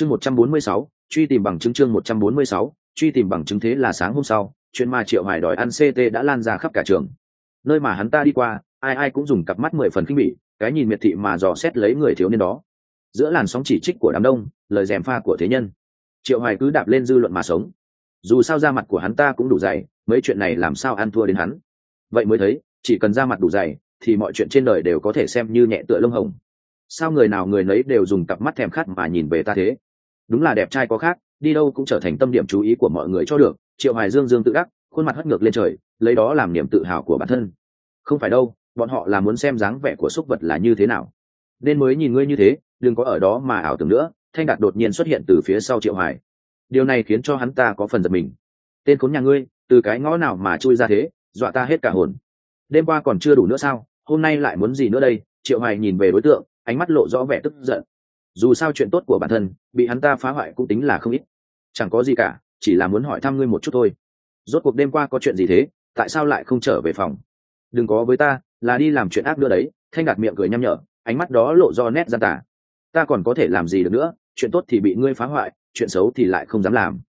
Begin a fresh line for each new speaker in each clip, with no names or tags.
chương một trăm bốn mươi sáu, truy tìm bằng chứng chương một trăm bốn mươi sáu, truy tìm bằng chứng thế là sáng hôm sau, chuyện mà triệu hải đòi ăn ct đã lan ra khắp cả trường. Nơi mà hắn ta đi qua, ai ai cũng dùng cặp mắt mười phần kinh bỉ, cái nhìn miệt thị mà dò xét lấy người thiếu niên đó. Giữa làn sóng chỉ trích của đám đông, lời dèm pha của thế nhân. Triệu hoài cứ đạp lên dư luận mà sống. Dù sao da mặt của hắn ta cũng đủ dày, mấy chuyện này làm sao ăn thua đến hắn? Vậy mới thấy, chỉ cần da mặt đủ dày, thì mọi chuyện trên đời đều có thể xem như nhẹ tựa lông hồng. Sao người nào người nấy đều dùng cặp mắt thèm khát mà nhìn về ta thế? Đúng là đẹp trai có khác, đi đâu cũng trở thành tâm điểm chú ý của mọi người cho được, triệu hoài dương dương tự đắc, khuôn mặt hất ngược lên trời, lấy đó làm niềm tự hào của bản thân. Không phải đâu, bọn họ là muốn xem dáng vẻ của súc vật là như thế nào. Nên mới nhìn ngươi như thế, đừng có ở đó mà ảo tưởng nữa, thanh đạt đột nhiên xuất hiện từ phía sau triệu hoài. Điều này khiến cho hắn ta có phần giật mình. Tên khốn nhà ngươi, từ cái ngõ nào mà chui ra thế, dọa ta hết cả hồn. Đêm qua còn chưa đủ nữa sao, hôm nay lại muốn gì nữa đây? Triệu hoài nhìn về đối tượng, ánh mắt lộ rõ vẻ tức giận dù sao chuyện tốt của bản thân, bị hắn ta phá hoại cũng tính là không ít. Chẳng có gì cả, chỉ là muốn hỏi thăm ngươi một chút thôi. Rốt cuộc đêm qua có chuyện gì thế, tại sao lại không trở về phòng? Đừng có với ta, là đi làm chuyện ác nữa đấy, thanh đạt miệng cười nhăm nhở, ánh mắt đó lộ do nét gian tả ta còn có thể làm gì được nữa, chuyện tốt thì bị ngươi phá hoại, chuyện xấu thì lại không dám làm.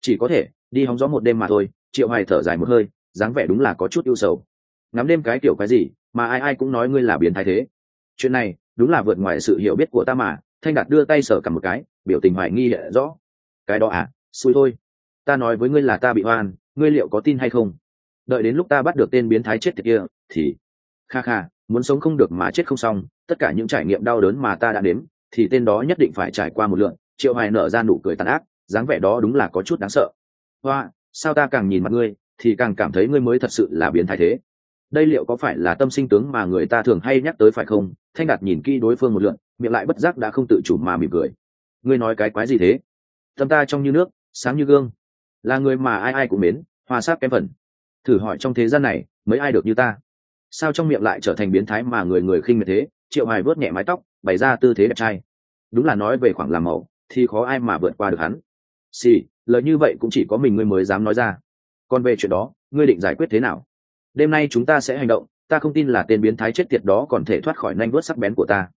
Chỉ có thể, đi hóng gió một đêm mà thôi, triệu hoài thở dài một hơi, dáng vẻ đúng là có chút ưu sầu. Ngắm đêm cái kiểu cái gì, mà ai ai cũng nói ngươi là biến thái thế. Chuyện này, đúng là vượt ngoài sự hiểu biết của ta mà thanh đạt đưa tay sở cầm một cái biểu tình hoài nghi hệ rõ. Cái đó à? Xui thôi. Ta nói với ngươi là ta bị oan ngươi liệu có tin hay không? Đợi đến lúc ta bắt được tên biến thái chết tiệt kia thì kha kha muốn sống không được mà chết không xong tất cả những trải nghiệm đau đớn mà ta đã đếm, thì tên đó nhất định phải trải qua một lượn. Triệu hoài nở ra nụ cười tàn ác dáng vẻ đó đúng là có chút đáng sợ. Hoa sao ta càng nhìn mặt ngươi thì càng cảm thấy ngươi mới thật sự là biến thái thế? Đây liệu có phải là tâm sinh tướng mà người ta thường hay nhắc tới phải không? Thanh đạt nhìn kỹ đối phương một lượn, miệng lại bất giác đã không tự chủ mà mỉm cười. Ngươi nói cái quái gì thế? Tâm ta trong như nước, sáng như gương. Là người mà ai ai cũng mến, hoa sắc kém phần. Thử hỏi trong thế gian này, mấy ai được như ta? Sao trong miệng lại trở thành biến thái mà người người khinh miệt thế? Triệu hoài vớt nhẹ mái tóc, bày ra tư thế đẹp trai. Đúng là nói về khoảng làm mẫu, thì khó ai mà vượt qua được hắn. Xì, lời như vậy cũng chỉ có mình ngươi mới dám nói ra. Còn về chuyện đó, ngươi định giải quyết thế nào? Đêm nay chúng ta sẽ hành động, ta không tin là tên biến thái chết tiệt đó còn thể thoát khỏi nanh vớt sắc bén của ta.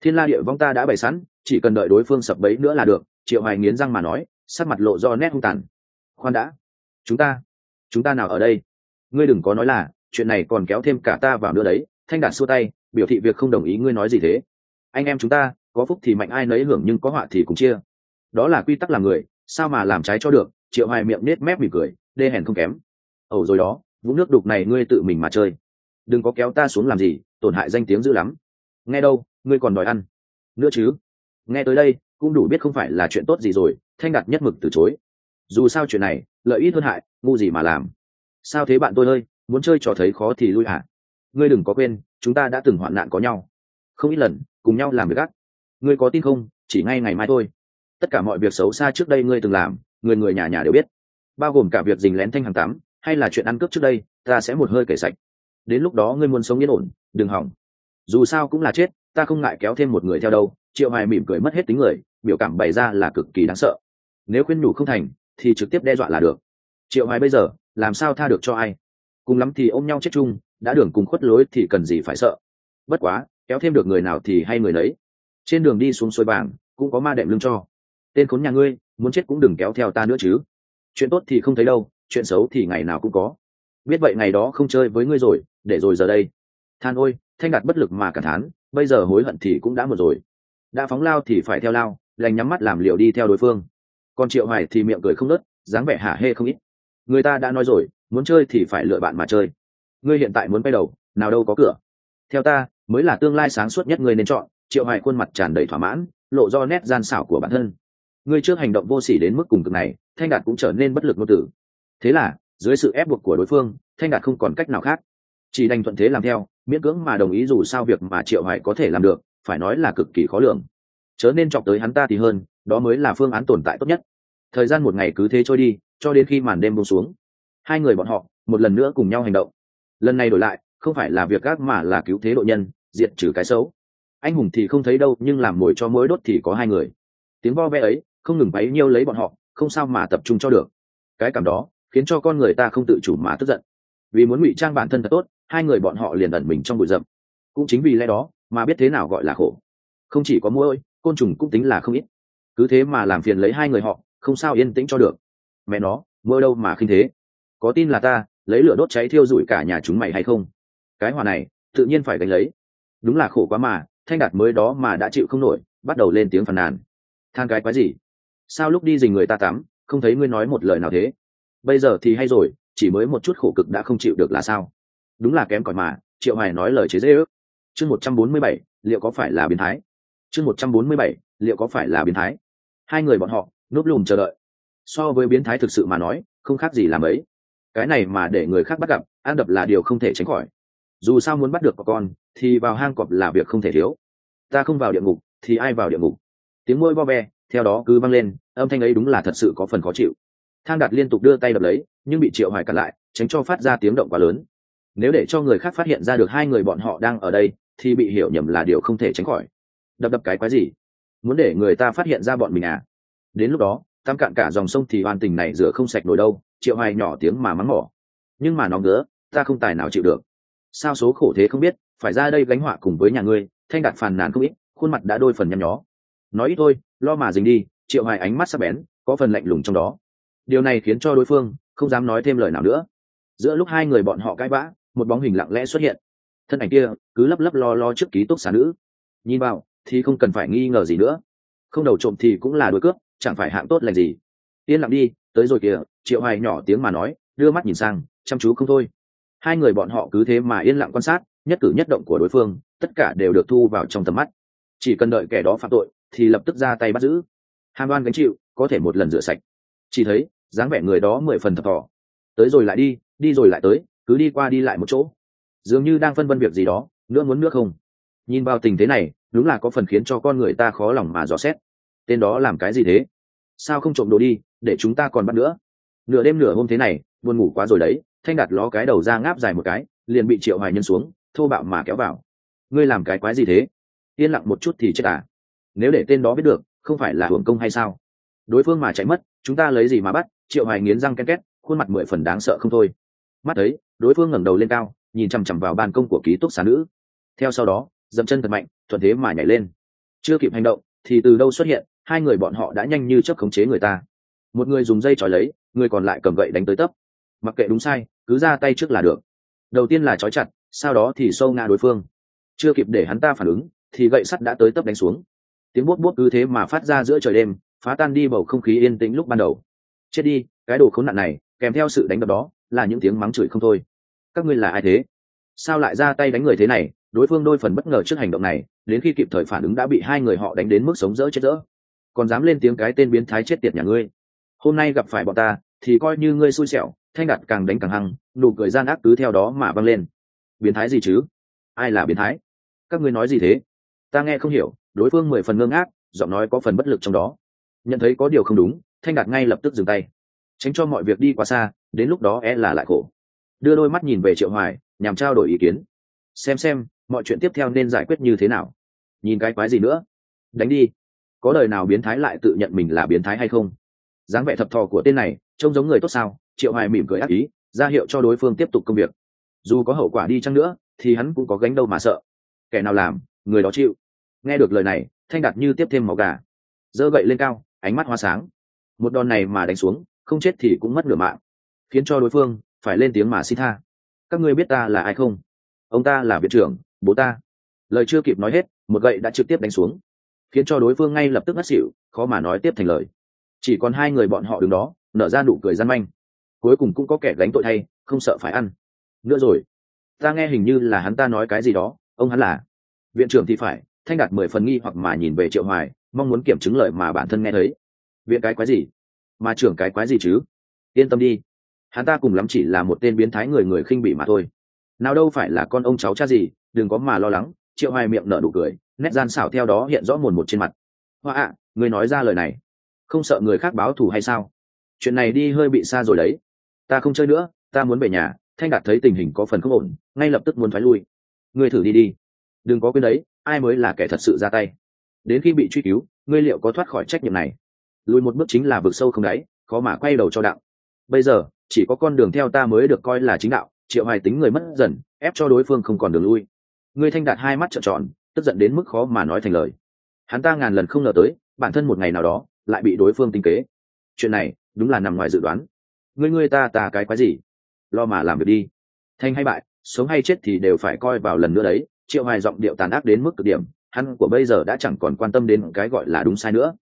Thiên la địa vong ta đã bày sẵn, chỉ cần đợi đối phương sập bẫy nữa là được, triệu hoài nghiến răng mà nói, sắc mặt lộ do nét hung tàn. Khoan đã. Chúng ta. Chúng ta nào ở đây? Ngươi đừng có nói là, chuyện này còn kéo thêm cả ta vào nữa đấy, thanh đạt xua tay, biểu thị việc không đồng ý ngươi nói gì thế? Anh em chúng ta, có phúc thì mạnh ai nấy hưởng nhưng có họa thì cùng chia. Đó là quy tắc làm người, sao mà làm trái cho được? Triệu hoài miệng nết mép mỉm cười, đê hèn không kém. Ẩu rồi đó vũng nước đục này ngươi tự mình mà chơi. Đừng có kéo ta xuống làm gì, tổn hại danh tiếng dữ lắm. Nghe đâu, ngươi còn đòi ăn. Nữa chứ? Nghe tới đây, cũng đủ biết không phải là chuyện tốt gì rồi, thanh đặt nhất mực từ chối. Dù sao chuyện này, lợi ít hơn hại, ngu gì mà làm. Sao thế bạn tôi ơi, muốn chơi trò thấy khó thì lui hả? Ngươi đừng có quên, chúng ta đã từng hoạn nạn có nhau. Không ít lần, cùng nhau làm việc gắt. Ngươi có tin không? Chỉ ngay ngày mai thôi. Tất cả mọi việc xấu xa trước đây ngươi từng làm, người người nhà nhà đều biết. Bao gồm cả việc dình lén thanh hàng tắm hay là chuyện ăn cướp trước đây, ta sẽ một hơi kể sạch. Đến lúc đó ngươi muốn sống yên ổn, đừng hỏng. Dù sao cũng là chết, ta không ngại kéo thêm một người theo đâu. Triệu hoài mỉm cười mất hết tính người, biểu cảm bày ra là cực kỳ đáng sợ. Nếu khuyên nhủ không thành, thì trực tiếp đe dọa là được. Triệu hoài bây giờ, làm sao tha được cho ai? Cùng lắm thì ôm nhau chết chung, đã đường cùng khuất lối thì cần gì phải sợ? Bất quá, kéo thêm được người nào thì hay người nấy. Trên đường đi xuống suối vàng cũng có ma đệm lưng cho. Tên khốn nhà ngươi, muốn chết cũng đừng kéo theo ta nữa chứ. Chuyện tốt thì không thấy đâu chuyện xấu thì ngày nào cũng có. Biết vậy ngày đó không chơi với ngươi rồi, để rồi giờ đây. Than ôi, thanh đạt bất lực mà cả thán, bây giờ hối hận thì cũng đã một rồi. Đã phóng lao thì phải theo lao lành nhắm mắt làm liệu đi theo đối phương. Còn triệu hoài thì miệng cười không nớt, dáng vẻ hả hê không ít. Người ta đã nói rồi, muốn chơi thì phải lựa bạn mà chơi. Ngươi hiện tại muốn bay đầu, nào đâu có cửa. Theo ta, mới là tương lai sáng suốt nhất ngươi nên chọn. Triệu hoài khuôn mặt tràn đầy thỏa mãn, lộ do nét gian xảo của bản thân. Ngươi trước hành động vô sỉ đến mức cùng cực này, thanh đạt cũng trở nên bất lực ngôn tử thế là, dưới sự ép buộc của đối phương, thanh đạt không còn cách nào khác. Chỉ đành thuận thế làm theo, miễn cưỡng mà đồng ý dù sao việc mà triệu hoài có thể làm được, phải nói là cực kỳ khó lường. Chớ nên chọc tới hắn ta thì hơn, đó mới là phương án tồn tại tốt nhất. Thời gian một ngày cứ thế trôi đi, cho đến khi màn đêm buông xuống. Hai người bọn họ, một lần nữa cùng nhau hành động. Lần này đổi lại, không phải là việc gác mà là cứu thế độ nhân, diệt trừ cái xấu. Anh hùng thì không thấy đâu, nhưng làm mồi cho mỗi đốt thì có hai người. Tiếng vo ve ấy, không ngừng bấy nhiêu lấy bọn họ, không sao mà tập trung cho được. Cái cảm đó khiến cho con người ta không tự chủ mà tức giận. Vì muốn ngụy trang bản thân thật tốt, hai người bọn họ liền ẩn mình trong bụi rậm. Cũng chính vì lẽ đó mà biết thế nào gọi là khổ. Không chỉ có mỗi côn trùng cũng tính là không ít. Cứ thế mà làm phiền lấy hai người họ, không sao yên tĩnh cho được. Mẹ nó mơ đâu mà khinh thế. Có tin là ta, lấy lửa đốt cháy thiêu rụi cả nhà chúng mày hay không? Cái hòa này, tự nhiên phải gánh lấy. Đúng là khổ quá mà, thanh đạt mới đó mà đã chịu không nổi, bắt đầu lên tiếng phàn nàn. Than cái quái gì? Sao lúc đi dình người ta tắm, không thấy ngươi nói một lời nào thế? Bây giờ thì hay rồi, chỉ mới một chút khổ cực đã không chịu được là sao? Đúng là kém cỏi mà, triệu hoài nói lời chế dễ ước chương một trăm bốn mươi bảy, liệu có phải là biến thái? Chương một trăm bốn mươi bảy, liệu có phải là biến thái? Hai người bọn họ, núp lùm chờ đợi. So với biến thái thực sự mà nói, không khác gì làm ấy. Cái này mà để người khác bắt gặp, ăn đập là điều không thể tránh khỏi. Dù sao muốn bắt được con, thì vào hang cọp là việc không thể thiếu. Ta không vào địa ngục, thì ai vào địa ngục? Tiếng môi vo ve, theo đó cứ văng lên, âm thanh ấy đúng là thật sự có phần khó chịu thang đạt liên tục đưa tay đập lấy, nhưng bị triệu hoài cản lại, tránh cho phát ra tiếng động quá lớn. Nếu để cho người khác phát hiện ra được hai người bọn họ đang ở đây, thì bị hiểu nhầm là điều không thể tránh khỏi. Đập đập cái quái gì? Muốn để người ta phát hiện ra bọn mình à? Đến lúc đó, tam cạn cả dòng sông thì hoàn tình này rửa không sạch nổi đâu, triệu hoài nhỏ tiếng mà mắng mỏ. Nhưng mà nó ngứa, ta không tài nào chịu được. Sao số khổ thế không biết, phải ra đây gánh họa cùng với nhà ngươi, thanh đạt phàn nàn không ít, khuôn mặt đã đôi phần nhăn nhó. Nói ít thôi, lo mà dình đi, triệu hoài ánh mắt sắc bén, có phần lạnh lùng trong đó điều này khiến cho đối phương không dám nói thêm lời nào nữa. Giữa lúc hai người bọn họ cãi vã, một bóng hình lặng lẽ xuất hiện. Thân ảnh kia cứ lấp lấp lo lo trước ký túc xá nữ. Nhìn vào, thì không cần phải nghi ngờ gì nữa. Không đầu trộm thì cũng là đuổi cướp, chẳng phải hạng tốt lành gì. Yên lặng đi, tới rồi kìa, triệu hoài nhỏ tiếng mà nói, đưa mắt nhìn sang, chăm chú không thôi. Hai người bọn họ cứ thế mà yên lặng quan sát, nhất cử nhất động của đối phương, tất cả đều được thu vào trong tầm mắt. Chỉ cần đợi kẻ đó phạm tội, thì lập tức ra tay bắt giữ. Hàm đoan gánh chịu, có thể một lần rửa sạch chỉ thấy, dáng vẻ người đó mười phần thập thỏ. Tới rồi lại đi đi rồi lại tới, cứ đi qua đi lại một chỗ. Dường như đang phân vân việc gì đó, nữa muốn nước không. Nhìn vào tình thế này, đúng là có phần khiến cho con người ta khó lòng mà dò xét. Tên đó làm cái gì thế? Sao không trộm đồ đi, để chúng ta còn bắt nữa? Nửa đêm nửa hôm thế này, buồn ngủ quá rồi đấy, thanh đặt ló cái đầu ra ngáp dài một cái, liền bị triệu hoài nhân xuống, thô bạo mà kéo vào. Ngươi làm cái quái gì thế? Yên lặng một chút thì chết à? Nếu để tên đó biết được, không phải là hưởng công hay sao? Đối phương mà chạy mất chúng ta lấy gì mà bắt? Triệu hoài nghiến răng ken két, khuôn mặt mười phần đáng sợ không thôi. Mắt ấy đối phương ngẩng đầu lên cao, nhìn chằm chằm vào ban công của ký túc xá nữ. Theo sau đó, dậm chân thật mạnh, thuận thế mà nhảy lên. Chưa kịp hành động, thì từ đâu xuất hiện, hai người bọn họ đã nhanh như chớp khống chế người ta. Một người dùng dây trói lấy, người còn lại cầm gậy đánh tới tấp. Mặc kệ đúng sai, cứ ra tay trước là được. Đầu tiên là trói chặt, sau đó thì sâu ngã đối phương. Chưa kịp để hắn ta phản ứng, thì gậy sắt đã tới tấp đánh xuống. Tiếng bút bút cứ thế mà phát ra giữa trời đêm phá tan đi bầu không khí yên tĩnh lúc ban đầu. Chết đi, cái đồ khốn nạn này, kèm theo sự đánh đập đó, là những tiếng mắng chửi không thôi. Các ngươi là ai thế? Sao lại ra tay đánh người thế này? Đối phương đôi phần bất ngờ trước hành động này, đến khi kịp thời phản ứng đã bị hai người họ đánh đến mức sống dỡ chết dỡ. Còn dám lên tiếng cái tên biến thái chết tiệt nhà ngươi. Hôm nay gặp phải bọn ta, thì coi như ngươi xui xẻo, thanh đặt càng đánh càng hăng, nụ cười gian ác cứ theo đó mà văng lên. Biến thái gì chứ? Ai là biến thái? Các ngươi nói gì thế? Ta nghe không hiểu, đối phương mười phần ngưng ngác, giọng nói có phần bất lực trong đó nhận thấy có điều không đúng, thanh đạt ngay lập tức dừng tay. Tránh cho mọi việc đi quá xa, đến lúc đó e là lại khổ. Đưa đôi mắt nhìn về triệu hoài, nhằm trao đổi ý kiến. Xem xem, mọi chuyện tiếp theo nên giải quyết như thế nào? Nhìn cái quái gì nữa? Đánh đi. Có đời nào biến thái lại tự nhận mình là biến thái hay không? Dáng vẻ thập thò của tên này, trông giống người tốt sao? Triệu hoài mỉm cười ác ý, ra hiệu cho đối phương tiếp tục công việc. Dù có hậu quả đi chăng nữa, thì hắn cũng có gánh đâu mà sợ. Kẻ nào làm, người đó chịu. Nghe được lời này, thanh đạt như tiếp thêm máu gà. Giơ gậy lên cao ánh mắt hoa sáng. Một đòn này mà đánh xuống, không chết thì cũng mất nửa mạng. Khiến cho đối phương phải lên tiếng mà xin tha. Các ngươi biết ta là ai không? Ông ta là viện trưởng, bố ta. Lời chưa kịp nói hết, một gậy đã trực tiếp đánh xuống. Khiến cho đối phương ngay lập tức ngất xỉu, khó mà nói tiếp thành lời. Chỉ còn hai người bọn họ đứng đó, nở ra nụ cười gian manh. Cuối cùng cũng có kẻ gánh tội thay, không sợ phải ăn. Nữa rồi, ta nghe hình như là hắn ta nói cái gì đó, ông hắn là. Viện trưởng thì phải, thanh đạt mười phần nghi hoặc mà nhìn về triệu hoài mong muốn kiểm chứng lời mà bản thân nghe thấy. Viện cái quái gì? Mà trưởng cái quái gì chứ? Yên tâm đi. Hắn ta cùng lắm chỉ là một tên biến thái người người khinh bỉ mà thôi. Nào đâu phải là con ông cháu cha gì, đừng có mà lo lắng, triệu hoài miệng nở nụ cười, nét gian xảo theo đó hiện rõ mồn một trên mặt. Hoa ạ người nói ra lời này. Không sợ người khác báo thù hay sao? Chuyện này đi hơi bị xa rồi đấy. Ta không chơi nữa, ta muốn về nhà, thanh đạt thấy tình hình có phần không ổn, ngay lập tức muốn thoái lui. Ngươi thử đi đi. Đừng có quên đấy, ai mới là kẻ thật sự ra tay? Đến khi bị truy cứu, ngươi liệu có thoát khỏi trách nhiệm này? Lùi một bước chính là vực sâu không đáy, khó mà quay đầu cho đạo. Bây giờ, chỉ có con đường theo ta mới được coi là chính đạo, triệu hoài tính người mất dần, ép cho đối phương không còn đường lui. Ngươi thanh đạt hai mắt trợn tròn, tức giận đến mức khó mà nói thành lời. Hắn ta ngàn lần không ngờ tới, bản thân một ngày nào đó, lại bị đối phương tinh kế. Chuyện này, đúng là nằm ngoài dự đoán. Ngươi ngươi ta ta cái quái gì? Lo mà làm việc đi. Thanh hay bại, sống hay chết thì đều phải coi vào lần nữa đấy. Triệu hoài giọng điệu tàn ác đến mức cực điểm hắn của bây giờ đã chẳng còn quan tâm đến cái gọi là đúng sai nữa.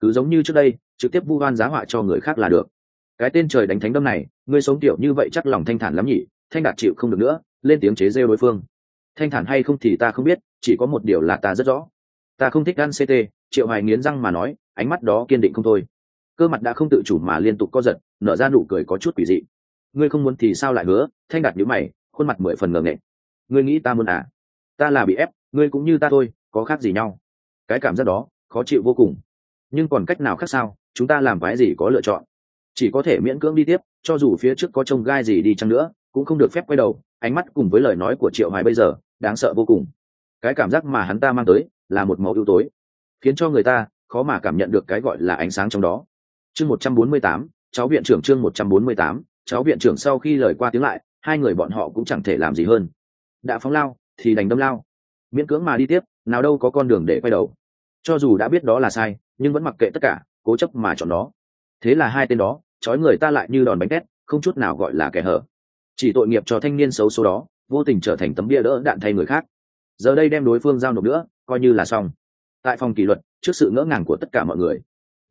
Cứ giống như trước đây, trực tiếp vu oan giá họa cho người khác là được. Cái tên trời đánh thánh đâm này, ngươi sống tiểu như vậy chắc lòng thanh thản lắm nhỉ, thanh đạt chịu không được nữa, lên tiếng chế rêu đối phương. Thanh thản hay không thì ta không biết, chỉ có một điều là ta rất rõ. Ta không thích ăn ct triệu hoài nghiến răng mà nói, ánh mắt đó kiên định không thôi. Cơ mặt đã không tự chủ mà liên tục co giật, nở ra nụ cười có chút quỷ dị. Ngươi không muốn thì sao lại hứa? Thanh đạt nhíu mày, khuôn mặt mười phần ngờ nghệch. Ngươi nghĩ ta muốn à? Ta là bị ép, ngươi cũng như ta thôi có khác gì nhau. Cái cảm giác đó, khó chịu vô cùng. Nhưng còn cách nào khác sao? Chúng ta làm cái gì có lựa chọn? Chỉ có thể miễn cưỡng đi tiếp, cho dù phía trước có trông gai gì đi chăng nữa, cũng không được phép quay đầu. Ánh mắt cùng với lời nói của triệu hoài bây giờ, đáng sợ vô cùng. Cái cảm giác mà hắn ta mang tới, là một màu ưu tối. Khiến cho người ta khó mà cảm nhận được cái gọi là ánh sáng trong đó. Chương một trăm bốn mươi tám, cháu viện trưởng chương một trăm bốn mươi tám, cháu viện trưởng sau khi lời qua tiếng lại, hai người bọn họ cũng chẳng thể làm gì hơn. Đã phóng lao, thì đành đâm lao. Miễn cưỡng mà đi tiếp nào đâu có con đường để quay đầu. Cho dù đã biết đó là sai, nhưng vẫn mặc kệ tất cả, cố chấp mà chọn nó. Thế là hai tên đó, trói người ta lại như đòn bánh tét không chút nào gọi là kẻ hở. Chỉ tội nghiệp cho thanh niên xấu số đó, vô tình trở thành tấm bia đỡ đạn thay người khác. Giờ đây đem đối phương giao nộp nữa, coi như là xong. Tại phòng kỷ luật, trước sự ngỡ ngàng của tất cả mọi người.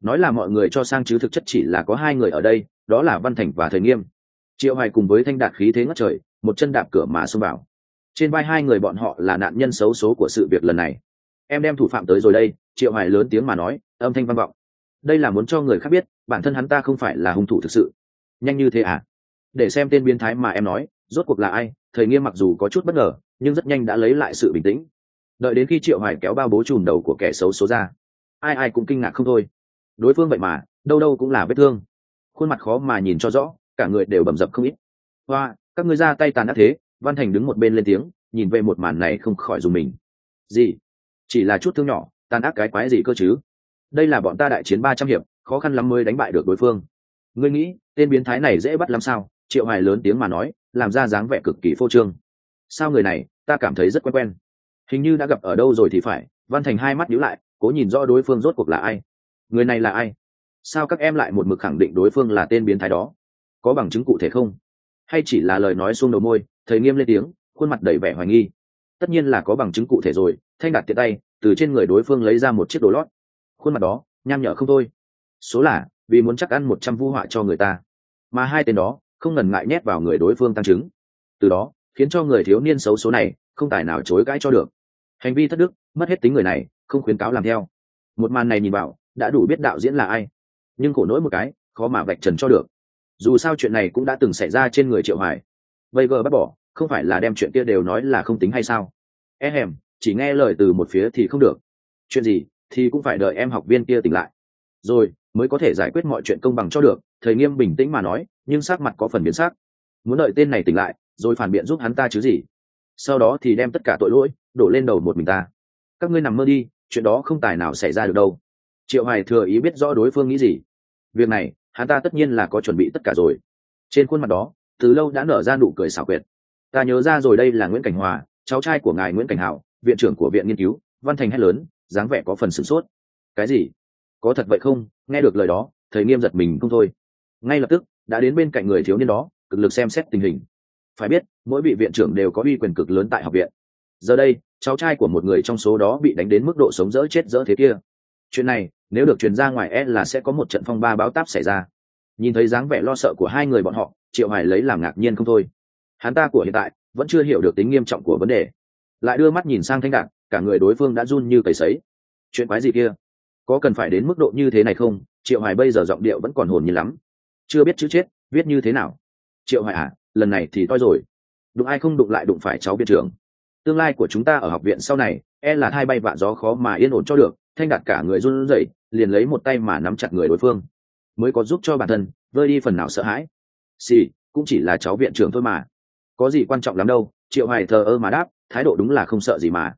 Nói là mọi người cho sang chứ thực chất chỉ là có hai người ở đây, đó là văn thành và thời nghiêm. Triệu hoài cùng với thanh đạt khí thế ngất trời, một chân đạp cửa mà xông vào trên vai hai người bọn họ là nạn nhân xấu số của sự việc lần này. Em đem thủ phạm tới rồi đây, triệu hoài lớn tiếng mà nói, âm thanh vang vọng. Đây là muốn cho người khác biết, bản thân hắn ta không phải là hung thủ thực sự. Nhanh như thế à? Để xem tên biến thái mà em nói, rốt cuộc là ai thời nghiêm mặc dù có chút bất ngờ, nhưng rất nhanh đã lấy lại sự bình tĩnh. Đợi đến khi triệu hoài kéo bao bố chùm đầu của kẻ xấu số ra, ai ai cũng kinh ngạc không thôi. Đối phương vậy mà, đâu đâu cũng là vết thương. Khuôn mặt khó mà nhìn cho rõ, cả người đều bầm dập không ít. Hoa, các ngươi ra tay tàn ác thế văn thành đứng một bên lên tiếng, nhìn về một màn này không khỏi dùng mình. Gì? Chỉ là chút thương nhỏ, tàn ác cái quái gì cơ chứ? Đây là bọn ta đại chiến ba trăm hiệp, khó khăn lắm mới đánh bại được đối phương. Ngươi nghĩ, tên biến thái này dễ bắt lắm sao? Triệu hoài lớn tiếng mà nói, làm ra dáng vẻ cực kỳ phô trương. Sao người này, ta cảm thấy rất quen quen. Hình như đã gặp ở đâu rồi thì phải, văn thành hai mắt nhíu lại, cố nhìn rõ đối phương rốt cuộc là ai. Người này là ai? Sao các em lại một mực khẳng định đối phương là tên biến thái đó? Có bằng chứng cụ thể không? Hay chỉ là lời nói xuông đầu môi, thầy nghiêm lên tiếng, khuôn mặt đầy vẻ hoài nghi. Tất nhiên là có bằng chứng cụ thể rồi, thanh đạt tiện tay, từ trên người đối phương lấy ra một chiếc đồ lót. Khuôn mặt đó, nham nhở không thôi. Số là, vì muốn chắc ăn một trăm vu họa cho người ta. Mà hai tên đó, không ngần ngại nhét vào người đối phương tăng chứng. Từ đó, khiến cho người thiếu niên xấu số này, không tài nào chối cãi cho được. Hành vi thất đức, mất hết tính người này, không khuyến cáo làm theo. Một màn này nhìn vào, đã đủ biết đạo diễn là ai. Nhưng khổ nỗi một cái, khó mà vạch trần cho được dù sao chuyện này cũng đã từng xảy ra trên người triệu hoài. Vây vờ bắt bỏ, không phải là đem chuyện kia đều nói là không tính hay sao? E hèm, chỉ nghe lời từ một phía thì không được. Chuyện gì, thì cũng phải đợi em học viên kia tỉnh lại. Rồi, mới có thể giải quyết mọi chuyện công bằng cho được, thầy nghiêm bình tĩnh mà nói, nhưng sắc mặt có phần biến sắc. Muốn đợi tên này tỉnh lại, rồi phản biện giúp hắn ta chứ gì? Sau đó thì đem tất cả tội lỗi, đổ lên đầu một mình ta. Các ngươi nằm mơ đi, chuyện đó không tài nào xảy ra được đâu. Triệu hoài thừa ý biết rõ đối phương nghĩ gì. Việc này hắn ta tất nhiên là có chuẩn bị tất cả rồi. Trên khuôn mặt đó, từ lâu đã nở ra nụ cười xảo quyệt. Ta nhớ ra rồi đây là nguyễn cảnh hòa, cháu trai của ngài nguyễn cảnh hảo, viện trưởng của viện nghiên cứu, văn thành hét lớn, dáng vẻ có phần sửng sốt. Cái gì? Có thật vậy không? Nghe được lời đó, thầy nghiêm giật mình không thôi. Ngay lập tức, đã đến bên cạnh người thiếu niên đó, cực lực xem xét tình hình. Phải biết, mỗi vị viện trưởng đều có uy quyền cực lớn tại học viện. Giờ đây, cháu trai của một người trong số đó bị đánh đến mức độ sống dỡ chết dỡ thế kia chuyện này, nếu được truyền ra ngoài e là sẽ có một trận phong ba báo táp xảy ra. Nhìn thấy dáng vẻ lo sợ của hai người bọn họ, triệu Hải lấy làm ngạc nhiên không thôi. Hắn ta của hiện tại, vẫn chưa hiểu được tính nghiêm trọng của vấn đề. Lại đưa mắt nhìn sang thanh đạn, cả người đối phương đã run như cầy sấy. Chuyện quái gì kia? Có cần phải đến mức độ như thế này không? Triệu Hải bây giờ giọng điệu vẫn còn hồn nhiên lắm. Chưa biết chữ chết, viết như thế nào? Triệu Hải à lần này thì toi rồi. Đụng ai không đụng lại đụng phải cháu viện trưởng. Tương lai của chúng ta ở học viện sau này e là thay bay vạ gió khó mà yên ổn cho được thanh đạt cả người run rẩy liền lấy một tay mà nắm chặt người đối phương. Mới có giúp cho bản thân vơi đi phần nào sợ hãi. Xì、sì, cũng chỉ là cháu viện trưởng thôi mà. Có gì quan trọng lắm đâu triệu hoài thờ ơ mà đáp thái độ đúng là không sợ gì mà.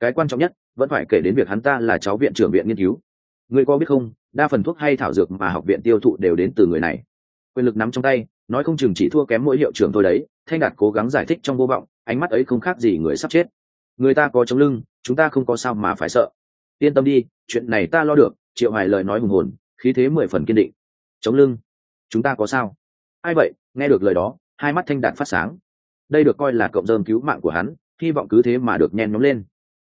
Cái quan trọng nhất vẫn phải kể đến việc hắn ta là cháu viện trưởng viện nghiên cứu. Người có biết không đa phần thuốc hay thảo dược mà học viện tiêu thụ đều đến từ người này. Quyền lực nắm trong tay nói không chừng chỉ thua kém mỗi hiệu trưởng thôi đấy thanh đạt cố gắng giải thích trong vô vọng ánh mắt ấy không khác gì người sắp chết. Người ta có chống lưng chúng ta không có sao mà phải sợ yên tâm đi, chuyện này ta lo được, triệu hoài lời nói hùng hồn, khí thế mười phần kiên định. Chống lưng, chúng ta có sao? Ai vậy? Nghe được lời đó, hai mắt thanh đạt phát sáng. Đây được coi là cộng dơm cứu mạng của hắn, hy vọng cứ thế mà được nhen nhóm lên.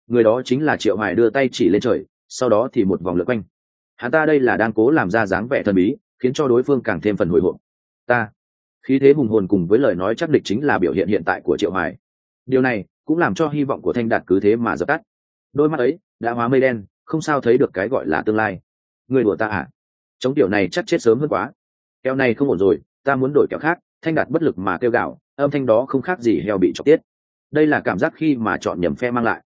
Người đó chính là triệu hoài đưa tay chỉ lên trời, sau đó thì một vòng lượt quanh. Hắn ta đây là đang cố làm ra dáng vẻ thần bí, khiến cho đối phương càng thêm phần hồi hộp. Ta, khí thế hùng hồn cùng với lời nói chắc địch chính là biểu hiện hiện tại của triệu hoài. Điều này cũng làm cho hy vọng của thanh đạt cứ thế mà dập tắt. Đôi mắt ấy đã hóa mây đen, không sao thấy được cái gọi là tương lai. Người đùa ta à? Chống tiểu này chắc chết sớm hơn quá. Keo này không ổn rồi, ta muốn đổi kẹo khác, thanh đạt bất lực mà kêu gạo âm thanh đó không khác gì heo bị chọc tiết. Đây là cảm giác khi mà chọn nhầm phe mang lại.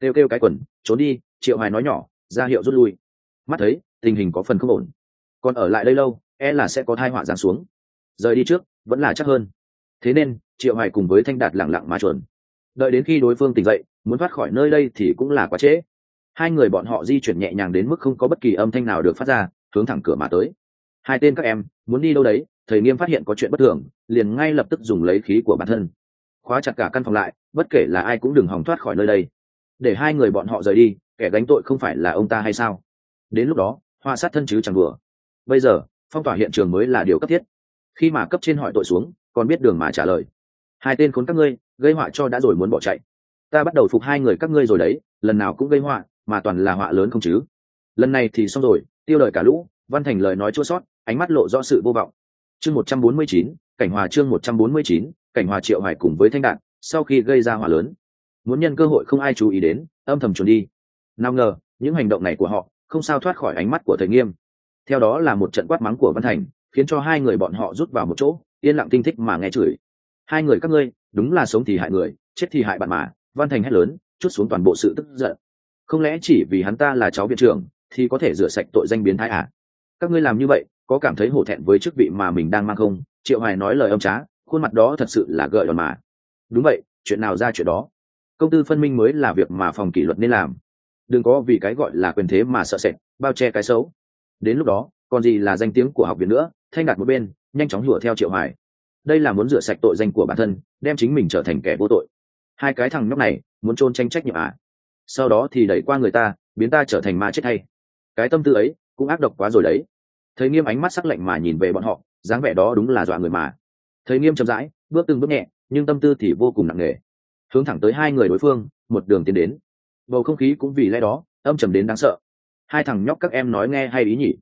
Kêu kêu cái quần, trốn đi, triệu hoài nói nhỏ, ra hiệu rút lui. Mắt thấy, tình hình có phần không ổn. Còn ở lại đây lâu e là sẽ có thai họa giáng xuống. Rời đi trước, vẫn là chắc hơn. Thế nên, triệu hoài cùng với thanh đạt lặng lặng mà chuẩn đợi đến khi đối phương tỉnh dậy, muốn thoát khỏi nơi đây thì cũng là quá trễ hai người bọn họ di chuyển nhẹ nhàng đến mức không có bất kỳ âm thanh nào được phát ra, hướng thẳng cửa mà tới. Hai tên các em, muốn đi đâu đấy? Thầy nghiêm phát hiện có chuyện bất thường, liền ngay lập tức dùng lấy khí của bản thân. Khóa chặt cả căn phòng lại, bất kể là ai cũng đừng hòng thoát khỏi nơi đây. Để hai người bọn họ rời đi, kẻ gánh tội không phải là ông ta hay sao? Đến lúc đó, hoa sát thân chứ chẳng vừa bây giờ, phong tỏa hiện trường mới là điều cấp thiết. Khi mà cấp trên hỏi tội xuống, còn biết đường mà trả lời. Hai tên khốn các ngươi, gây họa cho đã rồi muốn bỏ chạy. Ta bắt đầu phục hai người các ngươi rồi đấy, lần nào cũng gây họa mà toàn là họa lớn không chứ? Lần này thì xong rồi, tiêu đời cả lũ, văn thành lời nói chua sót, ánh mắt lộ rõ sự vô vọng. Chương một trăm bốn mươi chín, cảnh hòa chương một trăm bốn mươi chín, cảnh hòa triệu hải cùng với thanh đạn sau khi gây ra hỏa lớn. Muốn nhân cơ hội không ai chú ý đến, âm thầm trốn đi. Nào ngờ, những hành động này của họ không sao thoát khỏi ánh mắt của thầy nghiêm. Theo đó là một trận quát mắng của văn thành, khiến cho hai người bọn họ rút vào một chỗ, yên lặng tinh thích mà nghe chửi. Hai người các ngươi, đúng là sống thì hại người, chết thì hại bạn mà. Văn thành hét lớn, chút xuống toàn bộ sự tức giận không lẽ chỉ vì hắn ta là cháu viện trưởng thì có thể rửa sạch tội danh biến thái à? Các ngươi làm như vậy, có cảm thấy hổ thẹn với chức vị mà mình đang mang không? Triệu hoài nói lời âm trá, khuôn mặt đó thật sự là gợi đòn mà. Đúng vậy, chuyện nào ra chuyện đó? Công tư phân minh mới là việc mà phòng kỷ luật nên làm. Đừng có vì cái gọi là quyền thế mà sợ sệt, bao che cái xấu. Đến lúc đó, còn gì là danh tiếng của học viện nữa, thanh ngặt một bên, nhanh chóng hùa theo triệu hoài. Đây là muốn rửa sạch tội danh của bản thân, đem chính mình trở thành kẻ vô tội. Hai cái thằng nhóc này, muốn trôn tranh trách nhiệm à? Sau đó thì đẩy qua người ta, biến ta trở thành ma chết hay cái tâm tư ấy cũng ác độc quá rồi đấy. Thấy nghiêm ánh mắt sắc lạnh mà nhìn về bọn họ, dáng vẻ đó đúng là dọa người mà. Thấy nghiêm chậm rãi, bước từng bước nhẹ, nhưng tâm tư thì vô cùng nặng nề. Hướng thẳng tới hai người đối phương, một đường tiến đến. Bầu không khí cũng vì lẽ đó, âm trầm đến đáng sợ. Hai thằng nhóc các em nói nghe hay ý nhỉ.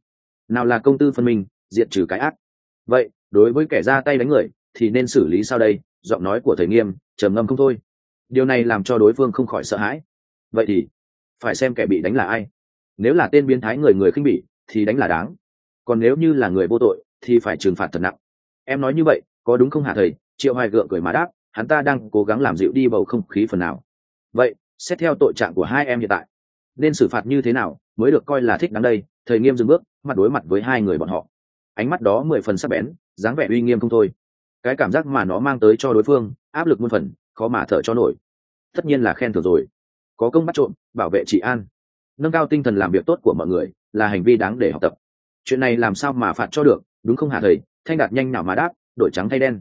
Nào là công tư phân minh diện trừ cái ác. Vậy, đối với kẻ ra tay đánh người, thì nên xử lý sao đây? Giọng nói của thầy nghiêm trầm ngâm không thôi. Điều này làm cho đối phương không khỏi sợ hãi vậy thì, phải xem kẻ bị đánh là ai. Nếu là tên biến thái người người khinh bỉ, thì đánh là đáng. Còn nếu như là người vô tội, thì phải trừng phạt thật nặng. Em nói như vậy, có đúng không hả thầy? Triệu hoài gượng cười mà đáp, hắn ta đang cố gắng làm dịu đi bầu không khí phần nào. Vậy, xét theo tội trạng của hai em hiện tại, nên xử phạt như thế nào mới được coi là thích đáng đây? Thầy nghiêm dừng bước, mặt đối mặt với hai người bọn họ. Ánh mắt đó mười phần sắc bén, dáng vẻ uy nghiêm không thôi. Cái cảm giác mà nó mang tới cho đối phương, áp lực muôn phần, khó mà thở cho nổi. Tất nhiên là khen thưởng rồi có công bắt trộm, bảo vệ trị an. Nâng cao tinh thần làm việc tốt của mọi người là hành vi đáng để học tập. Chuyện này làm sao mà phạt cho được, đúng không hả thầy? Thanh đạt nhanh nào mà đáp, đổi trắng thay đen.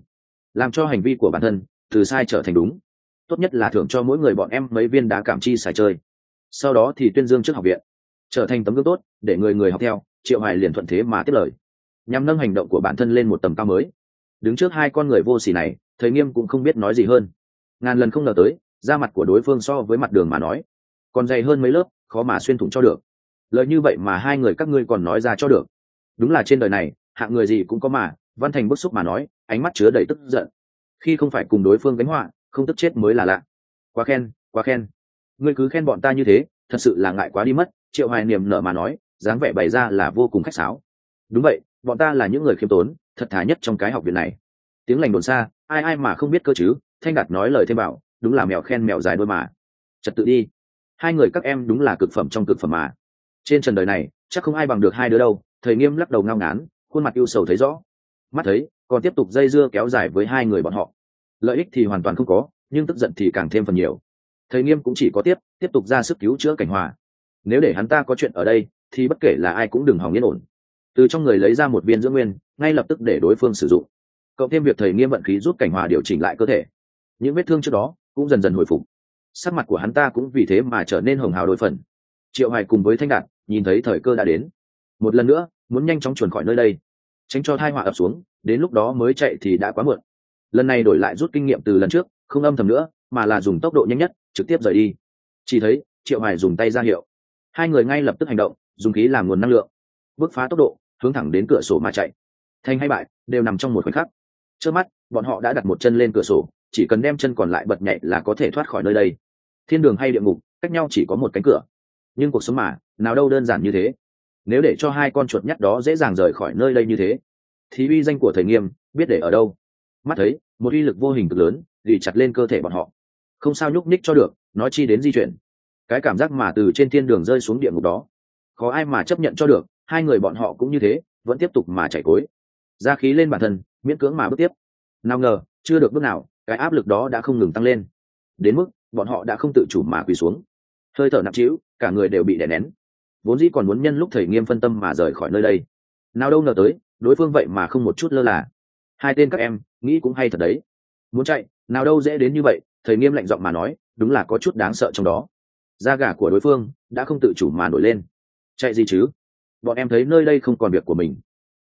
Làm cho hành vi của bản thân từ sai trở thành đúng. Tốt nhất là thưởng cho mỗi người bọn em mấy viên đá cảm chi xài chơi. Sau đó thì tuyên dương trước học viện. Trở thành tấm gương tốt, để người người học theo, triệu hoài liền thuận thế mà tiếp lời. Nhằm nâng hành động của bản thân lên một tầm cao mới. Đứng trước hai con người vô xỉ này, thầy nghiêm cũng không biết nói gì hơn. Ngàn lần không ngờ tới da mặt của đối phương so với mặt đường mà nói. Còn dày hơn mấy lớp, khó mà xuyên thủng cho được. Lời như vậy mà hai người các ngươi còn nói ra cho được. Đúng là trên đời này, hạng người gì cũng có mà, văn thành bức xúc mà nói, ánh mắt chứa đầy tức giận. Khi không phải cùng đối phương gánh họa, không tức chết mới là lạ. Quá khen quá khen. Ngươi cứ khen bọn ta như thế, thật sự là ngại quá đi mất, triệu hoài niềm nở mà nói, dáng vẻ bày ra là vô cùng khách sáo. Đúng vậy, bọn ta là những người khiêm tốn, thật thà nhất trong cái học viện này. Tiếng lành đồn xa, ai ai mà không biết cơ chứ, thanh đạt nói lời thêm bảo đúng là mèo khen mèo dài đôi mà. Trật tự đi. Hai người các em đúng là cực phẩm trong cực phẩm mà. Trên trần đời này, chắc không ai bằng được hai đứa đâu, thầy nghiêm lắc đầu ngao ngán, khuôn mặt yêu sầu thấy rõ. Mắt thấy, còn tiếp tục dây dưa kéo dài với hai người bọn họ. Lợi ích thì hoàn toàn không có, nhưng tức giận thì càng thêm phần nhiều. Thầy nghiêm cũng chỉ có tiếp tiếp tục ra sức cứu chữa cảnh hòa. Nếu để hắn ta có chuyện ở đây, thì bất kể là ai cũng đừng hòng yên ổn. Từ trong người lấy ra một viên dưỡng nguyên, ngay lập tức để đối phương sử dụng. Cộng thêm việc thầy nghiêm vận khí giúp cảnh hòa điều chỉnh lại cơ thể. Những vết thương trước đó cũng dần dần hồi phục. Sắc mặt của hắn ta cũng vì thế mà trở nên hồng hào đôi phần. Triệu hoài cùng với thanh đạt nhìn thấy thời cơ đã đến. Một lần nữa, muốn nhanh chóng chuồn khỏi nơi đây. Tránh cho thai họa ập xuống, đến lúc đó mới chạy thì đã quá muộn. Lần này đổi lại rút kinh nghiệm từ lần trước, không âm thầm nữa, mà là dùng tốc độ nhanh nhất, trực tiếp rời đi. Chỉ thấy, triệu hoài dùng tay ra hiệu. Hai người ngay lập tức hành động, dùng khí làm nguồn năng lượng. Bước phá tốc độ, hướng thẳng đến cửa sổ mà chạy. Thành hay bại, đều nằm trong một khoảnh khắc. Trước mắt, bọn họ đã đặt một chân lên cửa sổ chỉ cần đem chân còn lại bật nhảy là có thể thoát khỏi nơi đây. Thiên đường hay địa ngục, cách nhau chỉ có một cánh cửa. Nhưng cuộc sống mà, nào đâu đơn giản như thế. Nếu để cho hai con chuột nhắt đó dễ dàng rời khỏi nơi đây như thế, thì uy danh của thầy nghiêm biết để ở đâu? Mắt thấy, một uy lực vô hình cực lớn gỉ chặt lên cơ thể bọn họ. Không sao nhúc nhích cho được, nói chi đến di chuyển. Cái cảm giác mà từ trên thiên đường rơi xuống địa ngục đó, khó ai mà chấp nhận cho được, hai người bọn họ cũng như thế, vẫn tiếp tục mà chảy cối. Ra khí lên bản thân, miễn cưỡng mà bước tiếp. Nào ngờ, chưa được bước nào cái áp lực đó đã không ngừng tăng lên. Đến mức, bọn họ đã không tự chủ mà quỳ xuống. Hơi thở nặng trĩu, cả người đều bị đè nén. Vốn dĩ còn muốn nhân lúc thầy nghiêm phân tâm mà rời khỏi nơi đây. Nào đâu ngờ tới, đối phương vậy mà không một chút lơ là. Hai tên các em, nghĩ cũng hay thật đấy. Muốn chạy, nào đâu dễ đến như vậy, thầy nghiêm lạnh giọng mà nói, đúng là có chút đáng sợ trong đó. Da gà của đối phương đã không tự chủ mà nổi lên. Chạy gì chứ? Bọn em thấy nơi đây không còn việc của mình.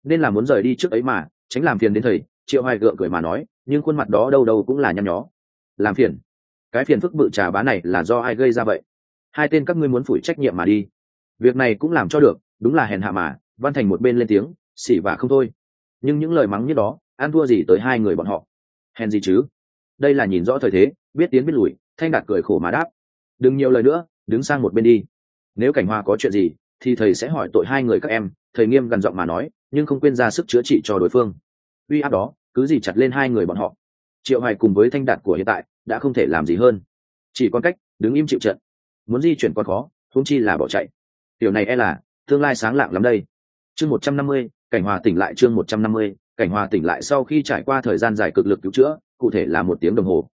Nên là muốn rời đi trước ấy mà, tránh làm phiền đến thầy triệu hoài gượng cười mà nói, nhưng khuôn mặt đó đâu đâu cũng là nhăn nhó. Làm phiền. Cái phiền phức bự trà bá này là do ai gây ra vậy? Hai tên các ngươi muốn phủi trách nhiệm mà đi. Việc này cũng làm cho được, đúng là hèn hạ mà, văn thành một bên lên tiếng, xỉ và không thôi. Nhưng những lời mắng như đó, ăn thua gì tới hai người bọn họ? Hèn gì chứ? Đây là nhìn rõ thời thế, biết tiến biết lùi, thanh đạt cười khổ mà đáp. Đừng nhiều lời nữa, đứng sang một bên đi. Nếu cảnh hoa có chuyện gì, thì thầy sẽ hỏi tội hai người các em, thầy nghiêm gần giọng mà nói, nhưng không quên ra sức chữa trị cho đối phương. Uy áp đó cứ gì chặt lên hai người bọn họ. Triệu hoài cùng với thanh đạt của hiện tại đã không thể làm gì hơn. Chỉ còn cách đứng im chịu trận. Muốn di chuyển còn khó thúng chi là bỏ chạy. Điều này e là tương lai sáng lạng lắm đây. Chương một trăm năm mươi, cảnh hòa tỉnh lại chương một trăm năm mươi, cảnh hòa tỉnh lại sau khi trải qua thời gian dài cực lực cứu chữa, cụ thể là một tiếng đồng hồ.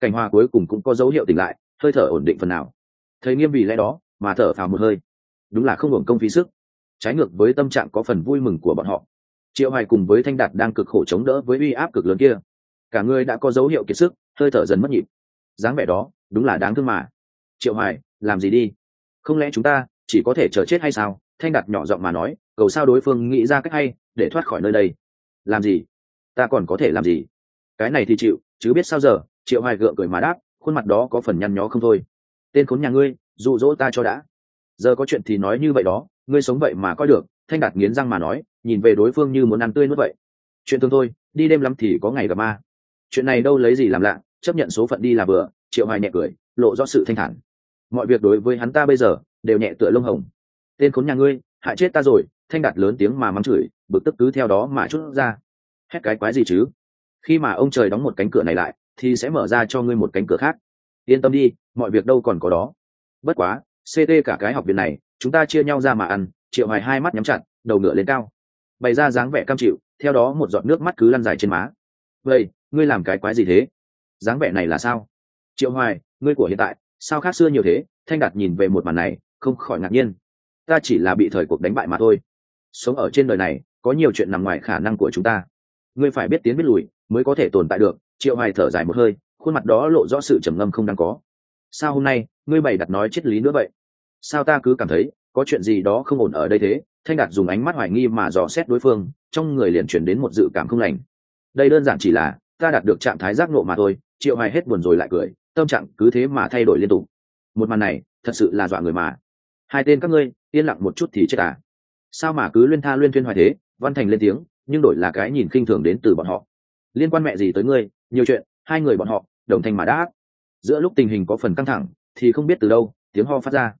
Cảnh hòa cuối cùng cũng có dấu hiệu tỉnh lại, hơi thở ổn định phần nào. Thầy nghiêm vì lẽ đó mà thở phào một hơi. Đúng là không hưởng công phí sức. Trái ngược với tâm trạng có phần vui mừng của bọn họ triệu hoài cùng với thanh đạt đang cực khổ chống đỡ với uy áp cực lớn kia. Cả người đã có dấu hiệu kiệt sức, hơi thở dần mất nhịp. Dáng vẻ đó, đúng là đáng thương mà. Triệu hoài, làm gì đi? Không lẽ chúng ta chỉ có thể chờ chết hay sao? Thanh đạt nhỏ giọng mà nói, cầu sao đối phương nghĩ ra cách hay để thoát khỏi nơi đây? Làm gì? Ta còn có thể làm gì? Cái này thì chịu, chứ biết sao giờ? Triệu hoài gượng cười mà đáp, khuôn mặt đó có phần nhăn nhó không thôi. Tên khốn nhà ngươi, dụ dỗ ta cho đã. Giờ có chuyện thì nói như vậy đó, ngươi sống vậy mà coi được thanh đạt nghiến răng mà nói, nhìn về đối phương như muốn ăn tươi nuốt vậy. Chuyện tương thôi, đi đêm lắm thì có ngày gặp ma. Chuyện này đâu lấy gì làm lạ, chấp nhận số phận đi là vừa, triệu hoài nhẹ cười, lộ rõ sự thanh thản. Mọi việc đối với hắn ta bây giờ, đều nhẹ tựa lông hồng. Tên khốn nhà ngươi, hại chết ta rồi, thanh đạt lớn tiếng mà mắng chửi, bực tức cứ theo đó mà chút ra. Hét cái quái gì chứ? Khi mà ông trời đóng một cánh cửa này lại, thì sẽ mở ra cho ngươi một cánh cửa khác. Yên tâm đi, mọi việc đâu còn có đó. Bất quá ct cả cái học viện này, chúng ta chia nhau ra mà ăn triệu hoài hai mắt nhắm chặt, đầu ngựa lên cao. Bày ra dáng vẻ cam chịu, theo đó một giọt nước mắt cứ lăn dài trên má. Vậy, ngươi làm cái quái gì thế? Dáng vẻ này là sao? Triệu hoài, ngươi của hiện tại, sao khác xưa nhiều thế? Thanh đạt nhìn về một màn này, không khỏi ngạc nhiên. Ta chỉ là bị thời cuộc đánh bại mà thôi. Sống ở trên đời này, có nhiều chuyện nằm ngoài khả năng của chúng ta. Ngươi phải biết tiến biết lùi, mới có thể tồn tại được. Triệu hoài thở dài một hơi, khuôn mặt đó lộ rõ sự trầm ngâm không đáng có. Sao hôm nay, ngươi bày đặt nói triết lý nữa vậy? Sao ta cứ cảm thấy có chuyện gì đó không ổn ở đây thế? Thanh đạt dùng ánh mắt hoài nghi mà dò xét đối phương, trong người liền chuyển đến một dự cảm không lành. Đây đơn giản chỉ là, ta đạt được trạng thái giác nộ mà thôi, triệu hoài hết buồn rồi lại cười, tâm trạng cứ thế mà thay đổi liên tục. Một màn này, thật sự là dọa người mà. Hai tên các ngươi, yên lặng một chút thì chết à? Sao mà cứ liên tha liên thuyên hoài thế? Văn thành lên tiếng, nhưng đổi là cái nhìn khinh thường đến từ bọn họ. Liên quan mẹ gì tới ngươi? Nhiều chuyện, hai người bọn họ, đồng thanh mà đã giữa lúc tình hình có phần căng thẳng, thì không biết từ đâu, tiếng ho phát ra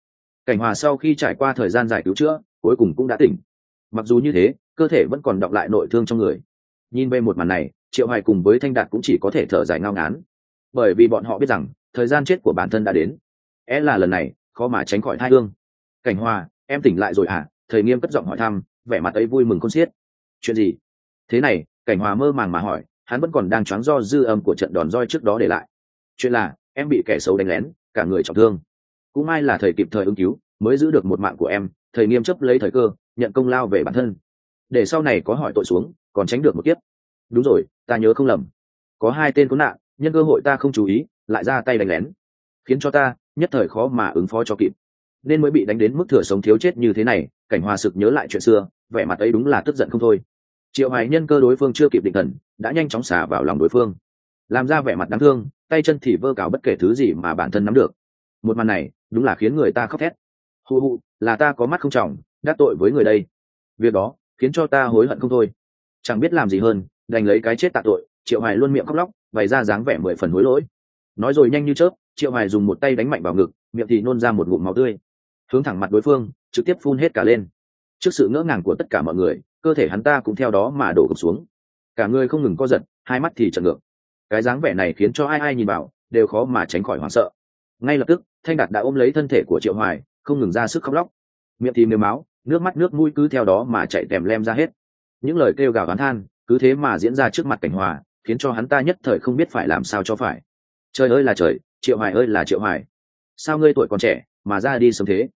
cảnh hòa sau khi trải qua thời gian giải cứu chữa, cuối cùng cũng đã tỉnh. Mặc dù như thế, cơ thể vẫn còn đọng lại nội thương trong người. Nhìn về một màn này, triệu hoài cùng với thanh đạt cũng chỉ có thể thở dài ngao ngán. Bởi vì bọn họ biết rằng, thời gian chết của bản thân đã đến. É là lần này, khó mà tránh khỏi thai hương. Cảnh hòa, em tỉnh lại rồi à thầy nghiêm cất giọng hỏi thăm, vẻ mặt ấy vui mừng con xiết. Chuyện gì? Thế này, cảnh hòa mơ màng mà hỏi, hắn vẫn còn đang choáng do dư âm của trận đòn roi trước đó để lại. Chuyện là, em bị kẻ xấu đánh lén, cả người trọng thương cũng may là thầy kịp thời ứng cứu, mới giữ được một mạng của em, thầy nghiêm chấp lấy thời cơ, nhận công lao về bản thân. Để sau này có hỏi tội xuống, còn tránh được một kiếp. Đúng rồi, ta nhớ không lầm. Có hai tên cứu nạn, nhân cơ hội ta không chú ý, lại ra tay đánh lén. Khiến cho ta, nhất thời khó mà ứng phó cho kịp. Nên mới bị đánh đến mức thừa sống thiếu chết như thế này, cảnh hòa sực nhớ lại chuyện xưa, vẻ mặt ấy đúng là tức giận không thôi. Triệu hoài nhân cơ đối phương chưa kịp định thần, đã nhanh chóng xả vào lòng đối phương. Làm ra vẻ mặt đáng thương, tay chân thì vơ cào bất kể thứ gì mà bản thân nắm được. Một màn này đúng là khiến người ta khóc thét. Hù hụ là ta có mắt không trọng, đắc tội với người đây. Việc đó, khiến cho ta hối hận không thôi. Chẳng biết làm gì hơn, đành lấy cái chết tạ tội, triệu hoài luôn miệng khóc lóc, bày ra dáng vẻ mười phần hối lỗi. Nói rồi nhanh như chớp, triệu hoài dùng một tay đánh mạnh vào ngực, miệng thì nôn ra một ngụm máu tươi. Hướng thẳng mặt đối phương, trực tiếp phun hết cả lên. Trước sự ngỡ ngàng của tất cả mọi người, cơ thể hắn ta cũng theo đó mà đổ gục xuống. Cả người không ngừng co giật, hai mắt thì trợn ngược. Cái dáng vẻ này khiến cho ai ai nhìn vào, đều khó mà tránh khỏi hoảng sợ ngay lập tức, thanh đạt đã ôm lấy thân thể của triệu hoài, không ngừng ra sức khóc lóc. Miệng thì nếu máu, nước mắt, nước mũi cứ theo đó mà chạy tèm lem ra hết. Những lời kêu gào oán than, cứ thế mà diễn ra trước mặt cảnh hòa, khiến cho hắn ta nhất thời không biết phải làm sao cho phải. Trời ơi là trời, triệu hoài ơi là triệu hoài. Sao ngươi tuổi còn trẻ, mà ra đi sớm thế?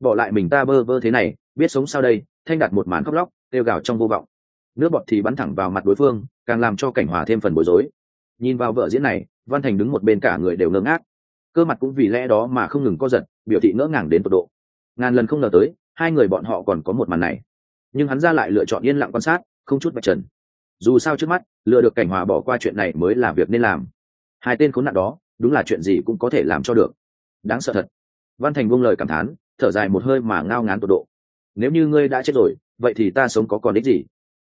Bỏ lại mình ta bơ vơ thế này, biết sống sao đây? Thanh đặt một màn khóc lóc, kêu gào trong vô vọng. Nước bọt thì bắn thẳng vào mặt đối phương, càng làm cho cảnh hòa thêm phần bối rối. Nhìn vào vợ diễn này, văn thành đứng một bên cả người đều ngơ ngác cơ mặt cũng vì lẽ đó mà không ngừng co giật, biểu thị ngỡ ngàng đến tột độ. Ngàn lần không ngờ tới, hai người bọn họ còn có một màn này. Nhưng hắn ra lại lựa chọn yên lặng quan sát, không chút bạch trần. Dù sao trước mắt lựa được cảnh hòa bỏ qua chuyện này mới là việc nên làm. Hai tên khốn nạn đó, đúng là chuyện gì cũng có thể làm cho được. Đáng sợ thật. Văn thành buông lời cảm thán, thở dài một hơi mà ngao ngán tột độ. Nếu như ngươi đã chết rồi, vậy thì ta sống có còn ích gì?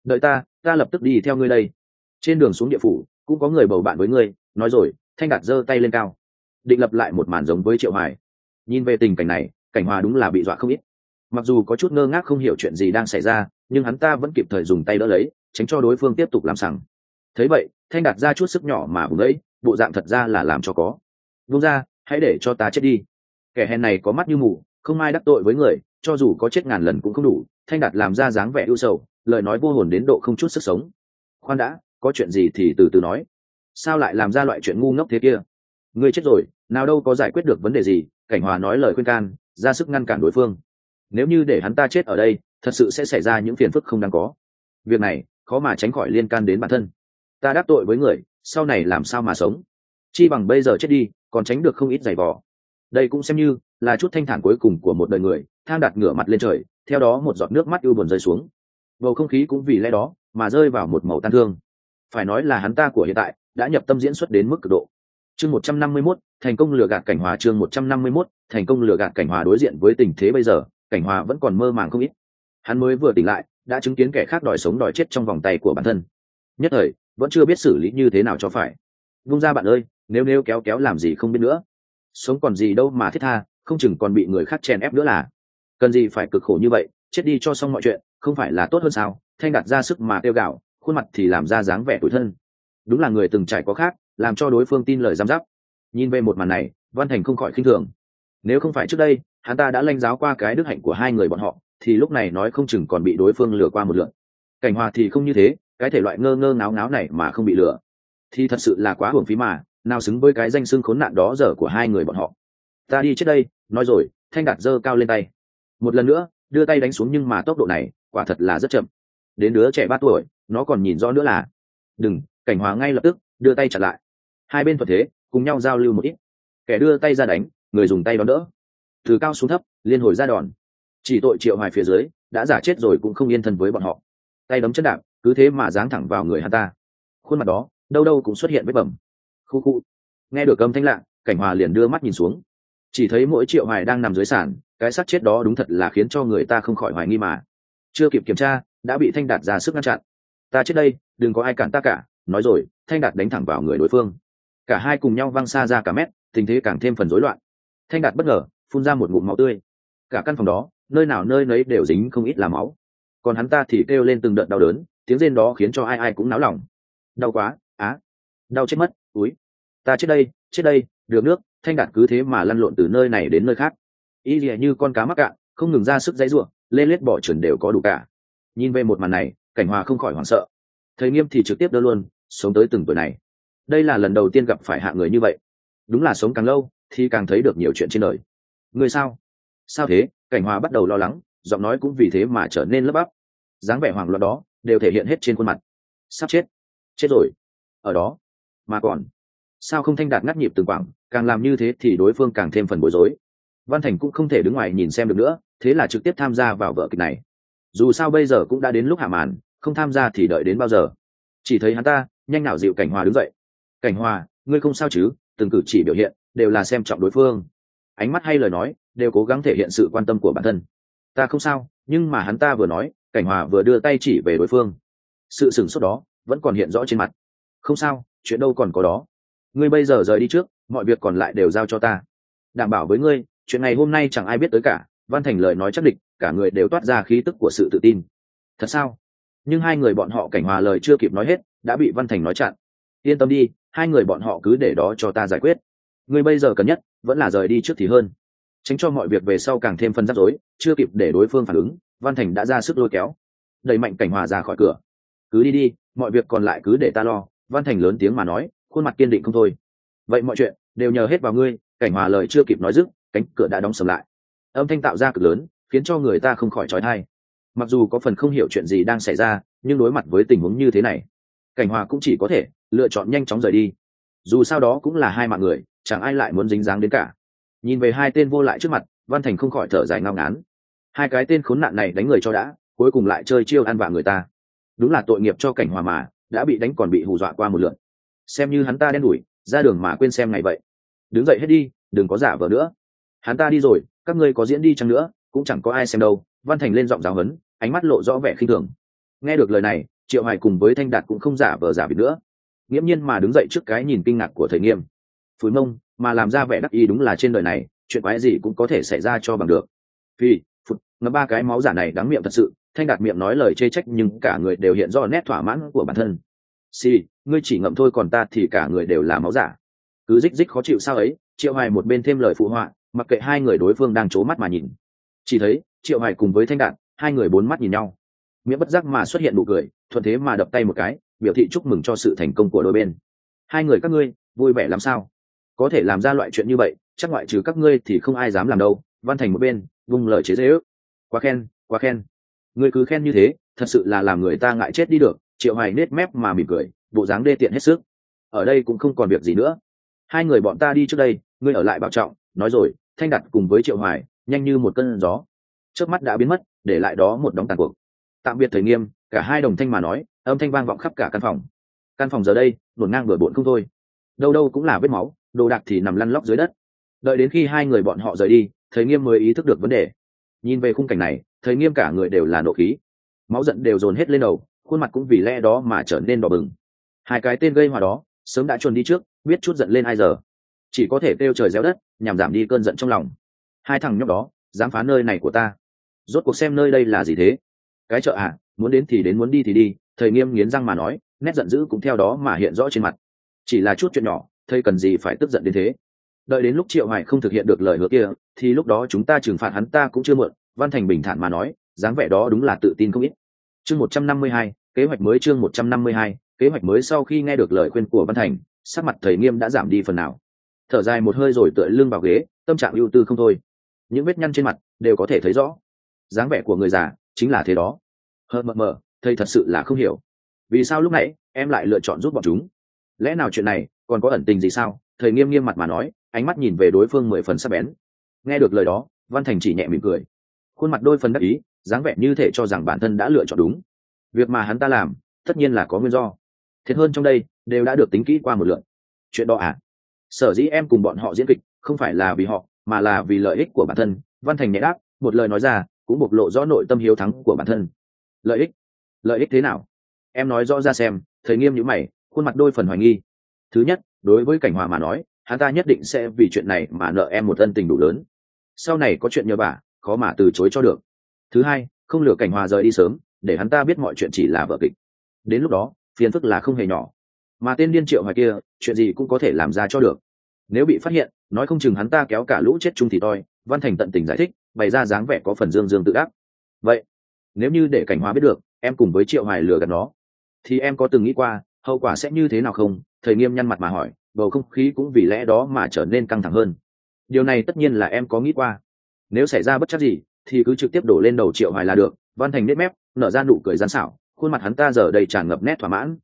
Đợi ta ta lập tức đi theo ngươi đây. Trên đường xuống địa phủ, cũng có người bầu bạn với ngươi, nói rồi, thanh đạt giơ tay lên cao định lập lại một màn giống với triệu hoài. Nhìn về tình cảnh này, cảnh hòa đúng là bị dọa không ít. Mặc dù có chút ngơ ngác không hiểu chuyện gì đang xảy ra, nhưng hắn ta vẫn kịp thời dùng tay đỡ lấy, tránh cho đối phương tiếp tục làm sằng. Thấy vậy, thanh đạt ra chút sức nhỏ mà vùng ấy, bộ dạng thật ra là làm cho có. Vung ra, hãy để cho ta chết đi. Kẻ hèn này có mắt như mù, không ai đắc tội với người, cho dù có chết ngàn lần cũng không đủ, thanh đạt làm ra dáng vẻ ưu sầu, lời nói vô hồn đến độ không chút sức sống. Khoan đã, có chuyện gì thì từ từ nói. Sao lại làm ra loại chuyện ngu ngốc thế kia? Ngươi chết rồi nào đâu có giải quyết được vấn đề gì, cảnh hòa nói lời khuyên can, ra sức ngăn cản đối phương. Nếu như để hắn ta chết ở đây, thật sự sẽ xảy ra những phiền phức không đáng có. Việc này, khó mà tránh khỏi liên can đến bản thân. Ta đắc tội với người, sau này làm sao mà sống? Chi bằng bây giờ chết đi, còn tránh được không ít giày vò. Đây cũng xem như là chút thanh thản cuối cùng của một đời người thang đặt ngửa mặt lên trời, theo đó một giọt nước mắt ưu buồn rơi xuống. Bầu không khí cũng vì lẽ đó mà rơi vào một màu tan thương. Phải nói là hắn ta của hiện tại đã nhập tâm diễn xuất đến mức cực độ chương một trăm năm mươi 151, thành công lừa gạt cảnh hòa chương một trăm năm mươi 151, thành công lừa gạt cảnh hòa đối diện với tình thế bây giờ cảnh hòa vẫn còn mơ màng không ít. Hắn mới vừa tỉnh lại đã chứng kiến kẻ khác đòi sống đòi chết trong vòng tay của bản thân. Nhất thời vẫn chưa biết xử lý như thế nào cho phải. Vung ra bạn ơi nếu nếu kéo kéo làm gì không biết nữa. Sống còn gì đâu mà thiết tha không chừng còn bị người khác chèn ép nữa là. Cần gì phải cực khổ như vậy chết đi cho xong mọi chuyện không phải là tốt hơn sao? Thanh đặt ra sức mà tiêu gạo khuôn mặt thì làm ra dáng vẻ tủi thân. Đúng là người từng trải có khác làm cho đối phương tin lời giám giáp. Nhìn về một màn này, văn thành không khỏi khinh thường. Nếu không phải trước đây, hắn ta đã lanh giáo qua cái đức hạnh của hai người bọn họ, thì lúc này nói không chừng còn bị đối phương lừa qua một lượt. Cảnh hòa thì không như thế, cái thể loại ngơ ngơ ngáo ngáo này mà không bị lừa. Thì thật sự là quá hưởng phí mà, nào xứng với cái danh xưng khốn nạn đó giờ của hai người bọn họ. Ta đi trước đây, nói rồi, thanh đạt giơ cao lên tay. Một lần nữa, đưa tay đánh xuống nhưng mà tốc độ này, quả thật là rất chậm. Đến đứa trẻ ba tuổi, nó còn nhìn rõ nữa là, đừng, cảnh hòa ngay lập tức, đưa tay chặn lại hai bên thuật thế, cùng nhau giao lưu một ít. Kẻ đưa tay ra đánh, người dùng tay đón đỡ. Từ cao xuống thấp, liên hồi ra đòn. Chỉ tội triệu hoài phía dưới, đã giả chết rồi cũng không yên thân với bọn họ. Tay đấm chân đạp, cứ thế mà giáng thẳng vào người hắn ta. Khuôn mặt đó, đâu đâu cũng xuất hiện vết bầm. Khu khu. Nghe được âm thanh lạ, cảnh hòa liền đưa mắt nhìn xuống. Chỉ thấy mỗi triệu hoài đang nằm dưới sàn, cái xác chết đó đúng thật là khiến cho người ta không khỏi hoài nghi mà. Chưa kịp kiểm tra, đã bị thanh đạt ra sức ngăn chặn. Ta chết đây, đừng có ai cản ta cả, nói rồi, thanh đạt đánh thẳng vào người đối phương cả hai cùng nhau văng xa ra cả mét, tình thế càng thêm phần rối loạn. Thanh đạt bất ngờ, phun ra một ngụm máu tươi. Cả căn phòng đó, nơi nào nơi nấy đều dính không ít là máu. Còn hắn ta thì kêu lên từng đợt đau đớn, tiếng rên đó khiến cho ai ai cũng náo lòng. Đau quá, á. Đau chết mất, úi. Ta chết đây chết đây, được nước, thanh đạt cứ thế mà lăn lộn từ nơi này đến nơi khác. Y lìa như con cá mắc cạn, không ngừng ra sức dãy ruộng lê lết bỏ trườn đều có đủ cả. Nhìn về một màn này, cảnh hòa không khỏi hoảng sợ. Thầy nghiêm thì trực tiếp đỡ luôn, sống tới từng tuổi này đây là lần đầu tiên gặp phải hạ người như vậy. Đúng là sống càng lâu, thì càng thấy được nhiều chuyện trên đời. Người sao? Sao thế? Cảnh hòa bắt đầu lo lắng, giọng nói cũng vì thế mà trở nên lấp bắp. Dáng vẻ hoảng loạn đó đều thể hiện hết trên khuôn mặt. Sắp chết. Chết rồi. Ở đó. Mà còn. Sao không thanh đạt ngắt nhịp từng quảng, càng làm như thế thì đối phương càng thêm phần bối rối. Văn thành cũng không thể đứng ngoài nhìn xem được nữa, thế là trực tiếp tham gia vào vở kịch này. Dù sao bây giờ cũng đã đến lúc hạ màn, không tham gia thì đợi đến bao giờ? Chỉ thấy hắn ta, nhanh nào dịu cảnh hòa đứng dậy cảnh hòa ngươi không sao chứ? Từng cử chỉ biểu hiện đều là xem trọng đối phương. Ánh mắt hay lời nói đều cố gắng thể hiện sự quan tâm của bản thân. Ta không sao, nhưng mà hắn ta vừa nói, cảnh hòa vừa đưa tay chỉ về đối phương. Sự sửng sốt đó vẫn còn hiện rõ trên mặt. Không sao, chuyện đâu còn có đó. Ngươi bây giờ rời đi trước, mọi việc còn lại đều giao cho ta. Đảm bảo với ngươi, chuyện này hôm nay chẳng ai biết tới cả. Văn thành lời nói chắc địch, cả người đều toát ra khí tức của sự tự tin. Thật sao? Nhưng hai người bọn họ cảnh hòa lời chưa kịp nói hết, đã bị văn thành nói chặn. Yên tâm đi hai người bọn họ cứ để đó cho ta giải quyết. Ngươi bây giờ cần nhất, vẫn là rời đi trước thì hơn. Tránh cho mọi việc về sau càng thêm phân rắc rối, chưa kịp để đối phương phản ứng, văn thành đã ra sức lôi kéo. Đẩy mạnh cảnh hòa ra khỏi cửa. Cứ đi đi, mọi việc còn lại cứ để ta lo, văn thành lớn tiếng mà nói, khuôn mặt kiên định không thôi. Vậy mọi chuyện đều nhờ hết vào ngươi, cảnh hòa lời chưa kịp nói dứt, cánh cửa đã đóng sầm lại. Âm thanh tạo ra cực lớn, khiến cho người ta không khỏi trói thai. Mặc dù có phần không hiểu chuyện gì đang xảy ra, nhưng đối mặt với tình huống như thế này cảnh hòa cũng chỉ có thể lựa chọn nhanh chóng rời đi. Dù sao đó cũng là hai mạng người chẳng ai lại muốn dính dáng đến cả. Nhìn về hai tên vô lại trước mặt văn thành không khỏi thở dài ngao ngán. Hai cái tên khốn nạn này đánh người cho đã cuối cùng lại chơi chiêu ăn vạ người ta. Đúng là tội nghiệp cho cảnh hòa mà đã bị đánh còn bị hù dọa qua một lượt. Xem như hắn ta đen đủi ra đường mà quên xem ngày vậy. Đứng dậy hết đi đừng có giả vờ nữa. Hắn ta đi rồi các ngươi có diễn đi chăng nữa cũng chẳng có ai xem đâu. Văn thành lên giọng giáo huấn, ánh mắt lộ rõ vẻ khinh thường. Nghe được lời này triệu hoài cùng với thanh đạt cũng không giả vờ giả vịt nữa. Nghiễm nhiên mà đứng dậy trước cái nhìn kinh ngạc của thầy nghiêm. Phủi mông, mà làm ra vẻ đắc ý đúng là trên đời này, chuyện quái gì cũng có thể xảy ra cho bằng được. Vì phụt ngập ba cái máu giả này đáng miệng thật sự, thanh đạt miệng nói lời chê trách nhưng cả người đều hiện rõ nét thỏa mãn của bản thân. Si ngươi chỉ ngậm thôi còn ta thì cả người đều là máu giả. Cứ dích dích khó chịu sao ấy, triệu hoài một bên thêm lời phụ họa, mặc kệ hai người đối phương đang trố mắt mà nhìn. Chỉ thấy, triệu hoài cùng với thanh đạt, hai người bốn mắt nhìn nhau miệng bất giác mà xuất hiện nụ cười, thuận thế mà đập tay một cái, biểu thị chúc mừng cho sự thành công của đôi bên. Hai người các ngươi, vui vẻ làm sao? Có thể làm ra loại chuyện như vậy, chắc ngoại trừ các ngươi thì không ai dám làm đâu. Văn thành một bên, vung lời chế dễ ước quá khen quá khen. Người cứ khen như thế, thật sự là làm người ta ngại chết đi được. Triệu hoài nết mép mà mỉm cười, bộ dáng đê tiện hết sức. Ở đây cũng không còn việc gì nữa. Hai người bọn ta đi trước đây, ngươi ở lại bảo trọng, nói rồi, thanh đặt cùng với triệu hoài, nhanh như một cơn gió. Trước mắt đã biến mất, để lại đó một đống tàn cuộc tạm biệt thời nghiêm, cả hai đồng thanh mà nói, âm thanh vang vọng khắp cả căn phòng. Căn phòng giờ đây nổn ngang bừa bộn không thôi. Đâu đâu cũng là vết máu, đồ đạc thì nằm lăn lóc dưới đất. Đợi đến khi hai người bọn họ rời đi, thời nghiêm mới ý thức được vấn đề. Nhìn về khung cảnh này, thời nghiêm cả người đều là nộ khí. Máu giận đều dồn hết lên đầu, khuôn mặt cũng vì lẽ đó mà trở nên đỏ bừng. Hai cái tên gây hòa đó, sớm đã chuồn đi trước, biết chút giận lên ai giờ. Chỉ có thể kêu trời réo đất, nhằm giảm đi cơn giận trong lòng. Hai thằng nhóc đó, dám phá nơi này của ta. Rốt cuộc xem nơi đây là gì thế? Cái chợ à muốn đến thì đến muốn đi thì đi Thầy nghiêm nghiến răng mà nói nét giận dữ cũng theo đó mà hiện rõ trên mặt. Chỉ là chút chuyện nhỏ thầy cần gì phải tức giận đến thế? Đợi đến lúc triệu hoài không thực hiện được lời hứa kia thì lúc đó chúng ta trừng phạt hắn ta cũng chưa muộn văn thành bình thản mà nói dáng vẻ đó đúng là tự tin không ít. Chương 152, kế hoạch mới chương 152, kế hoạch mới sau khi nghe được lời khuyên của văn thành sắc mặt thầy nghiêm đã giảm đi phần nào. Thở dài một hơi rồi tựa lưng vào ghế tâm trạng ưu tư không thôi. Những vết nhăn trên mặt đều có thể thấy rõ. Dáng vẻ của người già chính là thế đó. Hờ, mờ mờ, thầy thật sự là không hiểu. Vì sao lúc nãy, em lại lựa chọn giúp bọn chúng? Lẽ nào chuyện này còn có ẩn tình gì sao? Thầy nghiêm nghiêm mặt mà nói, ánh mắt nhìn về đối phương mười phần sắc bén. Nghe được lời đó, văn thành chỉ nhẹ mỉm cười. Khuôn mặt đôi phần đắc ý, dáng vẻ như thể cho rằng bản thân đã lựa chọn đúng. Việc mà hắn ta làm, tất nhiên là có nguyên do. Thiệt hơn trong đây, đều đã được tính kỹ qua một lượt. Chuyện đó à? Sở dĩ em cùng bọn họ diễn kịch, không phải là vì họ, mà là vì lợi ích của bản thân. Văn thành nhẹ đáp, một lời nói ra cũng bộc lộ rõ nội tâm hiếu thắng của bản thân. Lợi ích? Lợi ích thế nào? Em nói rõ ra xem, thầy nghiêm nhữ mày, khuôn mặt đôi phần hoài nghi. Thứ nhất, đối với cảnh hòa mà nói, hắn ta nhất định sẽ vì chuyện này mà nợ em một ân tình đủ lớn. Sau này có chuyện nhờ bà, khó mà từ chối cho được. Thứ hai, không lừa cảnh hòa rời đi sớm, để hắn ta biết mọi chuyện chỉ là vở kịch. Đến lúc đó, phiền phức là không hề nhỏ. Mà tên điên triệu ngoài kia, chuyện gì cũng có thể làm ra cho được. Nếu bị phát hiện, nói không chừng hắn ta kéo cả lũ chết chung thì toi, văn thành tận tình giải thích bày ra dáng vẻ có phần dương dương tự đắc. Vậy, nếu như để cảnh hóa biết được, em cùng với triệu hoài lừa gạt nó, thì em có từng nghĩ qua hậu quả sẽ như thế nào không? Thầy nghiêm nhăn mặt mà hỏi, bầu không khí cũng vì lẽ đó mà trở nên căng thẳng hơn. Điều này tất nhiên là em có nghĩ qua. Nếu xảy ra bất chắc gì, thì cứ trực tiếp đổ lên đầu triệu hoài là được. Văn thành nết mép, nở ra nụ cười gian xảo, khuôn mặt hắn ta giờ đầy tràn ngập nét thỏa mãn.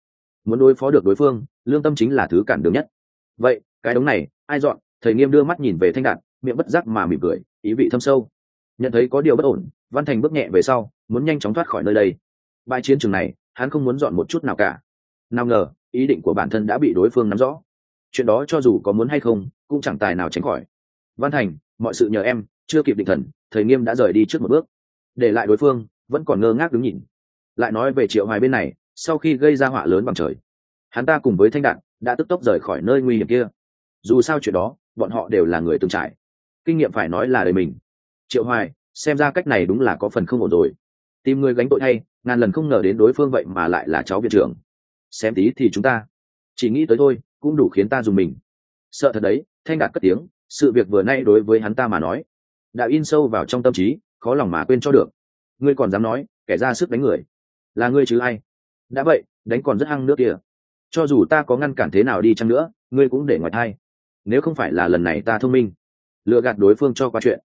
Muốn đối phó được đối phương, lương tâm chính là thứ cản đường nhất. Vậy, cái đống này, ai dọn? Thầy nghiêm đưa mắt nhìn về thanh đạt, miệng bất giác mà mỉm cười, ý vị thâm sâu nhận thấy có điều bất ổn, văn thành bước nhẹ về sau, muốn nhanh chóng thoát khỏi nơi đây. Bãi chiến trường này, hắn không muốn dọn một chút nào cả. Nào ngờ, ý định của bản thân đã bị đối phương nắm rõ. Chuyện đó cho dù có muốn hay không, cũng chẳng tài nào tránh khỏi. Văn thành, mọi sự nhờ em, chưa kịp định thần thời nghiêm đã rời đi trước một bước. Để lại đối phương, vẫn còn ngơ ngác đứng nhìn. Lại nói về triệu hoài bên này, sau khi gây ra họa lớn bằng trời. Hắn ta cùng với thanh đạn đã tức tốc rời khỏi nơi nguy hiểm kia. Dù sao chuyện đó, bọn họ đều là người từng trải. Kinh nghiệm phải nói là đời mình triệu hoài, xem ra cách này đúng là có phần không ổn rồi. Tìm người gánh tội thay ngàn lần không ngờ đến đối phương vậy mà lại là cháu viện trưởng. Xem tí thì chúng ta. Chỉ nghĩ tới thôi, cũng đủ khiến ta dùng mình. Sợ thật đấy, thanh đạt cất tiếng, sự việc vừa nay đối với hắn ta mà nói, đã in sâu vào trong tâm trí, khó lòng mà quên cho được. Ngươi còn dám nói, kẻ ra sức đánh người. Là ngươi chứ ai? Đã vậy, đánh còn rất hăng nước kia cho dù ta có ngăn cản thế nào đi chăng nữa, ngươi cũng để ngoài thai. Nếu không phải là lần này ta thông minh lựa gạt đối phương cho qua chuyện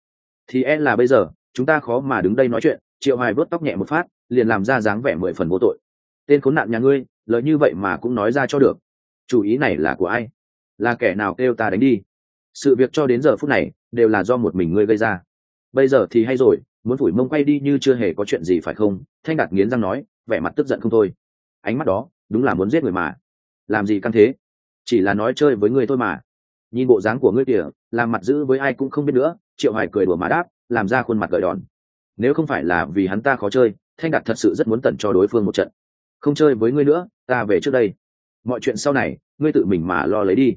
thì e là bây giờ, chúng ta khó mà đứng đây nói chuyện. Triệu hoài vớt tóc nhẹ một phát, liền làm ra dáng vẻ mười phần vô tội. Tên khốn nạn nhà ngươi lợi như vậy mà cũng nói ra cho được. Chủ ý này là của ai? Là kẻ nào kêu ta đánh đi? Sự việc cho đến giờ phút này, đều là do một mình ngươi gây ra. Bây giờ thì hay rồi, muốn phủi mông quay đi như chưa hề có chuyện gì phải không? Thanh đạt nghiến răng nói, vẻ mặt tức giận không thôi. Ánh mắt đó, đúng là muốn giết người mà. Làm gì căng thế? Chỉ là nói chơi với ngươi thôi mà. Nhìn bộ dáng của ngươi kìa làm mặt giữ với ai cũng không biết nữa, triệu hoài cười đùa mà đáp, làm ra khuôn mặt gợi đòn. Nếu không phải là vì hắn ta khó chơi, thanh đạt thật sự rất muốn tận cho đối phương một trận. Không chơi với ngươi nữa, ta về trước đây. Mọi chuyện sau này, ngươi tự mình mà lo lấy đi.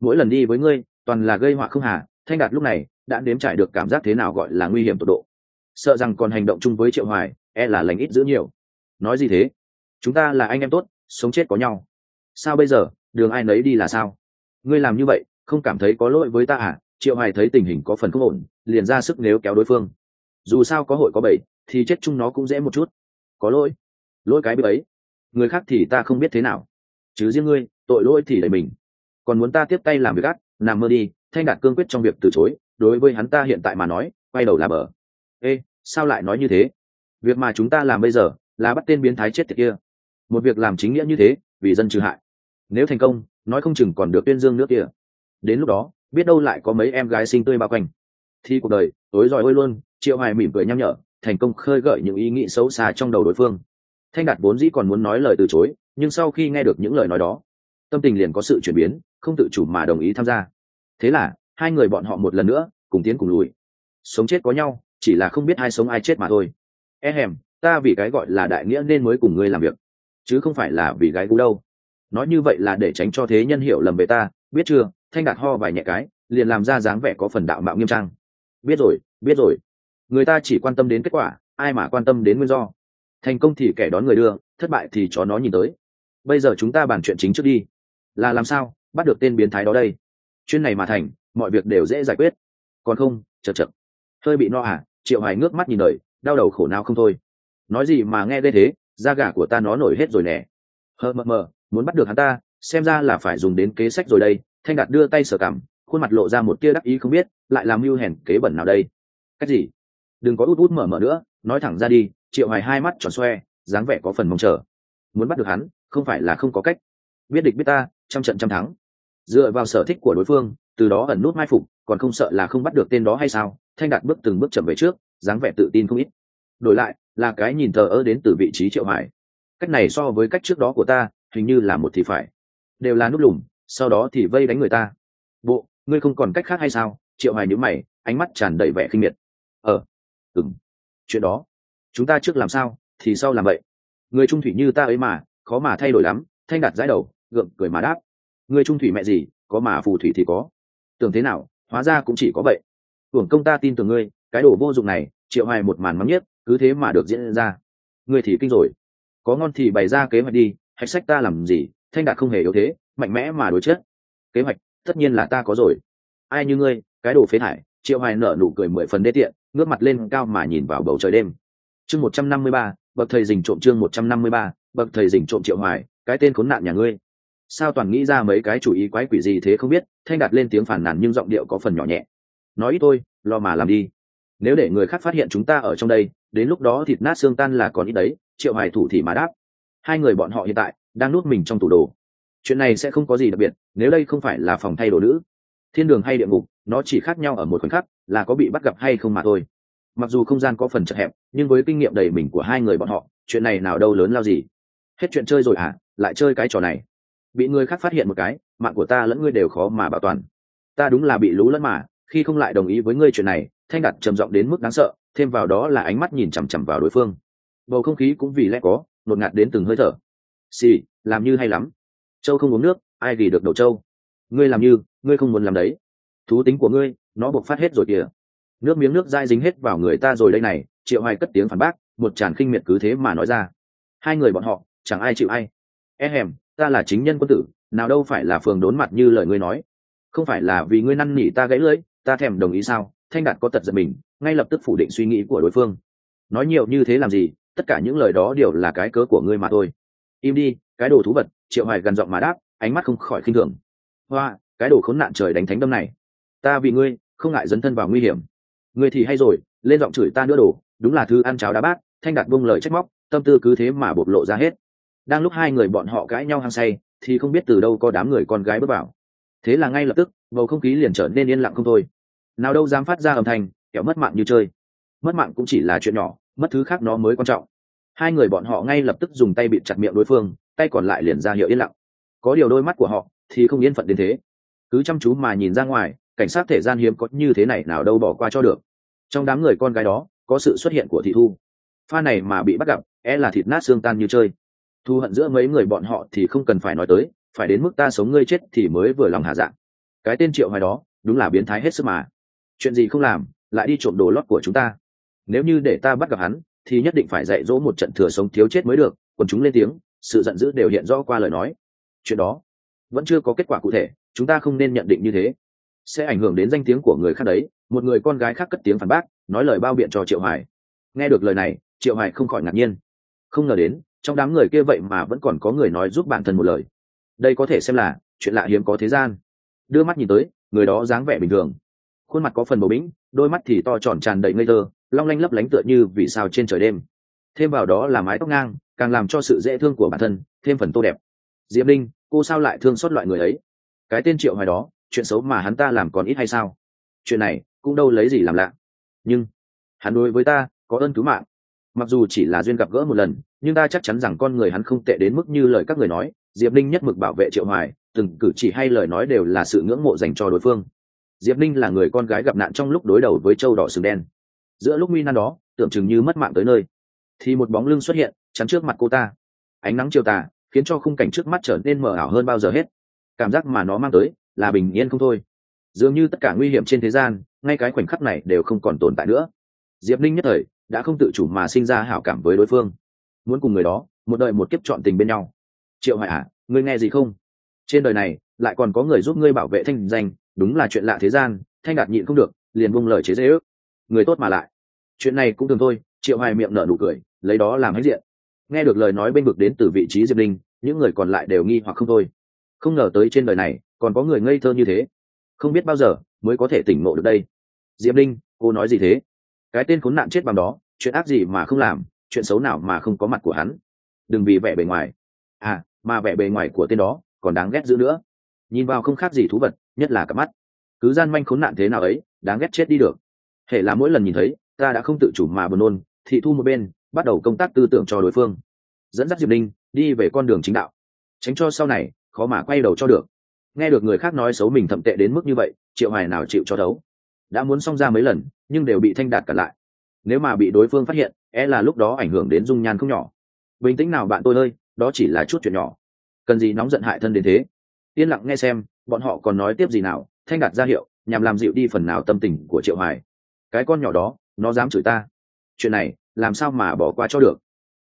Mỗi lần đi với ngươi, toàn là gây họa không hà, thanh đạt lúc này đã nếm trải được cảm giác thế nào gọi là nguy hiểm tột độ. Sợ rằng còn hành động chung với triệu hoài e là lành ít giữ nhiều. Nói gì thế? Chúng ta là anh em tốt, sống chết có nhau. Sao bây giờ? Đường ai nấy đi là sao? Ngươi làm như vậy không cảm thấy có lỗi với ta à? Triệu hoài thấy tình hình có phần không ổn, liền ra sức nếu kéo đối phương. Dù sao có hội có bảy thì chết chung nó cũng dễ một chút. Có lỗi. Lỗi cái bị ấy. Người khác thì ta không biết thế nào. Chứ riêng ngươi, tội lỗi thì đầy mình. Còn muốn ta tiếp tay làm việc gắt nằm mơ đi, thanh đạt cương quyết trong việc từ chối, đối với hắn ta hiện tại mà nói, quay đầu là bờ. Ê, sao lại nói như thế? Việc mà chúng ta làm bây giờ, là bắt tên biến thái chết tiệt kia. Một việc làm chính nghĩa như thế, vì dân trừ hại. Nếu thành công, nói không chừng còn được tuyên dương nước kia đến lúc đó, biết đâu lại có mấy em gái sinh tươi bao quanh. Thì cuộc đời, tối giỏi ơi luôn, triệu hoài mỉm cười nhăm nhở, thành công khơi gợi những ý nghĩ xấu xa trong đầu đối phương. Thanh đạt vốn dĩ còn muốn nói lời từ chối, nhưng sau khi nghe được những lời nói đó, tâm tình liền có sự chuyển biến, không tự chủ mà đồng ý tham gia. Thế là, hai người bọn họ một lần nữa, cùng tiến cùng lùi. Sống chết có nhau, chỉ là không biết ai sống ai chết mà thôi. E hèm, ta vì cái gọi là đại nghĩa nên mới cùng ngươi làm việc, chứ không phải là vì gái gú đâu. Nói như vậy là để tránh cho thế nhân hiểu lầm về ta, biết chưa? Thanh đạt ho vài nhẹ cái, liền làm ra dáng vẻ có phần đạo mạo nghiêm trang. Biết rồi biết rồi. Người ta chỉ quan tâm đến kết quả, ai mà quan tâm đến nguyên do. Thành công thì kẻ đón người đưa, thất bại thì chó nó nhìn tới. Bây giờ chúng ta bàn chuyện chính trước đi. Là làm sao, bắt được tên biến thái đó đây? Chuyên này mà thành, mọi việc đều dễ giải quyết. Còn không chật chật hơi bị no à triệu hoài ngước mắt nhìn đời, đau đầu khổ nào không thôi. Nói gì mà nghe đây thế, da gà của ta nó nổi hết rồi nè. Hờ mờ mờ muốn bắt được hắn ta, xem ra là phải dùng đến kế sách rồi đây thanh đạt đưa tay sở cảm khuôn mặt lộ ra một tia đắc ý không biết, lại làm mưu hèn kế bẩn nào đây? Cách gì? Đừng có út út mở mở nữa, nói thẳng ra đi, triệu hoài hai mắt tròn xoe, dáng vẻ có phần mong chờ. Muốn bắt được hắn, không phải là không có cách. Biết địch biết ta, trăm trận trăm thắng. Dựa vào sở thích của đối phương, từ đó ẩn nút mai phục, còn không sợ là không bắt được tên đó hay sao? Thanh đạt bước từng bước chậm về trước, dáng vẻ tự tin không ít. Đổi lại, là cái nhìn thờ ơ đến từ vị trí triệu hoài. Cách này so với cách trước đó của ta, hình như là một thì phải. Đều là nút lùm sau đó thì vây đánh người ta. Bộ, ngươi không còn cách khác hay sao? Triệu hoài nhíu mày, ánh mắt tràn đầy vẻ khinh miệt. Ờ ừm. Chuyện đó, chúng ta trước làm sao, thì sau làm vậy. Người trung thủy như ta ấy mà, khó mà thay đổi lắm. Thanh đạt giãi đầu, gượng cười mà đáp. Người trung thủy mẹ gì, có mà phù thủy thì có. Tưởng thế nào, hóa ra cũng chỉ có vậy. Hưởng công ta tin tưởng ngươi, cái đồ vô dụng này, triệu hoài một màn mắm nhất cứ thế mà được diễn ra. Ngươi thì kinh rồi. Có ngon thì bày ra kế hoạch đi, hạch sách ta làm gì, thanh đạt không hề yếu thế mạnh mẽ mà đối chết kế hoạch, tất nhiên là ta có rồi. Ai như ngươi, cái đồ phế thải, triệu hoài nở nụ cười mười phần đê tiện, ngước mặt lên cao mà nhìn vào bầu trời đêm. Chương một trăm năm mươi ba, bậc thầy dình trộm chương một trăm năm mươi ba, bậc thầy dình trộm triệu hoài, cái tên khốn nạn nhà ngươi. Sao toàn nghĩ ra mấy cái chủ ý quái quỷ gì thế không biết, thanh đặt lên tiếng phản nàn nhưng giọng điệu có phần nhỏ nhẹ. Nói ít thôi, lo mà làm đi. Nếu để người khác phát hiện chúng ta ở trong đây, đến lúc đó thịt nát xương tan là còn ít đấy, triệu hoài thủ thì mà đáp. Hai người bọn họ hiện tại, đang nuốt mình trong tủ đồ chuyện này sẽ không có gì đặc biệt, nếu đây không phải là phòng thay đồ nữ, thiên đường hay địa ngục, nó chỉ khác nhau ở một khoảnh khắc, là có bị bắt gặp hay không mà thôi. Mặc dù không gian có phần chật hẹp, nhưng với kinh nghiệm đầy mình của hai người bọn họ, chuyện này nào đâu lớn lao gì. Hết chuyện chơi rồi à lại chơi cái trò này. Bị người khác phát hiện một cái, mạng của ta lẫn ngươi đều khó mà bảo toàn. Ta đúng là bị lú lẫn mà, khi không lại đồng ý với ngươi chuyện này, thanh đặt trầm giọng đến mức đáng sợ, thêm vào đó là ánh mắt nhìn chằm chằm vào đối phương. Bầu không khí cũng vì lẽ có nột ngạt đến từng hơi thở. Xì, làm như hay lắm châu không uống nước, ai vì được đầu châu? Ngươi làm như, ngươi không muốn làm đấy. Thú tính của ngươi, nó buộc phát hết rồi kìa. Nước miếng nước dai dính hết vào người ta rồi đây này, triệu hoài cất tiếng phản bác, một tràn khinh miệt cứ thế mà nói ra. Hai người bọn họ, chẳng ai chịu ai. E hèm, ta là chính nhân quân tử, nào đâu phải là phường đốn mặt như lời ngươi nói. Không phải là vì ngươi năn nỉ ta gãy lưỡi, ta thèm đồng ý sao? Thanh đạt có tật giật mình, ngay lập tức phủ định suy nghĩ của đối phương. Nói nhiều như thế làm gì, tất cả những lời đó đều là cái cớ của ngươi mà thôi. Im đi cái đồ thú vật, triệu hoài gần giọng mà đáp, ánh mắt không khỏi khinh thường. Hoa, cái đồ khốn nạn trời đánh thánh đâm này. Ta vì ngươi, không ngại dấn thân vào nguy hiểm. Ngươi thì hay rồi, lên giọng chửi ta nữa đồ, đúng là thứ ăn cháo đá bát, thanh đạt buông lời trách móc, tâm tư cứ thế mà bộc lộ ra hết. Đang lúc hai người bọn họ cãi nhau hăng say, thì không biết từ đâu có đám người con gái bước vào. Thế là ngay lập tức, bầu không khí liền trở nên yên lặng không thôi. Nào đâu dám phát ra âm thanh, kẻo mất mạng như chơi. Mất mạng cũng chỉ là chuyện nhỏ, mất thứ khác nó mới quan trọng. Hai người bọn họ ngay lập tức dùng tay bịt chặt miệng đối phương tay còn lại liền ra hiệu yên lặng. Có điều đôi mắt của họ thì không yên phận đến thế. Cứ chăm chú mà nhìn ra ngoài, cảnh sát thể gian hiếm có như thế này nào đâu bỏ qua cho được. Trong đám người con gái đó, có sự xuất hiện của thị thu. Pha này mà bị bắt gặp é e là thịt nát xương tan như chơi. Thu hận giữa mấy người bọn họ thì không cần phải nói tới, phải đến mức ta sống ngươi chết thì mới vừa lòng hạ dạng cái tên triệu hoài đó, đúng là biến thái hết sức mà. Chuyện gì không làm, lại đi trộm đồ lót của chúng ta. Nếu như để ta bắt gặp hắn, thì nhất định phải dạy dỗ một trận thừa sống thiếu chết mới được, còn chúng lên tiếng sự giận dữ đều hiện rõ qua lời nói. Chuyện đó vẫn chưa có kết quả cụ thể, chúng ta không nên nhận định như thế. Sẽ ảnh hưởng đến danh tiếng của người khác đấy. Một người con gái khác cất tiếng phản bác, nói lời bao biện cho triệu hoài. Nghe được lời này, triệu hoài không khỏi ngạc nhiên. Không ngờ đến, trong đám người kia vậy mà vẫn còn có người nói giúp bản thân một lời. Đây có thể xem là chuyện lạ hiếm có thế gian. Đưa mắt nhìn tới, người đó dáng vẻ bình thường. Khuôn mặt có phần bầu bĩnh, đôi mắt thì to tròn tràn đầy ngây thơ, long lanh lấp lánh tựa như vì sao trên trời đêm. Thêm vào đó là mái tóc ngang càng làm cho sự dễ thương của bản thân thêm phần tô đẹp. Diệp linh, cô sao lại thương xót loại người ấy? Cái tên triệu hoài đó, chuyện xấu mà hắn ta làm còn ít hay sao? Chuyện này, cũng đâu lấy gì làm lạ. Nhưng, hắn đối với ta, có ơn cứu mạng. Mặc dù chỉ là duyên gặp gỡ một lần, nhưng ta chắc chắn rằng con người hắn không tệ đến mức như lời các người nói. Diệp Ninh nhất mực bảo vệ triệu hoài, từng cử chỉ hay lời nói đều là sự ngưỡng mộ dành cho đối phương. Diệp Ninh là người con gái gặp nạn trong lúc đối đầu với châu đỏ sừng đen. Giữa lúc nguy nan đó, tưởng chừng như mất mạng tới nơi, thì một bóng lưng xuất hiện chắn trước mặt cô ta. Ánh nắng chiều tà, khiến cho khung cảnh trước mắt trở nên mờ ảo hơn bao giờ hết. Cảm giác mà nó mang tới là bình yên không thôi. Dường như tất cả nguy hiểm trên thế gian, ngay cái khoảnh khắc này đều không còn tồn tại nữa. Diệp linh nhất thời đã không tự chủ mà sinh ra hảo cảm với đối phương. Muốn cùng người đó, một đời một kiếp chọn tình bên nhau. Triệu hoài à ngươi nghe gì không? Trên đời này, lại còn có người giúp ngươi bảo vệ thanh danh, đúng là chuyện lạ thế gian, thanh đạt nhịn không được, liền buông lời chế dễ ước người tốt mà lại. Chuyện này cũng thường thôi, triệu hoài miệng nở nụ cười, lấy đó làm hãnh diện nghe được lời nói bên vực đến từ vị trí diệp linh những người còn lại đều nghi hoặc không thôi. Không ngờ tới trên đời này, còn có người ngây thơ như thế. Không biết bao giờ mới có thể tỉnh ngộ được đây. Diệp linh cô nói gì thế? Cái tên khốn nạn chết bằng đó, chuyện ác gì mà không làm, chuyện xấu nào mà không có mặt của hắn? Đừng vì vẻ bề ngoài. À mà vẻ bề ngoài của tên đó còn đáng ghét dữ nữa. Nhìn vào không khác gì thú vật, nhất là cặp mắt. Cứ gian manh khốn nạn thế nào ấy, đáng ghét chết đi được. Hệ là mỗi lần nhìn thấy, ta đã không tự chủ mà buồn nôn thị thu một bên bắt đầu công tác tư tưởng cho đối phương. Dẫn dắt diệp linh đi về con đường chính đạo. Tránh cho sau này, khó mà quay đầu cho được. Nghe được người khác nói xấu mình thậm tệ đến mức như vậy, triệu hoài nào chịu cho đấu? Đã muốn xong ra mấy lần, nhưng đều bị thanh đạt cản lại. Nếu mà bị đối phương phát hiện e là lúc đó ảnh hưởng đến dung nhan không nhỏ. Bình tĩnh nào bạn tôi ơi, đó chỉ là chút chuyện nhỏ. Cần gì nóng giận hại thân đến thế? Yên lặng nghe xem, bọn họ còn nói tiếp gì nào? Thanh đạt ra hiệu, nhằm làm dịu đi phần nào tâm tình của triệu hoài. Cái con nhỏ đó, nó dám chửi ta. Chuyện này làm sao mà bỏ qua cho được?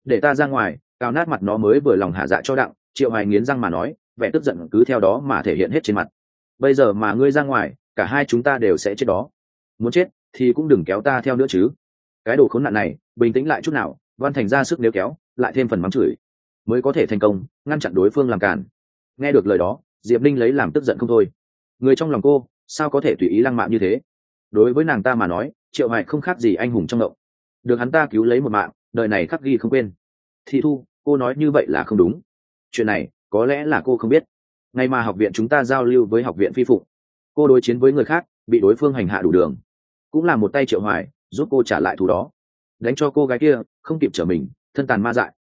Để ta ra ngoài cao nát mặt nó mới vừa lòng hạ dạ cho đặng, triệu hoài nghiến răng mà nói, vẻ tức giận cứ theo đó mà thể hiện hết trên mặt. Bây giờ mà ngươi ra ngoài, cả hai chúng ta đều sẽ chết đó. Muốn chết thì cũng đừng kéo ta theo nữa chứ. Cái đồ khốn nạn này, bình tĩnh lại chút nào, văn thành ra sức nếu kéo, lại thêm phần mắng chửi. Mới có thể thành công, ngăn chặn đối phương làm cản nghe được lời đó, diệp linh lấy làm tức giận không thôi. Người trong lòng cô, sao có thể tùy ý lăng mạ như thế? Đối với nàng ta mà nói, triệu hoài không khác gì anh hùng trong động được hắn ta cứu lấy một mạng, đời này khắc ghi không quên. Thị thu, cô nói như vậy là không đúng. Chuyện này, có lẽ là cô không biết. Ngày mà học viện chúng ta giao lưu với học viện phi phục cô đối chiến với người khác, bị đối phương hành hạ đủ đường. Cũng là một tay triệu hoài, giúp cô trả lại thù đó. Đánh cho cô gái kia, không kịp trở mình, thân tàn ma dại.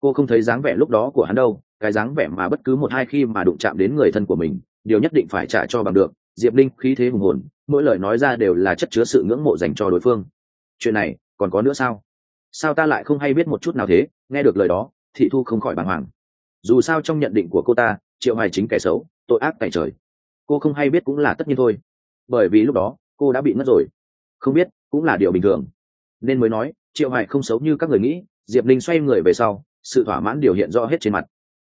Cô không thấy dáng vẻ lúc đó của hắn đâu, cái dáng vẻ mà bất cứ một hai khi mà đụng chạm đến người thân của mình, điều nhất định phải trả cho bằng được. Diệp linh khí thế hùng hồn, mỗi lời nói ra đều là chất chứa sự ngưỡng mộ dành cho đối phương. Chuyện này còn có nữa sao? Sao ta lại không hay biết một chút nào thế? Nghe được lời đó thị thu không khỏi bàng hoàng. Dù sao trong nhận định của cô ta triệu hoài chính kẻ xấu tội ác tại trời. Cô không hay biết cũng là tất nhiên thôi. Bởi vì lúc đó cô đã bị ngất rồi. Không biết cũng là điều bình thường. Nên mới nói triệu hoài không xấu như các người nghĩ diệp linh xoay người về sau sự thỏa mãn điều hiện rõ hết trên mặt.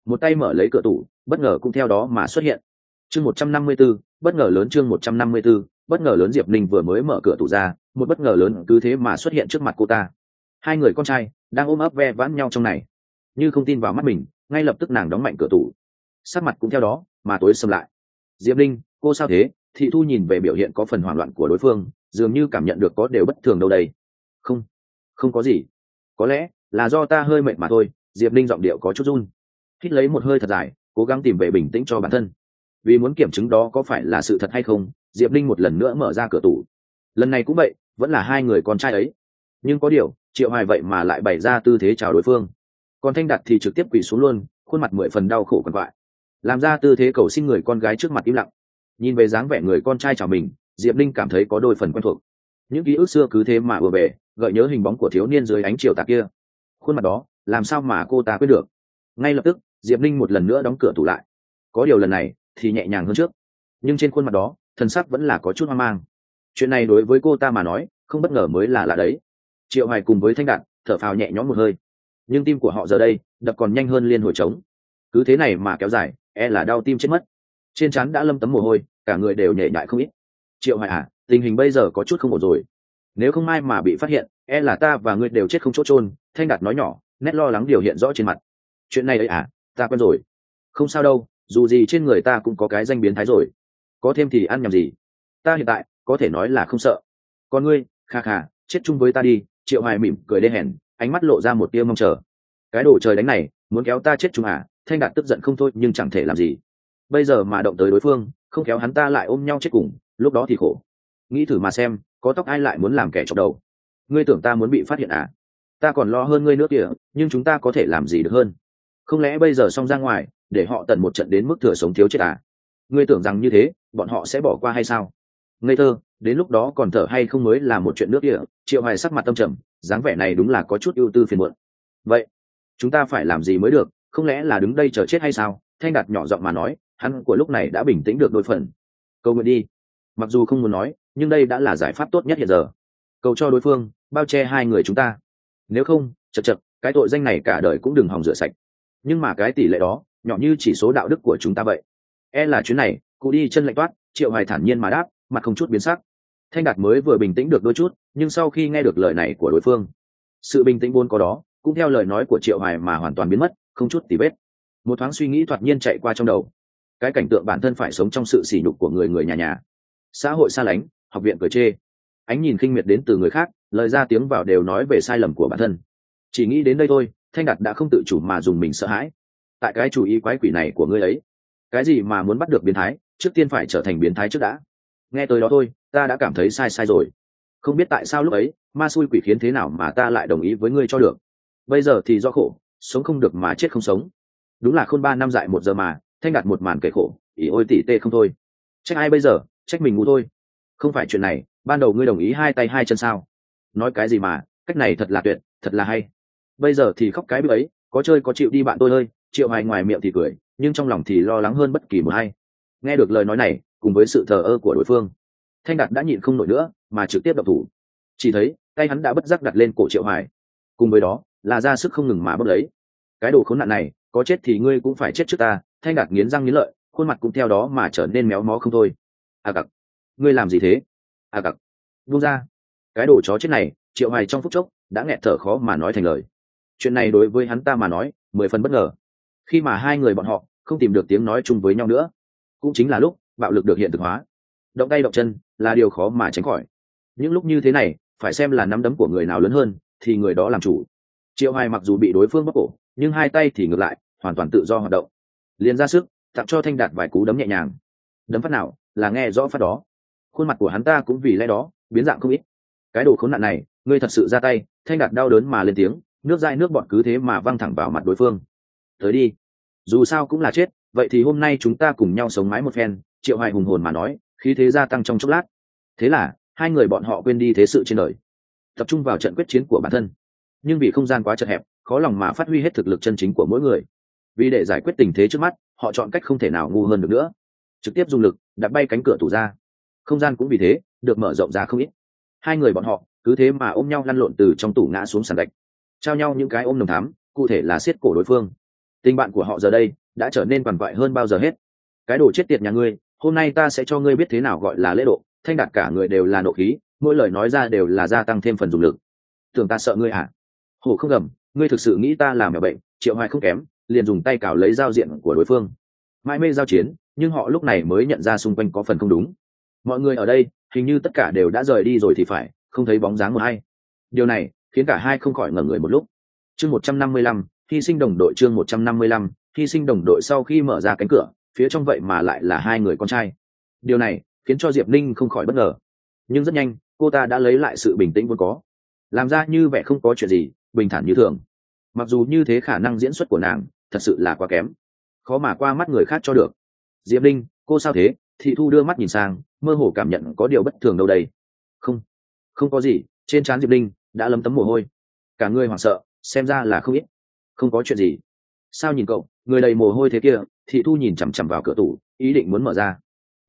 Một tay mở lấy cửa tủ bất ngờ cũng theo đó mà xuất hiện. Chương một trăm năm mươi 154, bất ngờ lớn chương một trăm năm mươi 154, bất ngờ lớn diệp Ninh vừa mới mở cửa tủ ra một bất ngờ lớn cứ thế mà xuất hiện trước mặt cô ta. Hai người con trai đang ôm ấp ve vãn nhau trong này. Như không tin vào mắt mình ngay lập tức nàng đóng mạnh cửa tủ. Sắc mặt cũng theo đó mà tối xâm lại. Diệp Ninh, cô sao thế? Thị thu nhìn về biểu hiện có phần hoảng loạn của đối phương dường như cảm nhận được có đều bất thường đâu đây. Không không có gì. Có lẽ là do ta hơi mệt mà thôi. Diệp Ninh giọng điệu có chút run. Hít lấy một hơi thật dài cố gắng tìm về bình tĩnh cho bản thân. Vì muốn kiểm chứng đó có phải là sự thật hay không diệp linh một lần nữa mở ra cửa tủ. Lần này cũng vậy, vẫn là hai người con trai ấy. Nhưng có điều, triệu hoài vậy mà lại bày ra tư thế chào đối phương. Còn thanh đạt thì trực tiếp quỳ xuống luôn, khuôn mặt mười phần đau khổ quằn quại. Làm ra tư thế cầu xin người con gái trước mặt im lặng. Nhìn về dáng vẻ người con trai chào mình, diệp linh cảm thấy có đôi phần quen thuộc. Những ký ức xưa cứ thế mà vừa về, gợi nhớ hình bóng của thiếu niên dưới ánh chiều tà kia. Khuôn mặt đó, làm sao mà cô ta quyết được? Ngay lập tức, diệp linh một lần nữa đóng cửa tủ lại. Có điều lần này, thì nhẹ nhàng hơn trước. Nhưng trên khuôn mặt đó thân sắc vẫn là có chút hoang mang. Chuyện này đối với cô ta mà nói, không bất ngờ mới là lạ đấy. Triệu hoài cùng với thanh đạn thở phào nhẹ nhõm một hơi. Nhưng tim của họ giờ đây, đập còn nhanh hơn liên hồi trống. Cứ thế này mà kéo dài e là đau tim chết mất. Trên trán đã lâm tấm mồ hôi, cả người đều nhảy nhại không ít. Triệu hoài à tình hình bây giờ có chút không ổn rồi. Nếu không ai mà bị phát hiện e là ta và ngươi đều chết không chỗ trôn thanh đạt nói nhỏ, nét lo lắng điều hiện rõ trên mặt. Chuyện này ấy à ta quen rồi. Không sao đâu, dù gì trên người ta cũng có cái danh biến thái rồi có thêm thì ăn nhầm gì? Ta hiện tại, có thể nói là không sợ. Còn ngươi, kha kha, chết chung với ta đi, triệu hoài mỉm cười đê hèn, ánh mắt lộ ra một tia mong chờ. Cái đồ trời đánh này, muốn kéo ta chết chung à? Thanh đạt tức giận không thôi, nhưng chẳng thể làm gì. Bây giờ mà động tới đối phương, không kéo hắn ta lại ôm nhau chết cùng, lúc đó thì khổ. Nghĩ thử mà xem, có tóc ai lại muốn làm kẻ chọc đầu? Ngươi tưởng ta muốn bị phát hiện à? Ta còn lo hơn ngươi nữa kìa, nhưng chúng ta có thể làm gì được hơn? Không lẽ bây giờ xong ra ngoài, để họ tận một trận đến mức thừa sống thiếu chết à? Ngươi tưởng rằng như thế? Bọn họ sẽ bỏ qua hay sao? Ngây thơ, đến lúc đó còn thở hay không mới là một chuyện nước địa triệu hoài sắc mặt tâm trầm, dáng vẻ này đúng là có chút ưu tư phiền muộn. Vậy, chúng ta phải làm gì mới được, không lẽ là đứng đây chờ chết hay sao? Thanh đạt nhỏ giọng mà nói, hắn của lúc này đã bình tĩnh được đôi phần. Câu nguyện đi. Mặc dù không muốn nói, nhưng đây đã là giải pháp tốt nhất hiện giờ. Cầu cho đối phương, bao che hai người chúng ta. Nếu không, chật chật, cái tội danh này cả đời cũng đừng hòng rửa sạch. Nhưng mà cái tỷ lệ đó, nhỏ như chỉ số đạo đức của chúng ta vậy. E là chuyến này cụ đi chân lạnh toát, triệu hoài thản nhiên mà đáp, mặt không chút biến sắc. Thanh đạt mới vừa bình tĩnh được đôi chút, nhưng sau khi nghe được lời này của đối phương, sự bình tĩnh vốn có đó, cũng theo lời nói của triệu hoài mà hoàn toàn biến mất, không chút tì vết. Một thoáng suy nghĩ thoạt nhiên chạy qua trong đầu. Cái cảnh tượng bản thân phải sống trong sự sỉ nhục của người người nhà nhà. Xã hội xa lánh, học viện cười chê. Ánh nhìn khinh miệt đến từ người khác, lời ra tiếng vào đều nói về sai lầm của bản thân. Chỉ nghĩ đến đây thôi, thanh đạt đã không tự chủ mà dùng mình sợ hãi. Tại cái chủ ý quái quỷ này của ngươi ấy cái gì mà muốn bắt được biến thái, trước tiên phải trở thành biến thái trước đã. Nghe tới đó thôi, ta đã cảm thấy sai sai rồi. Không biết tại sao lúc ấy, ma xui quỷ khiến thế nào mà ta lại đồng ý với ngươi cho được. Bây giờ thì do khổ, sống không được mà chết không sống. Đúng là khôn ba năm dại một giờ mà, thanh đặt một màn kể khổ ỉ ôi tỉ tê không thôi. Trách ai bây giờ? Trách mình ngu thôi. Không phải chuyện này, ban đầu ngươi đồng ý hai tay hai chân sao? Nói cái gì mà, cách này thật là tuyệt, thật là hay. Bây giờ thì khóc cái bữa ấy, có chơi có chịu đi bạn tôi ơi triệu hoài ngoài miệng thì cười nhưng trong lòng thì lo lắng hơn bất kỳ một hay nghe được lời nói này, cùng với sự thờ ơ của đối phương, thanh đạt đã nhịn không nổi nữa, mà trực tiếp đập thủ. Chỉ thấy, tay hắn đã bất giác đặt lên cổ triệu hoài. Cùng với đó, là ra sức không ngừng mà bốc lấy. Cái đồ khốn nạn này, có chết thì ngươi cũng phải chết trước ta, thanh đạt nghiến răng nghiến lợi, khuôn mặt cũng theo đó mà trở nên méo mó không thôi. À cặc, ngươi làm gì thế? À cặc, buông ra. Cái đồ chó chết này, triệu hoài trong phút chốc đã nghẹt thở khó mà nói thành lời. Chuyện này đối với hắn ta mà nói, mười phần bất ngờ khi mà hai người bọn họ không tìm được tiếng nói chung với nhau nữa, cũng chính là lúc bạo lực được hiện thực hóa. Động tay động chân là điều khó mà tránh khỏi. Những lúc như thế này, phải xem là nắm đấm của người nào lớn hơn thì người đó làm chủ. Triệu hoài mặc dù bị đối phương bóc cổ, nhưng hai tay thì ngược lại, hoàn toàn tự do hoạt động. Liền ra sức, tặng cho thanh đạt vài cú đấm nhẹ nhàng. Đấm phát nào, là nghe rõ phát đó. Khuôn mặt của hắn ta cũng vì lẽ đó, biến dạng không ít. Cái đồ khốn nạn này, ngươi thật sự ra tay, thanh đạt đau đớn mà lên tiếng, nước dai nước bọt cứ thế mà văng thẳng vào mặt đối phương tới đi. Dù sao cũng là chết, vậy thì hôm nay chúng ta cùng nhau sống mái một phen, triệu hoài hùng hồn mà nói, khí thế gia tăng trong chốc lát. Thế là, hai người bọn họ quên đi thế sự trên đời, tập trung vào trận quyết chiến của bản thân. Nhưng vì không gian quá chật hẹp, khó lòng mà phát huy hết thực lực chân chính của mỗi người. Vì để giải quyết tình thế trước mắt, họ chọn cách không thể nào ngu hơn được nữa. Trực tiếp dùng lực đặt bay cánh cửa tủ ra. Không gian cũng vì thế, được mở rộng ra không ít. Hai người bọn họ, cứ thế mà ôm nhau lăn lộn từ trong tủ ngã xuống sàn gạch. Trao nhau những cái ôm nồng thắm, cụ thể là siết cổ đối phương tình bạn của họ giờ đây đã trở nên quằn quại hơn bao giờ hết. Cái đồ chết tiệt nhà ngươi, hôm nay ta sẽ cho ngươi biết thế nào gọi là lễ độ, thanh đạt cả người đều là nộ khí, mỗi lời nói ra đều là gia tăng thêm phần dùng lực. Tưởng ta sợ ngươi à hổ không gầm ngươi thực sự nghĩ ta làm mèo bệnh, triệu hoài không kém, liền dùng tay cào lấy giao diện của đối phương. Mãi mê giao chiến, nhưng họ lúc này mới nhận ra xung quanh có phần không đúng. Mọi người ở đây, hình như tất cả đều đã rời đi rồi thì phải, không thấy bóng dáng một hay điều này khiến cả hai không khỏi ngẩn người một lúc. Chương một trăm năm mươi lăm hy sinh đồng đội chương một trăm năm mươi lăm, hy sinh đồng đội sau khi mở ra cánh cửa, phía trong vậy mà lại là hai người con trai. Điều này khiến cho diệp ninh không khỏi bất ngờ. Nhưng rất nhanh, cô ta đã lấy lại sự bình tĩnh vốn có. Làm ra như vẻ không có chuyện gì, bình thản như thường. Mặc dù như thế khả năng diễn xuất của nàng thật sự là quá kém. Khó mà qua mắt người khác cho được. Diệp linh cô sao thế? Thị thu đưa mắt nhìn sang, mơ hồ cảm nhận có điều bất thường đâu đây. Không không có gì. Trên trán diệp linh đã lấm tấm mồ hôi. Cả người hoảng sợ, xem ra là không ít không có chuyện gì. Sao nhìn cậu, người đầy mồ hôi thế kia, thị thu nhìn chằm chằm vào cửa tủ, ý định muốn mở ra.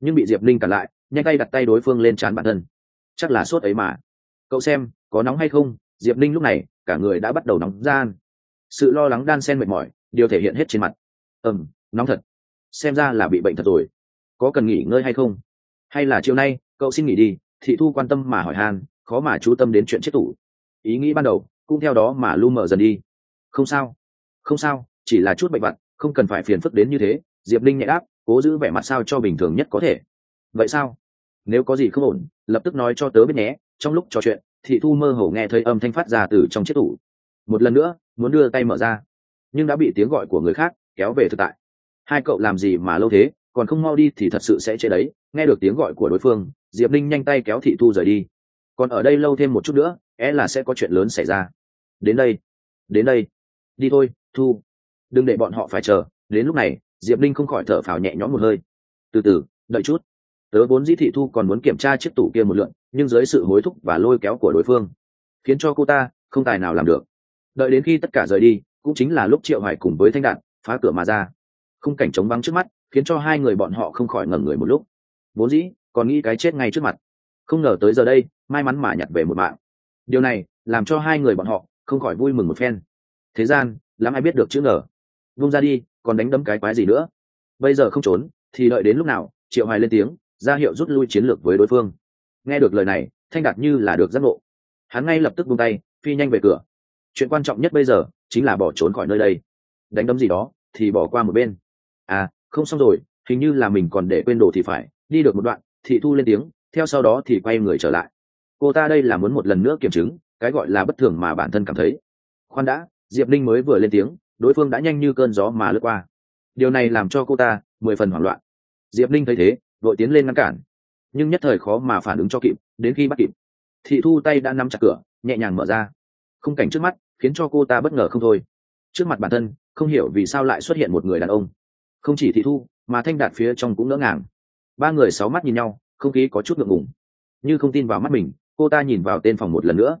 Nhưng bị diệp linh cản lại, nhanh tay đặt tay đối phương lên trán bản thân. Chắc là sốt ấy mà. Cậu xem, có nóng hay không? Diệp linh lúc này, cả người đã bắt đầu nóng gian. Sự lo lắng đan sen mệt mỏi, điều thể hiện hết trên mặt. Ừm, nóng thật. Xem ra là bị bệnh thật rồi. Có cần nghỉ ngơi hay không? Hay là chiều nay, cậu xin nghỉ đi, thị thu quan tâm mà hỏi han, khó mà chú tâm đến chuyện chết tủ. Ý nghĩ ban đầu, cũng theo đó mà lu mở dần đi không sao. Không sao, chỉ là chút bệnh vặt, không cần phải phiền phức đến như thế. Diệp linh nhẹ đáp, cố giữ vẻ mặt sao cho bình thường nhất có thể. Vậy sao? Nếu có gì không ổn, lập tức nói cho tớ biết nhé. Trong lúc trò chuyện, thị thu mơ hồ nghe thấy âm thanh phát ra từ trong chiếc tủ. Một lần nữa, muốn đưa tay mở ra. Nhưng đã bị tiếng gọi của người khác kéo về thực tại. Hai cậu làm gì mà lâu thế, còn không mau đi thì thật sự sẽ chế đấy. Nghe được tiếng gọi của đối phương, diệp linh nhanh tay kéo thị thu rời đi. Còn ở đây lâu thêm một chút nữa é là sẽ có chuyện lớn xảy ra. Đến đây. Đến đây đi thôi, thu. Đừng để bọn họ phải chờ, đến lúc này, diệp linh không khỏi thở phào nhẹ nhõm một hơi. Từ từ, đợi chút. Tớ vốn dĩ thị thu còn muốn kiểm tra chiếc tủ kia một lượn, nhưng dưới sự hối thúc và lôi kéo của đối phương, khiến cho cô ta không tài nào làm được. Đợi đến khi tất cả rời đi, cũng chính là lúc triệu hoài cùng với thanh đạn phá cửa mà ra. Khung cảnh trống vắng trước mắt, khiến cho hai người bọn họ không khỏi ngẩn người một lúc. Vốn dĩ, còn nghĩ cái chết ngay trước mặt. Không ngờ tới giờ đây, may mắn mà nhặt về một mạng. Điều này làm cho hai người bọn họ không khỏi vui mừng một phen thế gian, lắm ai biết được chữ ngờ vung ra đi, còn đánh đấm cái quái gì nữa? Bây giờ không trốn, thì đợi đến lúc nào? Triệu hoài lên tiếng, ra hiệu rút lui chiến lược với đối phương. Nghe được lời này, thanh đạt như là được giác ngộ. Hắn ngay lập tức buông tay, phi nhanh về cửa. Chuyện quan trọng nhất bây giờ, chính là bỏ trốn khỏi nơi đây. Đánh đấm gì đó, thì bỏ qua một bên. À không xong rồi, hình như là mình còn để quên đồ thì phải, đi được một đoạn thị thu lên tiếng, theo sau đó thì quay người trở lại. Cô ta đây là muốn một lần nữa kiểm chứng, cái gọi là bất thường mà bản thân cảm thấy. Khoan đã diệp linh mới vừa lên tiếng, đối phương đã nhanh như cơn gió mà lướt qua. Điều này làm cho cô ta mười phần hoảng loạn. Diệp linh thấy thế, đội tiến lên ngăn cản. Nhưng nhất thời khó mà phản ứng cho kịp, đến khi bắt kịp, thị thu tay đã nắm chặt cửa, nhẹ nhàng mở ra. Khung cảnh trước mắt khiến cho cô ta bất ngờ không thôi. Trước mặt bản thân, không hiểu vì sao lại xuất hiện một người đàn ông. Không chỉ thị thu, mà thanh đạt phía trong cũng ngỡ ngàng. Ba người sáu mắt nhìn nhau, không khí có chút ngượng ngùng. Như không tin vào mắt mình, cô ta nhìn vào tên phòng một lần nữa.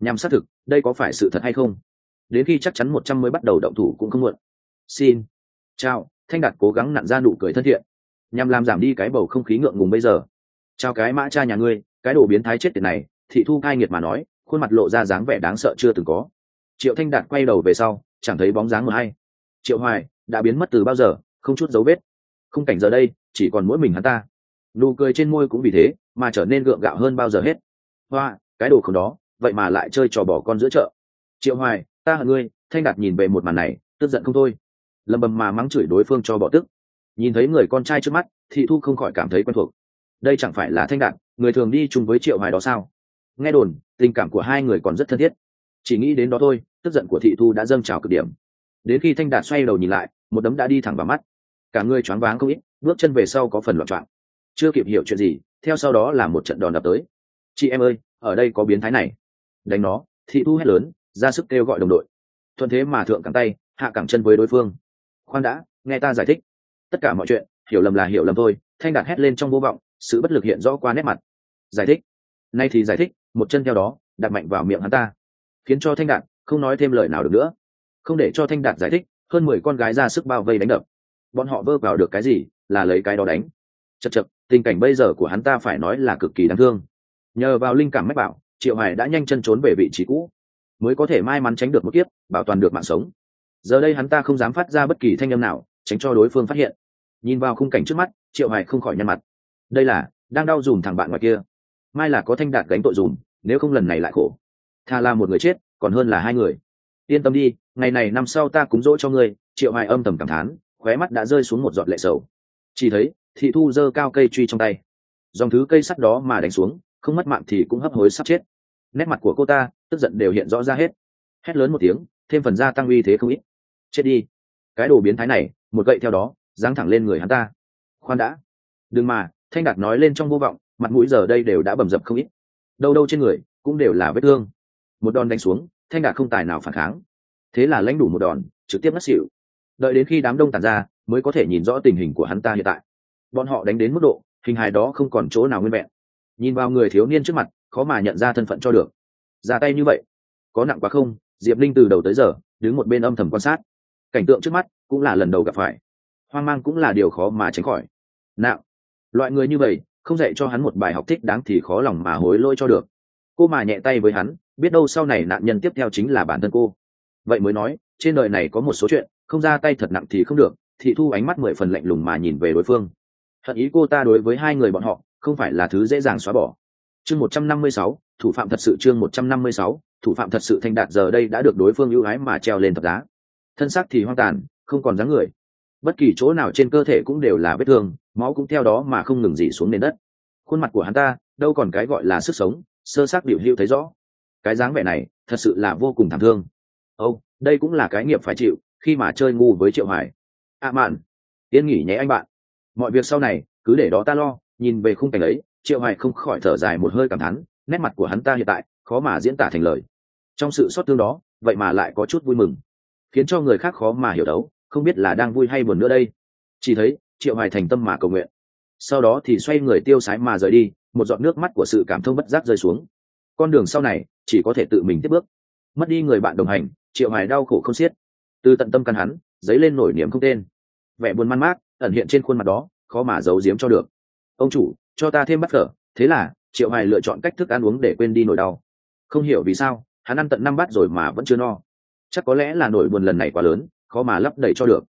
Nhằm xác thực, đây có phải sự thật hay không? Đến khi chắc chắn một trăm mới bắt đầu động thủ cũng không muộn. Xin, chào, thanh đạt cố gắng nặn ra nụ cười thân thiện. Nhằm làm giảm đi cái bầu không khí ngượng ngùng bây giờ. Chào cái mã cha nhà ngươi, cái đồ biến thái chết tiệt này, thị thu cai nghiệt mà nói, khuôn mặt lộ ra dáng vẻ đáng sợ chưa từng có. Triệu thanh đạt quay đầu về sau, chẳng thấy bóng dáng mờ hay. Triệu hoài, đã biến mất từ bao giờ, không chút dấu vết. Khung cảnh giờ đây, chỉ còn mỗi mình hắn ta. Nụ cười trên môi cũng vì thế, mà trở nên gượng gạo hơn bao giờ hết. Hoa, cái đồ không đó, vậy mà lại chơi trò bỏ con giữa chợ. Triệu hoài ta hận ngươi, thanh đạt nhìn về một màn này, tức giận không thôi. Lầm bầm mà mắng chửi đối phương cho bỏ tức. Nhìn thấy người con trai trước mắt, thị thu không khỏi cảm thấy quen thuộc. Đây chẳng phải là thanh đạt, người thường đi chung với triệu hoài đó sao? Nghe đồn, tình cảm của hai người còn rất thân thiết. Chỉ nghĩ đến đó thôi, tức giận của thị thu đã dâng trào cực điểm. Đến khi thanh đạt xoay đầu nhìn lại, một đấm đã đi thẳng vào mắt. Cả người choáng váng không ít, bước chân về sau có phần loạn trọng chưa kịp hiểu chuyện gì, theo sau đó là một trận đòn đập tới. Chị em ơi, ở đây có biến thái này. Đánh nó, thị thu hét lớn ra sức kêu gọi đồng đội. Thuận thế mà thượng cẳng tay, hạ cẳng chân với đối phương. Khoan đã, nghe ta giải thích. Tất cả mọi chuyện, hiểu lầm là hiểu lầm thôi, thanh đạt hét lên trong vô vọng, sự bất lực hiện rõ qua nét mặt. Giải thích. Nay thì giải thích, một chân theo đó đặt mạnh vào miệng hắn ta. Khiến cho thanh đạt không nói thêm lời nào được nữa. Không để cho thanh đạt giải thích, hơn mười con gái ra sức bao vây đánh đập. Bọn họ vơ vào được cái gì, là lấy cái đó đánh. Chật chật tình cảnh bây giờ của hắn ta phải nói là cực kỳ đáng thương. Nhờ vào linh cảm mách bảo, triệu hải đã nhanh chân trốn về vị trí cũ mới có thể may mắn tránh được một kiếp, bảo toàn được mạng sống. Giờ đây hắn ta không dám phát ra bất kỳ thanh âm nào, tránh cho đối phương phát hiện. Nhìn vào khung cảnh trước mắt, triệu hải không khỏi nhăn mặt. Đây là, đang đau dùm thằng bạn ngoài kia. Mai là có thanh đạt gánh tội dùm, nếu không lần này lại khổ. Thà là một người chết, còn hơn là hai người. Yên tâm đi, ngày này năm sau ta cúng dỗ cho ngươi, triệu hải âm thầm cảm thán, khóe mắt đã rơi xuống một giọt lệ sầu. Chỉ thấy, thị thu giơ cao cây truy trong tay. Dòng thứ cây sắt đó mà đánh xuống, không mất mạng thì cũng hấp hối sắp chết nét mặt của cô ta, tức giận đều hiện rõ ra hết. Hét lớn một tiếng, thêm phần gia tăng uy thế không ít. Chết đi. Cái đồ biến thái này, một gậy theo đó, giáng thẳng lên người hắn ta. Khoan đã. Đừng mà, thanh đạt nói lên trong vô vọng, mặt mũi giờ đây đều đã bầm dập không ít. Đâu đâu trên người, cũng đều là vết thương. Một đòn đánh xuống, thanh đạt không tài nào phản kháng. Thế là lãnh đủ một đòn, trực tiếp ngất xỉu. Đợi đến khi đám đông tàn ra, mới có thể nhìn rõ tình hình của hắn ta hiện tại. Bọn họ đánh đến mức độ, hình hài đó không còn chỗ nào nguyên vẹn. Nhìn vào người thiếu niên trước mặt khó mà nhận ra thân phận cho được. Ra tay như vậy, có nặng quá không? Diệp linh từ đầu tới giờ, đứng một bên âm thầm quan sát. Cảnh tượng trước mắt cũng là lần đầu gặp phải. Hoang mang cũng là điều khó mà tránh khỏi. Nặng loại người như vậy, không dạy cho hắn một bài học thích đáng thì khó lòng mà hối lỗi cho được. Cô mà nhẹ tay với hắn, biết đâu sau này nạn nhân tiếp theo chính là bản thân cô. Vậy mới nói, trên đời này có một số chuyện, không ra tay thật nặng thì không được, thị thu ánh mắt mười phần lạnh lùng mà nhìn về đối phương. Hận ý cô ta đối với hai người bọn họ, không phải là thứ dễ dàng xóa bỏ chương một trăm năm mươi sáu, thủ phạm thật sự chương một trăm năm mươi sáu, thủ phạm thật sự thanh đạt giờ đây đã được đối phương ưu ái mà treo lên tập giá. Thân xác thì hoang tàn, không còn dáng người. Bất kỳ chỗ nào trên cơ thể cũng đều là vết thương, máu cũng theo đó mà không ngừng dỉ xuống nền đất. Khuôn mặt của hắn ta, đâu còn cái gọi là sức sống, sơ xác điệu hữu thấy rõ. Cái dáng vẻ này, thật sự là vô cùng thảm thương. Ô đây cũng là cái nghiệp phải chịu, khi mà chơi ngu với triệu hải. Ạ à mạn, yên nghỉ nhé anh bạn. Mọi việc sau này, cứ để đó ta lo, nhìn về khung cảnh ấy triệu hải không khỏi thở dài một hơi cảm thán, nét mặt của hắn ta hiện tại khó mà diễn tả thành lời. Trong sự xót thương đó, vậy mà lại có chút vui mừng. Khiến cho người khác khó mà hiểu đấu, không biết là đang vui hay buồn nữa đây. Chỉ thấy, triệu hải thành tâm mà cầu nguyện. Sau đó thì xoay người tiêu sái mà rời đi, một giọt nước mắt của sự cảm thông bất giác rơi xuống. Con đường sau này, chỉ có thể tự mình tiếp bước. Mất đi người bạn đồng hành, triệu hải đau khổ không xiết. Từ tận tâm căn hắn, dấy lên nổi niềm không tên. Vẻ buồn man mác, ẩn hiện trên khuôn mặt đó, khó mà giấu giếm cho được. Ông chủ cho ta thêm bắt cỡ, thế là triệu hoài lựa chọn cách thức ăn uống để quên đi nỗi đau. Không hiểu vì sao hắn ăn tận năm bát rồi mà vẫn chưa no. Chắc có lẽ là nỗi buồn lần này quá lớn khó mà lấp đầy cho được.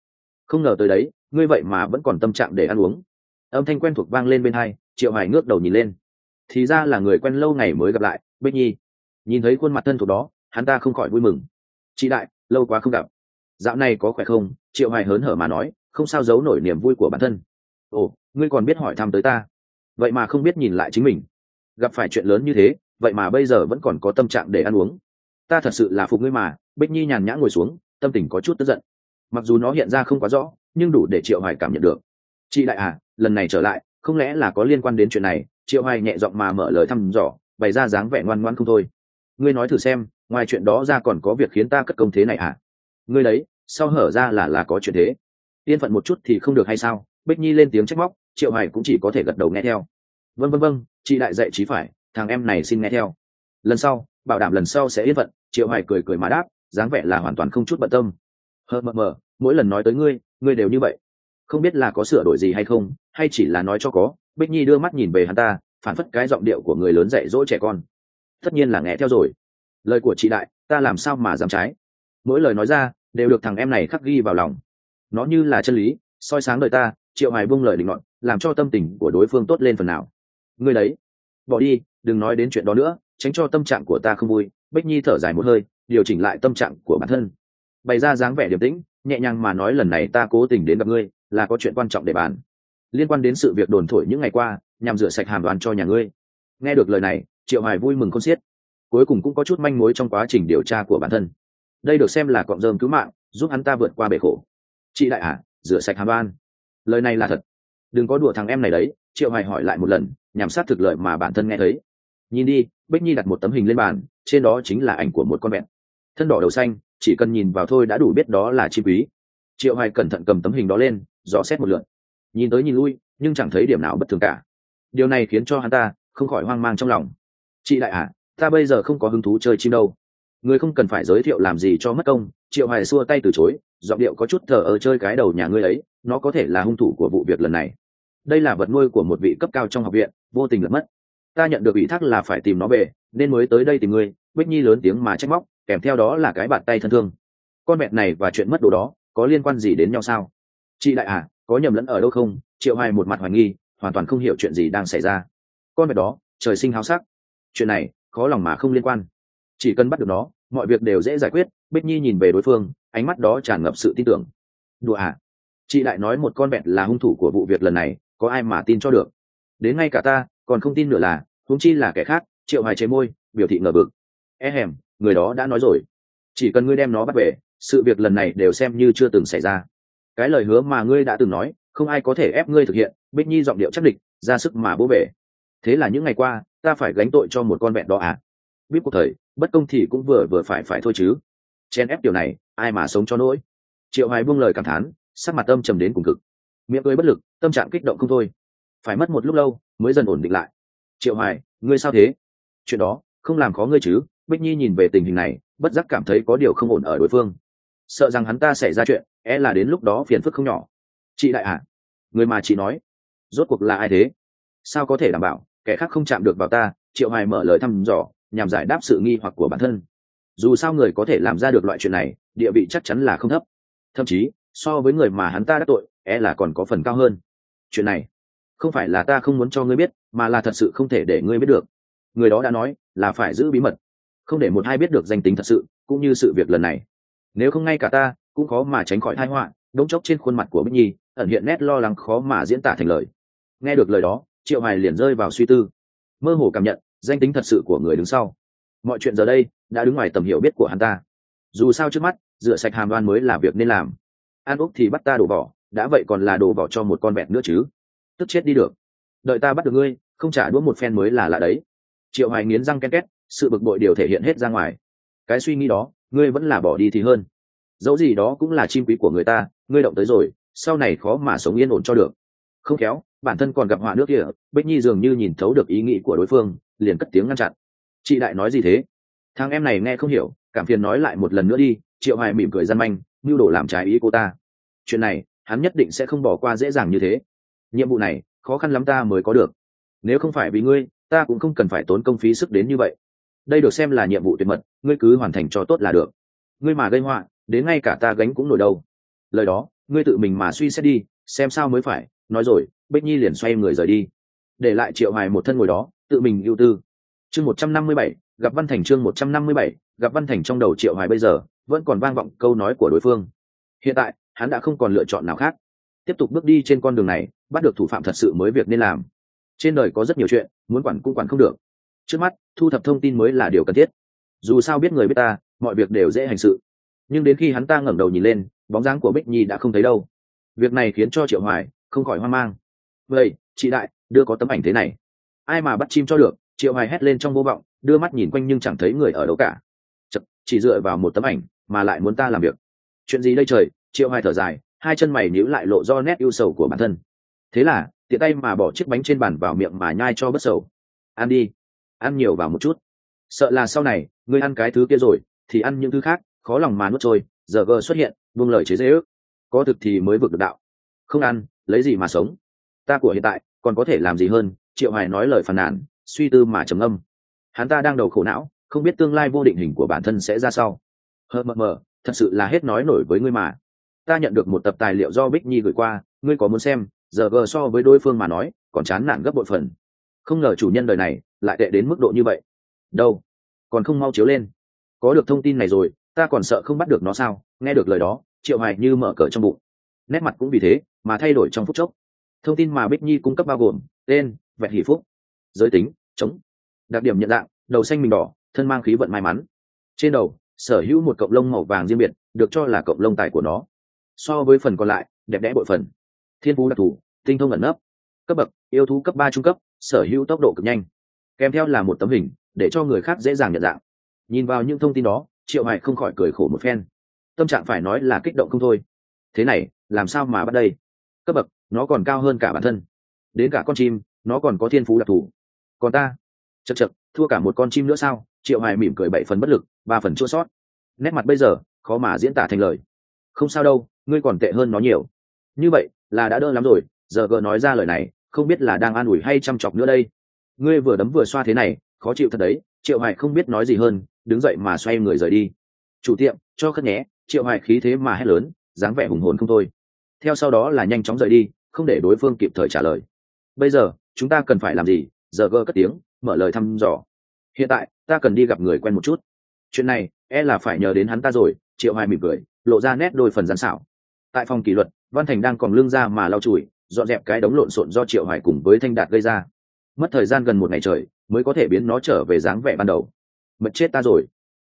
Không ngờ tới đấy ngươi vậy mà vẫn còn tâm trạng để ăn uống. Âm thanh quen thuộc vang lên bên hai triệu hoài ngước đầu nhìn lên. Thì ra là người quen lâu ngày mới gặp lại bích nhi. Nhìn thấy khuôn mặt thân thuộc đó hắn ta không khỏi vui mừng. Chị đại lâu quá không gặp. Dạo này có khỏe không? Triệu hoài hớn hở mà nói không sao giấu nổi niềm vui của bản thân. Ồ ngươi còn biết hỏi thăm tới ta vậy mà không biết nhìn lại chính mình. Gặp phải chuyện lớn như thế, vậy mà bây giờ vẫn còn có tâm trạng để ăn uống. Ta thật sự là phục ngươi mà, bích nhi nhàn nhã ngồi xuống, tâm tình có chút tức giận. Mặc dù nó hiện ra không quá rõ, nhưng đủ để triệu hoài cảm nhận được. Chị đại à lần này trở lại, không lẽ là có liên quan đến chuyện này? Triệu hoài nhẹ giọng mà mở lời thăm dò, bày ra dáng vẻ ngoan ngoan không thôi. Ngươi nói thử xem, ngoài chuyện đó ra còn có việc khiến ta cất công thế này à? Ngươi đấy, sau hở ra là là có chuyện thế. Yên phận một chút thì không được hay sao? Bích nhi lên tiếng trách móc triệu hoài cũng chỉ có thể gật đầu nghe theo. Vân vân vân chị đại dạy trí phải, thằng em này xin nghe theo. Lần sau, bảo đảm lần sau sẽ yên phận, triệu hoài cười cười mà đáp, dáng vẻ là hoàn toàn không chút bận tâm. Hờ mờ mờ mỗi lần nói tới ngươi ngươi đều như vậy. Không biết là có sửa đổi gì hay không, hay chỉ là nói cho có, bích nhi đưa mắt nhìn về hắn ta, phản phất cái giọng điệu của người lớn dạy dỗ trẻ con. Tất nhiên là nghe theo rồi. Lời của chị đại, ta làm sao mà dám trái? Mỗi lời nói ra, đều được thằng em này khắc ghi vào lòng. Nó như là chân lý, soi sáng đời ta triệu hải buông lời định luận làm cho tâm tình của đối phương tốt lên phần nào. Ngươi đấy, bỏ đi, đừng nói đến chuyện đó nữa, tránh cho tâm trạng của ta không vui. Bích nhi thở dài một hơi, điều chỉnh lại tâm trạng của bản thân. Bày ra dáng vẻ điềm tĩnh, nhẹ nhàng mà nói lần này ta cố tình đến gặp ngươi, là có chuyện quan trọng để bàn. Liên quan đến sự việc đồn thổi những ngày qua, nhằm rửa sạch hàm đoàn cho nhà ngươi. Nghe được lời này, triệu hải vui mừng con xiết. Cuối cùng cũng có chút manh mối trong quá trình điều tra của bản thân. Đây được xem là cọng rơm cứu mạng, giúp hắn ta vượt qua bể khổ. Chị đại à rửa sạch hàm đoan lời này là thật. Đừng có đùa thằng em này đấy triệu Hoài hỏi lại một lần nhằm sát thực lợi mà bản thân nghe thấy. Nhìn đi bích nhi đặt một tấm hình lên bàn trên đó chính là ảnh của một con vẹn. Thân đỏ đầu xanh chỉ cần nhìn vào thôi đã đủ biết đó là chi quý. Triệu hoài cẩn thận cầm tấm hình đó lên dò xét một lượt. Nhìn tới nhìn lui nhưng chẳng thấy điểm nào bất thường cả. Điều này khiến cho hắn ta không khỏi hoang mang trong lòng. Chị đại ạ à, ta bây giờ không có hứng thú chơi chim đâu. Người không cần phải giới thiệu làm gì cho mất công triệu hoài xua tay từ chối, giọng điệu có chút thờ ở chơi cái đầu nhà ngươi ấy, nó có thể là hung thủ của vụ việc lần này. Đây là vật nuôi của một vị cấp cao trong học viện, vô tình lật mất. Ta nhận được ủy thác là phải tìm nó về, nên mới tới đây tìm ngươi, bích nhi lớn tiếng mà trách móc, kèm theo đó là cái bàn tay thân thương. Con mẹ này và chuyện mất đồ đó, có liên quan gì đến nhau sao? Chị đại à có nhầm lẫn ở đâu không? Triệu hoài một mặt hoài nghi, hoàn toàn không hiểu chuyện gì đang xảy ra. Con mẹ đó, trời sinh háo sắc. Chuyện này, khó lòng mà không liên quan. Chỉ cần bắt được nó mọi việc đều dễ giải quyết, bích nhi nhìn về đối phương, ánh mắt đó tràn ngập sự tin tưởng. Đùa à? Chị đại nói một con bẹt là hung thủ của vụ việc lần này, có ai mà tin cho được? Đến ngay cả ta, còn không tin nữa là, huống chi là kẻ khác, triệu hoài chế môi, biểu thị ngờ vực. E hèm, người đó đã nói rồi. Chỉ cần ngươi đem nó bắt về, sự việc lần này đều xem như chưa từng xảy ra. Cái lời hứa mà ngươi đã từng nói, không ai có thể ép ngươi thực hiện, bích nhi giọng điệu chắc địch, ra sức mà bố bể. Thế là những ngày qua, ta phải gánh tội cho một con vẹn đó à? Biết cuộc thời, bất công thì cũng vừa vừa phải phải thôi chứ. Chen ép điều này, ai mà sống cho nỗi. Triệu hoài buông lời cảm thán, sắc mặt âm trầm đến cùng cực. Miệng cười bất lực, tâm trạng kích động không thôi. Phải mất một lúc lâu mới dần ổn định lại. Triệu hoài, ngươi sao thế? Chuyện đó, không làm khó ngươi chứ. Bích nhi nhìn về tình hình này, bất giác cảm thấy có điều không ổn ở đối phương. Sợ rằng hắn ta xảy ra chuyện é là đến lúc đó phiền phức không nhỏ. Chị đại ạ à? người mà chị nói, rốt cuộc là ai thế? Sao có thể đảm bảo, kẻ khác không chạm được vào ta? Triệu hoài mở lời thăm dò nhằm giải đáp sự nghi hoặc của bản thân. Dù sao người có thể làm ra được loại chuyện này, địa vị chắc chắn là không thấp. Thậm chí, so với người mà hắn ta đã tội é là còn có phần cao hơn. Chuyện này, không phải là ta không muốn cho ngươi biết, mà là thật sự không thể để ngươi biết được. Người đó đã nói là phải giữ bí mật, không để một hai biết được danh tính thật sự, cũng như sự việc lần này. Nếu không ngay cả ta, cũng khó mà tránh khỏi thai họa, đống chốc trên khuôn mặt của bích nhi, ẩn hiện nét lo lắng khó mà diễn tả thành lời. Nghe được lời đó, triệu hoài liền rơi vào suy tư. Mơ hồ cảm nhận danh tính thật sự của người đứng sau. Mọi chuyện giờ đây đã đứng ngoài tầm hiểu biết của hắn ta. Dù sao trước mắt, rửa sạch hàm đoan mới là việc nên làm. An úc thì bắt ta đổ vỏ, đã vậy còn là đổ vỏ cho một con vẹt nữa chứ? Tức chết đi được. Đợi ta bắt được ngươi, không trả đũa một phen mới là lạ đấy. Triệu hoài nghiến răng ken két, sự bực bội điều thể hiện hết ra ngoài. Cái suy nghĩ đó, ngươi vẫn là bỏ đi thì hơn. Dẫu gì đó cũng là chim quý của người ta, ngươi động tới rồi, sau này khó mà sống yên ổn cho được. Không khéo bản thân còn gặp họa nước kia, bích nhi dường như nhìn thấu được ý nghĩ của đối phương, liền cất tiếng ngăn chặn. Chị đại nói gì thế? Thằng em này nghe không hiểu, cảm phiền nói lại một lần nữa đi, triệu hoài mỉm cười gian manh, mưu đồ làm trái ý cô ta. Chuyện này, hắn nhất định sẽ không bỏ qua dễ dàng như thế. Nhiệm vụ này, khó khăn lắm ta mới có được. Nếu không phải vì ngươi, ta cũng không cần phải tốn công phí sức đến như vậy. Đây được xem là nhiệm vụ tuyệt mật, ngươi cứ hoàn thành cho tốt là được. Ngươi mà gây họa, đến ngay cả ta gánh cũng nổi đâu. Lời đó, ngươi tự mình mà suy xét đi, xem sao mới phải nói rồi, bích nhi liền xoay người rời đi. Để lại triệu hoài một thân ngồi đó, tự mình ưu tư. Chương một trăm năm mươi bảy, gặp văn thành chương một trăm năm mươi bảy, gặp văn thành trong đầu triệu hoài bây giờ, vẫn còn vang vọng câu nói của đối phương. Hiện tại, hắn đã không còn lựa chọn nào khác. Tiếp tục bước đi trên con đường này, bắt được thủ phạm thật sự mới việc nên làm. Trên đời có rất nhiều chuyện, muốn quản cũng quản không được. Trước mắt, thu thập thông tin mới là điều cần thiết. Dù sao biết người biết ta, mọi việc đều dễ hành sự. Nhưng đến khi hắn ta ngẩng đầu nhìn lên, bóng dáng của bích nhi đã không thấy đâu. Việc này khiến cho triệu hoài không khỏi hoang mang. Vậy chị đại đưa có tấm ảnh thế này. Ai mà bắt chim cho được triệu hoài hét lên trong vô vọng đưa mắt nhìn quanh nhưng chẳng thấy người ở đâu cả. Chật, chỉ dựa vào một tấm ảnh mà lại muốn ta làm việc. Chuyện gì đây trời? Triệu hoài thở dài hai chân mày nhíu lại lộ do nét ưu sầu của bản thân. Thế là tiện tay mà bỏ chiếc bánh trên bàn vào miệng mà nhai cho bất sầu. Ăn đi. Ăn nhiều vào một chút. Sợ là sau này ngươi ăn cái thứ kia rồi thì ăn những thứ khác khó lòng mà nuốt trôi. Giờ gờ xuất hiện buông lời chế dễ ước có thực thì mới vực được đạo. Không ăn lấy gì mà sống? Ta của hiện tại, còn có thể làm gì hơn? Triệu hoài nói lời phàn nàn, suy tư mà trầm âm hắn ta đang đầu khổ não, không biết tương lai vô định hình của bản thân sẽ ra sao. Hờ, mờ mờ, thật sự là hết nói nổi với ngươi mà. Ta nhận được một tập tài liệu do bích nhi gửi qua, ngươi có muốn xem? Giờ gờ so với đối phương mà nói, còn chán nản gấp bội phần. Không ngờ chủ nhân đời này lại tệ đến mức độ như vậy. Đâu? Còn không mau chiếu lên. Có được thông tin này rồi, ta còn sợ không bắt được nó sao? Nghe được lời đó, triệu hoài như mở cờ trong bụng. Nét mặt cũng vì thế mà thay đổi trong phút chốc. Thông tin mà bích nhi cung cấp bao gồm tên vẹn hỷ phúc, giới tính chống đặc điểm nhận dạng, đầu xanh mình đỏ, thân mang khí vận may mắn. Trên đầu, sở hữu một cộng lông màu vàng riêng biệt, được cho là cộng lông tài của nó. So với phần còn lại, đẹp đẽ bội phần. Thiên phú đặc thù, tinh thông ẩn nấp. Cấp bậc, yêu thú cấp ba trung cấp, sở hữu tốc độ cực nhanh. Kèm theo là một tấm hình, để cho người khác dễ dàng nhận dạng. Nhìn vào những thông tin đó, triệu Hải không khỏi cười khổ một phen. Tâm trạng phải nói là kích động không thôi. Thế này, làm sao mà bắt đây? Cấp bậc, nó còn cao hơn cả bản thân. Đến cả con chim, nó còn có thiên phú đặc thù. Còn ta? Chật chật thua cả một con chim nữa sao? Triệu hoài mỉm cười bảy phần bất lực, ba phần chua sót. Nét mặt bây giờ, khó mà diễn tả thành lời. Không sao đâu, ngươi còn tệ hơn nó nhiều. Như vậy, là đã đỡ lắm rồi. Giờ gợ nói ra lời này, không biết là đang an ủi hay chăm chọc nữa đây. Ngươi vừa đấm vừa xoa thế này, khó chịu thật đấy. Triệu hoài không biết nói gì hơn, đứng dậy mà xoay người rời đi. Chủ tiệm, cho khất nhé. Triệu hoài khí thế mà hét lớn, dáng vẻ hùng hồn không thôi theo sau đó là nhanh chóng rời đi, không để đối phương kịp thời trả lời. Bây giờ, chúng ta cần phải làm gì? Giờ gơ cất tiếng, mở lời thăm dò. Hiện tại, ta cần đi gặp người quen một chút. Chuyện này e là phải nhờ đến hắn ta rồi, triệu hoài mỉm cười, lộ ra nét đôi phần gian xảo. Tại phòng kỷ luật, văn thành đang còn lưng ra mà lau chùi, dọn dẹp cái đống lộn xộn do triệu hoài cùng với thanh đạt gây ra. Mất thời gian gần một ngày trời, mới có thể biến nó trở về dáng vẻ ban đầu. Mệt chết ta rồi.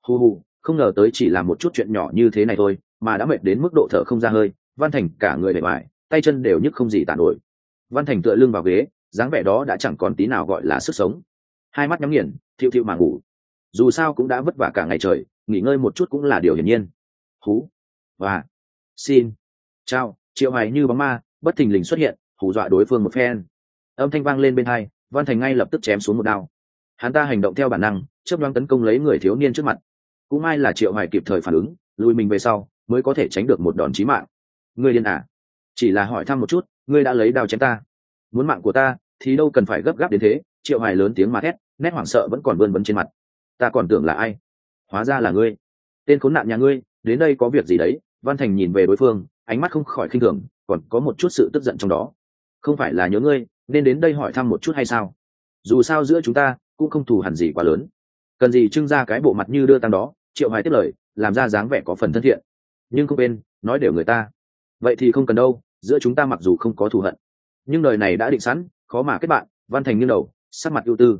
Hu hu không ngờ tới chỉ là một chút chuyện nhỏ như thế này thôi, mà đã mệt đến mức độ thở không ra hơi văn thành cả người bề ngoài, tay chân đều nhức không gì tàn nổi. Văn thành tựa lưng vào ghế, dáng vẻ đó đã chẳng còn tí nào gọi là sức sống. Hai mắt nhắm nghiền, thiệu thiệu mà ngủ. Dù sao cũng đã vất vả cả ngày trời, nghỉ ngơi một chút cũng là điều hiển nhiên. Hú. Và. Xin. Chào, triệu hoài như bóng ma, bất thình lình xuất hiện, hù dọa đối phương một phen. Âm thanh vang lên bên hai, văn thành ngay lập tức chém xuống một đao. Hắn ta hành động theo bản năng, chớp đoán tấn công lấy người thiếu niên trước mặt. Cũng may là triệu hoài kịp thời phản ứng, lùi mình về sau, mới có thể tránh được một đòn chí mạng ngươi điên à? Chỉ là hỏi thăm một chút, ngươi đã lấy đao chém ta. Muốn mạng của ta, thì đâu cần phải gấp gáp đến thế, triệu hoài lớn tiếng mà thét, nét hoảng sợ vẫn còn vươn vấn trên mặt. Ta còn tưởng là ai? Hóa ra là ngươi. Tên khốn nạn nhà ngươi, đến đây có việc gì đấy? Văn thành nhìn về đối phương, ánh mắt không khỏi khinh thường, còn có một chút sự tức giận trong đó. Không phải là nhớ ngươi, nên đến đây hỏi thăm một chút hay sao? Dù sao giữa chúng ta, cũng không thù hẳn gì quá lớn. Cần gì trưng ra cái bộ mặt như đưa tăng đó? Triệu hoài tiếp lời, làm ra dáng vẻ có phần thân thiện. Nhưng không bên nói đều người ta vậy thì không cần đâu, giữa chúng ta mặc dù không có thù hận, nhưng đời này đã định sẵn, khó mà kết bạn, văn thành nghiêng đầu, sắc mặt ưu tư.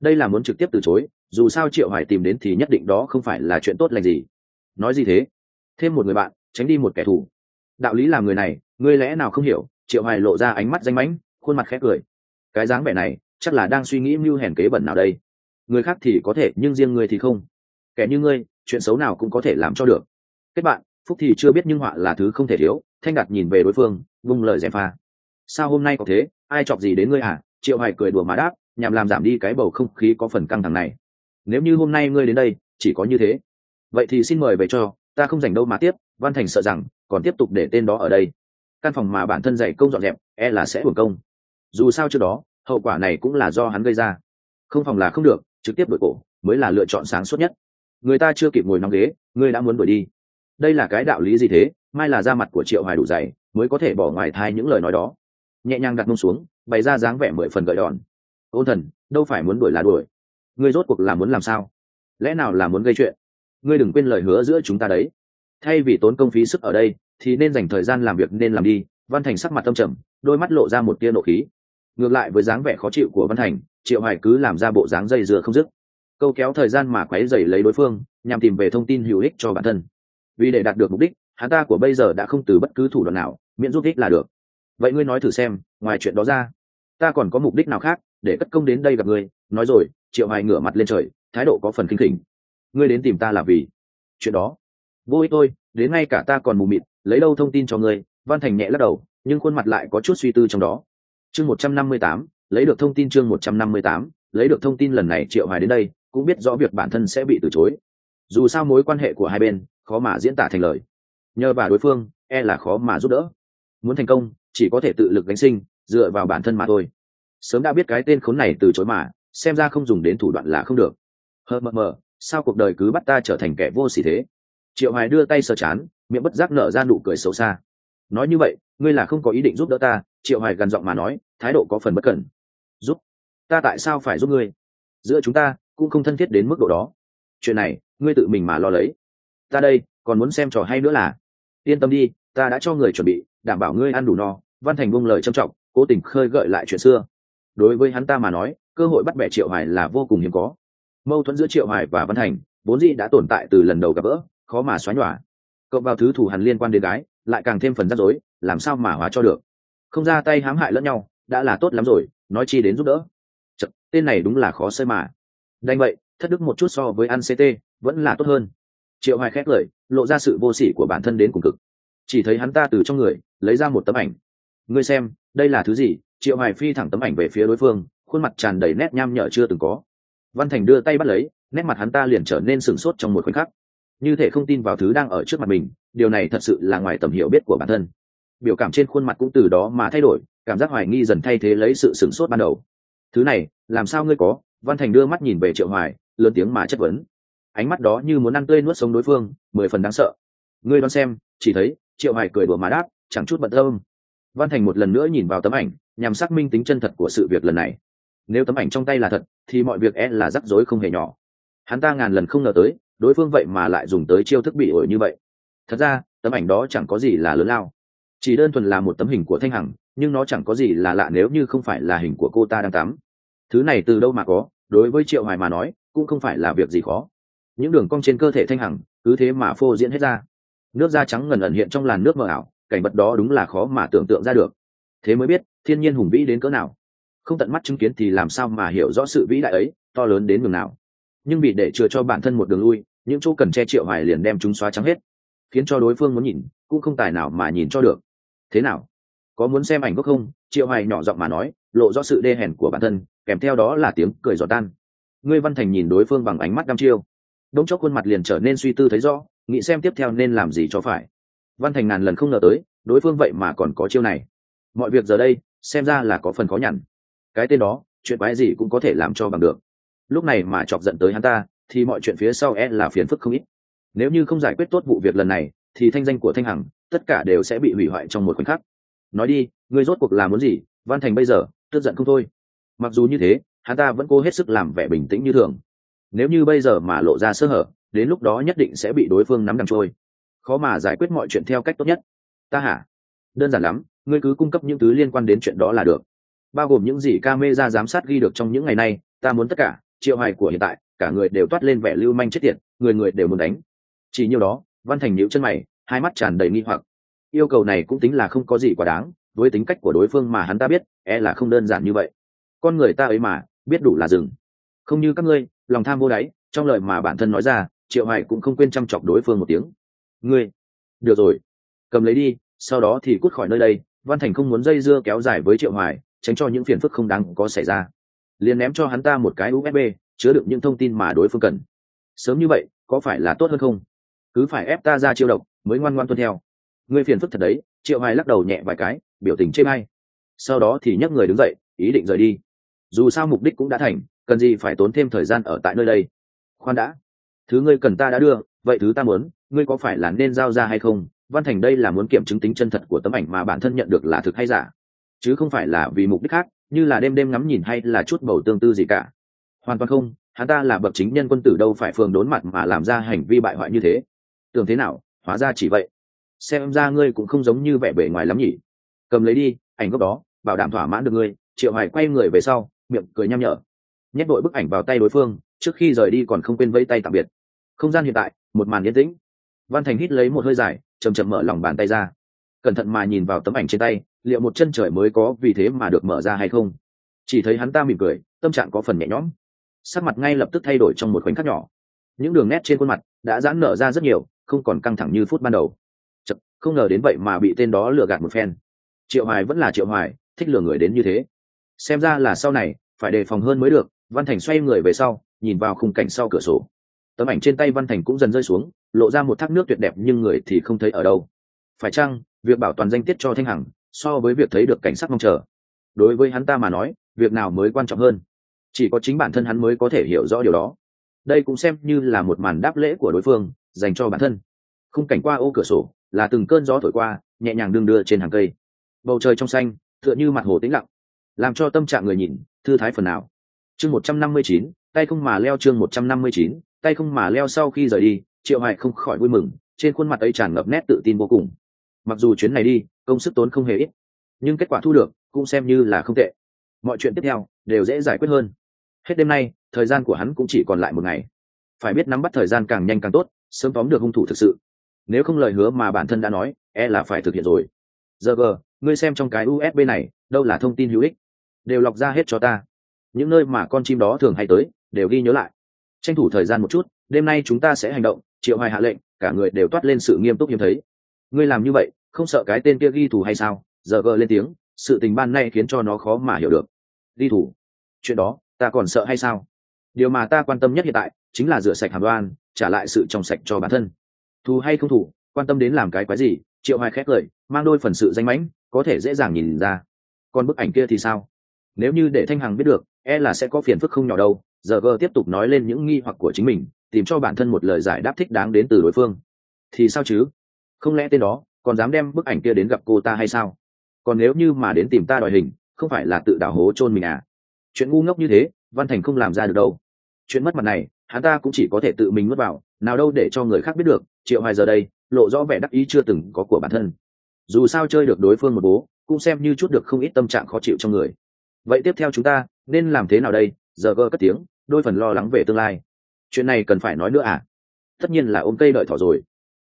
Đây là muốn trực tiếp từ chối, dù sao triệu Hải tìm đến thì nhất định đó không phải là chuyện tốt lành gì. Nói gì thế? Thêm một người bạn, tránh đi một kẻ thù. Đạo lý làm người này ngươi lẽ nào không hiểu, triệu Hải lộ ra ánh mắt danh mãnh, khuôn mặt khẽ cười. Cái dáng vẻ này, chắc là đang suy nghĩ mưu hèn kế bẩn nào đây. Người khác thì có thể, nhưng riêng ngươi thì không. Kẻ như ngươi, chuyện xấu nào cũng có thể làm cho được. Kết bạn, phúc thì chưa biết nhưng họa là thứ không thể thiếu thanh đạt nhìn về đối phương, vung lời dèm pha. Sao hôm nay có thế? Ai chọc gì đến ngươi à triệu hoài cười đùa mà đáp, nhằm làm giảm đi cái bầu không khí có phần căng thẳng này. Nếu như hôm nay ngươi đến đây, chỉ có như thế. Vậy thì xin mời về cho, ta không dành đâu mà tiếp, văn thành sợ rằng, còn tiếp tục để tên đó ở đây. Căn phòng mà bản thân dạy công dọn dẹp e là sẽ hưởng công. Dù sao trước đó, hậu quả này cũng là do hắn gây ra. Không phòng là không được, trực tiếp đổi cổ, mới là lựa chọn sáng suốt nhất. Người ta chưa kịp ngồi nóng ghế, ngươi đã muốn đuổi đi. Đây là cái đạo lý gì thế? Mai là da mặt của triệu hoài đủ dày, mới có thể bỏ ngoài thai những lời nói đó. Nhẹ nhàng đặt mông xuống, bày ra dáng vẻ mười phần gợi đòn. Ôn thần, đâu phải muốn đuổi là đuổi. Ngươi rốt cuộc là muốn làm sao? Lẽ nào là muốn gây chuyện? Ngươi đừng quên lời hứa giữa chúng ta đấy. Thay vì tốn công phí sức ở đây, thì nên dành thời gian làm việc nên làm đi. Văn thành sắc mặt tâm trầm, đôi mắt lộ ra một tia nộ khí. Ngược lại với dáng vẻ khó chịu của văn thành, triệu hoài cứ làm ra bộ dáng dây dừa không dứt. Câu kéo thời gian mà quấy dày lấy đối phương, nhằm tìm về thông tin hữu ích cho bản thân. Vì để đạt được mục đích hắn ta của bây giờ đã không từ bất cứ thủ đoạn nào, miễn giúp ích là được. Vậy ngươi nói thử xem, ngoài chuyện đó ra, ta còn có mục đích nào khác để cất công đến đây gặp ngươi? Nói rồi, triệu hoài ngửa mặt lên trời, thái độ có phần kinh khỉnh. Ngươi đến tìm ta là vì chuyện đó. Vô ích tôi đến ngay cả ta còn mù mịt, lấy đâu thông tin cho ngươi? Văn thành nhẹ lắc đầu, nhưng khuôn mặt lại có chút suy tư trong đó. Chương một trăm năm mươi tám, lấy được thông tin chương một trăm năm mươi tám, lấy được thông tin lần này triệu hoài đến đây, cũng biết rõ việc bản thân sẽ bị từ chối. Dù sao mối quan hệ của hai bên khó mà diễn tả thành lời nhờ vào đối phương e là khó mà giúp đỡ. Muốn thành công, chỉ có thể tự lực gánh sinh, dựa vào bản thân mà thôi. Sớm đã biết cái tên khốn này từ chối mà, xem ra không dùng đến thủ đoạn là không được. Hờ mờ mờ, sao cuộc đời cứ bắt ta trở thành kẻ vô s ỉ thế? Triệu hoài đưa tay sờ chán, miệng bất giác nở ra nụ cười xấu xa. Nói như vậy, ngươi là không có ý định giúp đỡ ta, triệu hoài gần giọng mà nói, thái độ có phần bất cẩn. Giúp? Ta tại sao phải giúp ngươi? Giữa chúng ta, cũng không thân thiết đến mức độ đó. Chuyện này, ngươi tự mình mà lo lấy. Ta đây, còn muốn xem trò hay nữa là yên tâm đi ta đã cho người chuẩn bị đảm bảo ngươi ăn đủ no. Văn thành buông lời trầm trọng cố tình khơi gợi lại chuyện xưa. Đối với hắn ta mà nói cơ hội bắt bẻ triệu hoài là vô cùng hiếm có. Mâu thuẫn giữa triệu hoài và văn thành vốn dĩ đã tồn tại từ lần đầu gặp gỡ khó mà xóa nhòa. Cộng vào thứ thủ hằn liên quan đến gái lại càng thêm phần rắc rối làm sao mà hóa cho được? Không ra tay hãm hại lẫn nhau đã là tốt lắm rồi nói chi đến giúp đỡ. Chật, tên này đúng là khó sơi mà. Đành vậy thất đức một chút so với ăn ct vẫn là tốt hơn. Triệu hoài khét lời lộ ra sự vô sỉ của bản thân đến cùng cực. Chỉ thấy hắn ta từ trong người lấy ra một tấm ảnh. Ngươi xem, đây là thứ gì? Triệu hoài phi thẳng tấm ảnh về phía đối phương, khuôn mặt tràn đầy nét nham nhở chưa từng có. Văn thành đưa tay bắt lấy, nét mặt hắn ta liền trở nên sửng sốt trong một khoảnh khắc. Như thể không tin vào thứ đang ở trước mặt mình, điều này thật sự là ngoài tầm hiểu biết của bản thân. Biểu cảm trên khuôn mặt cũng từ đó mà thay đổi, cảm giác hoài nghi dần thay thế lấy sự sửng sốt ban đầu. Thứ này, làm sao ngươi có? Văn thành đưa mắt nhìn về triệu hoài, lớn tiếng mà chất vấn ánh mắt đó như muốn ăn tươi nuốt sống đối phương, mười phần đáng sợ. Ngươi đoán xem, chỉ thấy, triệu Hải cười đùa mà đáp, chẳng chút bận tâm. Văn thành một lần nữa nhìn vào tấm ảnh, nhằm xác minh tính chân thật của sự việc lần này. Nếu tấm ảnh trong tay là thật, thì mọi việc e là rắc rối không hề nhỏ. Hắn ta ngàn lần không ngờ tới, đối phương vậy mà lại dùng tới chiêu thức bị ổi như vậy. Thật ra, tấm ảnh đó chẳng có gì là lớn lao. Chỉ đơn thuần là một tấm hình của thanh hằng, nhưng nó chẳng có gì là lạ nếu như không phải là hình của cô ta đang tắm. Thứ này từ đâu mà có, đối với triệu hoài mà nói, cũng không phải là việc gì khó những đường cong trên cơ thể thanh hằng, cứ thế mà phô diễn hết ra. Nước da trắng ngần ẩn hiện trong làn nước mờ ảo, cảnh vật đó đúng là khó mà tưởng tượng ra được. Thế mới biết, thiên nhiên hùng vĩ đến cỡ nào. Không tận mắt chứng kiến thì làm sao mà hiểu rõ sự vĩ đại ấy, to lớn đến đường nào. Nhưng vì để chừa cho bản thân một đường lui, những chỗ cần che triệu hoài liền đem chúng xóa trắng hết. Khiến cho đối phương muốn nhìn, cũng không tài nào mà nhìn cho được. Thế nào? Có muốn xem ảnh gốc không? Triệu hoài nhỏ giọng mà nói, lộ rõ sự đê hèn của bản thân, kèm theo đó là tiếng cười giọt tan. Ngươi văn thành nhìn đối phương bằng ánh mắt đăm chiêu đống chốc khuôn mặt liền trở nên suy tư thấy rõ, nghĩ xem tiếp theo nên làm gì cho phải. Văn thành ngàn lần không ngờ tới, đối phương vậy mà còn có chiêu này. Mọi việc giờ đây, xem ra là có phần khó nhằn. Cái tên đó, chuyện quái gì cũng có thể làm cho bằng được. Lúc này mà chọc giận tới hắn ta, thì mọi chuyện phía sau e là phiền phức không ít. Nếu như không giải quyết tốt vụ việc lần này, thì thanh danh của thanh hằng, tất cả đều sẽ bị hủy hoại trong một khoảnh khắc. Nói đi, ngươi rốt cuộc làm muốn gì? Văn thành bây giờ, tức giận không thôi. Mặc dù như thế, hắn ta vẫn cố hết sức làm vẻ bình tĩnh như thường nếu như bây giờ mà lộ ra sơ hở, đến lúc đó nhất định sẽ bị đối phương nắm đằng trôi. Khó mà giải quyết mọi chuyện theo cách tốt nhất. Ta hả? Đơn giản lắm, ngươi cứ cung cấp những thứ liên quan đến chuyện đó là được. Bao gồm những gì ca mê ra giám sát ghi được trong những ngày nay, ta muốn tất cả, triệu hài của hiện tại, cả người đều toát lên vẻ lưu manh chết tiệt, người người đều muốn đánh. Chỉ nhiêu đó, văn thành nhíu chân mày, hai mắt tràn đầy nghi hoặc. Yêu cầu này cũng tính là không có gì quá đáng, với tính cách của đối phương mà hắn ta biết e là không đơn giản như vậy. Con người ta ấy mà, biết đủ là dừng không như các ngươi lòng tham vô đáy, trong lời mà bản thân nói ra, triệu hoài cũng không quên chăm chọc đối phương một tiếng. Ngươi, được rồi, cầm lấy đi, sau đó thì cút khỏi nơi đây. Văn thành không muốn dây dưa kéo dài với triệu hoài, tránh cho những phiền phức không đáng có xảy ra. Liền ném cho hắn ta một cái usb chứa đựng những thông tin mà đối phương cần. Sớm như vậy, có phải là tốt hơn không? Cứ phải ép ta ra chiêu độc, mới ngoan ngoan tuân theo. Ngươi phiền phức thật đấy. Triệu hoài lắc đầu nhẹ vài cái, biểu tình chê may sau đó thì nhấc người đứng dậy, ý định rời đi. Dù sao mục đích cũng đã thành cần gì phải tốn thêm thời gian ở tại nơi đây? Khoan đã. Thứ ngươi cần ta đã đưa, vậy thứ ta muốn, ngươi có phải là nên giao ra hay không? Văn thành đây là muốn kiểm chứng tính chân thật của tấm ảnh mà bản thân nhận được là thực hay giả. Chứ không phải là vì mục đích khác, như là đêm đêm ngắm nhìn hay là chút bầu tương tư gì cả. Hoàn toàn không, hắn ta là bậc chính nhân quân tử đâu phải phường đốn mặt mà làm ra hành vi bại hoại như thế. Tưởng thế nào, hóa ra chỉ vậy. Xem ra ngươi cũng không giống như vẻ bề ngoài lắm nhỉ. Cầm lấy đi, ảnh gốc đó, bảo đảm thỏa mãn được ngươi. Triệu hoài quay người về sau, miệng cười nham nhở nhét đội bức ảnh vào tay đối phương trước khi rời đi còn không quên vẫy tay tạm biệt. Không gian hiện tại một màn yên tĩnh. Văn thành hít lấy một hơi dài chầm chậm mở lòng bàn tay ra. Cẩn thận mà nhìn vào tấm ảnh trên tay liệu một chân trời mới có vì thế mà được mở ra hay không? Chỉ thấy hắn ta mỉm cười tâm trạng có phần nhẹ nhõm. Sắc mặt ngay lập tức thay đổi trong một khoảnh khắc nhỏ. Những đường nét trên khuôn mặt đã giãn nở ra rất nhiều không còn căng thẳng như phút ban đầu. Chật, không ngờ đến vậy mà bị tên đó lừa gạt một phen. Triệu hoài vẫn là triệu hoài thích lừa người đến như thế. Xem ra là sau này phải đề phòng hơn mới được văn thành xoay người về sau, nhìn vào khung cảnh sau cửa sổ. Tấm ảnh trên tay văn thành cũng dần rơi xuống, lộ ra một thác nước tuyệt đẹp nhưng người thì không thấy ở đâu. Phải chăng, việc bảo toàn danh tiết cho thanh hằng, so với việc thấy được cảnh sắc mong chờ? Đối với hắn ta mà nói, việc nào mới quan trọng hơn? Chỉ có chính bản thân hắn mới có thể hiểu rõ điều đó. Đây cũng xem như là một màn đáp lễ của đối phương, dành cho bản thân. Khung cảnh qua ô cửa sổ, là từng cơn gió thổi qua, nhẹ nhàng đương đưa trên hàng cây. Bầu trời trong xanh, tựa như mặt hồ tĩnh lặng, làm cho tâm trạng người nhìn, thư thái phần nào chương một trăm năm mươi chín, tay không mà leo chương một trăm năm mươi chín, tay không mà leo sau khi rời đi, triệu hoài không khỏi vui mừng, trên khuôn mặt ấy tràn ngập nét tự tin vô cùng. Mặc dù chuyến này đi, công sức tốn không hề ít, nhưng kết quả thu được cũng xem như là không tệ. Mọi chuyện tiếp theo đều dễ giải quyết hơn. Hết đêm nay, thời gian của hắn cũng chỉ còn lại một ngày. Phải biết nắm bắt thời gian càng nhanh càng tốt, sớm tóm được hung thủ thực sự. Nếu không lời hứa mà bản thân đã nói e là phải thực hiện rồi. Giờ gờ, ngươi xem trong cái usb này, đâu là thông tin hữu ích? Đều lọc ra hết cho ta những nơi mà con chim đó thường hay tới, đều ghi nhớ lại. Tranh thủ thời gian một chút, đêm nay chúng ta sẽ hành động, triệu hoài hạ lệnh, cả người đều toát lên sự nghiêm túc hiếm thấy. Ngươi làm như vậy, không sợ cái tên kia ghi thù hay sao? Giờ gờ lên tiếng, sự tình ban nay khiến cho nó khó mà hiểu được. Ghi thù? Chuyện đó, ta còn sợ hay sao? Điều mà ta quan tâm nhất hiện tại, chính là rửa sạch hàm đoan trả lại sự trong sạch cho bản thân. Thù hay không thù, quan tâm đến làm cái quái gì? Triệu hoài khét lời, mang đôi phần sự danh mãnh, có thể dễ dàng nhìn ra. Còn bức ảnh kia thì sao? Nếu như để thanh hằng biết được e là sẽ có phiền phức không nhỏ đâu. Giờ gờ tiếp tục nói lên những nghi hoặc của chính mình, tìm cho bản thân một lời giải đáp thích đáng đến từ đối phương. Thì sao chứ? Không lẽ tên đó còn dám đem bức ảnh kia đến gặp cô ta hay sao? Còn nếu như mà đến tìm ta đòi hình, không phải là tự đảo hố chôn mình à? Chuyện ngu ngốc như thế, văn thành không làm ra được đâu. Chuyện mất mặt này, hắn ta cũng chỉ có thể tự mình mất vào, nào đâu để cho người khác biết được, triệu hai giờ đây lộ rõ vẻ đắc ý chưa từng có của bản thân. Dù sao chơi được đối phương một bố, cũng xem như chút được không ít tâm trạng khó chịu trong người. Vậy tiếp theo chúng ta nên làm thế nào đây? Giờ gơ cất tiếng, đôi phần lo lắng về tương lai. Chuyện này cần phải nói nữa à? Tất nhiên là ôm cây đợi thỏ rồi.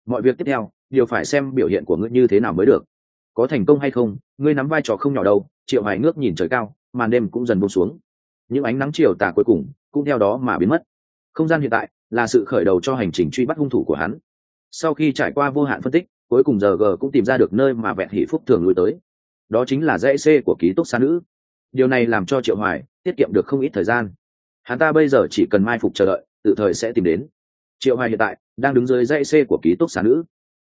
Mọi việc tiếp theo điều phải xem biểu hiện của ngươi như thế nào mới được. Có thành công hay không, ngươi nắm vai trò không nhỏ đâu, triệu hoài ngước nhìn trời cao, màn đêm cũng dần buông xuống. Những ánh nắng chiều tà cuối cùng, cũng theo đó mà biến mất. Không gian hiện tại, là sự khởi đầu cho hành trình truy bắt hung thủ của hắn. Sau khi trải qua vô hạn phân tích, cuối cùng giờ g cũng tìm ra được nơi mà vẹn hỷ phúc thường lui tới. Đó chính là dãy c của ký túc xá nữ điều này làm cho triệu hoài tiết kiệm được không ít thời gian. Hắn ta bây giờ chỉ cần mai phục chờ đợi tự thời sẽ tìm đến. Triệu hoài hiện tại đang đứng dưới dãy c của ký túc xá nữ.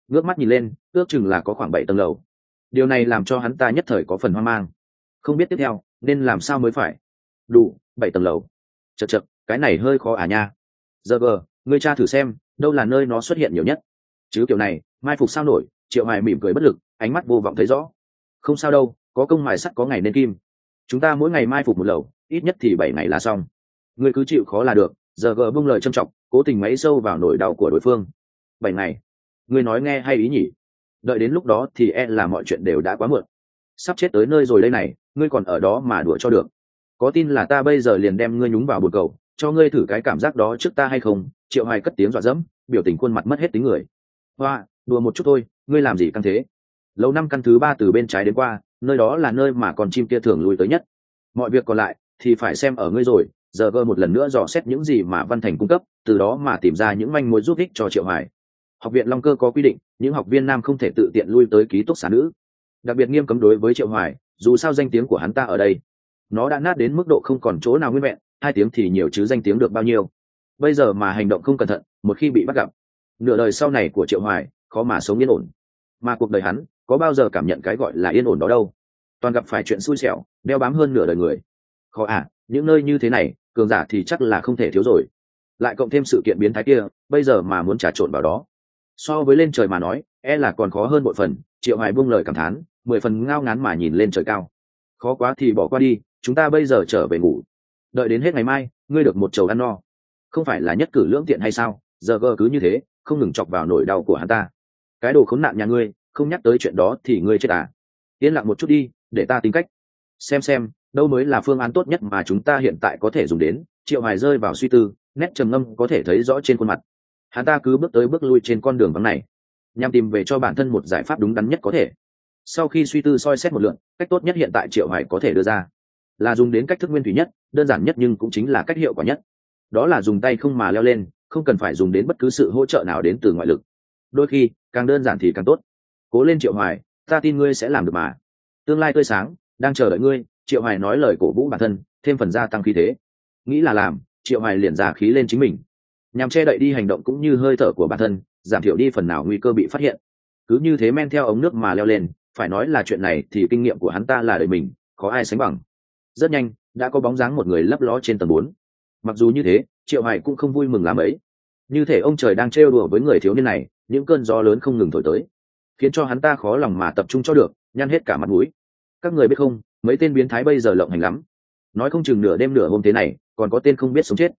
Ngước mắt nhìn lên ước chừng là có khoảng bảy tầng lầu. Điều này làm cho hắn ta nhất thời có phần hoang mang. Không biết tiếp theo nên làm sao mới phải? Đủ bảy tầng lầu. Chật chật cái này hơi khó à nha. Giờ vờ, ngươi cha thử xem đâu là nơi nó xuất hiện nhiều nhất. Chứ kiểu này mai phục sao nổi triệu hoài mỉm cười bất lực ánh mắt vô vọng thấy rõ. Không sao đâu có công mài sắt có ngày nên kim chúng ta mỗi ngày mai phục một lầu, ít nhất thì bảy ngày là xong. Ngươi cứ chịu khó là được, giờ gờ bưng lời trầm trọng, cố tình máy sâu vào nỗi đau của đối phương. Bảy ngày. Ngươi nói nghe hay ý nhỉ? Đợi đến lúc đó thì e là mọi chuyện đều đã quá muộn. Sắp chết tới nơi rồi đây này, ngươi còn ở đó mà đùa cho được. Có tin là ta bây giờ liền đem ngươi nhúng vào bồn cầu, cho ngươi thử cái cảm giác đó trước ta hay không? Triệu hoài cất tiếng dọa dẫm, biểu tình khuôn mặt mất hết tính người. Hoa, đùa một chút thôi, ngươi làm gì căng thế? Lâu năm căn thứ ba từ bên trái đến qua nơi đó là nơi mà con chim kia thường lui tới nhất. Mọi việc còn lại thì phải xem ở ngươi rồi, giờ gơ một lần nữa dò xét những gì mà văn thành cung cấp, từ đó mà tìm ra những manh mối giúp ích cho triệu hoài. Học viện long cơ có quy định, những học viên nam không thể tự tiện lui tới ký túc xá nữ. Đặc biệt nghiêm cấm đối với triệu hoài, dù sao danh tiếng của hắn ta ở đây, nó đã nát đến mức độ không còn chỗ nào nguyên vẹn, hai tiếng thì nhiều chứ danh tiếng được bao nhiêu. Bây giờ mà hành động không cẩn thận, một khi bị bắt gặp, nửa đời sau này của triệu hoài, khó mà sống yên ổn. Mà cuộc đời hắn có bao giờ cảm nhận cái gọi là yên ổn đó đâu? Toàn gặp phải chuyện xui xẻo, đeo bám hơn nửa đời người. Khó à những nơi như thế này, cường giả thì chắc là không thể thiếu rồi. Lại cộng thêm sự kiện biến thái kia, bây giờ mà muốn trà trộn vào đó. So với lên trời mà nói e là còn khó hơn bội phần, triệu hoài buông lời cảm thán, mười phần ngao ngán mà nhìn lên trời cao. Khó quá thì bỏ qua đi, chúng ta bây giờ trở về ngủ. Đợi đến hết ngày mai, ngươi được một chầu ăn no. Không phải là nhất cử lưỡng tiện hay sao? Giờ gơ cứ như thế, không ngừng chọc vào nỗi đau của hắn ta. Cái đồ khốn nạn nhà ngươi không nhắc tới chuyện đó thì ngươi chết à? Yên lặng một chút đi, để ta tính cách. Xem xem, đâu mới là phương án tốt nhất mà chúng ta hiện tại có thể dùng đến, triệu hoài rơi vào suy tư, nét trầm ngâm có thể thấy rõ trên khuôn mặt. Hắn ta cứ bước tới bước lui trên con đường vắng này, nhằm tìm về cho bản thân một giải pháp đúng đắn nhất có thể. Sau khi suy tư soi xét một lượng cách tốt nhất hiện tại triệu hoài có thể đưa ra, là dùng đến cách thức nguyên thủy nhất, đơn giản nhất nhưng cũng chính là cách hiệu quả nhất. Đó là dùng tay không mà leo lên, không cần phải dùng đến bất cứ sự hỗ trợ nào đến từ ngoại lực. Đôi khi, càng đơn giản thì càng tốt cố lên triệu hoài, ta tin ngươi sẽ làm được mà. Tương lai tươi sáng, đang chờ đợi ngươi, triệu hoài nói lời cổ vũ bản thân, thêm phần gia tăng khí thế. Nghĩ là làm, triệu hoài liền ra khí lên chính mình. Nhằm che đậy đi hành động cũng như hơi thở của bản thân, giảm thiểu đi phần nào nguy cơ bị phát hiện. Cứ như thế men theo ống nước mà leo lên, phải nói là chuyện này thì kinh nghiệm của hắn ta là đời mình có ai sánh bằng. Rất nhanh, đã có bóng dáng một người lấp ló trên tầng bốn. Mặc dù như thế, triệu hải cũng không vui mừng làm ấy. Như thể ông trời đang trêu đùa với người thiếu niên này, những cơn gió lớn không ngừng thổi tới khiến cho hắn ta khó lòng mà tập trung cho được, nhăn hết cả mặt mũi. Các người biết không, mấy tên biến thái bây giờ lộng hành lắm. Nói không chừng nửa đêm nửa hôm thế này, còn có tên không biết sống chết.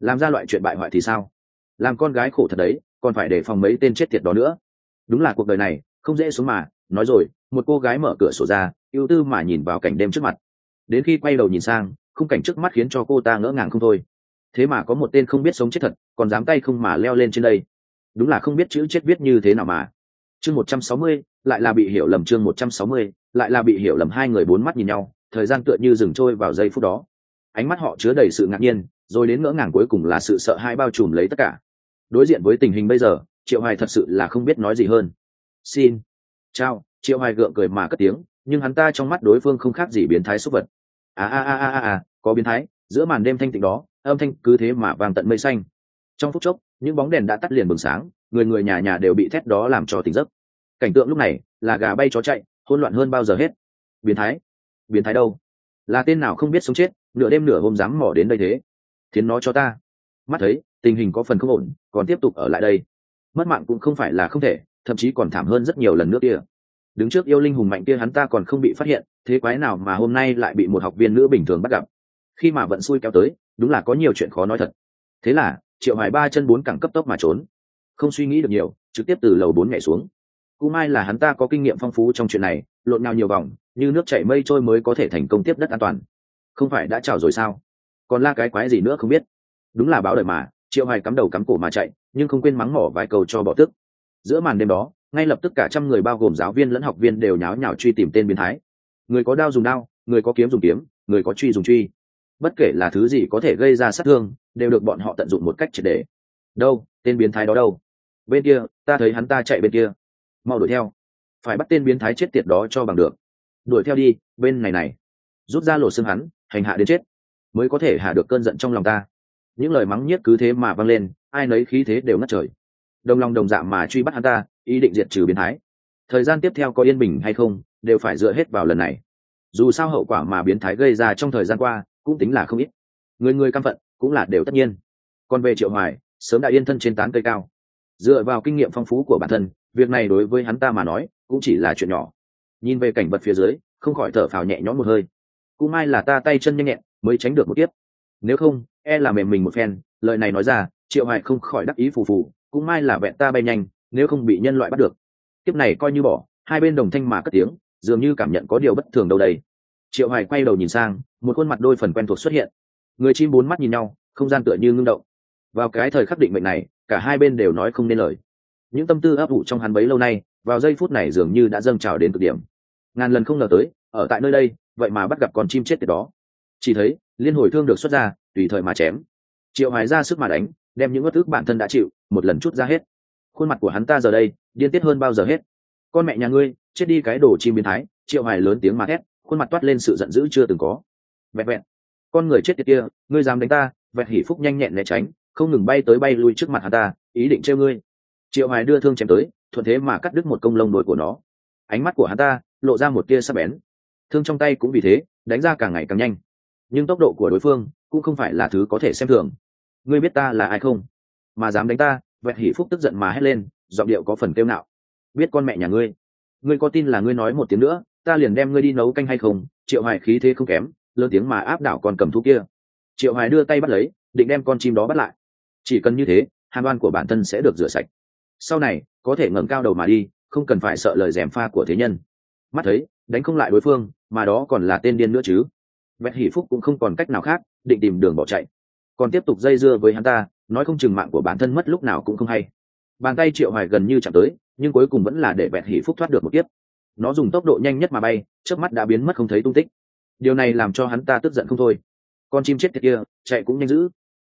Làm ra loại chuyện bại hoại thì sao? Làm con gái khổ thật đấy, còn phải để phòng mấy tên chết tiệt đó nữa. Đúng là cuộc đời này, không dễ xuống mà. Nói rồi, một cô gái mở cửa sổ ra, ưu tư mà nhìn vào cảnh đêm trước mặt. Đến khi quay đầu nhìn sang, khung cảnh trước mắt khiến cho cô ta ngỡ ngàng không thôi. Thế mà có một tên không biết sống chết thật, còn dám tay không mà leo lên trên đây. Đúng là không biết chữ chết viết như thế nào mà chương một trăm sáu mươi, lại là bị hiểu lầm chương một trăm sáu mươi, lại là bị hiểu lầm hai người bốn mắt nhìn nhau, thời gian tựa như dừng trôi vào giây phút đó. Ánh mắt họ chứa đầy sự ngạc nhiên, rồi đến ngỡ ngàng cuối cùng là sự sợ hãi bao trùm lấy tất cả. Đối diện với tình hình bây giờ, triệu hoài thật sự là không biết nói gì hơn. Xin, chào, triệu hoài gượng cười mà cất tiếng, nhưng hắn ta trong mắt đối phương không khác gì biến thái xúc vật. A a a a a có biến thái, giữa màn đêm thanh tịnh đó, âm thanh cứ thế mà vàng tận mây xanh. Trong phút chốc, những bóng đèn đã tắt liền bừng sáng, người người nhà nhà đều bị thét đó làm cho tỉnh giấc cảnh tượng lúc này là gà bay chó chạy, hỗn loạn hơn bao giờ hết. Biến thái. Biến thái đâu? Là tên nào không biết sống chết, nửa đêm nửa hôm dám mỏ đến đây thế? Thiến nó cho ta. Mắt thấy, tình hình có phần không ổn, còn tiếp tục ở lại đây. Mất mạng cũng không phải là không thể, thậm chí còn thảm hơn rất nhiều lần nước kia. Đứng trước yêu linh hùng mạnh kia hắn ta còn không bị phát hiện, thế quái nào mà hôm nay lại bị một học viên nữ bình thường bắt gặp? Khi mà vận xui kéo tới, đúng là có nhiều chuyện khó nói thật. Thế là, triệu hoài ba chân bốn cẳng cấp tốc mà trốn. Không suy nghĩ được nhiều, trực tiếp từ lầu bốn nhảy xuống cú mai là hắn ta có kinh nghiệm phong phú trong chuyện này, lộn nhau nhiều vòng, như nước chảy mây trôi mới có thể thành công tiếp đất an toàn. Không phải đã chào rồi sao? Còn la cái quái gì nữa không biết? Đúng là báo đời mà, triệu hoài cắm đầu cắm cổ mà chạy, nhưng không quên mắng mỏ vài câu cho bỏ tức giữa màn đêm đó, ngay lập tức cả trăm người bao gồm giáo viên lẫn học viên đều nháo nhào truy tìm tên biến thái. Người có đao dùng đao, người có kiếm dùng kiếm, người có truy dùng truy. Bất kể là thứ gì có thể gây ra sát thương, đều được bọn họ tận dụng một cách triệt để. Đâu, tên biến thái đó đâu? Bên kia, ta thấy hắn ta chạy bên kia mau đuổi theo. Phải bắt tên biến thái chết tiệt đó cho bằng được. Đuổi theo đi, bên này này. Rút ra lỗ xương hắn, hành hạ đến chết. Mới có thể hạ được cơn giận trong lòng ta. Những lời mắng nhiếc cứ thế mà vang lên, ai nấy khí thế đều ngất trời. Đồng lòng đồng dạ mà truy bắt hắn ta, ý định diệt trừ biến thái. Thời gian tiếp theo có yên bình hay không, đều phải dựa hết vào lần này. Dù sao hậu quả mà biến thái gây ra trong thời gian qua, cũng tính là không ít. Người người căm phận cũng là đều tất nhiên. Còn về triệu hoài, sớm đã yên thân trên tán cây cao. Dựa vào kinh nghiệm phong phú của bản thân việc này đối với hắn ta mà nói, cũng chỉ là chuyện nhỏ. Nhìn về cảnh vật phía dưới, không khỏi thở phào nhẹ nhõm một hơi. Cũng may là ta tay chân nhanh nhẹn, mới tránh được một kiếp. Nếu không e là mềm mình một phen, lời này nói ra, triệu hoài không khỏi đắc ý phù phù, cũng may là vẹn ta bay nhanh, nếu không bị nhân loại bắt được. Kiếp này coi như bỏ, hai bên đồng thanh mà cất tiếng, dường như cảm nhận có điều bất thường đâu đây. Triệu hoài quay đầu nhìn sang, một khuôn mặt đôi phần quen thuộc xuất hiện. Người chim bốn mắt nhìn nhau, không gian tựa như ngưng động. Vào cái thời khắc định mệnh này, cả hai bên đều nói không nên lời những tâm tư ấp ủ trong hắn bấy lâu nay, vào giây phút này dường như đã dâng trào đến cực điểm. Ngàn lần không ngờ tới, ở tại nơi đây, vậy mà bắt gặp con chim chết tiệt đó. Chỉ thấy, liên hồi thương được xuất ra, tùy thời mà chém. Triệu hoài ra sức mà đánh, đem những bất ức bản thân đã chịu, một lần chút ra hết. Khuôn mặt của hắn ta giờ đây, điên tiết hơn bao giờ hết. Con mẹ nhà ngươi, chết đi cái đồ chim biến thái, triệu hoài lớn tiếng mà hét khuôn mặt toát lên sự giận dữ chưa từng có. Vẹn vẹn. Con người chết tiệt kia, ngươi dám đánh ta, vẹn hỉ phúc nhanh nhẹn né tránh, không ngừng bay tới bay lui trước mặt hắn ta, ý định treo ngươi triệu hoài đưa thương chém tới, thuận thế mà cắt đứt một công lông đồi của nó. Ánh mắt của hắn ta lộ ra một tia sắc bén. Thương trong tay cũng vì thế, đánh ra càng ngày càng nhanh. Nhưng tốc độ của đối phương cũng không phải là thứ có thể xem thường. Ngươi biết ta là ai không? Mà dám đánh ta, vẹt hỉ phúc tức giận mà hét lên, giọng điệu có phần kêu nạo biết con mẹ nhà ngươi. Ngươi có tin là ngươi nói một tiếng nữa, ta liền đem ngươi đi nấu canh hay không? Triệu hoài khí thế không kém, lớn tiếng mà áp đảo con cầm thú kia. Triệu hoài đưa tay bắt lấy, định đem con chim đó bắt lại. Chỉ cần như thế hàm oan của bản thân sẽ được rửa sạch sau này, có thể ngẩng cao đầu mà đi, không cần phải sợ lời gièm pha của thế nhân. Mắt thấy, đánh không lại đối phương, mà đó còn là tên điên nữa chứ. Vẹt hỉ phúc cũng không còn cách nào khác, định tìm đường bỏ chạy. Còn tiếp tục dây dưa với hắn ta, nói không chừng mạng của bản thân mất lúc nào cũng không hay. Bàn tay triệu hoài gần như chạm tới, nhưng cuối cùng vẫn là để vẹt hỉ phúc thoát được một kiếp. Nó dùng tốc độ nhanh nhất mà bay trước mắt đã biến mất không thấy tung tích. Điều này làm cho hắn ta tức giận không thôi. Con chim chết tiệt kia, chạy cũng nhanh dữ.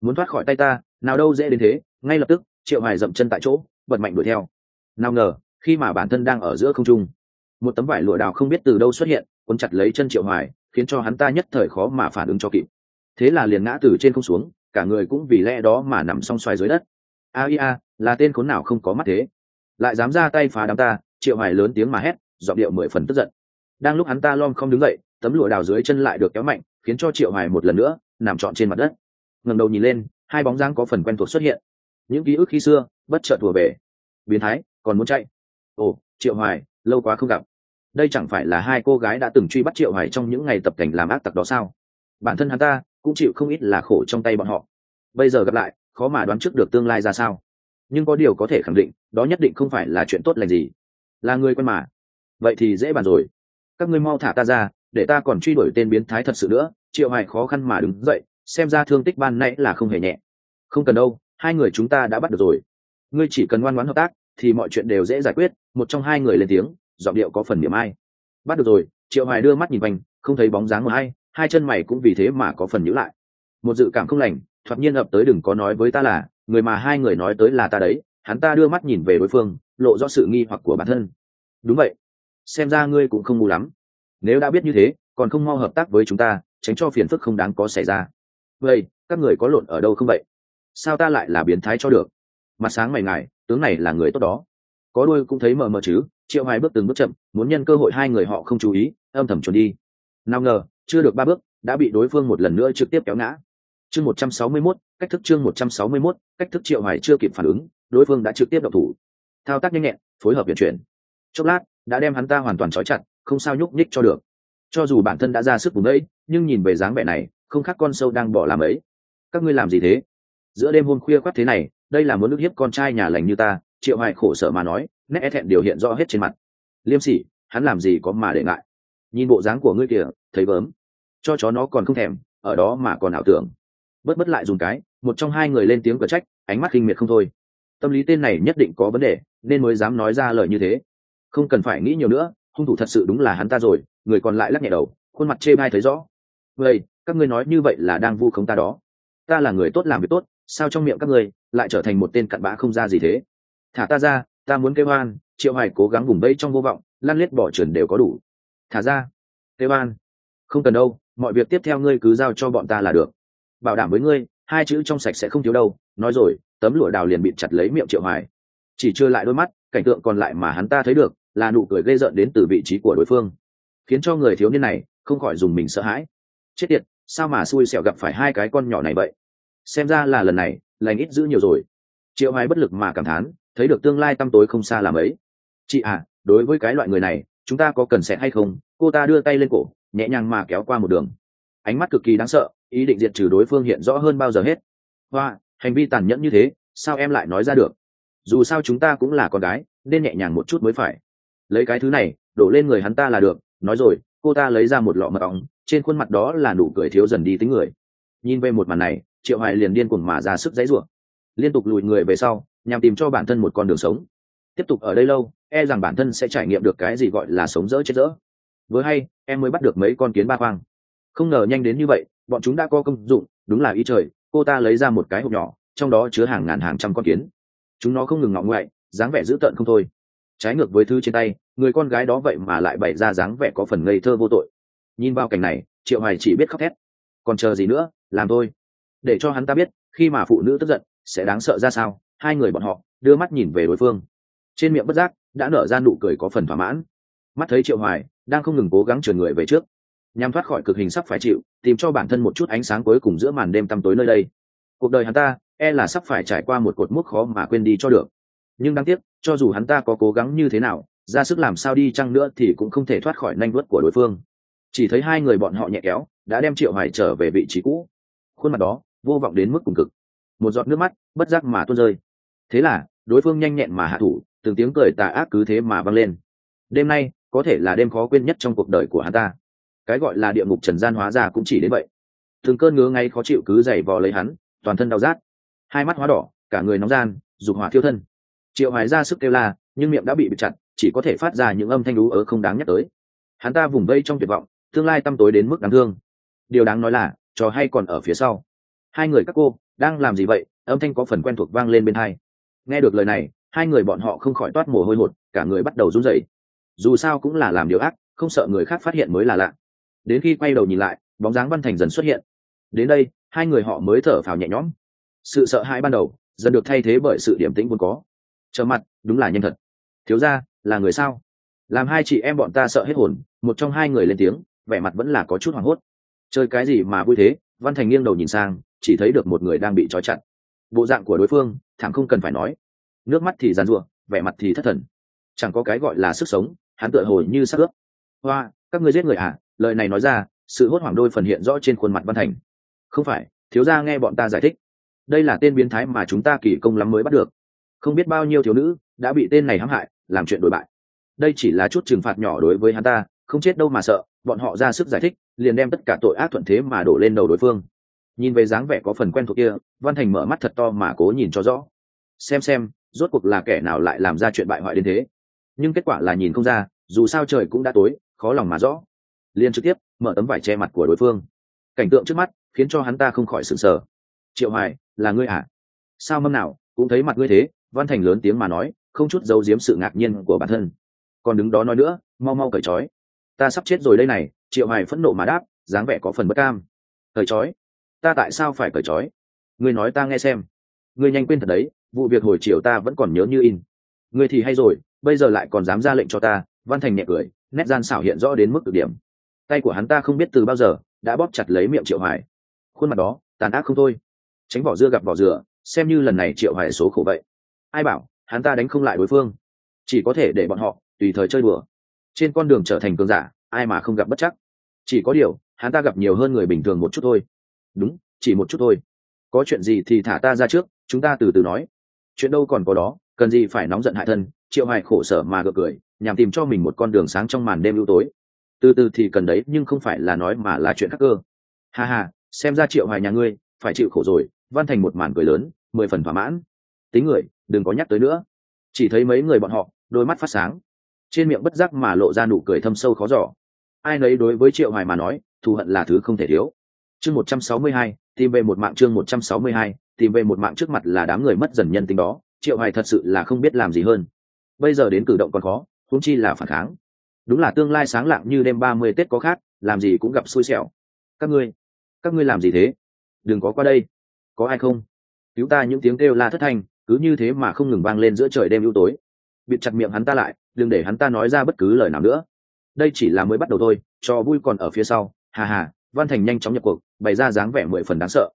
Muốn thoát khỏi tay ta, nào đâu dễ đến thế, ngay lập tức, triệu hoài dậm chân tại chỗ vận mạnh đuổi theo. Nào ngờ, khi mà bản thân đang ở giữa không trung, một tấm vải lụa đào không biết từ đâu xuất hiện, cuốn chặt lấy chân triệu hoài, khiến cho hắn ta nhất thời khó mà phản ứng cho kịp. Thế là liền ngã từ trên không xuống, cả người cũng vì lẽ đó mà nằm song xoài dưới đất. A a, là tên khốn nào không có mắt thế? Lại dám ra tay phá đám ta, triệu hoài lớn tiếng mà hét, giọng điệu mười phần tức giận. Đang lúc hắn ta lom không đứng dậy, tấm lụa đào dưới chân lại được kéo mạnh, khiến cho triệu hoài một lần nữa nằm trọn trên mặt đất. Ngẩng đầu nhìn lên, hai bóng dáng có phần quen thuộc xuất hiện. Những ký ức khi xưa bất chợt thua về. Biến thái, còn muốn chạy? Ồ, triệu hoài, lâu quá không gặp. Đây chẳng phải là hai cô gái đã từng truy bắt triệu hoài trong những ngày tập cảnh làm ác tặc đó sao? Bản thân hắn ta cũng chịu không ít là khổ trong tay bọn họ. Bây giờ gặp lại, khó mà đoán trước được tương lai ra sao. Nhưng có điều có thể khẳng định, đó nhất định không phải là chuyện tốt lành gì. Là người quen mà. Vậy thì dễ bàn rồi. Các ngươi mau thả ta ra, để ta còn truy đuổi tên biến thái thật sự nữa. Triệu hoài khó khăn mà đứng dậy, xem ra thương tích ban nãy là không hề nhẹ. Không cần đâu, hai người chúng ta đã bắt được rồi ngươi chỉ cần ngoan ngoãn hợp tác, thì mọi chuyện đều dễ giải quyết. Một trong hai người lên tiếng, giọng điệu có phần điểm ai bắt được rồi. Triệu hoài đưa mắt nhìn quanh, không thấy bóng dáng của ai, hai chân mày cũng vì thế mà có phần nhữ lại. Một dự cảm không lành, thoạt nhiên ập tới đừng có nói với ta là, người mà hai người nói tới là ta đấy, hắn ta đưa mắt nhìn về đối phương, lộ rõ sự nghi hoặc của bản thân. Đúng vậy. Xem ra ngươi cũng không ngu lắm. Nếu đã biết như thế, còn không mau hợp tác với chúng ta, tránh cho phiền phức không đáng có xảy ra. Vậy, các người có lộn ở đâu không vậy? Sao ta lại là biến thái cho được? Mặt sáng mày ngài tướng này là người tốt đó. Có đuôi cũng thấy mờ mờ chứ triệu hoài bước từng bước chậm muốn nhân cơ hội hai người họ không chú ý âm thầm trốn đi. Nào ngờ chưa được ba bước đã bị đối phương một lần nữa trực tiếp kéo ngã. Chương 161, cách thức chương 161, cách thức triệu hoài chưa kịp phản ứng đối phương đã trực tiếp động thủ. Thao tác nhanh nhẹn phối hợp vận chuyển. Chốc lát đã đem hắn ta hoàn toàn trói chặt không sao nhúc nhích cho được. Cho dù bản thân đã ra sức vùng ấy nhưng nhìn về dáng vẻ này không khác con sâu đang bỏ làm ấy. Các ngươi làm gì thế? Giữa đêm hôm khuya khoắt thế này đây là muốn ức hiếp con trai nhà lành như ta, triệu hoài khổ sở mà nói, nét e thẹn điều hiện rõ hết trên mặt. Liêm sỉ, hắn làm gì có mà để ngại. Nhìn bộ dáng của ngươi kìa, thấy bớm. Cho chó nó còn không thèm, ở đó mà còn ảo tưởng. Bất bất lại dùng cái, một trong hai người lên tiếng cửa trách, ánh mắt kinh miệt không thôi. Tâm lý tên này nhất định có vấn đề, nên mới dám nói ra lời như thế. Không cần phải nghĩ nhiều nữa, hung thủ thật sự đúng là hắn ta rồi, người còn lại lắc nhẹ đầu, khuôn mặt chê bai thấy rõ. Vậy, các ngươi nói như vậy là đang vu khống ta đó. Ta là người tốt làm việc tốt sao trong miệng các người lại trở thành một tên cặn bã không ra gì thế? Thả ta ra, ta muốn kêu oan, triệu hoài cố gắng vùng vây trong vô vọng, lăn lết bỏ trườn đều có đủ. Thả ra, kêu oan. Không cần đâu, mọi việc tiếp theo ngươi cứ giao cho bọn ta là được. Bảo đảm với ngươi, hai chữ trong sạch sẽ không thiếu đâu. Nói rồi, tấm lụa đào liền bị chặt lấy miệng triệu hoài. Chỉ chưa lại đôi mắt, cảnh tượng còn lại mà hắn ta thấy được, là nụ cười gây rợn đến từ vị trí của đối phương. Khiến cho người thiếu niên này không khỏi dùng mình sợ hãi. Chết tiệt, sao mà xui xẻo gặp phải hai cái con nhỏ này vậy? Xem ra là lần này, lành ít giữ nhiều rồi. Triệu hoài bất lực mà cảm thán, thấy được tương lai tăm tối không xa làm ấy chị à đối với cái loại người này, chúng ta có cần sẽ hay không? Cô ta đưa tay lên cổ, nhẹ nhàng mà kéo qua một đường. Ánh mắt cực kỳ đáng sợ, ý định diệt trừ đối phương hiện rõ hơn bao giờ hết. Hoa, hành vi tàn nhẫn như thế, sao em lại nói ra được? Dù sao chúng ta cũng là con gái, nên nhẹ nhàng một chút mới phải. Lấy cái thứ này, đổ lên người hắn ta là được. Nói rồi, cô ta lấy ra một lọ mật ong, trên khuôn mặt đó là nụ cười thiếu dần đi tính người. Nhìn về một màn này triệu hoài liền điên cuồng mà ra sức dãy rủa. Liên tục lùi người về sau, nhằm tìm cho bản thân một con đường sống. Tiếp tục ở đây lâu e rằng bản thân sẽ trải nghiệm được cái gì gọi là sống dỡ chết dỡ. Với hay, em mới bắt được mấy con kiến ba khoang. Không ngờ nhanh đến như vậy, bọn chúng đã có công dụng, đúng là ý trời, cô ta lấy ra một cái hộp nhỏ, trong đó chứa hàng ngàn hàng trăm con kiến. Chúng nó không ngừng ngọng ngoại, dáng vẻ dữ tợn không thôi. Trái ngược với thứ trên tay, người con gái đó vậy mà lại bày ra dáng vẻ có phần ngây thơ vô tội. Nhìn vào cảnh này, triệu hoài chỉ biết khóc thét. Còn chờ gì nữa, làm thôi để cho hắn ta biết, khi mà phụ nữ tức giận, sẽ đáng sợ ra sao? Hai người bọn họ đưa mắt nhìn về đối phương. Trên miệng bất giác đã nở ra nụ cười có phần thỏa mãn. Mắt thấy triệu hoài đang không ngừng cố gắng trườn người về trước, nhằm thoát khỏi cực hình sắp phải chịu, tìm cho bản thân một chút ánh sáng cuối cùng giữa màn đêm tăm tối nơi đây. Cuộc đời hắn ta e là sắp phải trải qua một cột mốc khó mà quên đi cho được. Nhưng đáng tiếc, cho dù hắn ta có cố gắng như thế nào, ra sức làm sao đi chăng nữa thì cũng không thể thoát khỏi nanh vuốt của đối phương. Chỉ thấy hai người bọn họ nhẹ kéo, đã đem triệu hoài trở về vị trí cũ. Khuôn mặt đó vô vọng đến mức cùng cực. Một giọt nước mắt, bất giác mà tuôn rơi. Thế là, đối phương nhanh nhẹn mà hạ thủ, từng tiếng cười tà ác cứ thế mà vang lên. Đêm nay, có thể là đêm khó quên nhất trong cuộc đời của hắn ta. Cái gọi là địa ngục trần gian hóa ra cũng chỉ đến vậy. Thường cơn ngứa ngay khó chịu cứ dày vò lấy hắn, toàn thân đau rát. Hai mắt hóa đỏ, cả người nóng gian, dục hỏa thiêu thân. Triệu hoài ra sức kêu la, nhưng miệng đã bị bịt chặt, chỉ có thể phát ra những âm thanh đú ớ không đáng nhắc tới. Hắn ta vùng vây trong tuyệt vọng, tương lai tăm tối đến mức đáng thương. Điều đáng nói là, trò hay còn ở phía sau hai người các cô, đang làm gì vậy? Âm thanh có phần quen thuộc vang lên bên hai. Nghe được lời này, hai người bọn họ không khỏi toát mồ hôi hột, cả người bắt đầu run rẩy. Dù sao cũng là làm điều ác, không sợ người khác phát hiện mới là lạ. Đến khi quay đầu nhìn lại, bóng dáng văn thành dần xuất hiện. Đến đây, hai người họ mới thở phào nhẹ nhõm. Sự sợ hãi ban đầu, dần được thay thế bởi sự điểm tĩnh vốn có. Trở mặt, đúng là nhanh thật. Thiếu ra là người sao? Làm hai chị em bọn ta sợ hết hồn, một trong hai người lên tiếng, vẻ mặt vẫn là có chút hoảng hốt. Chơi cái gì mà vui thế? Văn thành nghiêng đầu nhìn sang chỉ thấy được một người đang bị trói chặt. Bộ dạng của đối phương, thẳng không cần phải nói. Nước mắt thì giàn rụa vẻ mặt thì thất thần. Chẳng có cái gọi là sức sống, hắn tựa hồi như sắc ướp. Hoa, các ngươi giết người à? Lời này nói ra, sự hốt hoảng đôi phần hiện rõ trên khuôn mặt văn thành. Không phải, thiếu gia nghe bọn ta giải thích. Đây là tên biến thái mà chúng ta kỳ công lắm mới bắt được. Không biết bao nhiêu thiếu nữ đã bị tên này hãm hại, làm chuyện đổi bại. Đây chỉ là chút trừng phạt nhỏ đối với hắn ta, không chết đâu mà sợ, bọn họ ra sức giải thích, liền đem tất cả tội ác thuận thế mà đổ lên đầu đối phương nhìn về dáng vẻ có phần quen thuộc kia, văn thành mở mắt thật to mà cố nhìn cho rõ. Xem xem, rốt cuộc là kẻ nào lại làm ra chuyện bại hoại đến thế? Nhưng kết quả là nhìn không ra, dù sao trời cũng đã tối, khó lòng mà rõ. Liền trực tiếp, mở tấm vải che mặt của đối phương. Cảnh tượng trước mắt, khiến cho hắn ta không khỏi sửng sờ. Triệu hoài, là ngươi à? Sao mâm nào, cũng thấy mặt ngươi thế? Văn thành lớn tiếng mà nói, không chút giấu giếm sự ngạc nhiên của bản thân. Còn đứng đó nói nữa, mau mau cởi trói. Ta sắp chết rồi đây này, triệu hoài phẫn nộ mà đáp, dáng vẻ có phần bất cam. Cởi trói ta tại sao phải cởi trói? Ngươi nói ta nghe xem. Ngươi nhanh quên thật đấy, vụ việc hồi chiều ta vẫn còn nhớ như in. Ngươi thì hay rồi, bây giờ lại còn dám ra lệnh cho ta, văn thành nhẹ cười, nét gian xảo hiện rõ đến mức cực điểm. Tay của hắn ta không biết từ bao giờ, đã bóp chặt lấy miệng triệu hoài. Khuôn mặt đó, tàn ác không thôi. Tránh vỏ dưa gặp vỏ dừa, xem như lần này triệu hoài số khổ vậy. Ai bảo, hắn ta đánh không lại đối phương. Chỉ có thể để bọn họ, tùy thời chơi đùa. Trên con đường trở thành cường giả, ai mà không gặp bất chắc. Chỉ có điều, hắn ta gặp nhiều hơn người bình thường một chút thôi đúng, chỉ một chút thôi. Có chuyện gì thì thả ta ra trước, chúng ta từ từ nói. Chuyện đâu còn có đó, cần gì phải nóng giận hại thân, triệu hoài khổ sở mà gượng cười, nhằm tìm cho mình một con đường sáng trong màn đêm ưu tối. Từ từ thì cần đấy, nhưng không phải là nói mà là chuyện khác cơ. Ha ha, xem ra triệu hoài nhà ngươi, phải chịu khổ rồi, văn thành một màn cười lớn, mười phần thỏa mãn. Tính người, đừng có nhắc tới nữa. Chỉ thấy mấy người bọn họ, đôi mắt phát sáng. Trên miệng bất giác mà lộ ra nụ cười thâm sâu khó giỏ ai nấy đối với triệu hoài mà nói, thù hận là thứ không thể thiếu chương một trăm sáu mươi hai, tìm về một mạng chương một trăm sáu mươi hai, tìm về một mạng trước mặt là đám người mất dần nhân tính đó, triệu hoài thật sự là không biết làm gì hơn. Bây giờ đến cử động còn khó, huống chi là phản kháng. Đúng là tương lai sáng lạng như đêm ba mươi tết có khác, làm gì cũng gặp xui xẻo. Các ngươi các ngươi làm gì thế? Đừng có qua đây. Có ai không? Cứu ta những tiếng kêu la thất thanh, cứ như thế mà không ngừng vang lên giữa trời đêm ưu tối. Bịt chặt miệng hắn ta lại, đừng để hắn ta nói ra bất cứ lời nào nữa. Đây chỉ là mới bắt đầu thôi, cho vui còn ở phía sau. Hà hà văn thành nhanh chóng nhập cuộc bày ra dáng vẻ mười phần đáng sợ.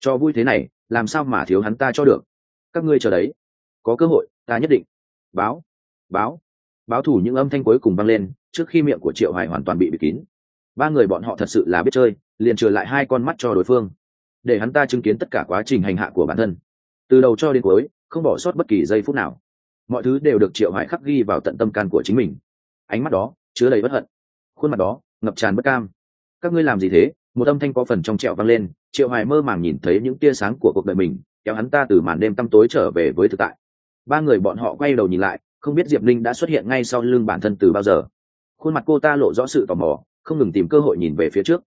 Cho vui thế này, làm sao mà thiếu hắn ta cho được? Các ngươi chờ đấy. Có cơ hội, ta nhất định. Báo báo. Báo thủ những âm thanh cuối cùng vang lên, trước khi miệng của triệu hoài hoàn toàn bị bịt kín. Ba người bọn họ thật sự là biết chơi, liền trừ lại hai con mắt cho đối phương. Để hắn ta chứng kiến tất cả quá trình hành hạ của bản thân. Từ đầu cho đến cuối, không bỏ sót bất kỳ giây phút nào. Mọi thứ đều được triệu hoài khắc ghi vào tận tâm can của chính mình. Ánh mắt đó chứa đầy bất hận. Khuôn mặt đó, ngập tràn bất cam. Các ngươi làm gì thế? Một âm thanh có phần trong trẹo vang lên, triệu hoài mơ màng nhìn thấy những tia sáng của cuộc đời mình, kéo hắn ta từ màn đêm tăm tối trở về với thực tại. Ba người bọn họ quay đầu nhìn lại, không biết diệp linh đã xuất hiện ngay sau lưng bản thân từ bao giờ. Khuôn mặt cô ta lộ rõ sự tò mò, không ngừng tìm cơ hội nhìn về phía trước.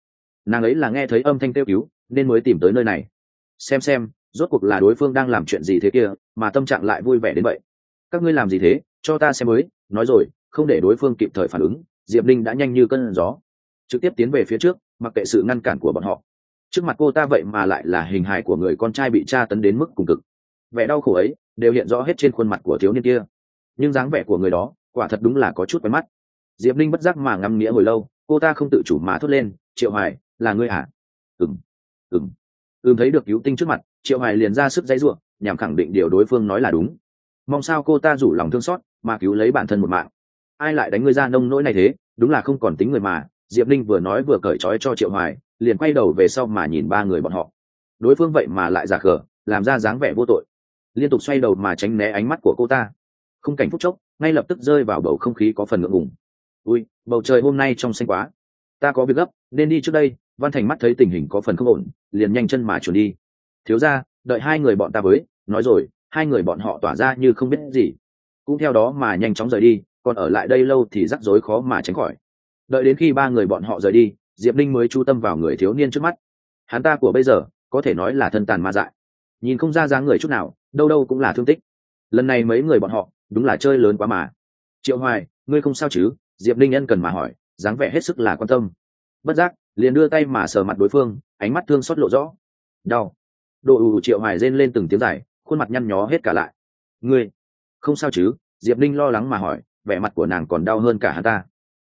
Nàng ấy là nghe thấy âm thanh kêu cứu, nên mới tìm tới nơi này. Xem xem, rốt cuộc là đối phương đang làm chuyện gì thế kia, mà tâm trạng lại vui vẻ đến vậy. Các ngươi làm gì thế? Cho ta xem mới. Nói rồi, không để đối phương kịp thời phản ứng, diệp linh đã nhanh như cơn gió, trực tiếp tiến về phía trước mặc kệ sự ngăn cản của bọn họ. Trước mặt cô ta vậy mà lại là hình hài của người con trai bị tra tấn đến mức cùng cực. Vẻ đau khổ ấy đều hiện rõ hết trên khuôn mặt của thiếu niên kia. Nhưng dáng vẻ của người đó quả thật đúng là có chút quen mắt. Diệp linh bất giác mà ngắm nghĩa hồi lâu, cô ta không tự chủ mà thốt lên, triệu hoài, là ngươi à? Ừng ừng Ừ thấy được cứu tinh trước mặt, triệu hoài liền ra sức dãy ruộng nhằm khẳng định điều đối phương nói là đúng. Mong sao cô ta rủ lòng thương xót mà cứu lấy bản thân một mạng. Ai lại đánh ngươi ra nông nỗi này thế? Đúng là không còn tính người mà diệp linh vừa nói vừa cởi trói cho triệu hoài, liền quay đầu về sau mà nhìn ba người bọn họ. Đối phương vậy mà lại giả khờ làm ra dáng vẻ vô tội. Liên tục xoay đầu mà tránh né ánh mắt của cô ta. Khung cảnh phút chốc, ngay lập tức rơi vào bầu không khí có phần ngượng ngùng. Ui bầu trời hôm nay trong xanh quá. Ta có việc gấp, nên đi trước đây. Văn thành mắt thấy tình hình có phần không ổn, liền nhanh chân mà chuẩn đi. Thiếu ra đợi hai người bọn ta với. Nói rồi, hai người bọn họ tỏa ra như không biết gì. Cũng theo đó mà nhanh chóng rời đi, còn ở lại đây lâu thì rắc rối khó mà tránh khỏi đợi đến khi ba người bọn họ rời đi, diệp linh mới chú tâm vào người thiếu niên trước mắt. Hắn ta của bây giờ, có thể nói là thân tàn ma dại. Nhìn không ra dáng người chút nào, đâu đâu cũng là thương tích. Lần này mấy người bọn họ, đúng là chơi lớn quá mà. Triệu hoài, ngươi không sao chứ? Diệp linh nhân cần mà hỏi, dáng vẻ hết sức là quan tâm. Bất giác, liền đưa tay mà sờ mặt đối phương, ánh mắt thương xót lộ rõ. Đau. Độ ù triệu hoài rên lên từng tiếng dài, khuôn mặt nhăn nhó hết cả lại. Ngươi, không sao chứ? Diệp linh lo lắng mà hỏi, vẻ mặt của nàng còn đau hơn cả hắn ta.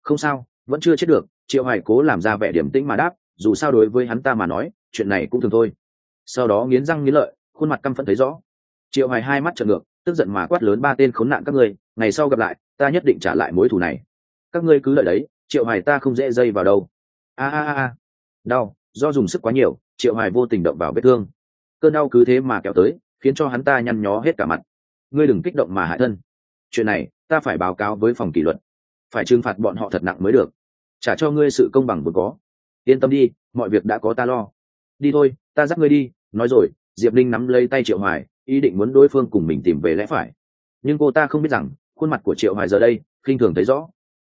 Không sao vẫn chưa chết được, triệu hải cố làm ra vẻ điểm tĩnh mà đáp, dù sao đối với hắn ta mà nói, chuyện này cũng thường thôi. Sau đó nghiến răng nghiến lợi, khuôn mặt căm phẫn thấy rõ. Triệu hải hai mắt trợn ngược, tức giận mà quát lớn ba tên khốn nạn các ngươi, ngày sau gặp lại, ta nhất định trả lại mối thù này. Các ngươi cứ lợi đấy, triệu hải ta không dễ dây vào đâu. A a a đau, do dùng sức quá nhiều, triệu hải vô tình động vào vết thương. Cơn đau cứ thế mà kéo tới, khiến cho hắn ta nhăn nhó hết cả mặt. Ngươi đừng kích động mà hại thân. Chuyện này, ta phải báo cáo với phòng kỷ luật phải trừng phạt bọn họ thật nặng mới được. Trả cho ngươi sự công bằng vốn có. Yên tâm đi, mọi việc đã có ta lo. Đi thôi, ta dắt ngươi đi, nói rồi, diệp linh nắm lấy tay triệu hoài, ý định muốn đối phương cùng mình tìm về lẽ phải. Nhưng cô ta không biết rằng, khuôn mặt của triệu hoài giờ đây, khinh thường thấy rõ.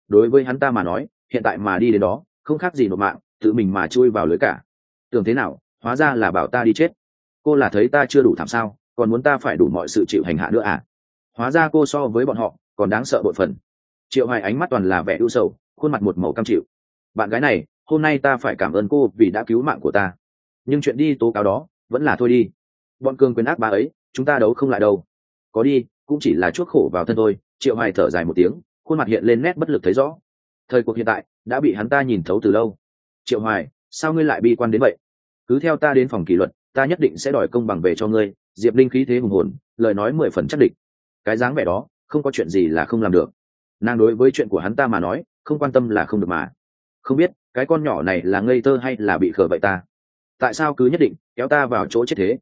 Đối với hắn ta mà nói, hiện tại mà đi đến đó, không khác gì nộp mạng, tự mình mà chui vào lưới cả. Tưởng thế nào, hóa ra là bảo ta đi chết. Cô là thấy ta chưa đủ thảm sao, còn muốn ta phải đủ mọi sự chịu hành hạ nữa à? Hóa ra cô so với bọn họ, còn đáng sợ bội phần triệu hoài ánh mắt toàn là vẻ ưu sầu, khuôn mặt một màu cam chịu. Bạn gái này, hôm nay ta phải cảm ơn cô vì đã cứu mạng của ta. Nhưng chuyện đi tố cáo đó, vẫn là thôi đi. Bọn cường quyền ác bà ấy, chúng ta đấu không lại đâu. Có đi, cũng chỉ là chuốc khổ vào thân thôi, triệu hoài thở dài một tiếng, khuôn mặt hiện lên nét bất lực thấy rõ. Thời cuộc hiện tại, đã bị hắn ta nhìn thấu từ lâu. Triệu hoài, sao ngươi lại bi quan đến vậy? Cứ theo ta đến phòng kỷ luật, ta nhất định sẽ đòi công bằng về cho ngươi, diệp linh khí thế hùng hồn, lời nói mười phần chắc định cái dáng vẻ đó, không có chuyện gì là không làm được nàng đối với chuyện của hắn ta mà nói, không quan tâm là không được mà. Không biết, cái con nhỏ này là ngây thơ hay là bị khờ vậy ta? Tại sao cứ nhất định kéo ta vào chỗ chết thế?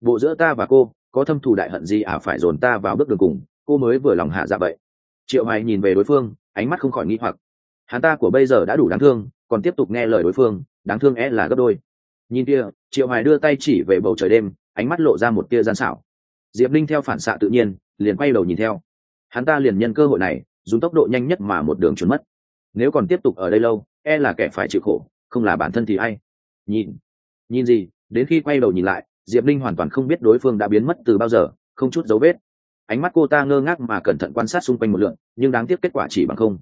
Bộ giữa ta và cô, có thâm thù đại hận gì à phải dồn ta vào bước đường cùng, cô mới vừa lòng hạ dạ vậy. Triệu hoài nhìn về đối phương, ánh mắt không khỏi nghi hoặc. Hắn ta của bây giờ đã đủ đáng thương, còn tiếp tục nghe lời đối phương, đáng thương é là gấp đôi. Nhìn kia, triệu hoài đưa tay chỉ về bầu trời đêm, ánh mắt lộ ra một tia gian xảo. Diệp linh theo phản xạ tự nhiên, liền quay đầu nhìn theo. Hắn ta liền nhân cơ hội này dùng tốc độ nhanh nhất mà một đường trốn mất. Nếu còn tiếp tục ở đây lâu e là kẻ phải chịu khổ, không là bản thân thì ai? Nhìn. Nhìn gì? Đến khi quay đầu nhìn lại, diệp linh hoàn toàn không biết đối phương đã biến mất từ bao giờ, không chút dấu vết. Ánh mắt cô ta ngơ ngác mà cẩn thận quan sát xung quanh một lượn, nhưng đáng tiếc kết quả chỉ bằng không.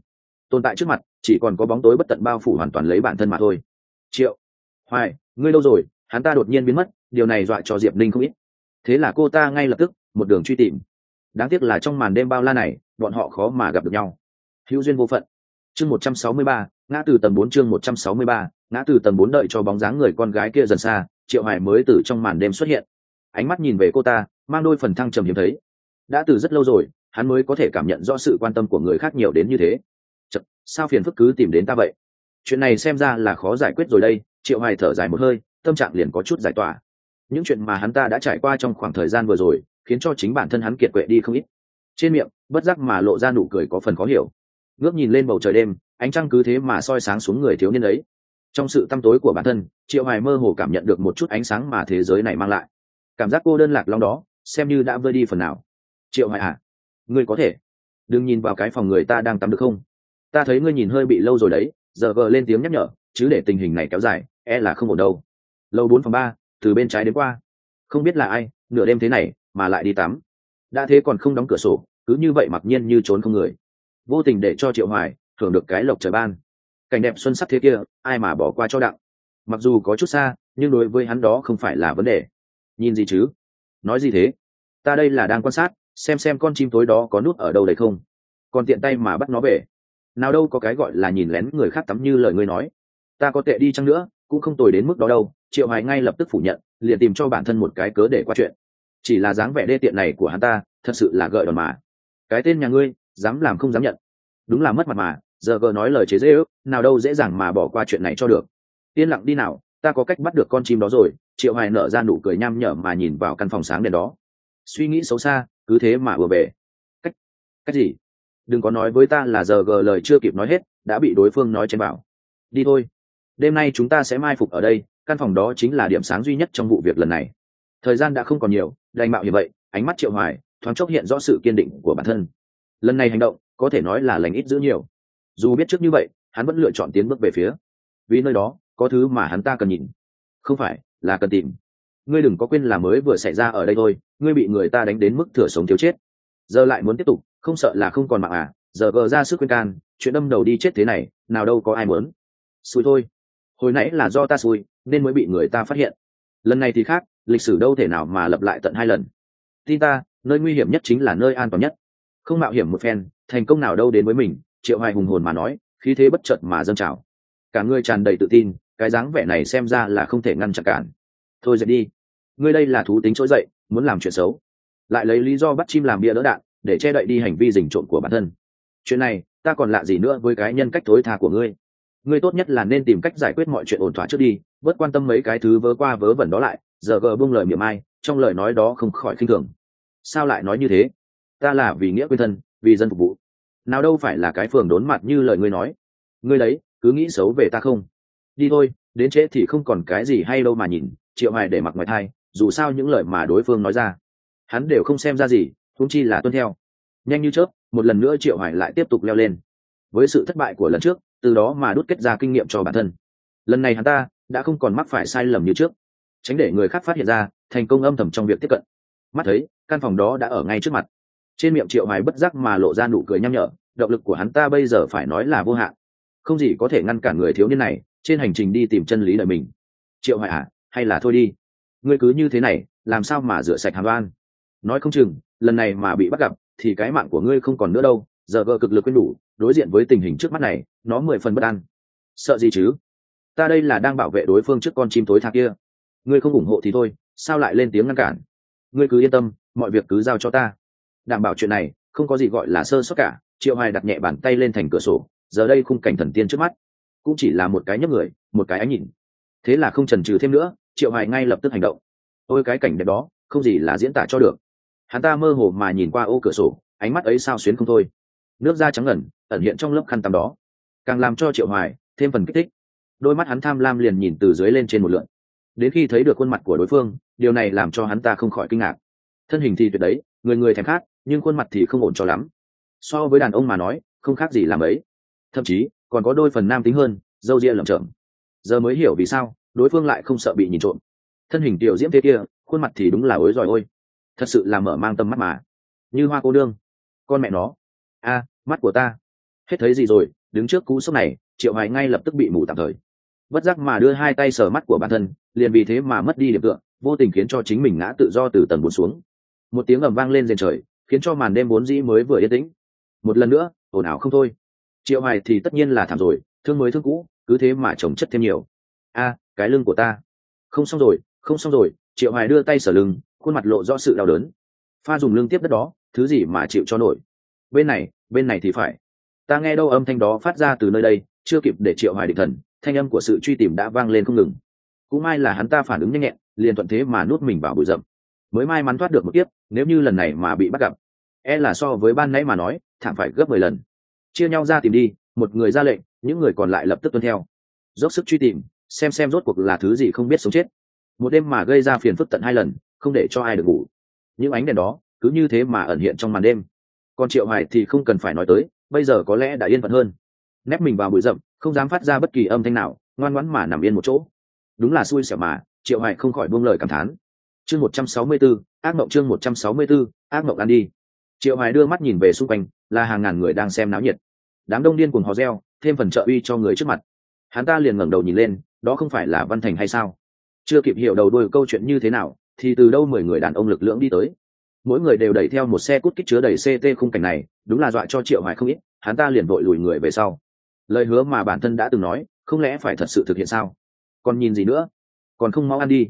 Tồn tại trước mặt, chỉ còn có bóng tối bất tận bao phủ hoàn toàn lấy bản thân mà thôi. Triệu. Hoài, ngươi đâu rồi? Hắn ta đột nhiên biến mất, điều này dọa cho diệp linh không ít. Thế là cô ta ngay lập tức, một đường truy tìm. Đáng tiếc là trong màn đêm bao la này bọn họ khó mà gặp được nhau. Hữu duyên vô phận. Chương một trăm sáu mươi ba ngã từ tầng bốn chương một trăm sáu mươi ba ngã từ tầng bốn đợi cho bóng dáng người con gái kia dần xa triệu hải mới từ trong màn đêm xuất hiện. Ánh mắt nhìn về cô ta mang đôi phần thăng trầm hiếm thấy. Đã từ rất lâu rồi hắn mới có thể cảm nhận rõ sự quan tâm của người khác nhiều đến như thế. Chật, sao phiền phức cứ tìm đến ta vậy? Chuyện này xem ra là khó giải quyết rồi đây triệu Hải thở dài một hơi tâm trạng liền có chút giải tỏa. Những chuyện mà hắn ta đã trải qua trong khoảng thời gian vừa rồi khiến cho chính bản thân hắn kiệt quệ đi không ít trên miệng, bất giác mà lộ ra nụ cười có phần khó hiểu. Ngước nhìn lên bầu trời đêm, ánh trăng cứ thế mà soi sáng xuống người thiếu niên ấy. Trong sự tăm tối của bản thân, triệu hoài mơ hồ cảm nhận được một chút ánh sáng mà thế giới này mang lại. Cảm giác cô đơn lạc long đó, xem như đã vơi đi phần nào. Triệu hoài à ngươi có thể. Đừng nhìn vào cái phòng người ta đang tắm được không? Ta thấy ngươi nhìn hơi bị lâu rồi đấy, giờ vờ lên tiếng nhắc nhở, chứ để tình hình này kéo dài e là không ổn đâu. Lâu bốn phòng ba, từ bên trái đến qua. Không biết là ai, nửa đêm thế này, mà lại đi tắm đã thế còn không đóng cửa sổ, cứ như vậy mặc nhiên như trốn không người. Vô tình để cho triệu hoài thưởng được cái lộc trời ban. Cảnh đẹp xuân sắc thế kia, ai mà bỏ qua cho đặng? Mặc dù có chút xa, nhưng đối với hắn đó không phải là vấn đề. Nhìn gì chứ? Nói gì thế? Ta đây là đang quan sát, xem xem con chim tối đó có nút ở đâu đấy không. Còn tiện tay mà bắt nó về. Nào đâu có cái gọi là nhìn lén người khác tắm như lời ngươi nói. Ta có tệ đi chăng nữa, cũng không tồi đến mức đó đâu. Triệu hoài ngay lập tức phủ nhận, liền tìm cho bản thân một cái cớ để qua chuyện chỉ là dáng vẻ đê tiện này của hắn ta, thật sự là gợi đòn mà. Cái tên nhà ngươi, dám làm không dám nhận. Đúng là mất mặt mà, giờ gờ nói lời chế dễ ước, nào đâu dễ dàng mà bỏ qua chuyện này cho được. Yên lặng đi nào, ta có cách bắt được con chim đó rồi, triệu hoài nở ra nụ cười nham nhở mà nhìn vào căn phòng sáng đèn đó. Suy nghĩ xấu xa, cứ thế mà vừa về. Cách cách gì? Đừng có nói với ta là giờ gờ lời chưa kịp nói hết, đã bị đối phương nói trên bảo. Đi thôi. Đêm nay chúng ta sẽ mai phục ở đây, căn phòng đó chính là điểm sáng duy nhất trong vụ việc lần này. Thời gian đã không còn nhiều đành mạo như vậy, ánh mắt triệu hoài, thoáng chốc hiện rõ sự kiên định của bản thân. Lần này hành động, có thể nói là lành ít giữ nhiều. Dù biết trước như vậy, hắn vẫn lựa chọn tiến bước về phía. Vì nơi đó, có thứ mà hắn ta cần nhìn. Không phải, là cần tìm. Ngươi đừng có quên là mới vừa xảy ra ở đây thôi, ngươi bị người ta đánh đến mức thừa sống thiếu chết. Giờ lại muốn tiếp tục, không sợ là không còn mạng à giờ vờ ra sức khuyên can, chuyện đâm đầu đi chết thế này, nào đâu có ai muốn. Xui thôi. Hồi nãy là do ta xui, nên mới bị người ta phát hiện. Lần này thì khác lịch sử đâu thể nào mà lập lại tận hai lần. Tin ta, nơi nguy hiểm nhất chính là nơi an toàn nhất. Không mạo hiểm một phen, thành công nào đâu đến với mình, triệu hoài hùng hồn mà nói, khí thế bất chợt mà dâng trào. Cả người tràn đầy tự tin, cái dáng vẻ này xem ra là không thể ngăn chặn cản. Thôi dậy đi. Ngươi đây là thú tính trỗi dậy, muốn làm chuyện xấu. Lại lấy lý do bắt chim làm bia đỡ đạn, để che đậy đi hành vi rình trộn của bản thân. Chuyện này, ta còn lạ gì nữa với cái nhân cách thối tha của ngươi. Ngươi tốt nhất là nên tìm cách giải quyết mọi chuyện ổn thỏa trước đi, bớt quan tâm mấy cái thứ vớ qua vớ vẩn đó lại giờ gờ buông lời miệng ai, trong lời nói đó không khỏi khinh thường. Sao lại nói như thế? Ta là vì nghĩa quên thân, vì dân phục vụ. Nào đâu phải là cái phường đốn mặt như lời ngươi nói. Ngươi đấy, cứ nghĩ xấu về ta không? Đi thôi, đến trễ thì không còn cái gì hay đâu mà nhìn, triệu hoài để mặc ngoài thai, dù sao những lời mà đối phương nói ra, hắn đều không xem ra gì thúng chi là tuân theo. Nhanh như chớp, một lần nữa triệu hoài lại tiếp tục leo lên. Với sự thất bại của lần trước, từ đó mà đút kết ra kinh nghiệm cho bản thân. Lần này hắn ta đã không còn mắc phải sai lầm như trước tránh để người khác phát hiện ra, thành công âm thầm trong việc tiếp cận. Mắt thấy, căn phòng đó đã ở ngay trước mặt. Trên miệng triệu hoài bất giác mà lộ ra nụ cười nhăm nhở, động lực của hắn ta bây giờ phải nói là vô hạn. Không gì có thể ngăn cản người thiếu niên này, trên hành trình đi tìm chân lý đời mình. Triệu hoài à hay là thôi đi. Ngươi cứ như thế này, làm sao mà rửa sạch hàm đoan nói không chừng, lần này mà bị bắt gặp, thì cái mạng của ngươi không còn nữa đâu, giờ vợ cực lực quên đủ, đối diện với tình hình trước mắt này, nó mười phần bất an. Sợ gì chứ? Ta đây là đang bảo vệ đối phương trước con chim tối tha kia ngươi không ủng hộ thì thôi, sao lại lên tiếng ngăn cản? Ngươi cứ yên tâm, mọi việc cứ giao cho ta. Đảm bảo chuyện này, không có gì gọi là sơ suất cả. Triệu hoài đặt nhẹ bàn tay lên thành cửa sổ, giờ đây khung cảnh thần tiên trước mắt. Cũng chỉ là một cái nhấp người, một cái ánh nhìn. Thế là không chần chừ thêm nữa, triệu hoài ngay lập tức hành động. Ôi, cái cảnh đẹp đó, không gì là diễn tả cho được. Hắn ta mơ hồ mà nhìn qua ô cửa sổ, ánh mắt ấy sao xuyến không thôi. Nước da trắng ẩn ẩn hiện trong lớp khăn tắm đó. Càng làm cho triệu hoài thêm phần kích thích. Đôi mắt hắn tham lam liền nhìn từ dưới lên trên một lượn đến khi thấy được khuôn mặt của đối phương điều này làm cho hắn ta không khỏi kinh ngạc. Thân hình thì tuyệt đấy người người thèm khát, nhưng khuôn mặt thì không ổn cho lắm. So với đàn ông mà nói không khác gì làm ấy. Thậm chí còn có đôi phần nam tính hơn dâu ria lởm chởm. Giờ mới hiểu vì sao đối phương lại không sợ bị nhìn trộm. Thân hình tiểu diễm thế kia khuôn mặt thì đúng là ối giỏi ôi. Thật sự là mở mang tâm mắt mà. Như hoa cô đương. Con mẹ nó. A mắt của ta. Hết thấy gì rồi đứng trước cú sốc này triệu hoài ngay lập tức bị mù tạm thời bất giác mà đưa hai tay sờ mắt của bản thân, liền vì thế mà mất đi điểm tựa, vô tình khiến cho chính mình ngã tự do từ tầng bốn xuống. Một tiếng ầm vang lên rền trời, khiến cho màn đêm vốn dĩ mới vừa yên tĩnh. Một lần nữa, ồn ào không thôi. Triệu hoài thì tất nhiên là thảm rồi, thương mới thương cũ, cứ thế mà chồng chất thêm nhiều. A, cái lưng của ta. Không xong rồi, không xong rồi, triệu hoài đưa tay sờ lưng, khuôn mặt lộ rõ sự đau đớn. Pha dùng lưng tiếp đất đó, thứ gì mà chịu cho nổi? Bên này bên này thì phải. Ta nghe đâu âm thanh đó phát ra từ nơi đây, chưa kịp để triệu hoài định thần thanh âm của sự truy tìm đã vang lên không ngừng. Cũng may là hắn ta phản ứng nhanh nhẹn, liền thuận thế mà nuốt mình vào bụi rậm. Mới may mắn thoát được một kiếp, nếu như lần này mà bị bắt gặp e là so với ban nãy mà nói, thảm phải gấp mười lần. Chia nhau ra tìm đi, một người ra lệnh, những người còn lại lập tức tuân theo. Dốc sức truy tìm, xem xem rốt cuộc là thứ gì không biết sống chết. Một đêm mà gây ra phiền phức tận hai lần, không để cho ai được ngủ. Những ánh đèn đó, cứ như thế mà ẩn hiện trong màn đêm. Còn triệu hoài thì không cần phải nói tới, bây giờ có lẽ đã yên phận hơn nép mình vào bụi rậm không dám phát ra bất kỳ âm thanh nào ngoan ngoãn mà nằm yên một chỗ. Đúng là xui xẻo mà triệu hoài không khỏi buông lời cảm thán. Chương một trăm sáu mươi 164, ác mộng chương một trăm sáu mươi 164, ác mộng ăn đi. Triệu hoài đưa mắt nhìn về xung quanh là hàng ngàn người đang xem náo nhiệt. Đám đông điên cùng hò reo thêm phần trợ uy cho người trước mặt. Hắn ta liền ngẩng đầu nhìn lên đó không phải là văn thành hay sao? Chưa kịp hiểu đầu đuôi câu chuyện như thế nào thì từ đâu mười người đàn ông lực lưỡng đi tới. Mỗi người đều đẩy theo một xe cút kích chứa đầy ct khung cảnh này đúng là dọa cho triệu hoài không ít hắn ta liền vội lùi người về sau lời hứa mà bản thân đã từng nói, không lẽ phải thật sự thực hiện sao? Còn nhìn gì nữa? Còn không mau ăn đi.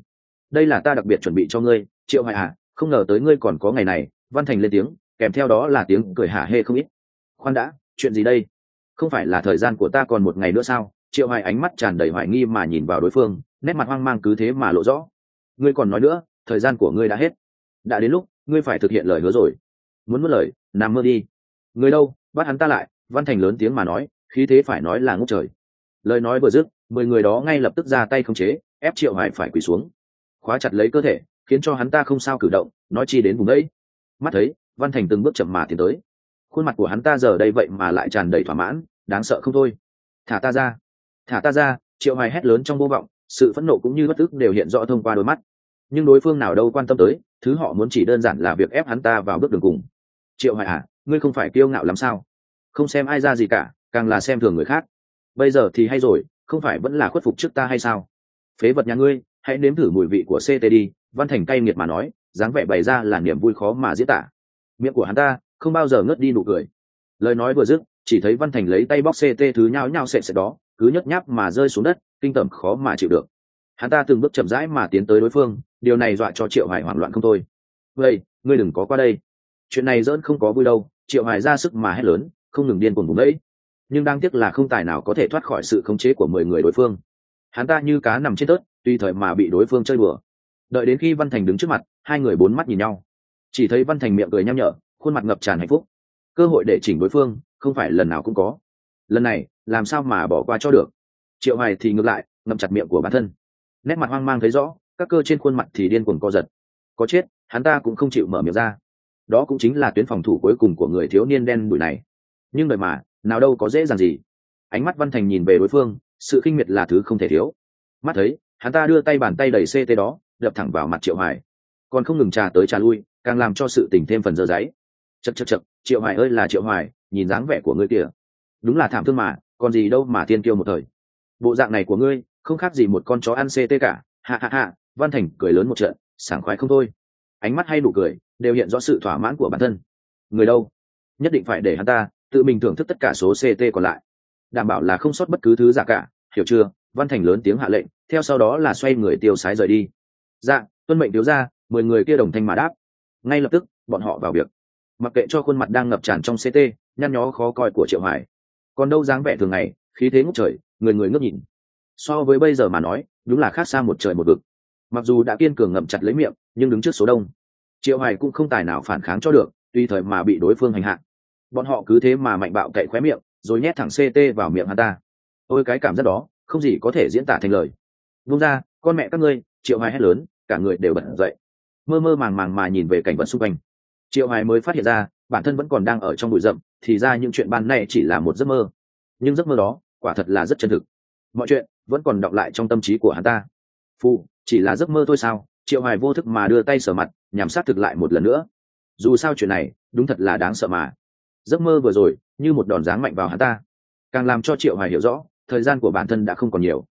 Đây là ta đặc biệt chuẩn bị cho ngươi, triệu hoài à không ngờ tới ngươi còn có ngày này, văn thành lên tiếng, kèm theo đó là tiếng cười hả hê không ít. Khoan đã, chuyện gì đây? Không phải là thời gian của ta còn một ngày nữa sao? Triệu hoài ánh mắt tràn đầy hoài nghi mà nhìn vào đối phương, nét mặt hoang mang cứ thế mà lộ rõ. Ngươi còn nói nữa, thời gian của ngươi đã hết. Đã đến lúc, ngươi phải thực hiện lời hứa rồi. Muốn mất lời, nằm mơ đi. Người đâu? Bắt hắn ta lại, văn thành lớn tiếng mà nói khí thế phải nói là ngốc trời. Lời nói vừa dứt, mười người đó ngay lập tức ra tay khống chế, ép triệu hải phải quỳ xuống. Khóa chặt lấy cơ thể, khiến cho hắn ta không sao cử động, nói chi đến vùng ấy mắt thấy, văn thành từng bước chậm mà tiến tới. Khuôn mặt của hắn ta giờ đây vậy mà lại tràn đầy thỏa mãn, đáng sợ không thôi. Thả ta ra. Thả ta ra, triệu hoài hét lớn trong vô vọng, sự phẫn nộ cũng như bất tức đều hiện rõ thông qua đôi mắt. Nhưng đối phương nào đâu quan tâm tới, thứ họ muốn chỉ đơn giản là việc ép hắn ta vào bước đường cùng. Triệu hoài à ngươi không phải kiêu ngạo lắm sao? Không xem ai ra gì cả càng là xem thường người khác. Bây giờ thì hay rồi, không phải vẫn là khuất phục trước ta hay sao? Phế vật nhà ngươi, hãy nếm thử mùi vị của ct đi văn thành cay nghiệt mà nói, dáng vẻ bày ra là niềm vui khó mà diễn tả. Miệng của hắn ta, không bao giờ ngớt đi nụ cười. Lời nói vừa dứt, chỉ thấy văn thành lấy tay bóc ct thứ nhao nhao sệt sệt đó, cứ nhấp nháp mà rơi xuống đất, kinh tởm khó mà chịu được. Hắn ta từng bước chậm rãi mà tiến tới đối phương, điều này dọa cho triệu hải hoảng loạn không thôi. Vậy, ngươi đừng có qua đây. Chuyện này dỡn không có vui đâu. Triệu hải ra sức mà hét lớn, không ngừng điên cuồng vùng đấy nhưng đáng tiếc là không tài nào có thể thoát khỏi sự khống chế của mười người đối phương. Hắn ta như cá nằm trên tớt, tùy thời mà bị đối phương chơi bừa đợi đến khi văn thành đứng trước mặt, hai người bốn mắt nhìn nhau. Chỉ thấy văn thành miệng cười nham nhở, khuôn mặt ngập tràn hạnh phúc. Cơ hội để chỉnh đối phương, không phải lần nào cũng có. Lần này, làm sao mà bỏ qua cho được? Triệu hoài thì ngược lại, ngậm chặt miệng của bản thân. Nét mặt hoang mang thấy rõ, các cơ trên khuôn mặt thì điên cuồng co giật. Có chết, hắn ta cũng không chịu mở miệng ra. Đó cũng chính là tuyến phòng thủ cuối cùng của người thiếu niên đen đùi này. Nhưng đời mà nào đâu có dễ dàng gì. Ánh mắt văn thành nhìn về đối phương, sự khinh miệt là thứ không thể thiếu. Mắt thấy, hắn ta đưa tay bàn tay đẩy ct đó, đập thẳng vào mặt triệu hoài. Còn không ngừng trà tới trà lui, càng làm cho sự tình thêm phần dơ giấy. Chật chật chật triệu hoài ơi là triệu hoài, nhìn dáng vẻ của ngươi kìa. Đúng là thảm thương mà, còn gì đâu mà tiên kiêu một thời. Bộ dạng này của ngươi, không khác gì một con chó ăn ct cả. Hạ hạ hạ văn thành cười lớn một trận, sảng khoái không thôi. Ánh mắt hay nụ cười, đều hiện rõ sự thỏa mãn của bản thân. Người đâu? Nhất định phải để hắn ta tự mình thưởng thức tất cả số ct còn lại. Đảm bảo là không sót bất cứ thứ giả cả hiểu chưa? Văn thành lớn tiếng hạ lệnh theo sau đó là xoay người tiêu sái rời đi. Dạ tuân mệnh thiếu ra mười người kia đồng thanh mà đáp. Ngay lập tức bọn họ vào việc. Mặc kệ cho khuôn mặt đang ngập tràn trong ct nhăn nhó khó coi của triệu Hải, còn đâu dáng vẻ thường ngày khí thế ngút trời người người ngước nhìn. So với bây giờ mà nói đúng là khác xa một trời một vực. Mặc dù đã kiên cường ngậm chặt lấy miệng nhưng đứng trước số đông triệu Hải cũng không tài nào phản kháng cho được tùy thời mà bị đối phương hành hạ bọn họ cứ thế mà mạnh bạo cậy khóe miệng, rồi nhét thẳng ct vào miệng hắn ta. Ôi, cái cảm giác đó, không gì có thể diễn tả thành lời. Vung ra, con mẹ các ngươi, triệu hoài hét lớn, cả người đều bật dậy. Mơ mơ màng màng mà nhìn về cảnh vật xung quanh. Triệu hoài mới phát hiện ra, bản thân vẫn còn đang ở trong bụi rậm, thì ra những chuyện ban này chỉ là một giấc mơ. Nhưng giấc mơ đó, quả thật là rất chân thực. Mọi chuyện vẫn còn đọng lại trong tâm trí của hắn ta. Phụ chỉ là giấc mơ thôi sao? Triệu hoài vô thức mà đưa tay sờ mặt, nhằm xác thực lại một lần nữa. Dù sao chuyện này, đúng thật là đáng sợ mà giấc mơ vừa rồi, như một đòn giáng mạnh vào hắn ta. Càng làm cho triệu hoài hiểu rõ, thời gian của bản thân đã không còn nhiều.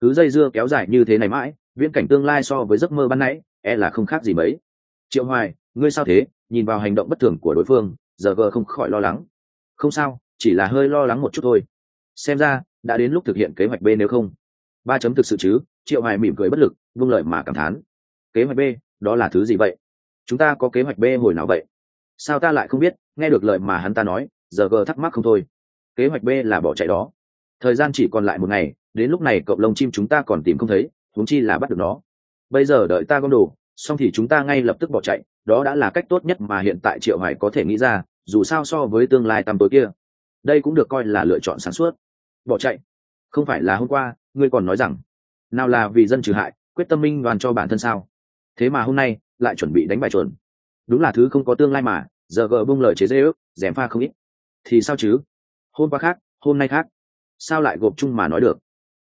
Cứ dây dưa kéo dài như thế này mãi, viễn cảnh tương lai so với giấc mơ ban nãy e là không khác gì mấy. Triệu hoài, ngươi sao thế? Nhìn vào hành động bất thường của đối phương, giờ vờ không khỏi lo lắng. Không sao, chỉ là hơi lo lắng một chút thôi. Xem ra, đã đến lúc thực hiện kế hoạch b nếu không. Ba chấm thực sự chứ? Triệu hoài mỉm cười bất lực, vung lợi mà cảm thán. Kế hoạch b, đó là thứ gì vậy? Chúng ta có kế hoạch b hồi nào vậy? Sao ta lại không biết, nghe được lời mà hắn ta nói, giờ gờ thắc mắc không thôi. Kế hoạch b là bỏ chạy đó. Thời gian chỉ còn lại một ngày, đến lúc này cậu lông chim chúng ta còn tìm không thấy, huống chi là bắt được nó. Bây giờ đợi ta gom đồ, xong thì chúng ta ngay lập tức bỏ chạy, đó đã là cách tốt nhất mà hiện tại triệu hải có thể nghĩ ra, dù sao so với tương lai tăm tối kia, đây cũng được coi là lựa chọn sáng suốt. Bỏ chạy? Không phải là hôm qua, ngươi còn nói rằng, nào là vì dân trừ hại, quyết tâm minh đoàn cho bản thân sao? Thế mà hôm nay, lại chuẩn bị đánh bài chuẩn đúng là thứ không có tương lai mà, giờ gờ bung lời chế dễ ước dèm pha không ít. Thì sao chứ? Hôm qua khác, hôm nay khác. Sao lại gộp chung mà nói được?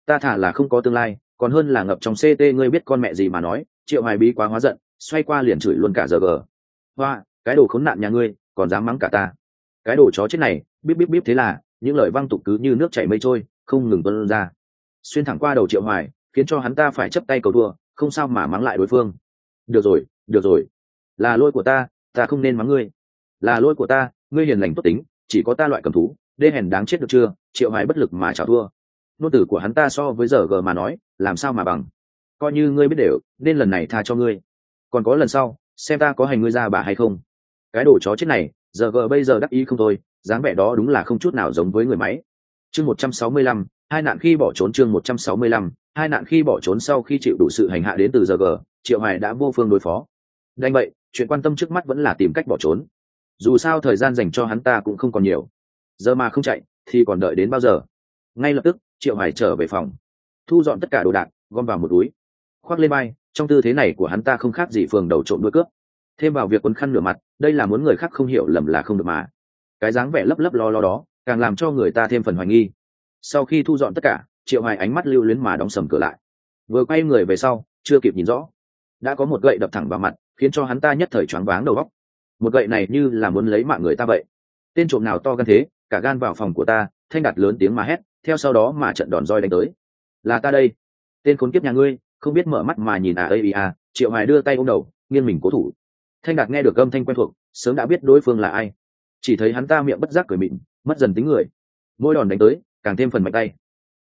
Ta thả là không có tương lai, còn hơn là ngập trong ct ngươi biết con mẹ gì mà nói, triệu hoài bí quá hóa giận, xoay qua liền chửi luôn cả giờ gờ. Hoa, cái đồ khốn nạn nhà ngươi, còn dám mắng cả ta. Cái đồ chó chết này, bíp bíp bíp thế là, những lời văng tục cứ như nước chảy mây trôi, không ngừng tuân ra. Xuyên thẳng qua đầu triệu hoài, khiến cho hắn ta phải chấp tay cầu thua, không sao mà mắng lại đối phương. Được rồi được rồi là lỗi của ta ta không nên mắng ngươi. Là lỗi của ta, ngươi hiền lành tốt tính, chỉ có ta loại cầm thú, đê hèn đáng chết được chưa, triệu hoài bất lực mà trả thua. Nô tử của hắn ta so với giờ gờ mà nói, làm sao mà bằng? Coi như ngươi biết đều, nên lần này tha cho ngươi. Còn có lần sau, xem ta có hành ngươi ra bà hay không. Cái đồ chó chết này, giờ gờ bây giờ đắc ý không thôi, dáng vẻ đó đúng là không chút nào giống với người máy. Chương một trăm sáu mươi lăm, hai nạn khi bỏ trốn chương một trăm sáu mươi lăm, hai nạn khi bỏ trốn sau khi chịu đủ sự hành hạ đến từ giờ g, triệu hoài đã vô phương đối phó. Đành vậy chuyện quan tâm trước mắt vẫn là tìm cách bỏ trốn. Dù sao thời gian dành cho hắn ta cũng không còn nhiều. Giờ mà không chạy, thì còn đợi đến bao giờ? Ngay lập tức, triệu hải trở về phòng. Thu dọn tất cả đồ đạc, gom vào một túi. Khoác lên bay trong tư thế này của hắn ta không khác gì phường đầu trộm đuôi cướp. Thêm vào việc quân khăn nửa mặt, đây là muốn người khác không hiểu lầm là không được mà. Cái dáng vẻ lấp lấp lo lo đó, càng làm cho người ta thêm phần hoài nghi. Sau khi thu dọn tất cả, triệu hoài ánh mắt lưu luyến mà đóng sầm cửa lại. Vừa quay người về sau, chưa kịp nhìn rõ. Đã có một gậy đập thẳng vào mặt khiến cho hắn ta nhất thời choáng váng đầu óc. Một gậy này như là muốn lấy mạng người ta vậy. Tên trộm nào to gan thế, cả gan vào phòng của ta, thanh đặt lớn tiếng mà hét, theo sau đó mà trận đòn roi đánh tới. Là ta đây. Tên khốn kiếp nhà ngươi, không biết mở mắt mà nhìn à ây à triệu hoài đưa tay ôm đầu, nghiêng mình cố thủ. Thanh đạt nghe được âm thanh quen thuộc, sớm đã biết đối phương là ai. Chỉ thấy hắn ta miệng bất giác cười mịn, mất dần tính người. Mỗi đòn đánh tới, càng thêm phần mạnh tay.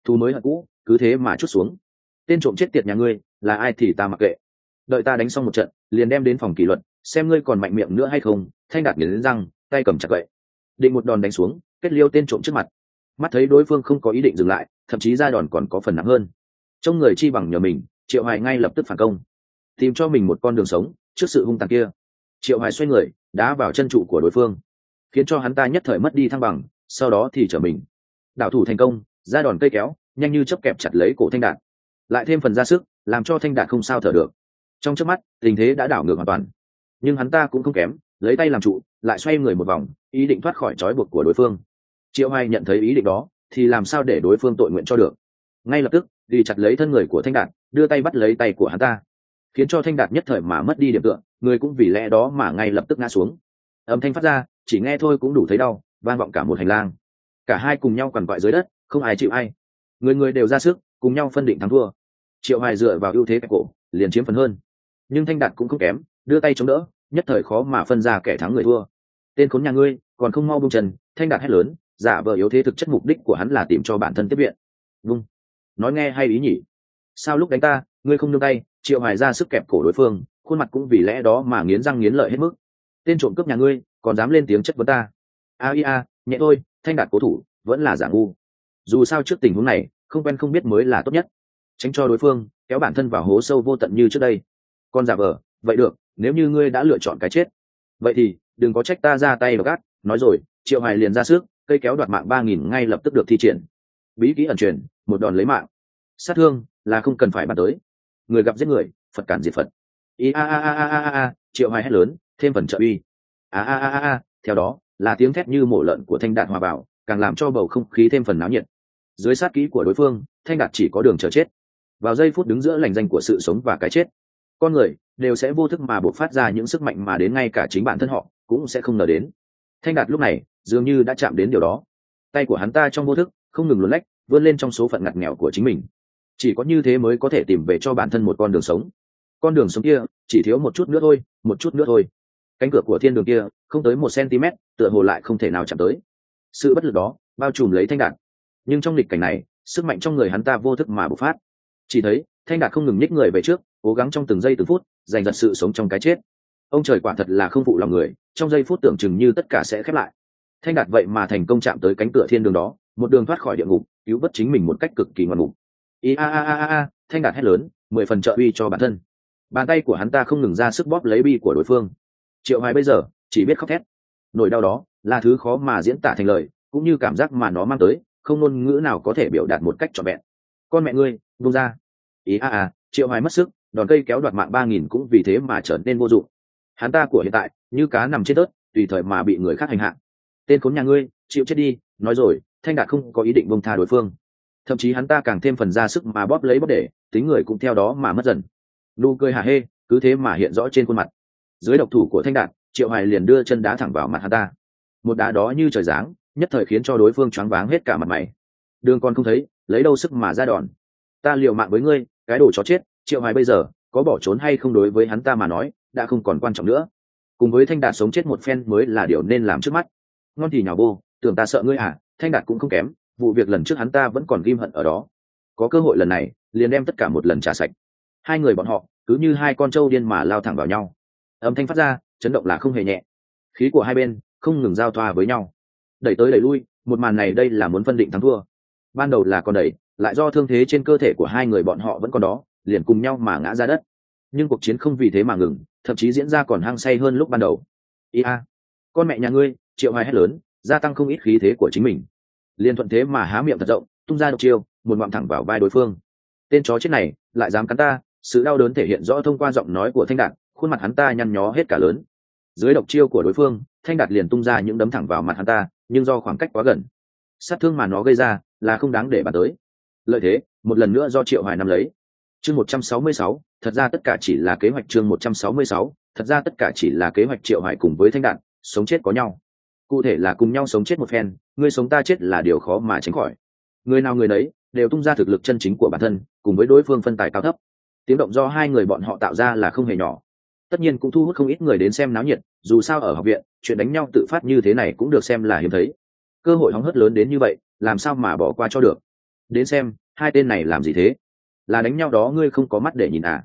Thu mới hận cũ, cứ thế mà chút xuống. Tên trộm chết tiệt nhà ngươi, là ai thì ta mặc kệ đợi ta đánh xong một trận, liền đem đến phòng kỷ luật, xem ngươi còn mạnh miệng nữa hay không, thanh đạt nghiến răng, tay cầm chặt vậy định một đòn đánh xuống, kết liêu tên trộm trước mặt. Mắt thấy đối phương không có ý định dừng lại, thậm chí ra đòn còn có phần nặng hơn. Trong người chi bằng nhờ mình, triệu hoài ngay lập tức phản công. Tìm cho mình một con đường sống, trước sự hung tàn kia. Triệu hoài xoay người, đá vào chân trụ của đối phương. Khiến cho hắn ta nhất thời mất đi thăng bằng, sau đó thì trở mình. Đảo thủ thành công, ra đòn cây kéo, nhanh như chấp kẹp chặt lấy cổ thanh đạt. Lại thêm phần ra sức, làm cho thanh đạt không sao thở được trong trước mắt, tình thế đã đảo ngược hoàn toàn. Nhưng hắn ta cũng không kém, lấy tay làm trụ, lại xoay người một vòng, ý định thoát khỏi trói buộc của đối phương. Triệu hai nhận thấy ý định đó, thì làm sao để đối phương tội nguyện cho được? Ngay lập tức đi chặt lấy thân người của thanh đạt, đưa tay bắt lấy tay của hắn ta. Khiến cho thanh đạt nhất thời mà mất đi điểm tựa, người cũng vì lẽ đó mà ngay lập tức ngã xuống. Âm thanh phát ra, chỉ nghe thôi cũng đủ thấy đau, vang vọng cả một hành lang. Cả hai cùng nhau quằn quại dưới đất, không ai chịu ai. Người người đều ra sức, cùng nhau phân định thắng thua. Triệu hoài dựa vào ưu thế cổ, liền chiếm phần hơn nhưng thanh đạt cũng không kém, đưa tay chống đỡ, nhất thời khó mà phân ra kẻ thắng người thua. Tên khốn nhà ngươi, còn không mau bung trần thanh đạt hét lớn, giả vờ yếu thế thực chất mục đích của hắn là tìm cho bản thân tiếp viện. Vung. Nói nghe hay ý nhỉ? Sao lúc đánh ta, ngươi không nương tay, triệu hoài ra sức kẹp cổ đối phương, khuôn mặt cũng vì lẽ đó mà nghiến răng nghiến lợi hết mức. Tên trộm cướp nhà ngươi, còn dám lên tiếng chất vấn ta. A ia a, nhẹ thôi, thanh đạt cố thủ, vẫn là giả ngu. Dù sao trước tình huống này, không quen không biết mới là tốt nhất. Tránh cho đối phương, kéo bản thân vào hố sâu vô tận như trước đây con giả vờ, vậy được, nếu như ngươi đã lựa chọn cái chết. Vậy thì, đừng có trách ta ra tay và gắt, nói rồi, triệu hoài liền ra sức, cây kéo đoạt mạng ba nghìn ngay lập tức được thi triển. Bí kỹ ẩn truyền, một đòn lấy mạng. Sát thương là không cần phải bàn tới. Người gặp giết người, phật cản diệt phật. I a a a a a a triệu hoài hét lớn, thêm phần trợ uy. A a a a a, theo đó, là tiếng thét như mổ lợn của thanh đạn hòa bảo, càng làm cho bầu không khí thêm phần náo nhiệt. Dưới sát kỹ của đối phương, thanh đạt chỉ có đường chờ chết. Vào giây phút đứng giữa lành danh của sự sống và cái chết con người đều sẽ vô thức mà buộc phát ra những sức mạnh mà đến ngay cả chính bản thân họ cũng sẽ không ngờ đến. Thanh đạt lúc này dường như đã chạm đến điều đó. Tay của hắn ta trong vô thức không ngừng luồn lách, vươn lên trong số phận ngặt nghèo của chính mình. Chỉ có như thế mới có thể tìm về cho bản thân một con đường sống. Con đường sống kia chỉ thiếu một chút nữa thôi, một chút nữa thôi. Cánh cửa của thiên đường kia không tới một cm tựa hồ lại không thể nào chạm tới. Sự bất lực đó bao trùm lấy thanh đạt. Nhưng trong lịch cảnh này, sức mạnh trong người hắn ta vô thức mà bộc phát. Chỉ thấy thanh đạt không ngừng nhích người về trước cố gắng trong từng giây từng phút, giành giật sự sống trong cái chết. Ông trời quả thật là không phụ lòng người, trong giây phút tưởng chừng như tất cả sẽ khép lại. Thanh đạt vậy mà thành công chạm tới cánh cửa thiên đường đó, một đường thoát khỏi địa ngục, cứu vớt chính mình một cách cực kỳ ngoan ngục ý a a a a, thanh đạt hét lớn, mười phần trợ uy cho bản thân. Bàn tay của hắn ta không ngừng ra sức bóp lấy bi của đối phương. Triệu hoài bây giờ, chỉ biết khóc thét. Nỗi đau đó là thứ khó mà diễn tả thành lời, cũng như cảm giác mà nó mang tới, không ngôn ngữ nào có thể biểu đạt một cách trọn vẹn. Con mẹ ngươi, buông ra. Ý a a, triệu hoài mất sức đòn cây kéo đoạt mạng ba nghìn cũng vì thế mà trở nên vô dụng. Hắn ta của hiện tại, như cá nằm trên tớt, tùy thời mà bị người khác hành hạ. Tên khốn nhà ngươi, chịu chết đi, nói rồi, thanh đạt không có ý định bông tha đối phương. Thậm chí hắn ta càng thêm phần ra sức mà bóp lấy bóp để, tính người cũng theo đó mà mất dần. Nụ cười hà hê, cứ thế mà hiện rõ trên khuôn mặt. Dưới độc thủ của thanh đạt, triệu hoài liền đưa chân đá thẳng vào mặt hắn ta. Một đá đó như trời giáng, nhất thời khiến cho đối phương choáng váng hết cả mặt mày. Đường còn không thấy, lấy đâu sức mà ra đòn. Ta liều mạng với ngươi, cái đồ chó chết triệu hoài bây giờ, có bỏ trốn hay không đối với hắn ta mà nói, đã không còn quan trọng nữa. Cùng với thanh đạt sống chết một phen mới là điều nên làm trước mắt. Ngon thì nhào vô tưởng ta sợ ngươi à thanh đạt cũng không kém, vụ việc lần trước hắn ta vẫn còn ghim hận ở đó. Có cơ hội lần này, liền đem tất cả một lần trả sạch. Hai người bọn họ, cứ như hai con trâu điên mà lao thẳng vào nhau. Âm thanh phát ra, chấn động là không hề nhẹ. Khí của hai bên, không ngừng giao thoa với nhau. Đẩy tới đẩy lui, một màn này đây là muốn phân định thắng thua. Ban đầu là còn đẩy, lại do thương thế trên cơ thể của hai người bọn họ vẫn còn đó liền cùng nhau mà ngã ra đất. Nhưng cuộc chiến không vì thế mà ngừng, thậm chí diễn ra còn hăng say hơn lúc ban đầu. Ia con mẹ nhà ngươi, triệu hoài hét lớn, gia tăng không ít khí thế của chính mình. Liền thuận thế mà há miệng thật rộng, tung ra độc chiêu, một ngoạm thẳng vào vai đối phương. Tên chó chết này, lại dám cắn ta, sự đau đớn thể hiện rõ thông qua giọng nói của thanh đạt, khuôn mặt hắn ta nhăn nhó hết cả lớn. Dưới độc chiêu của đối phương, thanh đạt liền tung ra những đấm thẳng vào mặt hắn ta, nhưng do khoảng cách quá gần. Sát thương mà nó gây ra, là không đáng để bàn tới. Lợi thế, một lần nữa do triệu hoài nắm lấy chương một trăm sáu mươi sáu, thật ra tất cả chỉ là kế hoạch chương một trăm sáu mươi sáu, thật ra tất cả chỉ là kế hoạch triệu hải cùng với thanh đạn, sống chết có nhau. Cụ thể là cùng nhau sống chết một phen, người sống ta chết là điều khó mà tránh khỏi. Người nào người nấy, đều tung ra thực lực chân chính của bản thân, cùng với đối phương phân tài cao thấp. Tiếng động do hai người bọn họ tạo ra là không hề nhỏ. Tất nhiên cũng thu hút không ít người đến xem náo nhiệt, dù sao ở học viện, chuyện đánh nhau tự phát như thế này cũng được xem là hiếm thấy. Cơ hội hóng hớt lớn đến như vậy, làm sao mà bỏ qua cho được? Đến xem, hai tên này làm gì thế? Là đánh nhau đó ngươi không có mắt để nhìn à?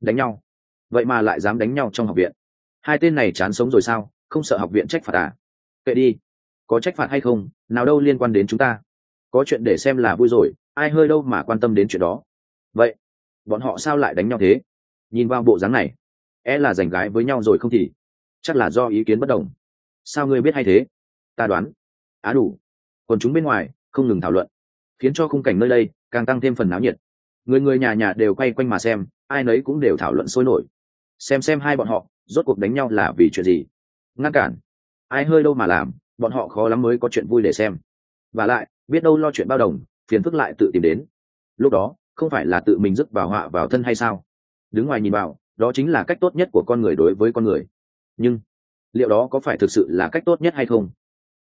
Đánh nhau? Vậy mà lại dám đánh nhau trong học viện. Hai tên này chán sống rồi sao? Không sợ học viện trách phạt à? Kệ đi. Có trách phạt hay không? Nào đâu liên quan đến chúng ta. Có chuyện để xem là vui rồi. Ai hơi đâu mà quan tâm đến chuyện đó? Vậy, bọn họ sao lại đánh nhau thế? Nhìn vào bộ dáng này é e là giành gái với nhau rồi không thì? Chắc là do ý kiến bất đồng. Sao ngươi biết hay thế? Ta đoán. Á đủ. Còn chúng bên ngoài, không ngừng thảo luận. Khiến cho khung cảnh nơi đây càng tăng thêm phần náo nhiệt người người nhà nhà đều quay quanh mà xem, ai nấy cũng đều thảo luận sôi nổi. Xem xem hai bọn họ, rốt cuộc đánh nhau là vì chuyện gì? Ngăn cản. Ai hơi đâu mà làm, bọn họ khó lắm mới có chuyện vui để xem. Và lại, biết đâu lo chuyện bao đồng, phiền phức lại tự tìm đến. Lúc đó, không phải là tự mình dứt vào họa vào thân hay sao? Đứng ngoài nhìn vào, đó chính là cách tốt nhất của con người đối với con người. Nhưng, liệu đó có phải thực sự là cách tốt nhất hay không?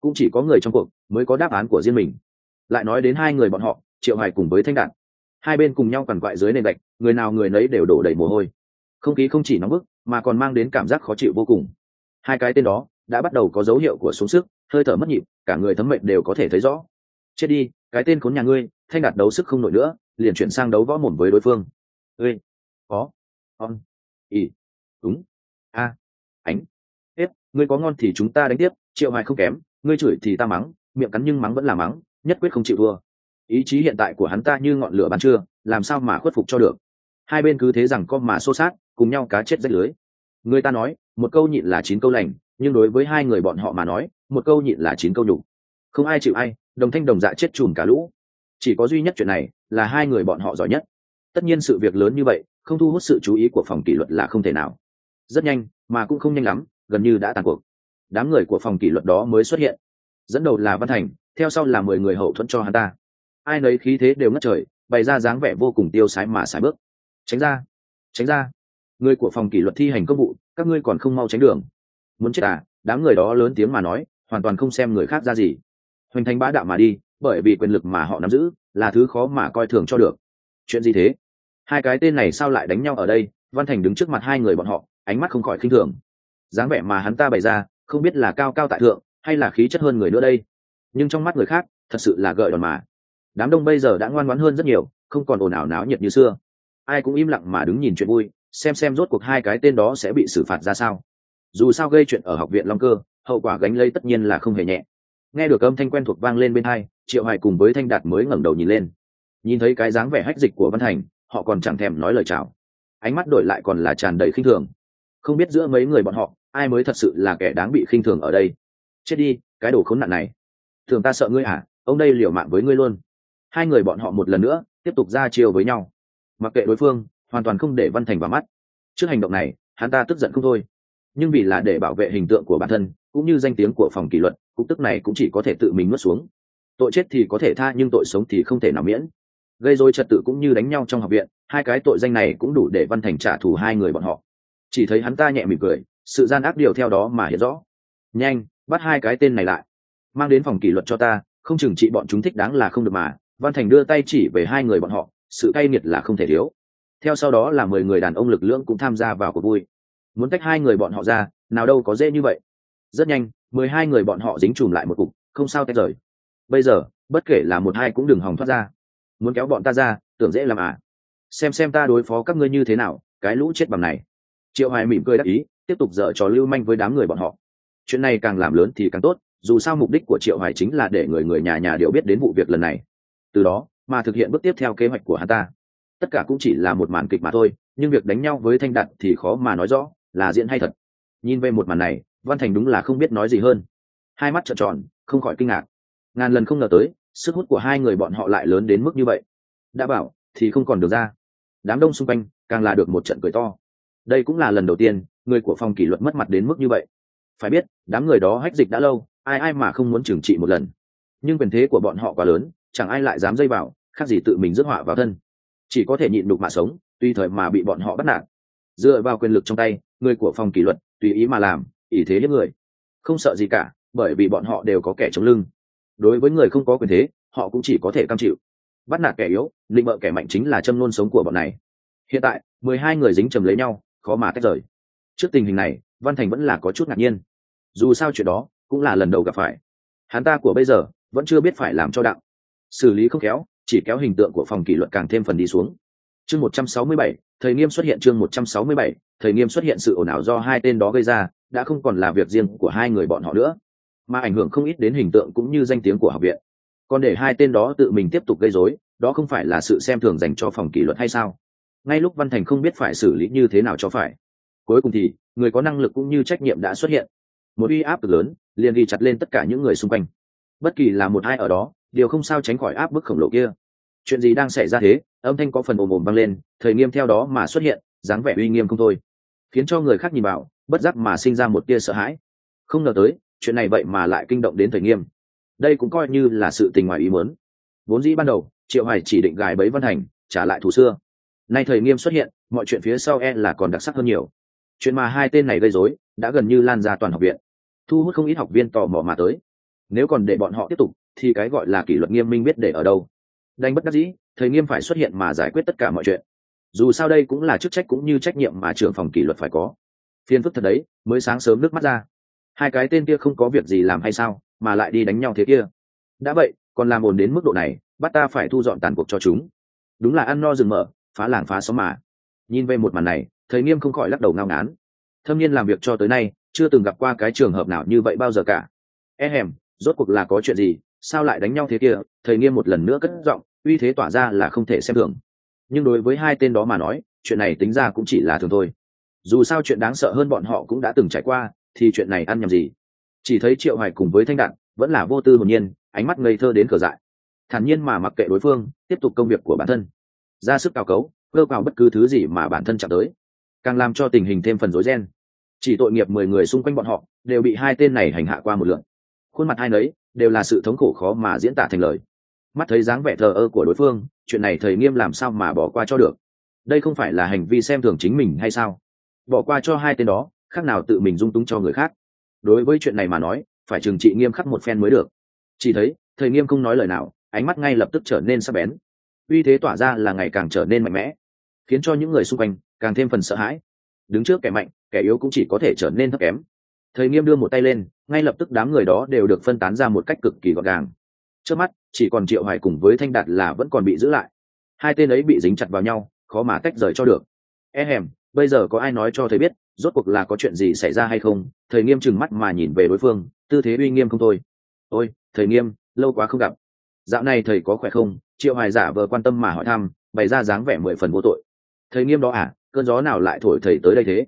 Cũng chỉ có người trong cuộc mới có đáp án của riêng mình. Lại nói đến hai người bọn họ, triệu hoài cùng với thanh đạt hai bên cùng nhau quằn quại dưới nền gạch, người nào người nấy đều đổ đầy mồ hôi. Không khí không chỉ nóng bức, mà còn mang đến cảm giác khó chịu vô cùng. Hai cái tên đó đã bắt đầu có dấu hiệu của xuống sức, hơi thở mất nhịp, cả người thấm mệnh đều có thể thấy rõ. Chết đi, cái tên khốn nhà ngươi, thanh đạt đấu sức không nổi nữa, liền chuyển sang đấu võ mồm với đối phương. Ơi có on ỉ, đúng, a, ánh ép ngươi có ngon thì chúng ta đánh tiếp, triệu hoài không kém, ngươi chửi thì ta mắng, miệng cắn nhưng mắng vẫn là mắng, nhất quyết không chịu thua ý chí hiện tại của hắn ta như ngọn lửa ban trưa, làm sao mà khuất phục cho được? Hai bên cứ thế rằng con mà xô sát, cùng nhau cá chết rách lưới. Người ta nói, một câu nhịn là chín câu lành, nhưng đối với hai người bọn họ mà nói, một câu nhịn là chín câu nhục. Không ai chịu ai, đồng thanh đồng dạ chết chùm cả lũ. Chỉ có duy nhất chuyện này, là hai người bọn họ giỏi nhất. Tất nhiên sự việc lớn như vậy, không thu hút sự chú ý của phòng kỷ luật là không thể nào. Rất nhanh, mà cũng không nhanh lắm, gần như đã tàn cuộc. Đám người của phòng kỷ luật đó mới xuất hiện. Dẫn đầu là văn thành, theo sau là mười người hậu thuẫn cho hắn ta ai nấy khí thế đều ngất trời, bày ra dáng vẻ vô cùng tiêu sái mà sải bước. Tránh ra tránh ra. Người của phòng kỷ luật thi hành công vụ, các ngươi còn không mau tránh đường. Muốn chết à? Đám người đó lớn tiếng mà nói, hoàn toàn không xem người khác ra gì. Hoành thành bá đạo mà đi, bởi vì quyền lực mà họ nắm giữ, là thứ khó mà coi thường cho được. Chuyện gì thế? Hai cái tên này sao lại đánh nhau ở đây? Văn thành đứng trước mặt hai người bọn họ, ánh mắt không khỏi khinh thường. Dáng vẻ mà hắn ta bày ra, không biết là cao cao tại thượng, hay là khí chất hơn người nữa đây. Nhưng trong mắt người khác, thật sự là gợi đòn mà đám đông bây giờ đã ngoan ngoãn hơn rất nhiều, không còn ồn ào náo nhiệt như xưa. Ai cũng im lặng mà đứng nhìn chuyện vui, xem xem rốt cuộc hai cái tên đó sẽ bị xử phạt ra sao. Dù sao gây chuyện ở học viện long cơ, hậu quả gánh lấy tất nhiên là không hề nhẹ. Nghe được âm thanh quen thuộc vang lên bên hai, triệu hoài cùng với thanh đạt mới ngẩng đầu nhìn lên. Nhìn thấy cái dáng vẻ hách dịch của văn thành, họ còn chẳng thèm nói lời chào. Ánh mắt đổi lại còn là tràn đầy khinh thường. Không biết giữa mấy người bọn họ, ai mới thật sự là kẻ đáng bị khinh thường ở đây? Chết đi, cái đồ khốn nạn này. Thường ta sợ ngươi à ông đây liều mạng với ngươi luôn hai người bọn họ một lần nữa tiếp tục ra chiều với nhau. Mặc kệ đối phương, hoàn toàn không để văn thành vào mắt. Trước hành động này, hắn ta tức giận không thôi. Nhưng vì là để bảo vệ hình tượng của bản thân, cũng như danh tiếng của phòng kỷ luật, cục tức này cũng chỉ có thể tự mình nuốt xuống. Tội chết thì có thể tha, nhưng tội sống thì không thể nào miễn. Gây dối trật tự cũng như đánh nhau trong học viện, hai cái tội danh này cũng đủ để văn thành trả thù hai người bọn họ. Chỉ thấy hắn ta nhẹ mỉm cười, sự gian ác điều theo đó mà hiện rõ. Nhanh, bắt hai cái tên này lại. Mang đến phòng kỷ luật cho ta, không chừng trị bọn chúng thích đáng là không được mà văn thành đưa tay chỉ về hai người bọn họ, sự cay nghiệt là không thể thiếu. Theo sau đó là mười người đàn ông lực lượng cũng tham gia vào cuộc vui. Muốn tách hai người bọn họ ra, nào đâu có dễ như vậy. Rất nhanh, mười hai người bọn họ dính chùm lại một cục, không sao tách rời. Bây giờ, bất kể là một hai cũng đừng hòng thoát ra. Muốn kéo bọn ta ra, tưởng dễ làm à. Xem xem ta đối phó các ngươi như thế nào, cái lũ chết bằng này. Triệu hoài mỉm cười đắc ý, tiếp tục dở trò lưu manh với đám người bọn họ. Chuyện này càng làm lớn thì càng tốt, dù sao mục đích của triệu hoài chính là để người người nhà nhà đều biết đến vụ việc lần này từ đó, mà thực hiện bước tiếp theo kế hoạch của hắn ta. Tất cả cũng chỉ là một màn kịch mà thôi, nhưng việc đánh nhau với thanh đạt thì khó mà nói rõ là diễn hay thật. Nhìn về một màn này, văn thành đúng là không biết nói gì hơn. Hai mắt trợn tròn, không khỏi kinh ngạc. Ngàn lần không ngờ tới, sức hút của hai người bọn họ lại lớn đến mức như vậy. Đã bảo, thì không còn được ra. Đám đông xung quanh, càng là được một trận cười to. Đây cũng là lần đầu tiên, người của phòng kỷ luật mất mặt đến mức như vậy. Phải biết, đám người đó hách dịch đã lâu, ai ai mà không muốn trừng trị một lần. Nhưng quyền thế của bọn họ quá lớn chẳng ai lại dám dây vào, khác gì tự mình rước họa vào thân. Chỉ có thể nhịn đục mà sống tùy thời mà bị bọn họ bắt nạt. Dựa vào quyền lực trong tay, người của phòng kỷ luật, tùy ý mà làm ý thế hiếp người. Không sợ gì cả, bởi vì bọn họ đều có kẻ chống lưng. Đối với người không có quyền thế, họ cũng chỉ có thể cam chịu. Bắt nạt kẻ yếu định bợ kẻ mạnh chính là châm nôn sống của bọn này. Hiện tại, mười hai người dính chầm lấy nhau, khó mà tách rời. Trước tình hình này, văn thành vẫn là có chút ngạc nhiên. Dù sao chuyện đó, cũng là lần đầu gặp phải. Hắn ta của bây giờ, vẫn chưa biết phải làm cho đặng xử lý không khéo, chỉ kéo hình tượng của phòng kỷ luật càng thêm phần đi xuống. Chương một trăm sáu mươi bảy thời nghiêm xuất hiện chương một trăm sáu mươi bảy thời nghiêm xuất hiện sự ồn ào do hai tên đó gây ra, đã không còn là việc riêng của hai người bọn họ nữa, mà ảnh hưởng không ít đến hình tượng cũng như danh tiếng của học viện. Còn để hai tên đó tự mình tiếp tục gây rối, đó không phải là sự xem thường dành cho phòng kỷ luật hay sao? Ngay lúc văn thành không biết phải xử lý như thế nào cho phải. Cuối cùng thì, người có năng lực cũng như trách nhiệm đã xuất hiện. Một uy áp cực lớn, liền ghi chặt lên tất cả những người xung quanh. Bất kỳ là một ai ở đó điều không sao tránh khỏi áp bức khổng lồ kia. Chuyện gì đang xảy ra thế? Âm thanh có phần ồm ồm vang lên, thời nghiêm theo đó mà xuất hiện, dáng vẻ uy nghiêm không thôi. Khiến cho người khác nhìn vào, bất giác mà sinh ra một tia sợ hãi. Không ngờ tới, chuyện này vậy mà lại kinh động đến thời nghiêm. Đây cũng coi như là sự tình ngoài ý muốn. Vốn dĩ ban đầu, triệu hoài chỉ định gài bẫy văn hành, trả lại thủ xưa. Nay thời nghiêm xuất hiện, mọi chuyện phía sau e là còn đặc sắc hơn nhiều. Chuyện mà hai tên này gây rối, đã gần như lan ra toàn học viện. Thu hút không ít học viên tò mò mà tới. Nếu còn để bọn họ tiếp tục thì cái gọi là kỷ luật nghiêm minh biết để ở đâu. Đành bất đắc dĩ, thầy nghiêm phải xuất hiện mà giải quyết tất cả mọi chuyện. Dù sao đây cũng là chức trách cũng như trách nhiệm mà trưởng phòng kỷ luật phải có. Phiền phức thật đấy, mới sáng sớm nước mắt ra. Hai cái tên kia không có việc gì làm hay sao, mà lại đi đánh nhau thế kia. Đã vậy, còn làm ồn đến mức độ này, bắt ta phải thu dọn tàn cuộc cho chúng. Đúng là ăn no rừng mở, phá làng phá xóm mà. Nhìn về một màn này, thầy nghiêm không khỏi lắc đầu ngao ngán. Thâm niên làm việc cho tới nay, chưa từng gặp qua cái trường hợp nào như vậy bao giờ cả. E hèm, rốt cuộc là có chuyện gì sao lại đánh nhau thế kia, thầy nghiêm một lần nữa cất giọng, uy thế tỏa ra là không thể xem thường. Nhưng đối với hai tên đó mà nói, chuyện này tính ra cũng chỉ là thường thôi. Dù sao chuyện đáng sợ hơn bọn họ cũng đã từng trải qua, thì chuyện này ăn nhầm gì? Chỉ thấy triệu hoài cùng với thanh đạn, vẫn là vô tư hồn nhiên, ánh mắt ngây thơ đến cờ dại. Thản nhiên mà mặc kệ đối phương, tiếp tục công việc của bản thân. Ra sức cao cấu, cơ vào bất cứ thứ gì mà bản thân chạm tới. Càng làm cho tình hình thêm phần rối ren. Chỉ tội nghiệp mười người xung quanh bọn họ, đều bị hai tên này hành hạ qua một lượt. Khuôn mặt hai nấy đều là sự thống khổ khó mà diễn tả thành lời. Mắt thấy dáng vẻ thờ ơ của đối phương, chuyện này thầy nghiêm làm sao mà bỏ qua cho được? Đây không phải là hành vi xem thường chính mình hay sao? Bỏ qua cho hai tên đó, khác nào tự mình dung túng cho người khác. Đối với chuyện này mà nói, phải trừng trị nghiêm khắc một phen mới được. Chỉ thấy, thầy nghiêm không nói lời nào, ánh mắt ngay lập tức trở nên sắc bén. Uy thế tỏa ra là ngày càng trở nên mạnh mẽ, khiến cho những người xung quanh càng thêm phần sợ hãi. Đứng trước kẻ mạnh, kẻ yếu cũng chỉ có thể trở nên thấp kém thầy nghiêm đưa một tay lên, ngay lập tức đám người đó đều được phân tán ra một cách cực kỳ gọn gàng. Trước mắt, chỉ còn triệu hoài cùng với thanh đạt là vẫn còn bị giữ lại. Hai tên ấy bị dính chặt vào nhau, khó mà tách rời cho được. E hèm, bây giờ có ai nói cho thầy biết, rốt cuộc là có chuyện gì xảy ra hay không? Thầy nghiêm trừng mắt mà nhìn về đối phương, tư thế uy nghiêm không thôi. Ôi, thầy nghiêm, lâu quá không gặp. Dạo này thầy có khỏe không? Triệu hoài giả vờ quan tâm mà hỏi thăm, bày ra dáng vẻ mười phần vô tội. Thầy nghiêm đó à cơn gió nào lại thổi thầy tới đây thế?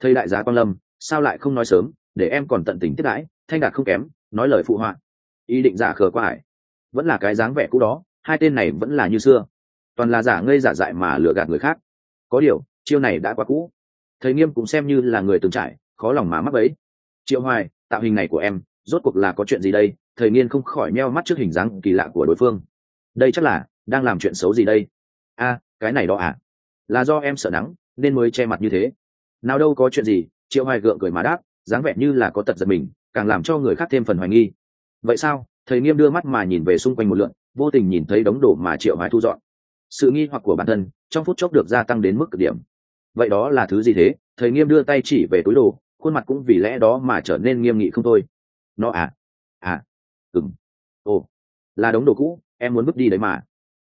Thầy đại giá quan lâm, sao lại không nói sớm? Để em còn tận tình tiếp đãi, thanh đạt không kém, nói lời phụ họa. Ý định giả khờ qua ải. Vẫn là cái dáng vẻ cũ đó, hai tên này vẫn là như xưa. Toàn là giả ngây giả dại mà lừa gạt người khác. Có điều, chiêu này đã quá cũ. Thầy nghiêm cũng xem như là người từng trải, khó lòng mà mắc ấy triệu hoài, tạo hình này của em, rốt cuộc là có chuyện gì đây? Thầy nghiên không khỏi meo mắt trước hình dáng kỳ lạ của đối phương. Đây chắc là, đang làm chuyện xấu gì đây? A, cái này đó à? Là do em sợ nắng, nên mới che mặt như thế. Nào đâu có chuyện gì, triệu hoài gượng cười mà đáp dáng vẻ như là có tật giật mình, càng làm cho người khác thêm phần hoài nghi. Vậy sao? Thầy nghiêm đưa mắt mà nhìn về xung quanh một lượn, vô tình nhìn thấy đống đổ mà triệu hoài thu dọn. Sự nghi hoặc của bản thân trong phút chốc được gia tăng đến mức cực điểm. Vậy đó là thứ gì thế? Thầy nghiêm đưa tay chỉ về túi đồ, khuôn mặt cũng vì lẽ đó mà trở nên nghiêm nghị không thôi. Nó à? À? Ừng ồ. Là đống đồ cũ, em muốn bước đi đấy mà.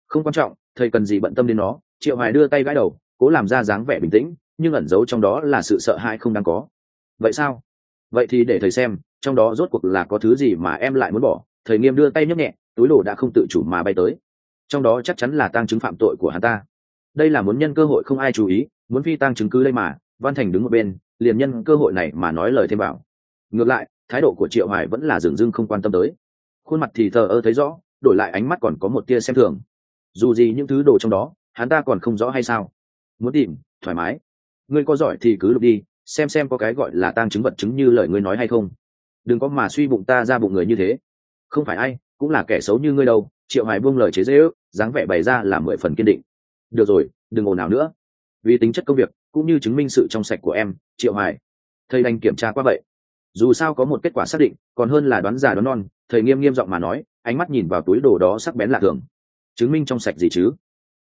Không quan trọng, thầy cần gì bận tâm đến nó. Triệu hoài đưa tay gãi đầu, cố làm ra dáng vẻ bình tĩnh, nhưng ẩn giấu trong đó là sự sợ hãi không đáng có. Vậy sao? Vậy thì để thầy xem, trong đó rốt cuộc là có thứ gì mà em lại muốn bỏ. Thầy nghiêm đưa tay nhấc nhẹ, túi đồ đã không tự chủ mà bay tới. Trong đó chắc chắn là tăng chứng phạm tội của hắn ta. Đây là muốn nhân cơ hội không ai chú ý, muốn phi tăng chứng cứ đây mà, văn thành đứng một bên, liền nhân cơ hội này mà nói lời thêm bảo. Ngược lại, thái độ của triệu hoài vẫn là dường dưng không quan tâm tới. Khuôn mặt thì thờ ơ thấy rõ, đổi lại ánh mắt còn có một tia xem thường. Dù gì những thứ đồ trong đó, hắn ta còn không rõ hay sao? Muốn tìm, thoải mái. Ngươi có giỏi thì cứ lục đi xem xem có cái gọi là tang chứng vật chứng như lời ngươi nói hay không. Đừng có mà suy bụng ta ra bụng người như thế. Không phải ai cũng là kẻ xấu như ngươi đâu triệu hải buông lời chế dễ ước dáng vẻ bày ra là mười phần kiên định. Được rồi đừng ồn nào nữa. Vì tính chất công việc cũng như chứng minh sự trong sạch của em triệu hải, thầy đành kiểm tra qua vậy. Dù sao có một kết quả xác định còn hơn là đoán già đoán non thầy nghiêm nghiêm giọng mà nói ánh mắt nhìn vào túi đồ đó sắc bén lạ thường. Chứng minh trong sạch gì chứ?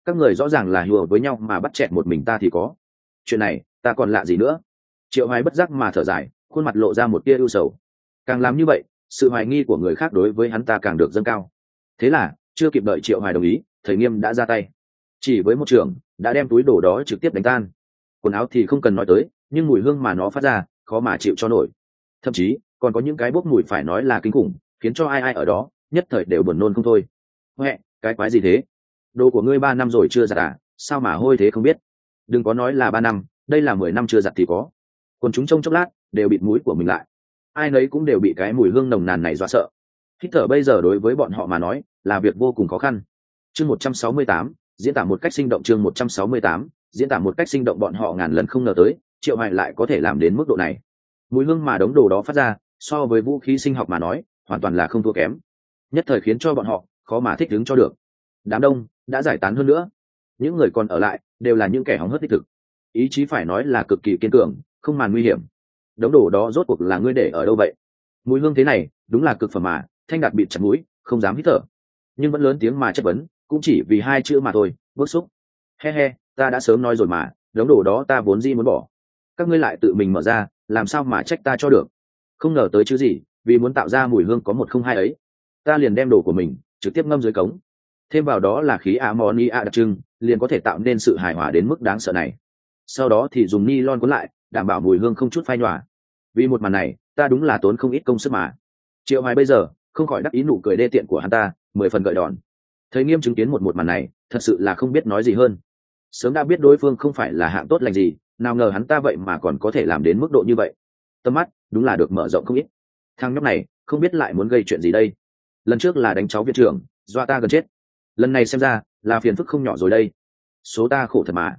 Các người rõ ràng là hùa với nhau mà bắt chẹt một mình ta thì có. Chuyện này ta còn lạ gì nữa? Triệu hoài bất giác mà thở dài, khuôn mặt lộ ra một tia ưu sầu. Càng làm như vậy, sự hoài nghi của người khác đối với hắn ta càng được dâng cao. Thế là, chưa kịp đợi triệu hoài đồng ý, thầy nghiêm đã ra tay. Chỉ với một trường, đã đem túi đồ đó trực tiếp đánh tan. Quần áo thì không cần nói tới, nhưng mùi hương mà nó phát ra, khó mà chịu cho nổi. Thậm chí, còn có những cái bốc mùi phải nói là kinh khủng, khiến cho ai ai ở đó, nhất thời đều buồn nôn không thôi. Huệ, cái quái gì thế? Đồ của ngươi ba năm rồi chưa giặt à? Sao mà hôi thế không biết? Đừng có nói là ba năm, đây là mười năm chưa giặt thì có còn chúng trông chốc lát, đều bịt mũi của mình lại. Ai nấy cũng đều bị cái mùi hương nồng nàn này dọa sợ. Hít thở bây giờ đối với bọn họ mà nói, là việc vô cùng khó khăn. Chương một trăm sáu mươi tám, diễn tả một cách sinh động chương một trăm sáu mươi tám, diễn tả một cách sinh động bọn họ ngàn lần không ngờ tới, triệu hoài lại có thể làm đến mức độ này. Mùi hương mà đống đồ đó phát ra, so với vũ khí sinh học mà nói, hoàn toàn là không thua kém. Nhất thời khiến cho bọn họ khó mà thích ứng cho được. Đám đông đã giải tán hơn nữa. Những người còn ở lại đều là những kẻ hóng hớt tích thực ý chí phải nói là cực kỳ kiên cường không màn nguy hiểm. Đống đổ đó rốt cuộc là ngươi để ở đâu vậy? Mùi hương thế này, đúng là cực phẩm mà, thanh đạt bịt chặt mũi, không dám hít thở. Nhưng vẫn lớn tiếng mà chất vấn, cũng chỉ vì hai chữ mà thôi, bức xúc. He he, ta đã sớm nói rồi mà, đống đồ đó ta vốn di muốn bỏ. Các ngươi lại tự mình mở ra, làm sao mà trách ta cho được? Không ngờ tới chứ gì, vì muốn tạo ra mùi hương có một không hai ấy. Ta liền đem đồ của mình, trực tiếp ngâm dưới cống. Thêm vào đó là khí ammonia đặc trưng, liền có thể tạo nên sự hài hòa đến mức đáng sợ này. Sau đó thì dùng ni lon cuốn lại đảm bảo mùi hương không chút phai nhòa. Vì một màn này, ta đúng là tốn không ít công sức mà. Triệu hoài bây giờ, không khỏi đắc ý nụ cười đê tiện của hắn ta, mười phần gợi đòn. Thấy nghiêm chứng kiến một một màn này, thật sự là không biết nói gì hơn. Sớm đã biết đối phương không phải là hạng tốt lành gì, nào ngờ hắn ta vậy mà còn có thể làm đến mức độ như vậy. Tâm mắt, đúng là được mở rộng không ít. Thằng nhóc này, không biết lại muốn gây chuyện gì đây. Lần trước là đánh cháu viện trưởng doa ta gần chết. Lần này xem ra, là phiền phức không nhỏ rồi đây. Số ta khổ thật mà.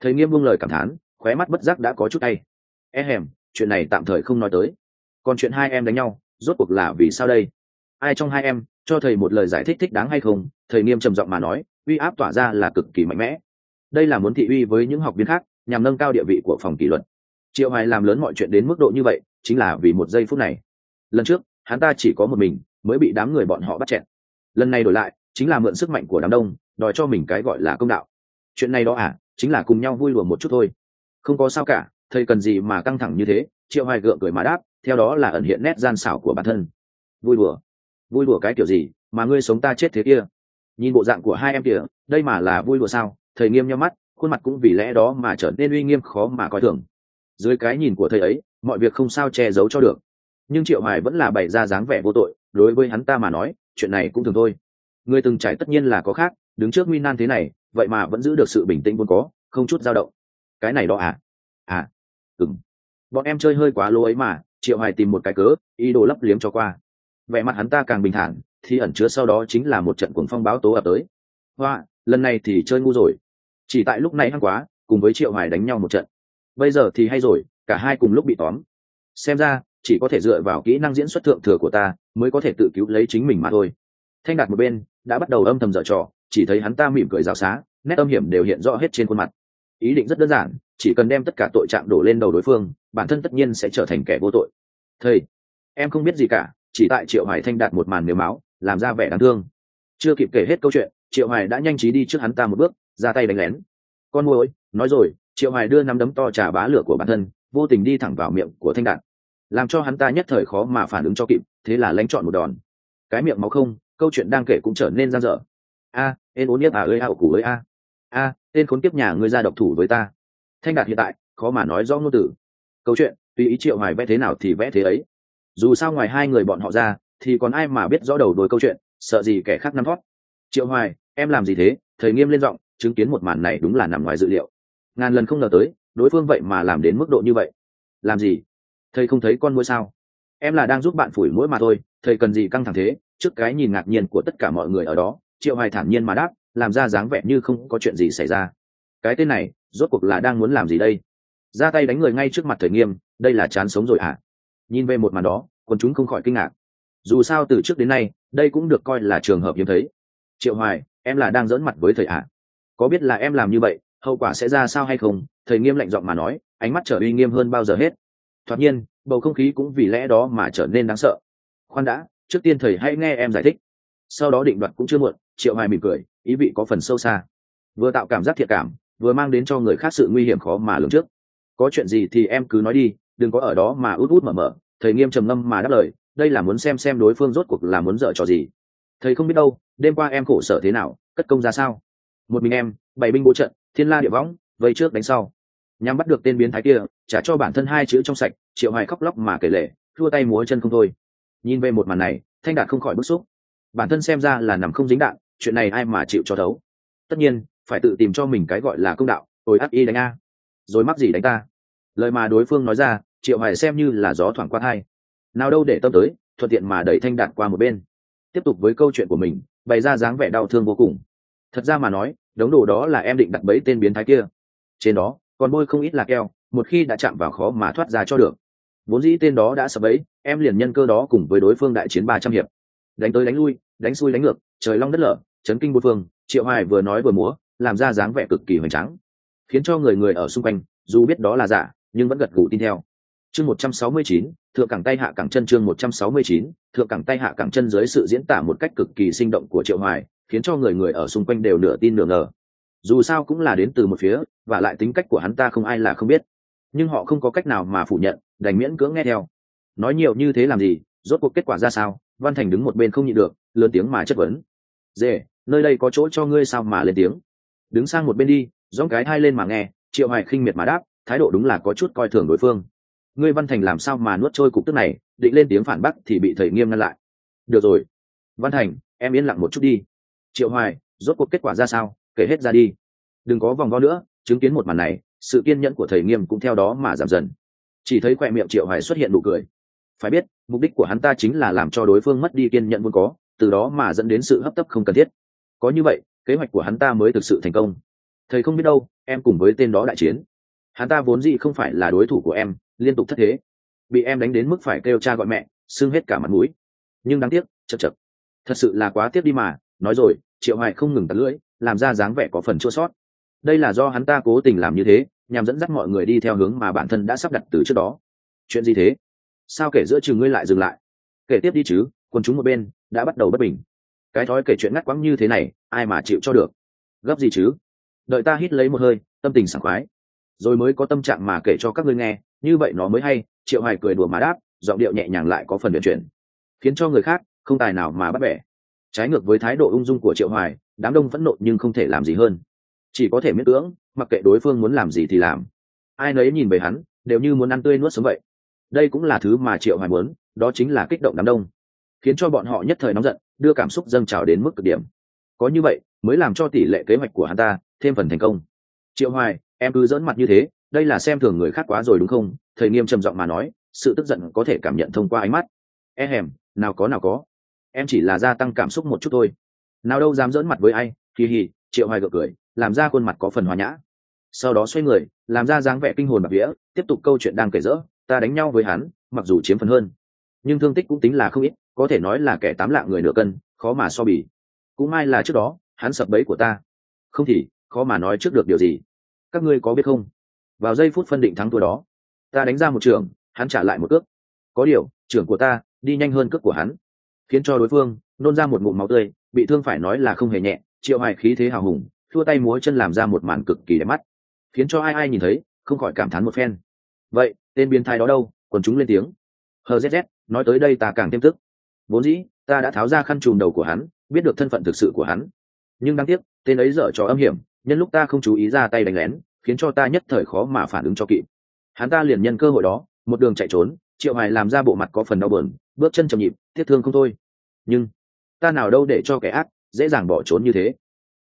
Thấy nghiêm buông lời cảm thán khóe mắt bất giác đã có chút tay. E hèm, chuyện này tạm thời không nói tới. Còn chuyện hai em đánh nhau, rốt cuộc là vì sao đây? Ai trong hai em, cho thầy một lời giải thích thích đáng hay không? Thầy nghiêm trầm giọng mà nói, uy áp tỏa ra là cực kỳ mạnh mẽ. Đây là muốn thị uy với những học viên khác, nhằm nâng cao địa vị của phòng kỷ luật. Triệu hoài làm lớn mọi chuyện đến mức độ như vậy, chính là vì một giây phút này. Lần trước, hắn ta chỉ có một mình, mới bị đám người bọn họ bắt chẹn lần này đổi lại, chính là mượn sức mạnh của đám đông, đòi cho mình cái gọi là công đạo. Chuyện này đó à chính là cùng nhau vui lùa một chút thôi không có sao cả, thầy cần gì mà căng thẳng như thế? Triệu hoài gượng cười mà đáp, theo đó là ẩn hiện nét gian xảo của bản thân. Vui đùa. Vui đùa cái kiểu gì mà ngươi sống ta chết thế kia? Nhìn bộ dạng của hai em kia đây mà là vui đùa sao? Thầy nghiêm nhau mắt, khuôn mặt cũng vì lẽ đó mà trở nên uy nghiêm khó mà coi thường. Dưới cái nhìn của thầy ấy, mọi việc không sao che giấu cho được. Nhưng triệu hoài vẫn là bày ra dáng vẻ vô tội, đối với hắn ta mà nói, chuyện này cũng thường thôi. Người từng trải tất nhiên là có khác, đứng trước nguy nan thế này, vậy mà vẫn giữ được sự bình tĩnh vốn có, không chút dao động cái này đó à? À ừng bọn em chơi hơi quá lố ấy mà, triệu hoài tìm một cái cớ, ý đồ lấp liếm cho qua. Vẻ mặt hắn ta càng bình thản thì ẩn chứa sau đó chính là một trận cuồng phong báo tố ập tới. Hoa, lần này thì chơi ngu rồi. Chỉ tại lúc này hăng quá, cùng với triệu hoài đánh nhau một trận. Bây giờ thì hay rồi, cả hai cùng lúc bị tóm. Xem ra, chỉ có thể dựa vào kỹ năng diễn xuất thượng thừa của ta, mới có thể tự cứu lấy chính mình mà thôi. Thanh đạt một bên, đã bắt đầu âm thầm dở trò, chỉ thấy hắn ta mỉm cười giáo xá, nét âm hiểm đều hiện rõ hết trên khuôn mặt ý định rất đơn giản chỉ cần đem tất cả tội trạng đổ lên đầu đối phương bản thân tất nhiên sẽ trở thành kẻ vô tội. Thầy em không biết gì cả chỉ tại triệu hoài thanh đạt một màn nếu máu làm ra vẻ đáng thương. Chưa kịp kể hết câu chuyện triệu hoài đã nhanh trí đi trước hắn ta một bước ra tay đánh lén. Con môi nói rồi triệu hoài đưa nắm đấm to trà bá lửa của bản thân vô tình đi thẳng vào miệng của thanh đạt. Làm cho hắn ta nhất thời khó mà phản ứng cho kịp thế là lánh chọn một đòn. Cái miệng máu không câu chuyện đang kể cũng trở nên gian dở. A à, ên ốn nhất à ơi a củ ơi a. A tên khốn kiếp nhà ngươi ra độc thủ với ta. Thanh đạt hiện tại, khó mà nói rõ ngôn từ. Câu chuyện, tùy ý triệu hoài vẽ thế nào thì vẽ thế ấy. Dù sao ngoài hai người bọn họ ra, thì còn ai mà biết rõ đầu đuôi câu chuyện, sợ gì kẻ khác nắm thoát. Triệu hoài, em làm gì thế? Thầy nghiêm lên giọng, chứng kiến một màn này đúng là nằm ngoài dự liệu. Ngàn lần không ngờ tới, đối phương vậy mà làm đến mức độ như vậy. Làm gì? Thầy không thấy con mũi sao? Em là đang giúp bạn phủi mũi mà thôi, thầy cần gì căng thẳng thế? Trước cái nhìn ngạc nhiên của tất cả mọi người ở đó, triệu hoài thản nhiên mà đáp làm ra dáng vẻ như không có chuyện gì xảy ra. Cái tên này, rốt cuộc là đang muốn làm gì đây? Ra tay đánh người ngay trước mặt thầy nghiêm, đây là chán sống rồi à nhìn về một màn đó, quần chúng không khỏi kinh ngạc. Dù sao từ trước đến nay, đây cũng được coi là trường hợp hiếm thấy. Triệu hoài, em là đang giỡn mặt với thầy ạ à? có biết là em làm như vậy, hậu quả sẽ ra sao hay không? Thầy nghiêm lạnh giọng mà nói, ánh mắt trở uy nghiêm hơn bao giờ hết. Thoạt nhiên, bầu không khí cũng vì lẽ đó mà trở nên đáng sợ. Khoan đã, trước tiên thầy hãy nghe em giải thích. Sau đó định đoạt cũng chưa muộn triệu hoài mỉm cười, ý vị có phần sâu xa. Vừa tạo cảm giác thiệt cảm, vừa mang đến cho người khác sự nguy hiểm khó mà lường trước. Có chuyện gì thì em cứ nói đi, đừng có ở đó mà út út mở mở, thầy nghiêm trầm ngâm mà đáp lời, đây là muốn xem xem đối phương rốt cuộc là muốn dở trò gì. Thầy không biết đâu, đêm qua em khổ sở thế nào, cất công ra sao? Một mình em, bảy binh bố trận, thiên la địa võng, vây trước đánh sau. Nhằm bắt được tên biến thái kia, trả cho bản thân hai chữ trong sạch, triệu hoài khóc lóc mà kể lệ thua tay múa chân không thôi. Nhìn về một màn này, thanh đạt không khỏi bức xúc. Bản thân xem ra là nằm không dính đạn chuyện này ai mà chịu cho thấu? Tất nhiên, phải tự tìm cho mình cái gọi là công đạo, ôi ác y đánh a. Rồi mắc gì đánh ta? Lời mà đối phương nói ra, triệu hoài xem như là gió thoảng qua thai. Nào đâu để tâm tới, thuận tiện mà đẩy thanh đạt qua một bên. Tiếp tục với câu chuyện của mình, bày ra dáng vẻ đau thương vô cùng. Thật ra mà nói, đống đồ đó là em định đặt bẫy tên biến thái kia. Trên đó còn bôi không ít là keo một khi đã chạm vào khó mà thoát ra cho được. Vốn dĩ tên đó đã sập bẫy, em liền nhân cơ đó cùng với đối phương đại chiến ba trăm hiệp đánh tới đánh lui đánh xuôi đánh ngược trời long đất lở chấn kinh bốn phương triệu hoài vừa nói vừa múa làm ra dáng vẻ cực kỳ hoành tráng. Khiến cho người người ở xung quanh dù biết đó là giả nhưng vẫn gật gù tin theo. Chương 169, thượng cẳng tay hạ cẳng chân chương 169, thượng cẳng tay hạ cẳng chân dưới sự diễn tả một cách cực kỳ sinh động của triệu hoài khiến cho người người ở xung quanh đều nửa tin nửa ngờ. Dù sao cũng là đến từ một phía và lại tính cách của hắn ta không ai là không biết. Nhưng họ không có cách nào mà phủ nhận đành miễn cưỡng nghe theo. Nói nhiều như thế làm gì rốt cuộc kết quả ra sao văn thành đứng một bên không nhịn được, lớn tiếng mà chất vấn. Dễ nơi đây có chỗ cho ngươi sao mà lên tiếng? Đứng sang một bên đi dõng cái thai lên mà nghe, triệu hoài khinh miệt mà đáp, thái độ đúng là có chút coi thường đối phương. Ngươi văn thành làm sao mà nuốt trôi cục tức này, định lên tiếng phản bác thì bị thầy nghiêm ngăn lại. Được rồi. Văn thành, em yên lặng một chút đi. Triệu hoài, rốt cuộc kết quả ra sao? Kể hết ra đi. Đừng có vòng vo nữa, chứng kiến một màn này, sự kiên nhẫn của thầy nghiêm cũng theo đó mà giảm dần. Chỉ thấy khoe miệng triệu hoài xuất hiện nụ cười. Phải biết mục đích của hắn ta chính là làm cho đối phương mất đi kiên nhẫn vốn có, từ đó mà dẫn đến sự hấp tấp không cần thiết. Có như vậy, kế hoạch của hắn ta mới thực sự thành công. Thầy không biết đâu, em cùng với tên đó đại chiến. Hắn ta vốn gì không phải là đối thủ của em, liên tục thất thế. Bị em đánh đến mức phải kêu cha gọi mẹ xưng hết cả mặt mũi. Nhưng đáng tiếc, chật chật. Thật sự là quá tiếc đi mà, nói rồi, triệu hoài không ngừng tắt lưỡi, làm ra dáng vẻ có phần chua sót. Đây là do hắn ta cố tình làm như thế, nhằm dẫn dắt mọi người đi theo hướng mà bản thân đã sắp đặt từ trước đó. Chuyện gì thế? Sao kể giữa chừng ngươi lại dừng lại? Kể tiếp đi chứ, quần chúng một bên đã bắt đầu bất bình. Cái thói kể chuyện ngắt quãng như thế này, ai mà chịu cho được? Gấp gì chứ? Đợi ta hít lấy một hơi, tâm tình sảng khoái. Rồi mới có tâm trạng mà kể cho các ngươi nghe, như vậy nó mới hay, triệu hoài cười đùa mà đáp, giọng điệu nhẹ nhàng lại có phần luyện chuyển. Khiến cho người khác không tài nào mà bắt bẻ. Trái ngược với thái độ ung dung của triệu hoài, đám đông phẫn nộ nhưng không thể làm gì hơn. Chỉ có thể miễn cưỡng, mặc kệ đối phương muốn làm gì thì làm. Ai nấy nhìn về hắn, đều như muốn ăn tươi nuốt sống vậy đây cũng là thứ mà triệu hoài muốn, đó chính là kích động đám đông. Khiến cho bọn họ nhất thời nóng giận, đưa cảm xúc dâng trào đến mức cực điểm. Có như vậy, mới làm cho tỷ lệ kế hoạch của hắn ta thêm phần thành công. Triệu hoài, em cứ dẫn mặt như thế, đây là xem thường người khác quá rồi đúng không? Thầy nghiêm trầm giọng mà nói, sự tức giận có thể cảm nhận thông qua ánh mắt. E hèm, nào có nào có. Em chỉ là gia tăng cảm xúc một chút thôi. Nào đâu dám dỡn mặt với ai, kỳ hì, triệu hoài gượng cười, làm ra khuôn mặt có phần hòa nhã. Sau đó xoay người, làm ra dáng vẻ kinh hồn bạc vía, tiếp tục câu chuyện đang kể rỡ ta đánh nhau với hắn, mặc dù chiếm phần hơn, nhưng thương tích cũng tính là không ít, có thể nói là kẻ tám lạng người nửa cân, khó mà so bì. Cũng may là trước đó, hắn sập bẫy của ta. Không thì, khó mà nói trước được điều gì. Các ngươi có biết không? Vào giây phút phân định thắng thua đó, ta đánh ra một trường, hắn trả lại một cước. Có điều, trưởng của ta, đi nhanh hơn cước của hắn, khiến cho đối phương nôn ra một ngụm máu tươi, bị thương phải nói là không hề nhẹ, triệu hoài khí thế hào hùng, thua tay múa chân làm ra một màn cực kỳ đẹp mắt. Khiến cho ai ai nhìn thấy, không khỏi cảm thán một phen vậy, tên biến thái đó đâu? Còn chúng lên tiếng. Hờ zz nói tới đây ta càng thêm tức. Vốn dĩ, ta đã tháo ra khăn trùm đầu của hắn, biết được thân phận thực sự của hắn. Nhưng đáng tiếc, tên ấy dở trò âm hiểm, nhân lúc ta không chú ý ra tay đánh lén, khiến cho ta nhất thời khó mà phản ứng cho kịp. Hắn ta liền nhân cơ hội đó, một đường chạy trốn, triệu hoài làm ra bộ mặt có phần đau bờn bước chân chậm nhịp thiết thương không thôi. Nhưng, ta nào đâu để cho kẻ ác, dễ dàng bỏ trốn như thế.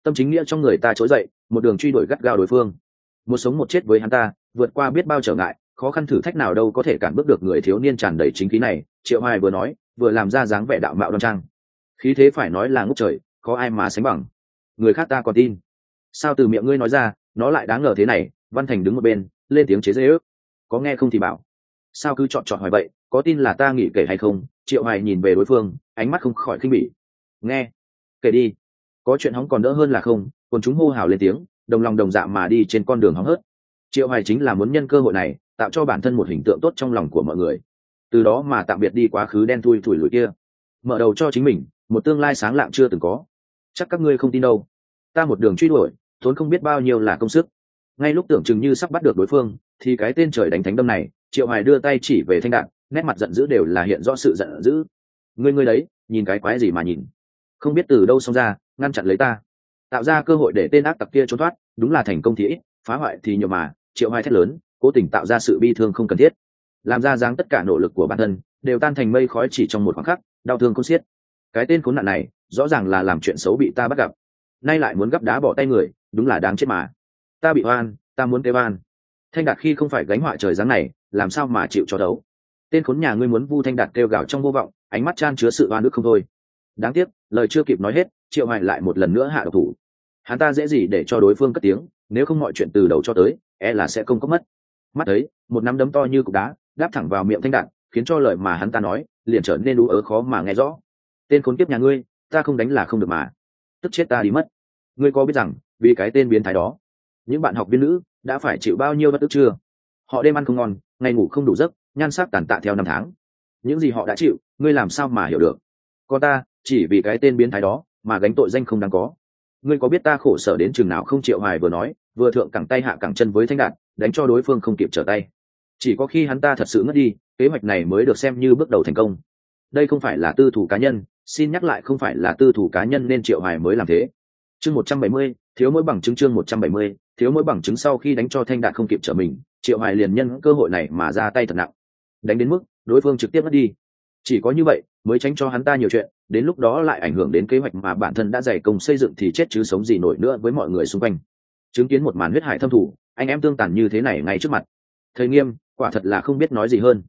Tâm chính nghĩa trong người ta trỗi dậy, một đường truy đuổi gắt gao đối phương. Một sống một chết với hắn ta, vượt qua biết bao trở ngại khó khăn thử thách nào đâu có thể cản bước được người thiếu niên tràn đầy chính khí này, triệu hoài vừa nói, vừa làm ra dáng vẻ đạo mạo đoan trang. Khí thế phải nói là ngốc trời, có ai mà sánh bằng. Người khác ta còn tin. Sao từ miệng ngươi nói ra, nó lại đáng ngờ thế này, văn thành đứng một bên, lên tiếng chế dễ ước có nghe không thì bảo. Sao cứ chọn chọn hỏi vậy, có tin là ta nghĩ kể hay không? Triệu hoài nhìn về đối phương, ánh mắt không khỏi khinh bỉ. Nghe. Kể đi. Có chuyện hóng còn đỡ hơn là không còn chúng hô hào lên tiếng, đồng lòng đồng dạ mà đi trên con đường hóng hớt. Triệu hoài chính là muốn nhân cơ hội này tạo cho bản thân một hình tượng tốt trong lòng của mọi người. Từ đó mà tạm biệt đi quá khứ đen thui thủi lùi kia. Mở đầu cho chính mình, một tương lai sáng lạng chưa từng có. Chắc các ngươi không tin đâu. Ta một đường truy đuổi thốn không biết bao nhiêu là công sức. Ngay lúc tưởng chừng như sắp bắt được đối phương, thì cái tên trời đánh thánh đâm này, triệu hoài đưa tay chỉ về thanh đạn, nét mặt giận dữ đều là hiện rõ sự giận dữ. Ngươi ngươi đấy, nhìn cái quái gì mà nhìn? Không biết từ đâu xông ra, ngăn chặn lấy ta. Tạo ra cơ hội để tên ác tặc kia trốn thoát, đúng là thành công thì ít, phá hoại thì nhiều mà, triệu hoài thét lớn cố tình tạo ra sự bi thương không cần thiết. Làm ra dáng tất cả nỗ lực của bản thân, đều tan thành mây khói chỉ trong một khoảng khắc, đau thương không xiết. Cái tên khốn nạn này, rõ ràng là làm chuyện xấu bị ta bắt gặp. Nay lại muốn gấp đá bỏ tay người, đúng là đáng chết mà. Ta bị oan, ta muốn tê oan. Thanh đạt khi không phải gánh họa trời dáng này, làm sao mà chịu cho đấu? Tên khốn nhà ngươi muốn vu thanh đạt kêu gào trong vô vọng, ánh mắt chan chứa sự oan ức không thôi. Đáng tiếc, lời chưa kịp nói hết, triệu hoài lại một lần nữa hạ độc thủ. Hắn ta dễ gì để cho đối phương cất tiếng, nếu không mọi chuyện từ đầu cho tới e là sẽ không có mất mắt thấy, một nắm đấm to như cục đá đáp thẳng vào miệng thanh đạn khiến cho lời mà hắn ta nói liền trở nên đú ớ khó mà nghe rõ. Tên khốn kiếp nhà ngươi ta không đánh là không được mà. Tức chết ta đi mất. Ngươi có biết rằng vì cái tên biến thái đó những bạn học viên nữ đã phải chịu bao nhiêu bất tức chưa? Họ đêm ăn không ngon ngày ngủ không đủ giấc nhan sắc tàn tạ theo năm tháng. Những gì họ đã chịu ngươi làm sao mà hiểu được? Con ta chỉ vì cái tên biến thái đó mà gánh tội danh không đáng có. Ngươi có biết ta khổ sở đến chừng nào không chịu hoài vừa nói vừa thượng cẳng tay hạ cẳng chân với thanh đạt đánh cho đối phương không kịp trở tay. Chỉ có khi hắn ta thật sự ngất đi, kế hoạch này mới được xem như bước đầu thành công. Đây không phải là tư thủ cá nhân, xin nhắc lại không phải là tư thủ cá nhân nên triệu hoài mới làm thế. Chương một trăm bảy mươi, thiếu mỗi bằng chứng chương một trăm bảy mươi, thiếu mỗi bằng chứng sau khi đánh cho thanh đạt không kịp trở mình, triệu hoài liền nhân cơ hội này mà ra tay thật nặng. Đánh đến mức, đối phương trực tiếp mất đi. Chỉ có như vậy, mới tránh cho hắn ta nhiều chuyện, đến lúc đó lại ảnh hưởng đến kế hoạch mà bản thân đã dày công xây dựng thì chết chứ sống gì nổi nữa với mọi người xung quanh. Chứng kiến một màn huyết hải thâm thủ anh em tương tàn như thế này ngay trước mặt. Thầy nghiêm, quả thật là không biết nói gì hơn.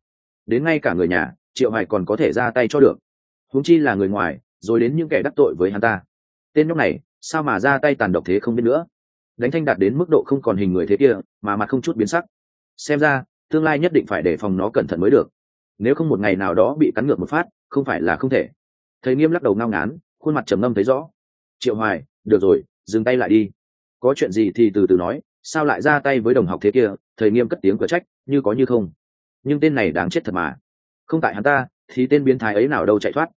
Đến ngay cả người nhà, triệu hoài còn có thể ra tay cho được. Huống chi là người ngoài, rồi đến những kẻ đắc tội với hắn ta. Tên nhóc này, sao mà ra tay tàn độc thế không biết nữa? Đánh thanh đạt đến mức độ không còn hình người thế kia, mà mặt không chút biến sắc. Xem ra, tương lai nhất định phải đề phòng nó cẩn thận mới được. Nếu không một ngày nào đó bị cắn ngược một phát, không phải là không thể. Thầy nghiêm lắc đầu ngao ngán, khuôn mặt trầm ngâm thấy rõ. Triệu hoài, được rồi, dừng tay lại đi. Có chuyện gì thì từ từ nói sao lại ra tay với đồng học thế kia, thầy nghiêm cất tiếng cửa trách, như có như không. Nhưng tên này đáng chết thật mà. Không tại hắn ta, thì tên biến thái ấy nào đâu chạy thoát.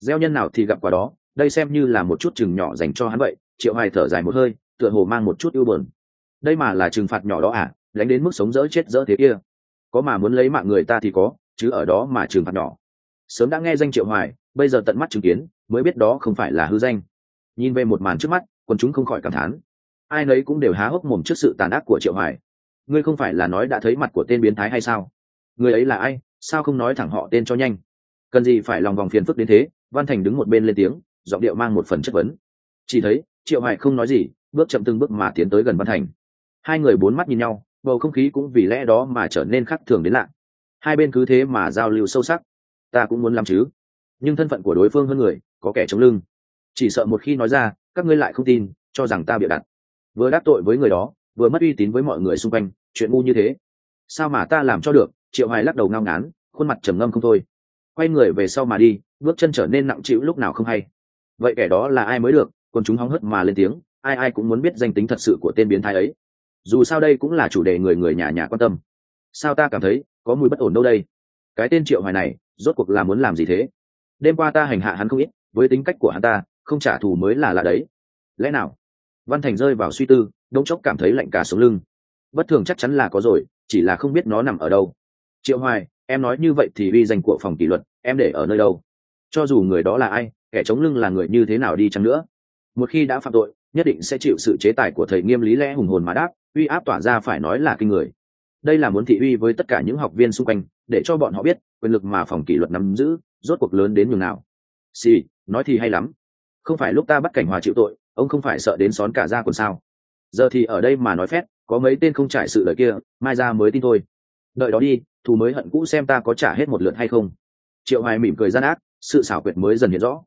Gieo nhân nào thì gặp quả đó, đây xem như là một chút chừng nhỏ dành cho hắn vậy, triệu hoài thở dài một hơi, tựa hồ mang một chút ưu bờn đây mà là trừng phạt nhỏ đó à đánh đến mức sống dỡ chết dỡ thế kia. Có mà muốn lấy mạng người ta thì có, chứ ở đó mà trừng phạt nhỏ. Sớm đã nghe danh triệu hoài, bây giờ tận mắt chứng kiến, mới biết đó không phải là hư danh. Nhìn về một màn trước mắt, quần chúng không khỏi cảm thán ai nấy cũng đều há hốc mồm trước sự tàn ác của triệu hoài. Ngươi không phải là nói đã thấy mặt của tên biến thái hay sao? Người ấy là ai? Sao không nói thẳng họ tên cho nhanh? Cần gì phải lòng vòng phiền phức đến thế? Văn thành đứng một bên lên tiếng, giọng điệu mang một phần chất vấn. Chỉ thấy, triệu hoài không nói gì, bước chậm từng bước mà tiến tới gần văn thành. Hai người bốn mắt nhìn nhau, bầu không khí cũng vì lẽ đó mà trở nên khác thường đến lạ. Hai bên cứ thế mà giao lưu sâu sắc. Ta cũng muốn làm chứ. Nhưng thân phận của đối phương hơn người, có kẻ chống lưng. Chỉ sợ một khi nói ra, các ngươi lại không tin, cho rằng ta bịa đặt vừa đắc tội với người đó, vừa mất uy tín với mọi người xung quanh, chuyện ngu như thế. Sao mà ta làm cho được? Triệu hoài lắc đầu ngao ngán, khuôn mặt trầm ngâm không thôi. Quay người về sau mà đi, bước chân trở nên nặng trĩu lúc nào không hay. Vậy kẻ đó là ai mới được? Còn chúng hóng hớt mà lên tiếng, ai ai cũng muốn biết danh tính thật sự của tên biến thái ấy. Dù sao đây cũng là chủ đề người người nhà nhà quan tâm. Sao ta cảm thấy có mùi bất ổn đâu đây? Cái tên triệu hoài này, rốt cuộc là muốn làm gì thế? Đêm qua ta hành hạ hắn không ít, với tính cách của hắn ta, không trả thù mới là lạ đấy. Lẽ nào văn thành rơi vào suy tư, đống chốc cảm thấy lạnh cả sống lưng. Bất thường chắc chắn là có rồi, chỉ là không biết nó nằm ở đâu. Triệu hoài, em nói như vậy thì uy danh của phòng kỷ luật, em để ở nơi đâu? Cho dù người đó là ai, kẻ chống lưng là người như thế nào đi chăng nữa? Một khi đã phạm tội, nhất định sẽ chịu sự chế tài của thầy nghiêm lý lẽ hùng hồn mà đáp, uy áp tỏa ra phải nói là kinh người. Đây là muốn thị uy với tất cả những học viên xung quanh, để cho bọn họ biết, quyền lực mà phòng kỷ luật nắm giữ, rốt cuộc lớn đến nhường nào. Xì, nói thì hay lắm. Không phải lúc ta bắt cảnh hòa chịu tội ông không phải sợ đến xón cả ra còn sao? Giờ thì ở đây mà nói phét có mấy tên không trải sự lời kia, mai ra mới tin thôi. Đợi đó đi, thù mới hận cũ xem ta có trả hết một lượt hay không. Triệu hoài mỉm cười gian ác, sự xảo quyệt mới dần hiện rõ.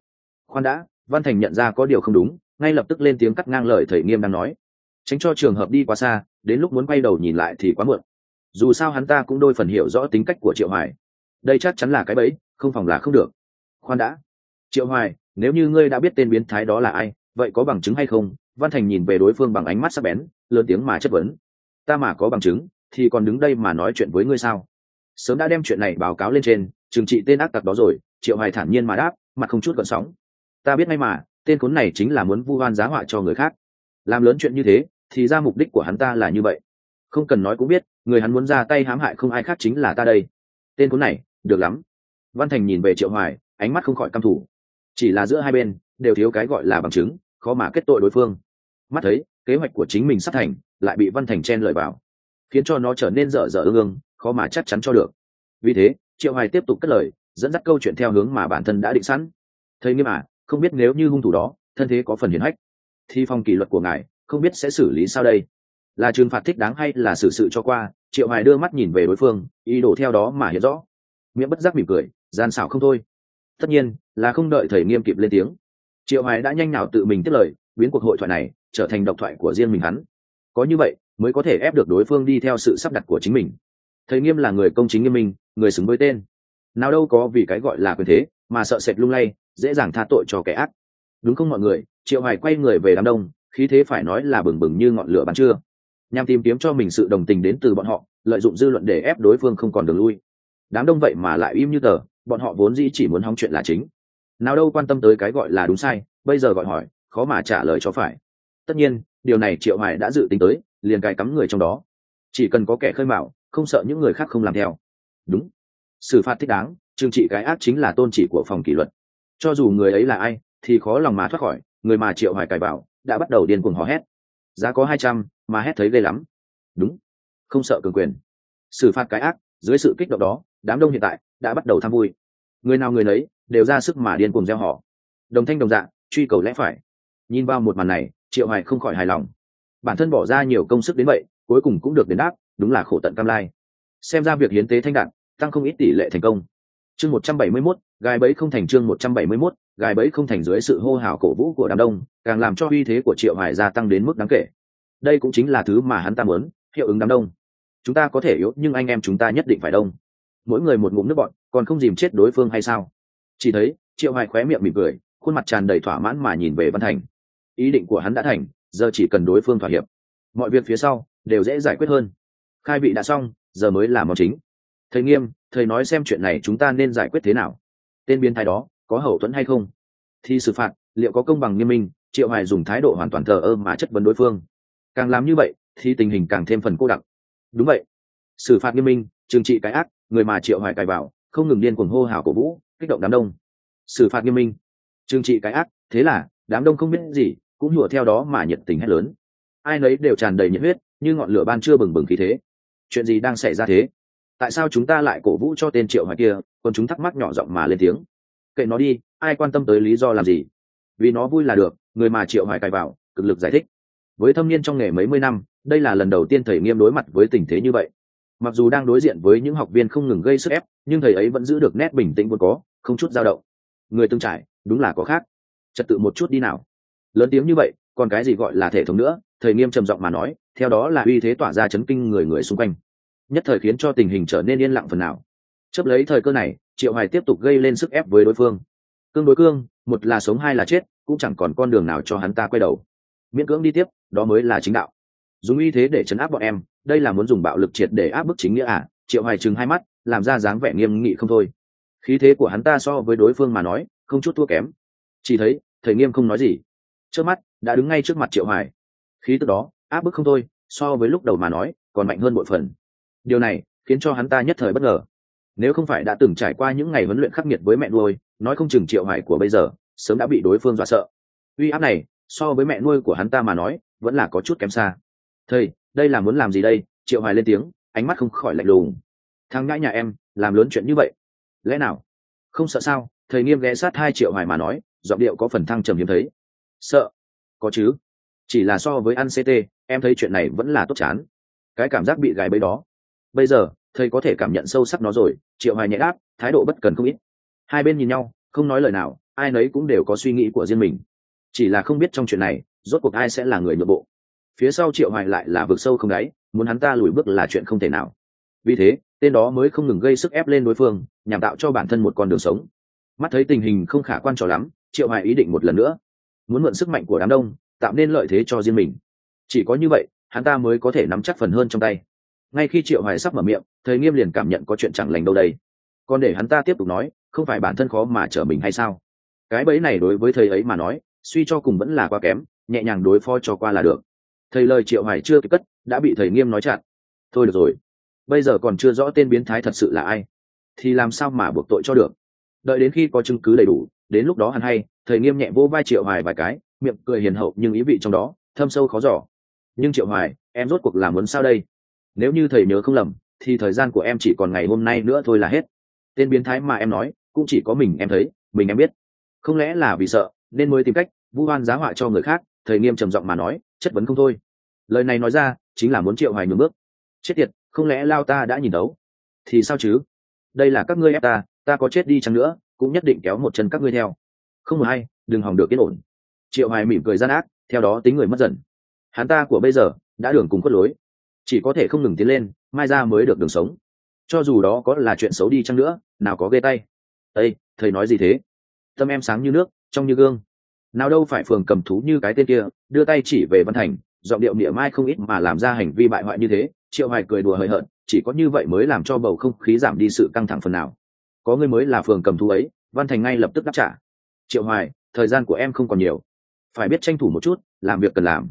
Khoan đã, văn thành nhận ra có điều không đúng, ngay lập tức lên tiếng cắt ngang lời thầy nghiêm đang nói. Tránh cho trường hợp đi quá xa, đến lúc muốn quay đầu nhìn lại thì quá muộn. Dù sao hắn ta cũng đôi phần hiểu rõ tính cách của triệu hoài. Đây chắc chắn là cái bẫy, không phòng là không được. Khoan đã. Triệu hoài, nếu như ngươi đã biết tên biến thái đó là ai vậy có bằng chứng hay không? Văn thành nhìn về đối phương bằng ánh mắt sắc bén, lớn tiếng mà chất vấn. Ta mà có bằng chứng, thì còn đứng đây mà nói chuyện với ngươi sao? Sớm đã đem chuyện này báo cáo lên trên, trừng trị tên ác tặc đó rồi, triệu hoài thản nhiên mà đáp, mặt không chút gợn sóng. Ta biết ngay mà, tên khốn này chính là muốn vu oan giá họa cho người khác. Làm lớn chuyện như thế, thì ra mục đích của hắn ta là như vậy. Không cần nói cũng biết, người hắn muốn ra tay hãm hại không ai khác chính là ta đây. Tên khốn này, được lắm. Văn thành nhìn về triệu hoài, ánh mắt không khỏi căm thủ chỉ là giữa hai bên, đều thiếu cái gọi là bằng chứng khó mà kết tội đối phương. Mắt thấy, kế hoạch của chính mình sắp thành, lại bị văn thành chen lời vào, khiến cho nó trở nên dở dở ương ương, khó mà chắc chắn cho được. Vì thế, triệu hoài tiếp tục cất lời, dẫn dắt câu chuyện theo hướng mà bản thân đã định sẵn. Thấy nghiêm à không biết nếu như hung thủ đó, thân thế có phần hiển hách, thì phòng kỷ luật của ngài, không biết sẽ xử lý sao đây? Là trừng phạt thích đáng hay là xử sự cho qua? Triệu hoài đưa mắt nhìn về đối phương, ý đồ theo đó mà hiểu rõ. Miệng bất giác mỉm cười, gian xảo không thôi. Tất nhiên, là không đợi thầy nghiêm kịp lên tiếng triệu hoài đã nhanh nào tự mình tiếp lời, biến cuộc hội thoại này trở thành độc thoại của riêng mình hắn. Có như vậy, mới có thể ép được đối phương đi theo sự sắp đặt của chính mình. Thầy nghiêm là người công chính nghiêm minh, người xứng với tên. Nào đâu có vì cái gọi là quyền thế, mà sợ sệt lung lay, dễ dàng tha tội cho kẻ ác. Đúng không mọi người? Triệu hoài quay người về đám đông, khí thế phải nói là bừng bừng như ngọn lửa ban trưa. Nhằm tìm kiếm cho mình sự đồng tình đến từ bọn họ, lợi dụng dư luận để ép đối phương không còn đường lui. Đám đông vậy mà lại im như tờ, bọn họ vốn dĩ chỉ muốn hóng chuyện là chính nào đâu quan tâm tới cái gọi là đúng sai, bây giờ gọi hỏi, khó mà trả lời cho phải. Tất nhiên, điều này triệu hoài đã dự tính tới, liền cài cắm người trong đó. Chỉ cần có kẻ khơi mạo, không sợ những người khác không làm theo. Đúng. Xử phạt thích đáng, trừng trị cái ác chính là tôn chỉ của phòng kỷ luật. Cho dù người ấy là ai, thì khó lòng mà thoát khỏi, người mà triệu hoài cài bảo, đã bắt đầu điên cuồng hò hét. Giá có hai trăm, mà hét thấy ghê lắm. Đúng. Không sợ cường quyền. Xử phạt cái ác, dưới sự kích động đó, đám đông hiện tại đã bắt đầu tham vui người nào người nấy đều ra sức mà điên cuồng gieo họ. Đồng thanh đồng dạng truy cầu lẽ phải. Nhìn vào một màn này triệu hoài không khỏi hài lòng. Bản thân bỏ ra nhiều công sức đến vậy cuối cùng cũng được đến đáp đúng là khổ tận cam lai. Xem ra việc hiến tế thanh đạn tăng không ít tỷ lệ thành công. Chương 171, gài bẫy không thành chương 171, gài bẫy không thành dưới sự hô hào cổ vũ của đám đông càng làm cho uy thế của triệu hoài gia tăng đến mức đáng kể. Đây cũng chính là thứ mà hắn ta muốn hiệu ứng đám đông. Chúng ta có thể yếu nhưng anh em chúng ta nhất định phải đông. Mỗi người một ngụm nước bọn còn không dìm chết đối phương hay sao? Chỉ thấy, triệu hoài khóe miệng mỉm cười, khuôn mặt tràn đầy thỏa mãn mà nhìn về văn thành. Ý định của hắn đã thành, giờ chỉ cần đối phương thỏa hiệp, mọi việc phía sau đều dễ giải quyết hơn. Khai vị đã xong, giờ mới là món chính. Thầy nghiêm, thầy nói xem chuyện này chúng ta nên giải quyết thế nào? Tên biến thái đó, có hậu thuẫn hay không? Thì xử phạt, liệu có công bằng nghiêm minh? Triệu hoài dùng thái độ hoàn toàn thờ ơ mà chất vấn đối phương. Càng làm như vậy, thì tình hình càng thêm phần cô đặc. Đúng vậy. Xử phạt nghiêm minh, trừng trị cái ác, người mà triệu hoài cài vào không ngừng điên cuồng hô hào cổ vũ, kích động đám đông. Xử phạt nghiêm minh, trừng trị cái ác, thế là, đám đông không biết gì, cũng nhụa theo đó mà nhiệt tình hét lớn. Ai nấy đều tràn đầy nhiệt huyết, như ngọn lửa ban chưa bừng bừng khí thế. Chuyện gì đang xảy ra thế? Tại sao chúng ta lại cổ vũ cho tên triệu hoài kia, còn chúng thắc mắc nhỏ giọng mà lên tiếng. Kệ nó đi, ai quan tâm tới lý do làm gì? Vì nó vui là được, người mà triệu hoài cài vào, cực lực giải thích. Với thâm niên trong nghề mấy mươi năm, đây là lần đầu tiên thầy nghiêm đối mặt với tình thế như vậy. Mặc dù đang đối diện với những học viên không ngừng gây sức ép nhưng thầy ấy vẫn giữ được nét bình tĩnh vốn có, không chút dao động. Người từng trải, đúng là có khác. Trật tự một chút đi nào. Lớn tiếng như vậy, còn cái gì gọi là thể thống nữa? Thầy nghiêm trầm giọng mà nói, theo đó là uy thế tỏa ra chấn kinh người người xung quanh. Nhất thời khiến cho tình hình trở nên yên lặng phần nào. Chấp lấy thời cơ này, triệu hoài tiếp tục gây lên sức ép với đối phương. Cương đối cương, một là sống hai là chết, cũng chẳng còn con đường nào cho hắn ta quay đầu. Miễn cưỡng đi tiếp, đó mới là chính đạo. Dùng uy thế để chấn áp bọn em, đây là muốn dùng bạo lực triệt để áp bức chính nghĩa à? Triệu hoài chừng hai mắt làm ra dáng vẻ nghiêm nghị không thôi. Khí thế của hắn ta so với đối phương mà nói, không chút thua kém. Chỉ thấy, thầy nghiêm không nói gì. Trước mắt, đã đứng ngay trước mặt triệu hoài. Khí tức đó, áp bức không thôi, so với lúc đầu mà nói, còn mạnh hơn bội phần. Điều này, khiến cho hắn ta nhất thời bất ngờ. Nếu không phải đã từng trải qua những ngày huấn luyện khắc nghiệt với mẹ nuôi, nói không chừng triệu hoài của bây giờ, sớm đã bị đối phương dọa sợ. Uy áp này, so với mẹ nuôi của hắn ta mà nói, vẫn là có chút kém xa. Thầy, đây là muốn làm gì đây? Triệu hoài lên tiếng, ánh mắt không khỏi lạnh lùng thằng ngãi nhà em, làm lớn chuyện như vậy. Lẽ nào? Không sợ sao? Thầy nghiêm ghé sát hai triệu hoài mà nói, giọng điệu có phần thăng trầm hiếm thấy. Sợ? Có chứ. Chỉ là so với ăn ct em thấy chuyện này vẫn là tốt chán. Cái cảm giác bị gài bẫy đó. Bây giờ, thầy có thể cảm nhận sâu sắc nó rồi. Triệu hoài nhẹ đáp, thái độ bất cần không ít. Hai bên nhìn nhau, không nói lời nào, ai nấy cũng đều có suy nghĩ của riêng mình. Chỉ là không biết trong chuyện này, rốt cuộc ai sẽ là người nhượng bộ. Phía sau triệu hoài lại là vực sâu không đáy, muốn hắn ta lùi bước là chuyện không thể nào. Vì thế tên đó mới không ngừng gây sức ép lên đối phương, nhằm tạo cho bản thân một con đường sống. Mắt thấy tình hình không khả quan cho lắm, triệu hoài ý định một lần nữa. Muốn mượn sức mạnh của đám đông, tạo nên lợi thế cho riêng mình. Chỉ có như vậy, hắn ta mới có thể nắm chắc phần hơn trong tay. Ngay khi triệu hoài sắp mở miệng, thầy nghiêm liền cảm nhận có chuyện chẳng lành đâu đây. Còn để hắn ta tiếp tục nói, không phải bản thân khó mà trở mình hay sao? Cái bẫy này đối với thầy ấy mà nói, suy cho cùng vẫn là quá kém, nhẹ nhàng đối phó cho qua là được. Thầy lời triệu hoài chưa kịp cất, đã bị thầy nghiêm nói chặn. Thôi được rồi bây giờ còn chưa rõ tên biến thái thật sự là ai, thì làm sao mà buộc tội cho được? Đợi đến khi có chứng cứ đầy đủ, đến lúc đó hẳn hay, thầy nghiêm nhẹ vô vai triệu hoài vài cái, miệng cười hiền hậu nhưng ý vị trong đó, thâm sâu khó giỏ nhưng triệu hoài, em rốt cuộc làm muốn sao đây? Nếu như thầy nhớ không lầm, thì thời gian của em chỉ còn ngày hôm nay nữa thôi là hết. Tên biến thái mà em nói, cũng chỉ có mình em thấy, mình em biết. Không lẽ là vì sợ, nên mới tìm cách, vu oan giá họa cho người khác, thầy nghiêm trầm giọng mà nói, chất vấn không thôi. Lời này nói ra, chính là muốn triệu hoài nhường bước. Chết tiệt không lẽ lao ta đã nhìn đấu thì sao chứ? Đây là các ngươi ép ta ta có chết đi chăng nữa, cũng nhất định kéo một chân các ngươi theo. Không hay, đừng hòng được yên ổn. Triệu hoài mỉm cười gian ác, theo đó tính người mất dần. Hắn ta của bây giờ, đã đường cùng khuất lối. Chỉ có thể không ngừng tiến lên, mai ra mới được đường sống. Cho dù đó có là chuyện xấu đi chăng nữa, nào có ghê tay. Ây thầy nói gì thế? Tâm em sáng như nước, trong như gương. Nào đâu phải phường cầm thú như cái tên kia, đưa tay chỉ về văn thành, giọng điệu niệm mai không ít mà làm ra hành vi bại hoại như thế triệu hoài cười đùa hời hợt, chỉ có như vậy mới làm cho bầu không khí giảm đi sự căng thẳng phần nào. Có người mới là phường cầm thú ấy, văn thành ngay lập tức đáp trả. Triệu hoài, thời gian của em không còn nhiều. Phải biết tranh thủ một chút, làm việc cần làm.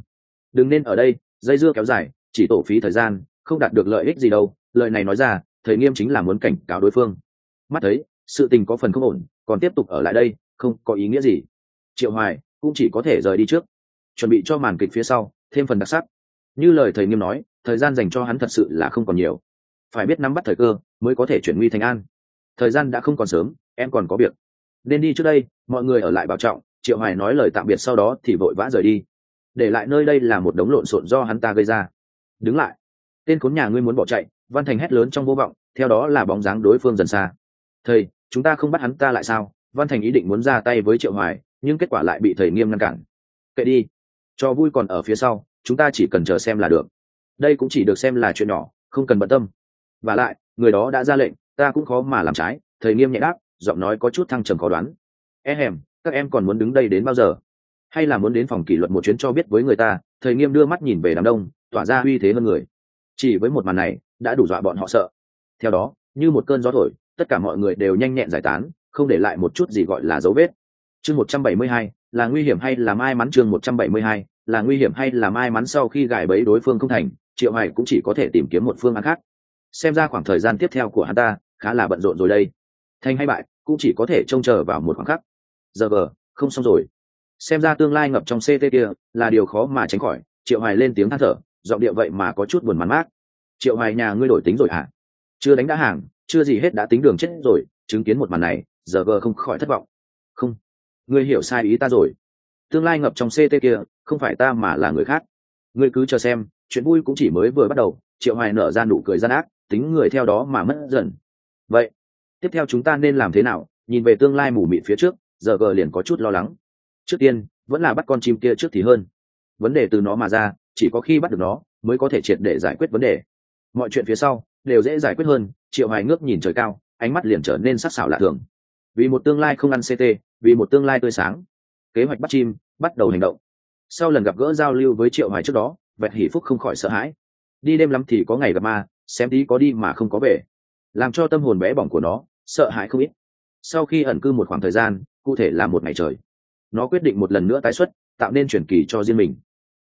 Đừng nên ở đây, dây dưa kéo dài, chỉ tổ phí thời gian, không đạt được lợi ích gì đâu. Lời này nói ra, thầy nghiêm chính là muốn cảnh cáo đối phương. Mắt thấy, sự tình có phần không ổn, còn tiếp tục ở lại đây, không có ý nghĩa gì. Triệu hoài, cũng chỉ có thể rời đi trước. Chuẩn bị cho màn kịch phía sau, thêm phần đặc sắc. Như lời thầy nghiêm nói thời gian dành cho hắn thật sự là không còn nhiều. Phải biết nắm bắt thời cơ mới có thể chuyển nguy thành an. Thời gian đã không còn sớm, em còn có việc. Nên đi trước đây, mọi người ở lại bảo trọng, triệu hoài nói lời tạm biệt sau đó thì vội vã rời đi. Để lại nơi đây là một đống lộn xộn do hắn ta gây ra. Đứng lại. Tên khốn nhà ngươi muốn bỏ chạy, văn thành hét lớn trong vô vọng, theo đó là bóng dáng đối phương dần xa. Thầy, chúng ta không bắt hắn ta lại sao? Văn thành ý định muốn ra tay với triệu hoài, nhưng kết quả lại bị thầy nghiêm ngăn cản. Kệ đi. Cho vui còn ở phía sau, chúng ta chỉ cần chờ xem là được đây cũng chỉ được xem là chuyện nhỏ, không cần bận tâm. Và lại, người đó đã ra lệnh, ta cũng khó mà làm trái, thầy nghiêm nhẹ đáp, giọng nói có chút thăng trầm khó đoán. E hèm, các em còn muốn đứng đây đến bao giờ? Hay là muốn đến phòng kỷ luật một chuyến cho biết với người ta, thầy nghiêm đưa mắt nhìn về đám đông, tỏa ra uy thế hơn người. Chỉ với một màn này, đã đủ dọa bọn họ sợ. Theo đó, như một cơn gió thổi, tất cả mọi người đều nhanh nhẹn giải tán, không để lại một chút gì gọi là dấu vết. Chương một trăm bảy mươi hai, là nguy hiểm hay là may mắn? Chương một trăm bảy mươi hai, là nguy hiểm hay là may mắn sau khi gài bẫy đối phương không thành? Triệu hoài cũng chỉ có thể tìm kiếm một phương án khác. Xem ra khoảng thời gian tiếp theo của hắn ta khá là bận rộn rồi đây. Thành hay bại, cũng chỉ có thể trông chờ vào một khoảng khắc. Giờ vờ, không xong rồi. Xem ra tương lai ngập trong ct kia là điều khó mà tránh khỏi. Triệu hoài lên tiếng than thở, giọng địa vậy mà có chút buồn mắn mát triệu hoài nhà ngươi đổi tính rồi hả? Chưa đánh đã hàng, chưa gì hết đã tính đường chết rồi, chứng kiến một màn này, giờ vờ không khỏi thất vọng. Không. Ngươi hiểu sai ý ta rồi. Tương lai ngập trong ct kia, không phải ta mà là người khác. Ngươi cứ chờ xem chuyện vui cũng chỉ mới vừa bắt đầu, triệu hoài nở ra nụ cười gian ác, tính người theo đó mà mất dần. Vậy, tiếp theo chúng ta nên làm thế nào? Nhìn về tương lai mù mịt phía trước, giờ gờ liền có chút lo lắng. Trước tiên, vẫn là bắt con chim kia trước thì hơn. Vấn đề từ nó mà ra, chỉ có khi bắt được nó, mới có thể triệt để giải quyết vấn đề. Mọi chuyện phía sau, đều dễ giải quyết hơn, triệu hoài ngước nhìn trời cao, ánh mắt liền trở nên sắc sảo lạ thường. Vì một tương lai không ăn ct vì một tương lai tươi sáng, kế hoạch bắt chim bắt đầu hành động. Sau lần gặp gỡ giao lưu với triệu hoài trước đó vẹt hỷ phúc không khỏi sợ hãi. Đi đêm lắm thì có ngày gặp ma, xem tí có đi mà không có về. Làm cho tâm hồn bé bỏng của nó, sợ hãi không ít. Sau khi ẩn cư một khoảng thời gian, cụ thể là một ngày trời, nó quyết định một lần nữa tái xuất, tạo nên chuyển kỳ cho riêng mình.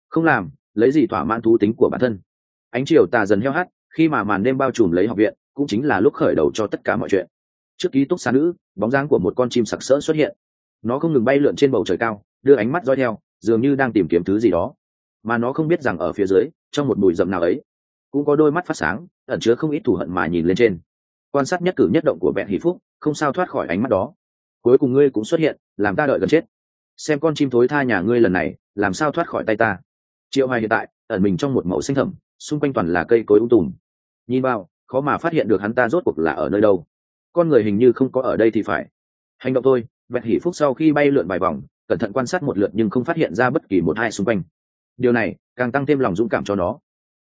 Không làm, lấy gì thỏa mãn thú tính của bản thân? Ánh chiều tà dần heo hắt, khi mà màn đêm bao trùm lấy học viện, cũng chính là lúc khởi đầu cho tất cả mọi chuyện. Trước ký túc xá nữ, bóng dáng của một con chim sặc sỡ xuất hiện. Nó không ngừng bay lượn trên bầu trời cao, đưa ánh mắt dõi theo, dường như đang tìm kiếm thứ gì đó mà nó không biết rằng ở phía dưới, trong một bụi rậm nào ấy, cũng có đôi mắt phát sáng, ẩn chứa không ít thủ hận mà nhìn lên trên. Quan sát nhất cử nhất động của vẹn hỷ phúc, không sao thoát khỏi ánh mắt đó. Cuối cùng ngươi cũng xuất hiện, làm ta đợi gần chết. Xem con chim thối tha nhà ngươi lần này, làm sao thoát khỏi tay ta. Triệu hoài hiện tại, ẩn mình trong một mẫu xanh thẳm, xung quanh toàn là cây cối ung tùm. Nhìn vào, khó mà phát hiện được hắn ta rốt cuộc là ở nơi đâu. Con người hình như không có ở đây thì phải. Hành động thôi vẹn hỷ phúc sau khi bay lượn vài vòng, cẩn thận quan sát một lượt nhưng không phát hiện ra bất kỳ một hai xung quanh điều này càng tăng thêm lòng dũng cảm cho nó.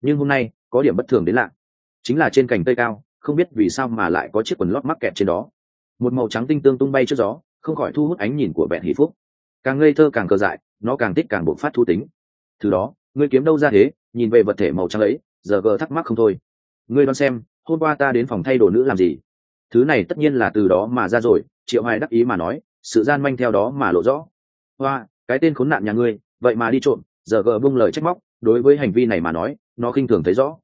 Nhưng hôm nay, có điểm bất thường đến lạ. Chính là trên cành cây cao, không biết vì sao mà lại có chiếc quần lót mắc kẹt trên đó. Một màu trắng tinh tương tung bay trước gió, không khỏi thu hút ánh nhìn của vẹn hỷ phúc. Càng ngây thơ càng cờ dại, nó càng thích càng bộc phát thu tính. Thứ đó, ngươi kiếm đâu ra thế, nhìn về vật thể màu trắng ấy, giờ gờ thắc mắc không thôi. Ngươi đoán xem, hôm qua ta đến phòng thay đồ nữ làm gì? Thứ này tất nhiên là từ đó mà ra rồi, triệu hoài đắc ý mà nói, sự gian manh theo đó mà lộ rõ. Hoa, cái tên khốn nạn nhà ngươi, vậy mà đi trộm giờ gờ bung lời trách móc, đối với hành vi này mà nói, nó khinh thường thấy rõ.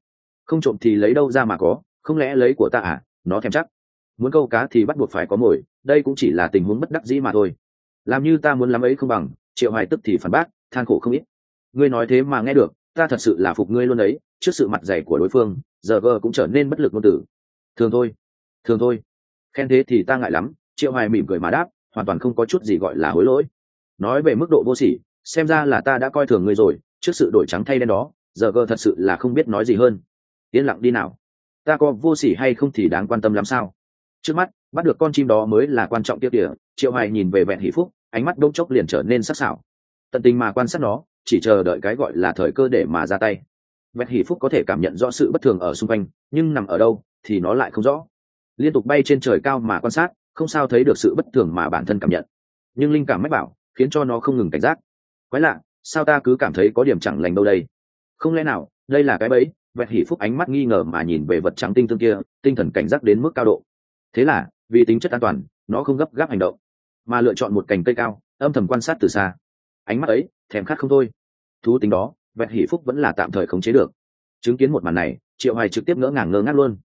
Không trộm thì lấy đâu ra mà có, không lẽ lấy của ta à? Nó thèm chắc. Muốn câu cá thì bắt buộc phải có mồi, đây cũng chỉ là tình huống bất đắc dĩ mà thôi. Làm như ta muốn làm ấy không bằng, triệu hoài tức thì phản bác, than khổ không ít. Ngươi nói thế mà nghe được, ta thật sự là phục ngươi luôn đấy trước sự mặt dày của đối phương, giờ gờ cũng trở nên bất lực ngôn tử thường thôi thường thôi. Khen thế thì ta ngại lắm, triệu hoài mỉm cười mà đáp, hoàn toàn không có chút gì gọi là hối lỗi. Nói về mức độ vô sỉ xem ra là ta đã coi thường ngươi rồi, trước sự đổi trắng thay đen đó, giờ gờ thật sự là không biết nói gì hơn. Yên lặng đi nào. Ta có vô sỉ hay không thì đáng quan tâm lắm sao? Trước mắt, bắt được con chim đó mới là quan trọng tiêu địa triệu hoài nhìn về vẹn hỷ phúc, ánh mắt đông chốc liền trở nên sắc sảo. Tận tình mà quan sát nó, chỉ chờ đợi cái gọi là thời cơ để mà ra tay. Vẹn hỷ phúc có thể cảm nhận rõ sự bất thường ở xung quanh, nhưng nằm ở đâu thì nó lại không rõ. Liên tục bay trên trời cao mà quan sát, không sao thấy được sự bất thường mà bản thân cảm nhận. Nhưng linh cảm mách bảo, khiến cho nó không ngừng cảnh giác quái lạ, sao ta cứ cảm thấy có điểm chẳng lành đâu đây? Không lẽ nào, đây là cái bẫy? Vẹt hỉ phúc ánh mắt nghi ngờ mà nhìn về vật trắng tinh tương kia, tinh thần cảnh giác đến mức cao độ. Thế là, vì tính chất an toàn, nó không gấp gáp hành động, mà lựa chọn một cành cây cao, âm thầm quan sát từ xa. Ánh mắt ấy, thèm khát không thôi. Thú tính đó, vẹt hỉ phúc vẫn là tạm thời khống chế được. Chứng kiến một màn này, triệu hoài trực tiếp ngỡ ngàng ngơ ngác luôn.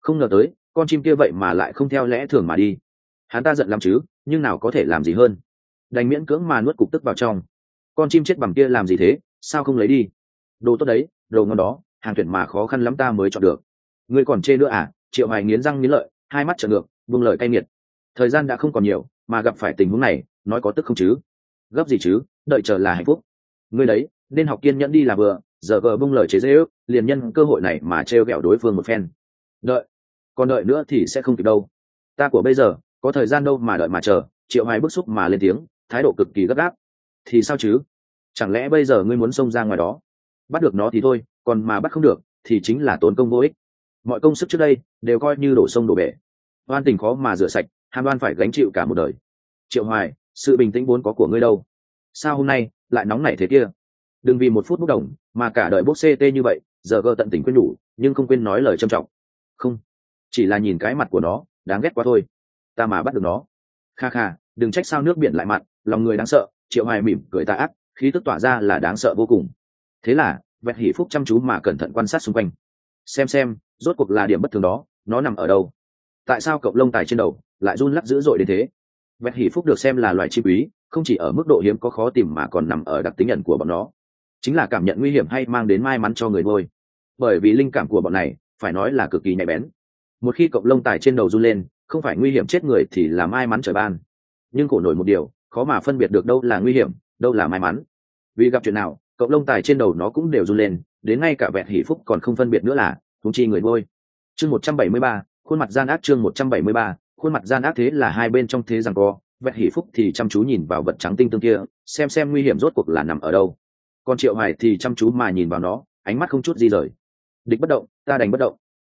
Không ngờ tới, con chim kia vậy mà lại không theo lẽ thường mà đi. Hắn ta giận lắm chứ, nhưng nào có thể làm gì hơn? Đành miễn cưỡng mà nuốt cục tức vào trong con chim chết bằng kia làm gì thế? Sao không lấy đi? Đồ tốt đấy, đồ ngon đó, hàng tuyển mà khó khăn lắm ta mới chọn được. Ngươi còn chê nữa à? Triệu hoài nghiến răng nghiến lợi, hai mắt trợn ngược, buông lời cay nghiệt. Thời gian đã không còn nhiều, mà gặp phải tình huống này, nói có tức không chứ? Gấp gì chứ? Đợi chờ là hạnh phúc. Ngươi đấy, nên học kiên nhẫn đi là vừa, giờ vờ bung lời chế dễ ước liền nhân cơ hội này mà trêu ghẹo đối phương một phen. Đợi, còn đợi nữa thì sẽ không kịp đâu. Ta của bây giờ, có thời gian đâu mà đợi mà chờ, triệu hoài bức xúc mà lên tiếng, thái độ cực kỳ gấp gáp thì sao chứ? Chẳng lẽ bây giờ ngươi muốn xông ra ngoài đó? Bắt được nó thì thôi, còn mà bắt không được, thì chính là tốn công vô ích. Mọi công sức trước đây đều coi như đổ sông đổ bể. Oan tình khó mà rửa sạch hàm oan phải gánh chịu cả một đời. Triệu hoài, sự bình tĩnh vốn có của ngươi đâu? Sao hôm nay lại nóng nảy thế kia? Đừng vì một phút bốc đồng mà cả đời bốc ct như vậy, giờ gơ tận tình quên nhủ nhưng không quên nói lời trầm trọng. Không, chỉ là nhìn cái mặt của nó, đáng ghét quá thôi. Ta mà bắt được nó. Kha kha, đừng trách sao nước biển lại mặn, lòng người đáng sợ triệu hoài mỉm cười tà ác, khí tức tỏa ra là đáng sợ vô cùng. Thế là vẹt hỷ phúc chăm chú mà cẩn thận quan sát xung quanh. Xem xem, rốt cuộc là điểm bất thường đó, nó nằm ở đâu? Tại sao cậu lông tài trên đầu lại run lắc dữ dội đến thế? Vẹt hỷ phúc được xem là loài chim quý, không chỉ ở mức độ hiếm có khó tìm mà còn nằm ở đặc tính nhận của bọn nó. Chính là cảm nhận nguy hiểm hay mang đến may mắn cho người nuôi. Bởi vì linh cảm của bọn này, phải nói là cực kỳ nhạy bén. Một khi cọng lông tài trên đầu run lên, không phải nguy hiểm chết người thì là may mắn trời ban. Nhưng cổ nổi một điều khó mà phân biệt được đâu là nguy hiểm, đâu là may mắn. Vì gặp chuyện nào, cậu lông tài trên đầu nó cũng đều run lên, đến ngay cả vẹn hỷ phúc còn không phân biệt nữa là thúng chi người nuôi. Chương một trăm bảy mươi ba, khuôn mặt gian ác chương một trăm bảy mươi ba, khuôn mặt gian ác thế là hai bên trong thế rằng co, vẹn hỷ phúc thì chăm chú nhìn vào vật trắng tinh tương kia, xem xem nguy hiểm rốt cuộc là nằm ở đâu. Còn triệu hoài thì chăm chú mà nhìn vào nó, ánh mắt không chút di rời. Địch bất động, ta đành bất động.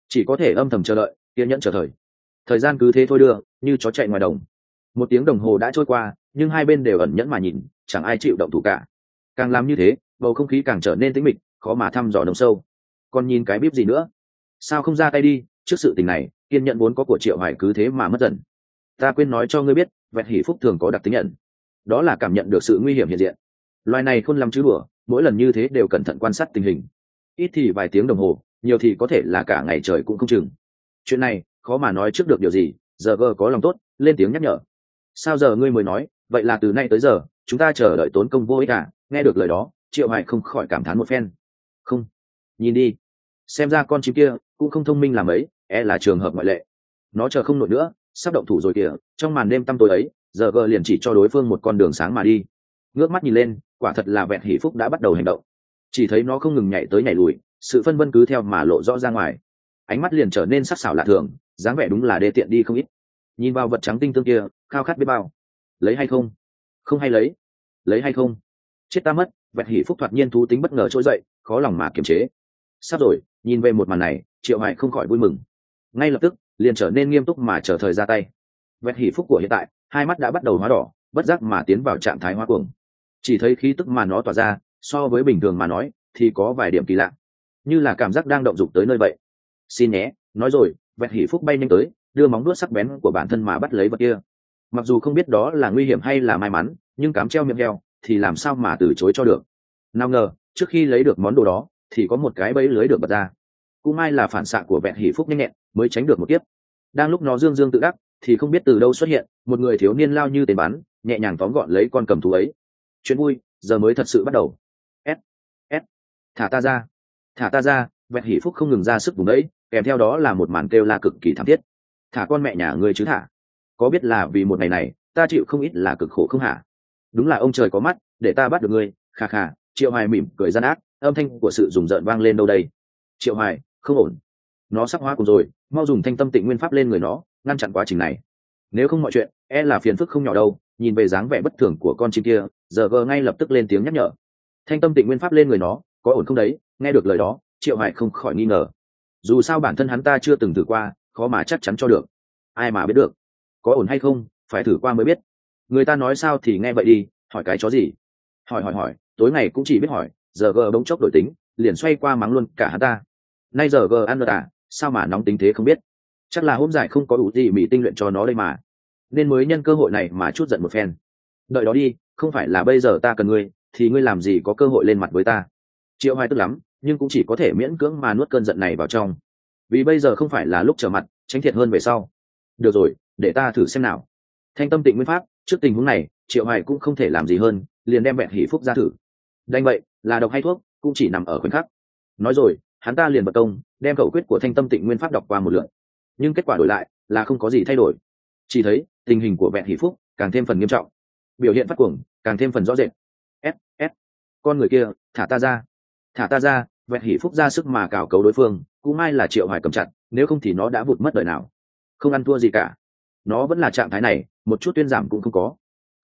Chỉ có thể âm thầm chờ đợi, kiên nhẫn chờ thời. Thời gian cứ thế thôi đưa, như chó chạy ngoài đồng một tiếng đồng hồ đã trôi qua, nhưng hai bên đều ẩn nhẫn mà nhìn, chẳng ai chịu động thủ cả. Càng làm như thế, bầu không khí càng trở nên tĩnh mịch, khó mà thăm dò nồng sâu. Còn nhìn cái bíp gì nữa? Sao không ra tay đi? Trước sự tình này, kiên nhẫn vốn có của triệu hoài cứ thế mà mất dần. Ta quên nói cho ngươi biết, vẹt hỷ phúc thường có đặc tính nhận. Đó là cảm nhận được sự nguy hiểm hiện diện. Loài này khôn lắm chứ đùa mỗi lần như thế đều cẩn thận quan sát tình hình. Ít thì vài tiếng đồng hồ, nhiều thì có thể là cả ngày trời cũng không chừng. Chuyện này, khó mà nói trước được điều gì, giờ gờ có lòng tốt, lên tiếng nhắc nhở sao giờ ngươi mới nói, vậy là từ nay tới giờ, chúng ta chờ đợi tốn công vô ích à? Nghe được lời đó, triệu hoài không khỏi cảm thán một phen. Không. Nhìn đi. Xem ra con chim kia cũng không thông minh làm ấy e là trường hợp ngoại lệ. Nó chờ không nổi nữa, sắp động thủ rồi kìa. Trong màn đêm tăm tối ấy, giờ gờ liền chỉ cho đối phương một con đường sáng mà đi. Ngước mắt nhìn lên, quả thật là vẹn hỷ phúc đã bắt đầu hành động. Chỉ thấy nó không ngừng nhảy tới nhảy lùi, sự phân vân cứ theo mà lộ rõ ra ngoài. Ánh mắt liền trở nên sắc sảo lạ thường, dáng vẻ đúng là đê tiện đi không ít nhìn vào vật trắng tinh tương kia, khao khát biết bao. Lấy hay không? Không hay lấy. Lấy hay không? Chết ta mất, vẹt hỉ phúc thoạt nhiên thú tính bất ngờ trỗi dậy, khó lòng mà kiềm chế. Sắp rồi, nhìn về một màn này, triệu hải không khỏi vui mừng. Ngay lập tức, liền trở nên nghiêm túc mà chờ thời ra tay. Vẹt hỉ phúc của hiện tại, hai mắt đã bắt đầu hóa đỏ, bất giác mà tiến vào trạng thái hóa cuồng. Chỉ thấy khí tức mà nó tỏa ra, so với bình thường mà nói, thì có vài điểm kỳ lạ. Như là cảm giác đang động dục tới nơi vậy. Xin nhé, nói rồi, vẹt hỉ phúc bay nhanh tới đưa móng đuốt sắc bén của bản thân mà bắt lấy vật kia. Mặc dù không biết đó là nguy hiểm hay là may mắn, nhưng cám treo miệng heo thì làm sao mà từ chối cho được. Nào ngờ, trước khi lấy được món đồ đó, thì có một cái bẫy lưới được bật ra. Cũng may là phản xạ của vẹn hỉ phúc nhanh nhẹn mới tránh được một kiếp. Đang lúc nó dương dương tự đắc, thì không biết từ đâu xuất hiện, một người thiếu niên lao như tên bắn, nhẹ nhàng tóm gọn lấy con cầm thú ấy. Chuyện vui, giờ mới thật sự bắt đầu. S s, thả ta ra. Thả ta ra, vẹn hỉ phúc không ngừng ra sức vùng đấy, kèm theo đó là một màn kêu la cực kỳ thảm thiết thả con mẹ nhà ngươi chứ thả. Có biết là vì một ngày này, ta chịu không ít là cực khổ không hả? Đúng là ông trời có mắt, để ta bắt được ngươi. Kha kha, triệu hoài mỉm cười gian ác, âm thanh của sự rùng rợn vang lên đâu đây? Triệu hoài, không ổn. Nó sắp hóa cùng rồi, mau dùng thanh tâm tịnh nguyên pháp lên người nó, ngăn chặn quá trình này. Nếu không mọi chuyện e là phiền phức không nhỏ đâu. Nhìn về dáng vẻ bất thường của con chim kia, giờ gờ ngay lập tức lên tiếng nhắc nhở. Thanh tâm tịnh nguyên pháp lên người nó, có ổn không đấy? Nghe được lời đó, triệu hoài không khỏi nghi ngờ. Dù sao bản thân hắn ta chưa từng thử qua khó mà chắc chắn cho được. Ai mà biết được? Có ổn hay không, phải thử qua mới biết. Người ta nói sao thì nghe vậy đi, hỏi cái chó gì? Hỏi hỏi hỏi, tối ngày cũng chỉ biết hỏi, giờ gờ bỗng chốc đổi tính, liền xoay qua mắng luôn cả hắn ta. Nay giờ gờ ăn à sao mà nóng tính thế không biết? Chắc là hôm dài không có đủ gì mỹ tinh luyện cho nó đây mà. Nên mới nhân cơ hội này mà chút giận một phen. Đợi đó đi, không phải là bây giờ ta cần ngươi, thì ngươi làm gì có cơ hội lên mặt với ta? Triệu hoài tức lắm, nhưng cũng chỉ có thể miễn cưỡng mà nuốt cơn giận này vào trong vì bây giờ không phải là lúc trở mặt, tránh thiệt hơn về sau. Được rồi, để ta thử xem nào. Thanh tâm tịnh nguyên pháp, trước tình huống này, triệu hoài cũng không thể làm gì hơn, liền đem vẹn hỷ phúc ra thử. Đành vậy, là độc hay thuốc, cũng chỉ nằm ở khoảnh khắc. Nói rồi, hắn ta liền bật công, đem khẩu quyết của thanh tâm tịnh nguyên pháp đọc qua một lượt. Nhưng kết quả đổi lại, là không có gì thay đổi. Chỉ thấy, tình hình của vẹn hỷ phúc càng thêm phần nghiêm trọng. Biểu hiện phát cuồng, càng thêm phần rõ rệt. S s. Con người kia, thả ta ra. Thả ta ra vẹn hỷ phúc ra sức mà cào cấu đối phương, cũng may là triệu hoài cầm chặt, nếu không thì nó đã vụt mất đời nào. Không ăn thua gì cả. Nó vẫn là trạng thái này, một chút tuyên giảm cũng không có.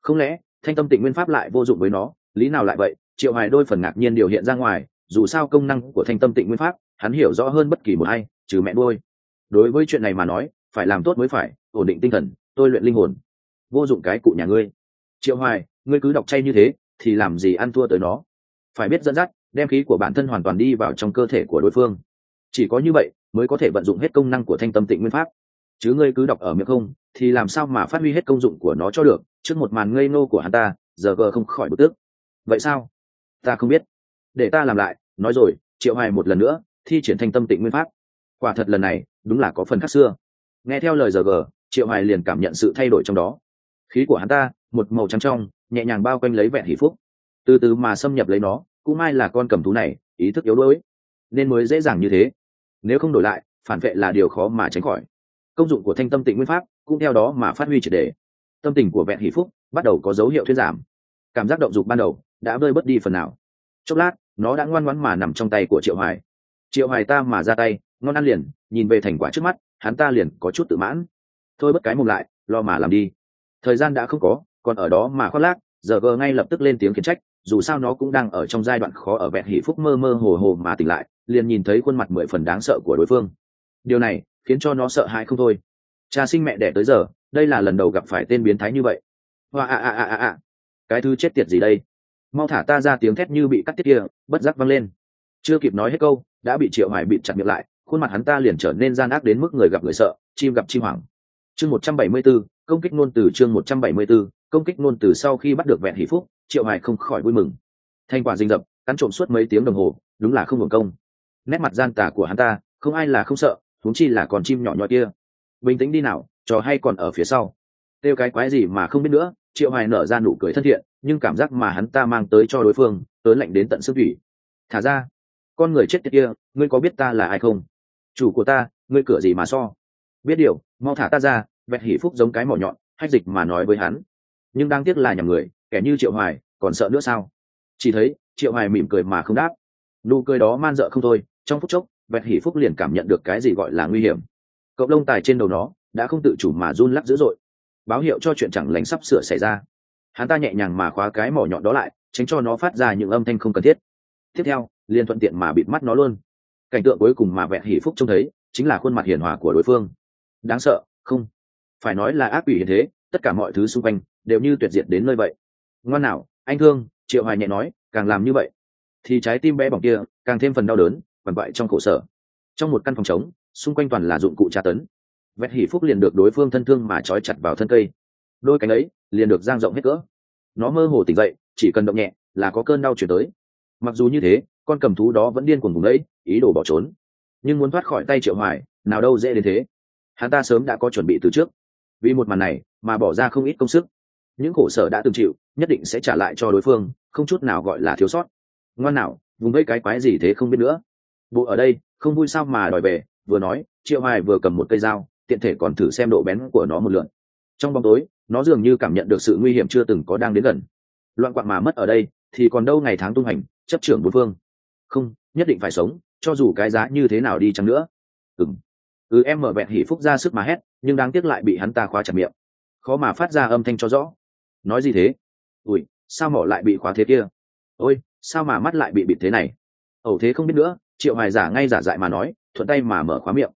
Không lẽ, thanh tâm tịnh nguyên pháp lại vô dụng với nó? Lý nào lại vậy? Triệu hoài đôi phần ngạc nhiên điều hiện ra ngoài, dù sao công năng của thanh tâm tịnh nguyên pháp, hắn hiểu rõ hơn bất kỳ một ai, trừ mẹ nuôi. Đối với chuyện này mà nói, phải làm tốt mới phải, ổn định tinh thần, tôi luyện linh hồn. Vô dụng cái cụ nhà ngươi. Triệu hoài, ngươi cứ đọc chay như thế, thì làm gì ăn thua tới nó? Phải biết dẫn dắt đem khí của bản thân hoàn toàn đi vào trong cơ thể của đối phương. Chỉ có như vậy mới có thể vận dụng hết công năng của thanh tâm tịnh nguyên pháp. Chứ ngươi cứ đọc ở miệng không, thì làm sao mà phát huy hết công dụng của nó cho được, trước một màn ngây nô của hắn ta, giờ gờ không khỏi bực tức. Vậy sao? Ta không biết. Để ta làm lại, nói rồi, triệu hoài một lần nữa, thi triển thanh tâm tịnh nguyên pháp. Quả thật lần này, đúng là có phần khác xưa. Nghe theo lời giờ gờ, triệu hoài liền cảm nhận sự thay đổi trong đó. Khí của hắn ta, một màu trắng trong, nhẹ nhàng bao quanh lấy vẹn hỷ phúc. Từ từ mà xâm nhập lấy nó cũng may là con cầm thú này, ý thức yếu đuối, nên mới dễ dàng như thế. Nếu không đổi lại, phản vệ là điều khó mà tránh khỏi. Công dụng của thanh tâm tịnh nguyên pháp cũng theo đó mà phát huy triệt đề tâm tình của vẹn hỷ phúc bắt đầu có dấu hiệu thuyết giảm. Cảm giác động dục ban đầu đã vơi bớt đi phần nào. Chốc lát, nó đã ngoan ngoãn mà nằm trong tay của triệu hoài. Triệu hoài ta mà ra tay, ngon ăn liền, nhìn về thành quả trước mắt, hắn ta liền có chút tự mãn. Thôi bất cái mồm lại, lo mà làm đi. Thời gian đã không có, còn ở đó mà khoác lác, giờ gờ ngay lập tức lên tiếng khiển trách dù sao nó cũng đang ở trong giai đoạn khó ở vẹn hỷ phúc mơ mơ hồ hồ mà tỉnh lại liền nhìn thấy khuôn mặt mười phần đáng sợ của đối phương. Điều này khiến cho nó sợ hãi không thôi. Cha sinh mẹ đẻ tới giờ đây là lần đầu gặp phải tên biến thái như vậy. Hoa a a a a a. Cái thứ chết tiệt gì đây? Mau thả ta ra tiếng thét như bị cắt tiết kia bất giác văng lên. Chưa kịp nói hết câu đã bị triệu hải bị chặt miệng lại khuôn mặt hắn ta liền trở nên gian ác đến mức người gặp người sợ chim gặp chim hoảng. Chương một trăm bảy mươi 174, công kích nôn từ chương một trăm bảy mươi 174, công kích nôn từ sau khi bắt được vẹn hỷ phúc triệu hoài không khỏi vui mừng. Thành quả rình rập, cắn trộm suốt mấy tiếng đồng hồ đúng là không hưởng công. Nét mặt gian tà của hắn ta không ai là không sợ thúng chi là còn chim nhỏ nhỏ kia. Bình tĩnh đi nào trò hay còn ở phía sau. Têu cái quái gì mà không biết nữa triệu hoài nở ra nụ cười thân thiện nhưng cảm giác mà hắn ta mang tới cho đối phương tớ lạnh đến tận xương thủy. Thả ra. Con người chết tiệt kia ngươi có biết ta là ai không? Chủ của ta ngươi cửa gì mà so? Biết điều mau thả ta ra vẹt hỉ phúc giống cái mỏ nhọn hách dịch mà nói với hắn. Nhưng đang tiếc là nhầm người kẻ như triệu hoài, còn sợ nữa sao? Chỉ thấy, triệu hoài mỉm cười mà không đáp. Nụ cười đó man dợ không thôi, trong phút chốc vẹt hỉ phúc liền cảm nhận được cái gì gọi là nguy hiểm. Cộng lông tài trên đầu nó, đã không tự chủ mà run lắc dữ dội. Báo hiệu cho chuyện chẳng lành sắp sửa xảy ra. Hắn ta nhẹ nhàng mà khóa cái mỏ nhọn đó lại, tránh cho nó phát ra những âm thanh không cần thiết. Tiếp theo, liền thuận tiện mà bịt mắt nó luôn. Cảnh tượng cuối cùng mà vẹn hỷ phúc trông thấy, chính là khuôn mặt hiền hòa của đối phương. Đáng sợ, không. Phải nói là ác quỷ hiền thế, tất cả mọi thứ xung quanh, đều như tuyệt diệt đến nơi vậy ngoan nào, anh thương, triệu hoài nhẹ nói, càng làm như vậy, thì trái tim bé bỏng kia càng thêm phần đau đớn, quằn quại trong khổ sở. Trong một căn phòng trống, xung quanh toàn là dụng cụ tra tấn. Vẹt hỉ phúc liền được đối phương thân thương mà trói chặt vào thân cây. Đôi cánh ấy liền được giang rộng hết cỡ. Nó mơ hồ tỉnh dậy, chỉ cần động nhẹ là có cơn đau chuyển tới. Mặc dù như thế, con cầm thú đó vẫn điên cuồng vùng đấy, ý đồ bỏ trốn. Nhưng muốn thoát khỏi tay triệu hoài, nào đâu dễ đến thế. Hắn ta sớm đã có chuẩn bị từ trước. Vì một màn này mà bỏ ra không ít công sức những khổ sở đã từng chịu, nhất định sẽ trả lại cho đối phương, không chút nào gọi là thiếu sót. Ngoan nào, vùng vây cái quái gì thế không biết nữa. Bộ ở đây, không vui sao mà đòi về, vừa nói, triệu hoài vừa cầm một cây dao, tiện thể còn thử xem độ bén của nó một lượn. Trong bóng tối, nó dường như cảm nhận được sự nguy hiểm chưa từng có đang đến gần. Loạn quạng mà mất ở đây, thì còn đâu ngày tháng tung hành, chấp trưởng bốn phương. Không, nhất định phải sống, cho dù cái giá như thế nào đi chăng nữa. Ừng ừ em mở vẹn hỉ phúc ra sức mà hét, nhưng đáng tiếc lại bị hắn ta khóa chặt miệng. Khó mà phát ra âm thanh cho rõ nói gì thế? Ui sao mỏ lại bị khóa thế kia? Ôi, sao mà mắt lại bị bịt thế này? Ẩu thế không biết nữa, triệu hoài giả ngay giả dại mà nói, thuận tay mà mở khóa miệng.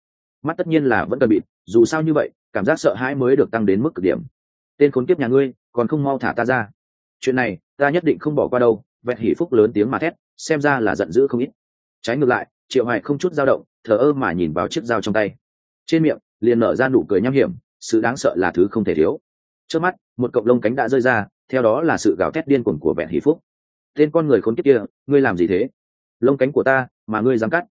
Mắt tất nhiên là vẫn cần bịt, dù sao như vậy, cảm giác sợ hãi mới được tăng đến mức cực điểm. Tên khốn kiếp nhà ngươi, còn không mau thả ta ra. Chuyện này, ta nhất định không bỏ qua đâu vẹn hỉ phúc lớn tiếng mà thét, xem ra là giận dữ không ít. Trái ngược lại, triệu hoài không chút dao động, thờ ơ mà nhìn vào chiếc dao trong tay. Trên miệng, liền nở ra nụ cười nham hiểm, sự đáng sợ là thứ không thể thiếu trước mắt, một cộng lông cánh đã rơi ra, theo đó là sự gào thét điên cuồng của vẹn hỷ phúc. Tên con người khốn kiếp kia, ngươi làm gì thế? Lông cánh của ta, mà ngươi dám cắt.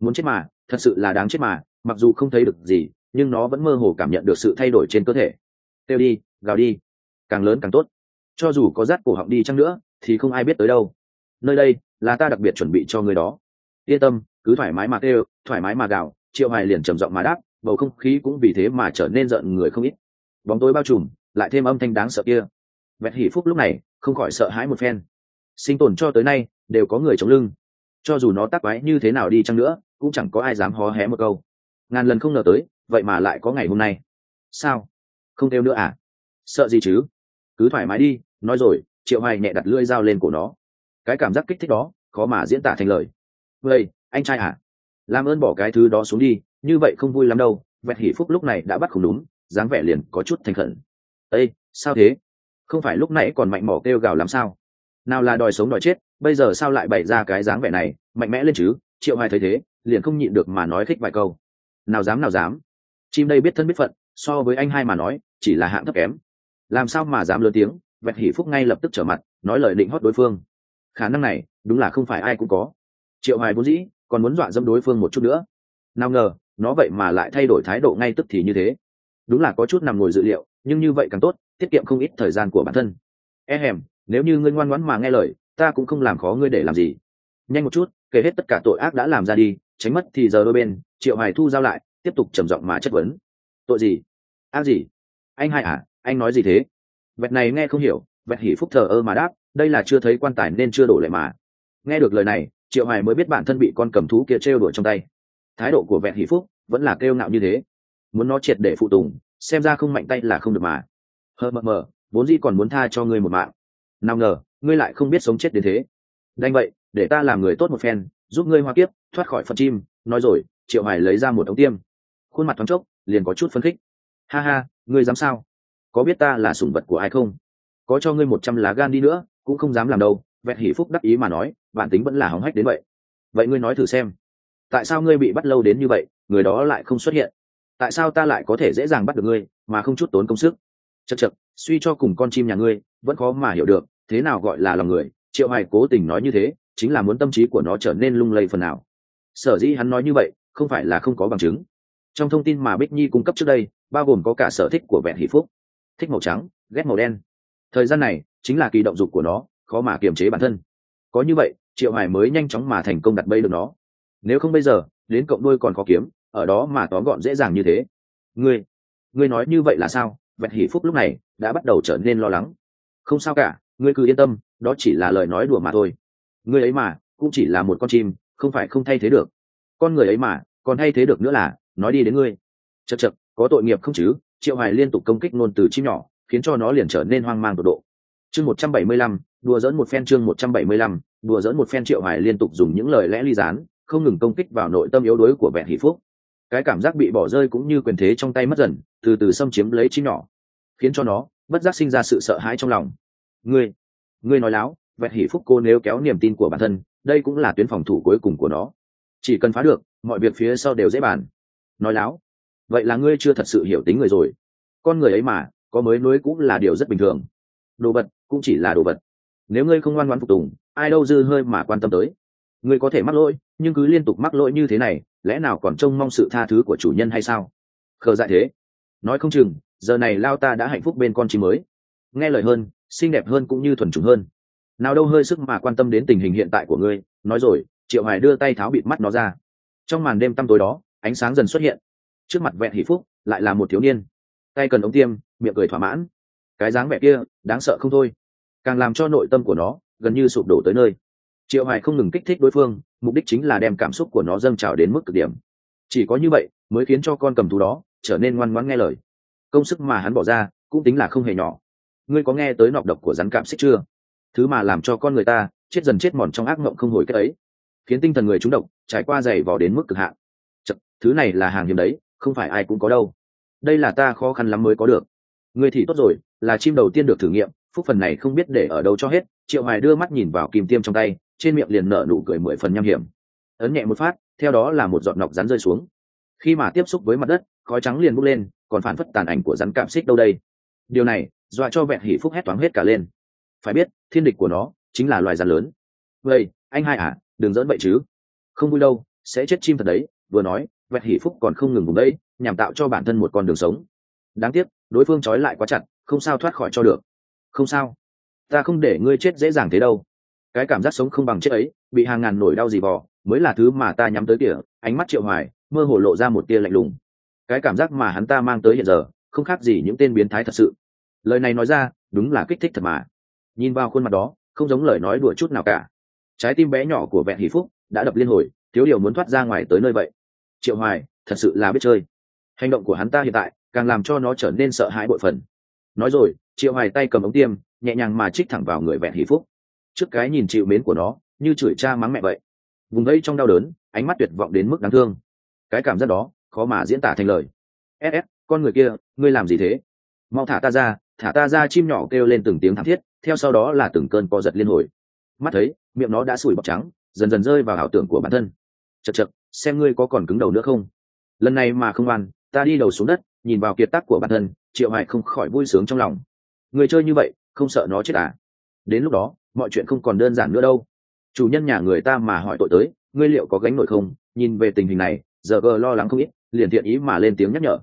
Muốn chết mà, thật sự là đáng chết mà, mặc dù không thấy được gì, nhưng nó vẫn mơ hồ cảm nhận được sự thay đổi trên cơ thể. Têu đi, gào đi. Càng lớn càng tốt. Cho dù có rát cổ họng đi chăng nữa, thì không ai biết tới đâu. Nơi đây, là ta đặc biệt chuẩn bị cho người đó. Yên tâm, cứ thoải mái mà têu thoải mái mà gào, triệu hoài liền trầm giọng mà đáp, bầu không khí cũng vì thế mà trở nên giận người không ít. Bóng tối bao trùm lại thêm âm thanh đáng sợ kia. Vẹt Hỷ phúc lúc này không khỏi sợ hãi một phen. Sinh tồn cho tới nay đều có người chống lưng. Cho dù nó tắc quái như thế nào đi chăng nữa, cũng chẳng có ai dám hó hé một câu. Ngàn lần không ngờ tới, vậy mà lại có ngày hôm nay. Sao? Không kêu nữa à? Sợ gì chứ? Cứ thoải mái đi, nói rồi, triệu hoài nhẹ đặt lưỡi dao lên cổ nó. Cái cảm giác kích thích đó, khó mà diễn tả thành lời. Vậy, anh trai à? Làm ơn bỏ cái thứ đó xuống đi, như vậy không vui lắm đâu. Vẹt hỉ phúc lúc này đã bắt không đúng, dáng vẻ liền có chút thành khẩn ây sao thế? Không phải lúc nãy còn mạnh mỏ kêu gào làm sao? Nào là đòi sống đòi chết, bây giờ sao lại bày ra cái dáng vẻ này? Mạnh mẽ lên chứ, triệu hoài thấy thế, liền không nhịn được mà nói khích vài câu. Nào dám nào dám. Chim đây biết thân biết phận, so với anh hai mà nói, chỉ là hạng thấp kém. Làm sao mà dám lớn tiếng vẹt hỉ phúc ngay lập tức trở mặt, nói lời định hót đối phương. Khả năng này, đúng là không phải ai cũng có. Triệu hoài vốn dĩ, còn muốn dọa dâm đối phương một chút nữa. Nào ngờ, nó vậy mà lại thay đổi thái độ ngay tức thì như thế. Đúng là có chút nằm ngồi dự liệu nhưng như vậy càng tốt, tiết kiệm không ít thời gian của bản thân. E hèm, nếu như ngươi ngoan ngoãn mà nghe lời, ta cũng không làm khó ngươi để làm gì. Nhanh một chút, kể hết tất cả tội ác đã làm ra đi, tránh mất thì giờ đôi bên, triệu Hải thu giao lại, tiếp tục trầm giọng mà chất vấn. Tội gì? Ác gì? Anh hai à anh nói gì thế? Vẹt này nghe không hiểu, vẹt hỉ phúc thờ ơ mà đáp, đây là chưa thấy quan tài nên chưa đổ lệ mà. Nghe được lời này, triệu Hải mới biết bản thân bị con cầm thú kia trêu đuổi trong tay. Thái độ của vẹt hỉ phúc vẫn là kêu ngạo như thế. Muốn nó triệt để phụ tùng xem ra không mạnh tay là không được mà. Hờ mờ mờ, vốn dĩ còn muốn tha cho ngươi một mạng. Nào ngờ, ngươi lại không biết sống chết đến thế. Đành vậy, để ta làm người tốt một phen, giúp ngươi hoa kiếp, thoát khỏi phật chim. Nói rồi, triệu hải lấy ra một ống tiêm. Khuôn mặt thoáng chốc, liền có chút phấn khích. Ha ha, ngươi dám sao? Có biết ta là sủng vật của ai không? Có cho ngươi một trăm lá gan đi nữa, cũng không dám làm đâu. Vẹt hỉ phúc đắc ý mà nói, bản tính vẫn là hóng hách đến vậy. Vậy ngươi nói thử xem, tại sao ngươi bị bắt lâu đến như vậy, người đó lại không xuất hiện? Tại sao ta lại có thể dễ dàng bắt được ngươi, mà không chút tốn công sức? Chật chật suy cho cùng con chim nhà ngươi, vẫn khó mà hiểu được, thế nào gọi là lòng người? Triệu hoài cố tình nói như thế, chính là muốn tâm trí của nó trở nên lung lay phần nào. Sở dĩ hắn nói như vậy, không phải là không có bằng chứng. Trong thông tin mà bích nhi cung cấp trước đây, bao gồm có cả sở thích của vẹn hỷ phúc. Thích màu trắng, ghét màu đen. Thời gian này, chính là kỳ động dục của nó, khó mà kiềm chế bản thân. Có như vậy, triệu hoài mới nhanh chóng mà thành công đặt bẫy được nó. Nếu không bây giờ, đến cộng đôi còn khó kiếm ở đó mà tóm gọn dễ dàng như thế. Ngươi ngươi nói như vậy là sao? Vẹn hỷ phúc lúc này đã bắt đầu trở nên lo lắng. Không sao cả, ngươi cứ yên tâm, đó chỉ là lời nói đùa mà thôi. Ngươi ấy mà, cũng chỉ là một con chim, không phải không thay thế được. Con người ấy mà, còn thay thế được nữa là, nói đi đến ngươi. Chật chật có tội nghiệp không chứ? Triệu hoài liên tục công kích ngôn từ chim nhỏ, khiến cho nó liền trở nên hoang mang tột độ. Chương một trăm bảy mươi lăm, đùa dẫn một phen chương một trăm bảy mươi lăm, đùa dẫn một phen triệu hoài liên tục dùng những lời lẽ ly gián, không ngừng công kích vào nội tâm yếu đuối của vẹn hỷ phúc cái cảm giác bị bỏ rơi cũng như quyền thế trong tay mất dần, từ từ xâm chiếm lấy chim nhỏ, khiến cho nó bất giác sinh ra sự sợ hãi trong lòng. Ngươi ngươi nói láo vẹt hỷ phúc cô nếu kéo niềm tin của bản thân, đây cũng là tuyến phòng thủ cuối cùng của nó. Chỉ cần phá được, mọi việc phía sau đều dễ bàn. Nói láo, vậy là ngươi chưa thật sự hiểu tính người rồi. Con người ấy mà, có mới nối cũng là điều rất bình thường. Đồ vật, cũng chỉ là đồ vật. Nếu ngươi không ngoan ngoãn phục tùng, ai đâu dư hơi mà quan tâm tới. Ngươi có thể mắc lỗi, nhưng cứ liên tục mắc lỗi như thế này lẽ nào còn trông mong sự tha thứ của chủ nhân hay sao? Khờ dại thế. Nói không chừng, giờ này lao ta đã hạnh phúc bên con chim mới. Nghe lời hơn, xinh đẹp hơn cũng như thuần chủng hơn. Nào đâu hơi sức mà quan tâm đến tình hình hiện tại của ngươi, nói rồi, triệu hoài đưa tay tháo bịt mắt nó ra. Trong màn đêm tăm tối đó, ánh sáng dần xuất hiện. Trước mặt vẹn hỷ phúc, lại là một thiếu niên. Tay cần ống tiêm, miệng cười thỏa mãn. Cái dáng vẻ kia, đáng sợ không thôi. Càng làm cho nội tâm của nó gần như sụp đổ tới nơi triệu hoài không ngừng kích thích đối phương mục đích chính là đem cảm xúc của nó dâng trào đến mức cực điểm. Chỉ có như vậy mới khiến cho con cầm thú đó trở nên ngoan ngoãn nghe lời. Công sức mà hắn bỏ ra cũng tính là không hề nhỏ. Ngươi có nghe tới nọc độc của rắn cảm xích chưa? Thứ mà làm cho con người ta chết dần chết mòn trong ác mộng không hồi kết ấy. Khiến tinh thần người trúng độc trải qua dày vò đến mức cực hạn. Chật, thứ này là hàng hiếm đấy không phải ai cũng có đâu. Đây là ta khó khăn lắm mới có được. Ngươi thì tốt rồi là chim đầu tiên được thử nghiệm phúc phần này không biết để ở đâu cho hết. Triệu hoài đưa mắt nhìn vào kim tiêm trong tay trên miệng liền nở nụ cười mười phần nham hiểm. Ấn nhẹ một phát, theo đó là một giọt nọc rắn rơi xuống. Khi mà tiếp xúc với mặt đất, khói trắng liền bốc lên, còn phản phất tàn ảnh của rắn cạm xích đâu đây. Điều này, dọa cho vẹn hỉ phúc hét toáng hết cả lên. Phải biết, thiên địch của nó chính là loài rắn lớn. Vậy, anh hai à đừng dỡn vậy chứ. Không vui đâu, sẽ chết chim thật đấy, vừa nói vẹn hỉ phúc còn không ngừng vùng đấy nhằm tạo cho bản thân một con đường sống. Đáng tiếc, đối phương trói lại quá chặt, không sao thoát khỏi cho được. Không sao. Ta không để ngươi chết dễ dàng thế đâu cái cảm giác sống không bằng chết ấy, bị hàng ngàn nổi đau gì vò, mới là thứ mà ta nhắm tới kìa, ánh mắt triệu hoài, mơ hồ lộ ra một tia lạnh lùng. Cái cảm giác mà hắn ta mang tới hiện giờ, không khác gì những tên biến thái thật sự. Lời này nói ra, đúng là kích thích thật mà. Nhìn vào khuôn mặt đó, không giống lời nói đùa chút nào cả. Trái tim bé nhỏ của vẹn hỷ phúc đã đập liên hồi, thiếu điều muốn thoát ra ngoài tới nơi vậy. Triệu hoài, thật sự là biết chơi. Hành động của hắn ta hiện tại, càng làm cho nó trở nên sợ hãi bội phần. Nói rồi, triệu hoài tay cầm ống tiêm, nhẹ nhàng mà trích thẳng vào người vẹn hỷ phúc trước cái nhìn chịu mến của nó, như chửi cha mắng mẹ vậy. Vùng gây trong đau đớn, ánh mắt tuyệt vọng đến mức đáng thương. Cái cảm giác đó, khó mà diễn tả thành lời. Ss con người kia, ngươi làm gì thế? Mau thả ta ra, thả ta ra. Chim nhỏ kêu lên từng tiếng thảm thiết, theo sau đó là từng cơn co giật liên hồi. Mắt thấy, miệng nó đã sủi bọc trắng, dần dần rơi vào ảo tưởng của bản thân. Chật chật xem ngươi có còn cứng đầu nữa không? Lần này mà không ăn ta đi đầu xuống đất, nhìn vào kiệt tác của bản thân, triệu hải không khỏi vui sướng trong lòng. Người chơi như vậy, không sợ nó chết à? Đến lúc đó mọi chuyện không còn đơn giản nữa đâu. Chủ nhân nhà người ta mà hỏi tội tới, ngươi liệu có gánh nổi không? Nhìn về tình hình này, giờ gờ lo lắng không ít, liền thiện ý mà lên tiếng nhắc nhở.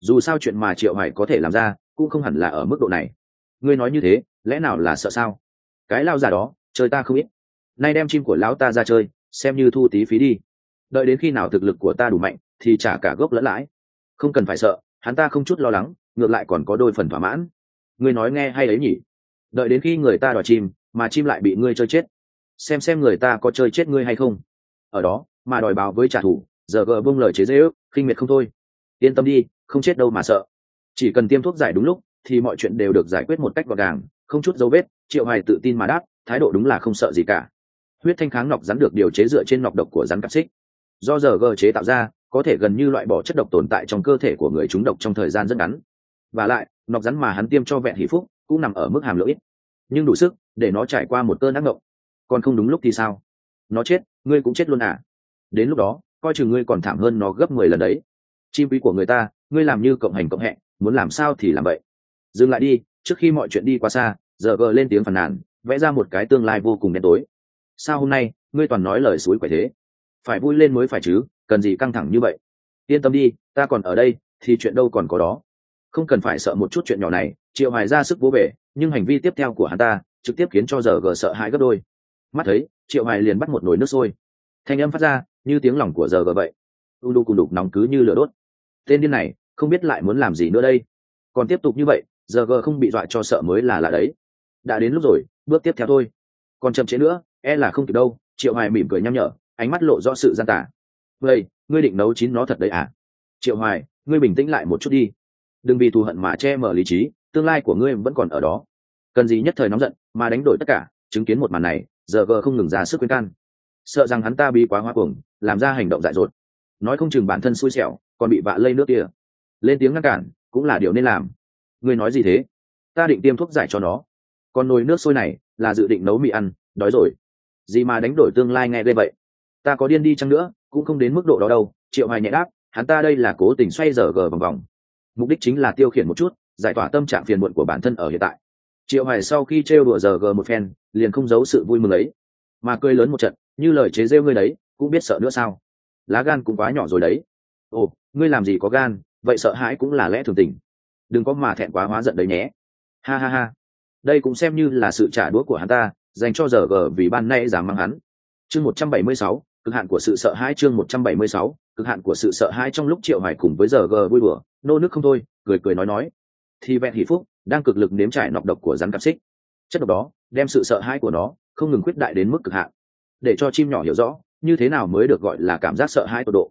Dù sao chuyện mà triệu hải có thể làm ra, cũng không hẳn là ở mức độ này. Ngươi nói như thế, lẽ nào là sợ sao? Cái lao già đó, chơi ta không ít. Nay đem chim của lão ta ra chơi, xem như thu tí phí đi. Đợi đến khi nào thực lực của ta đủ mạnh, thì trả cả gốc lẫn lãi. Không cần phải sợ, hắn ta không chút lo lắng, ngược lại còn có đôi phần thỏa mãn. Ngươi nói nghe hay ấy nhỉ? Đợi đến khi người ta đòi chim mà chim lại bị ngươi chơi chết. Xem xem người ta có chơi chết ngươi hay không. Ở đó, mà đòi báo với trả thù, giờ gờ bông lời chế dễ ước khinh miệt không thôi. Yên tâm đi, không chết đâu mà sợ. Chỉ cần tiêm thuốc giải đúng lúc, thì mọi chuyện đều được giải quyết một cách gọn gàng, không chút dấu vết, triệu hoài tự tin mà đáp, thái độ đúng là không sợ gì cả. Huyết thanh kháng nọc rắn được điều chế dựa trên nọc độc của rắn cặp xích. Do giờ gờ chế tạo ra, có thể gần như loại bỏ chất độc tồn tại trong cơ thể của người trúng độc trong thời gian rất ngắn. Và lại, nọc rắn mà hắn tiêm cho vẹn hỷ phúc, cũng nằm ở mức hàm lượng ít nhưng đủ sức để nó trải qua một cơn ác ngộng còn không đúng lúc thì sao? Nó chết, ngươi cũng chết luôn à? Đến lúc đó, coi chừng ngươi còn thảm hơn nó gấp mười lần đấy. Chim quý của người ta, ngươi làm như cộng hành cộng hẹn, muốn làm sao thì làm vậy? Dừng lại đi, trước khi mọi chuyện đi qua xa, giờ gờ lên tiếng phàn nàn, vẽ ra một cái tương lai vô cùng đen tối. Sao hôm nay, ngươi toàn nói lời suối quẻ thế? Phải vui lên mới phải chứ, cần gì căng thẳng như vậy? Yên tâm đi, ta còn ở đây, thì chuyện đâu còn có đó. Không cần phải sợ một chút chuyện nhỏ này, triệu hoài ra sức vỗ về nhưng hành vi tiếp theo của hắn ta trực tiếp khiến cho giờ gờ sợ hãi gấp đôi. Mắt thấy, triệu hoài liền bắt một nồi nước sôi. Thanh âm phát ra, như tiếng lòng của giờ gờ vậy. U đu cùng đục nóng cứ như lửa đốt. Tên điên này, không biết lại muốn làm gì nữa đây. Còn tiếp tục như vậy, giờ gờ không bị dọa cho sợ mới là lạ đấy. Đã đến lúc rồi, bước tiếp theo thôi. Còn chậm chế nữa e là không kịp đâu, triệu hoài mỉm cười nhăm nhở, ánh mắt lộ rõ sự gian tả vậy, ngươi định nấu chín nó thật đấy à? Triệu hoài, ngươi bình tĩnh lại một chút đi. Đừng vì thù hận mà che mở lý trí tương lai của ngươi vẫn còn ở đó. Cần gì nhất thời nóng giận, mà đánh đổi tất cả, chứng kiến một màn này, giờ gờ không ngừng ra sức khuyên can. Sợ rằng hắn ta bị quá hoa cuồng, làm ra hành động dại dột. Nói không chừng bản thân xui xẻo, còn bị vạ lây nước kia. Lên tiếng ngăn cản, cũng là điều nên làm. Ngươi nói gì thế? Ta định tiêm thuốc giải cho nó. Còn nồi nước sôi này, là dự định nấu mì ăn, đói rồi. Gì mà đánh đổi tương lai nghe đây vậy? Ta có điên đi chăng nữa, cũng không đến mức độ đó đâu. Triệu hoài nhẹ đáp, hắn ta đây là cố tình xoay giờ gờ vòng vòng. Mục đích chính là tiêu khiển một chút giải tỏa tâm trạng phiền muộn của bản thân ở hiện tại. Triệu hoài sau khi trêu đùa giờ gờ một phen, liền không giấu sự vui mừng ấy, mà cười lớn một trận, như lời chế rêu ngươi đấy, cũng biết sợ nữa sao? Lá gan cũng quá nhỏ rồi đấy. Ồ, ngươi làm gì có gan, vậy sợ hãi cũng là lẽ thường tình. Đừng có mà thẹn quá hóa giận đấy nhé. Ha ha ha. Đây cũng xem như là sự trả đũa của hắn ta, dành cho giờ gờ vì ban nay dám mang hắn. Chương một trăm bảy mươi sáu, cực hạn của sự sợ hãi chương một trăm bảy mươi sáu, cực hạn của sự sợ hãi trong lúc triệu hoài cùng với giờ gờ vui bừa nô nước không thôi, cười cười nói nói thì vẹn hỷ phúc đang cực lực nếm trải nọc độc của rắn cặp xích. Chất độc đó đem sự sợ hãi của nó không ngừng quyết đại đến mức cực hạn. Để cho chim nhỏ hiểu rõ, như thế nào mới được gọi là cảm giác sợ hãi tột độ.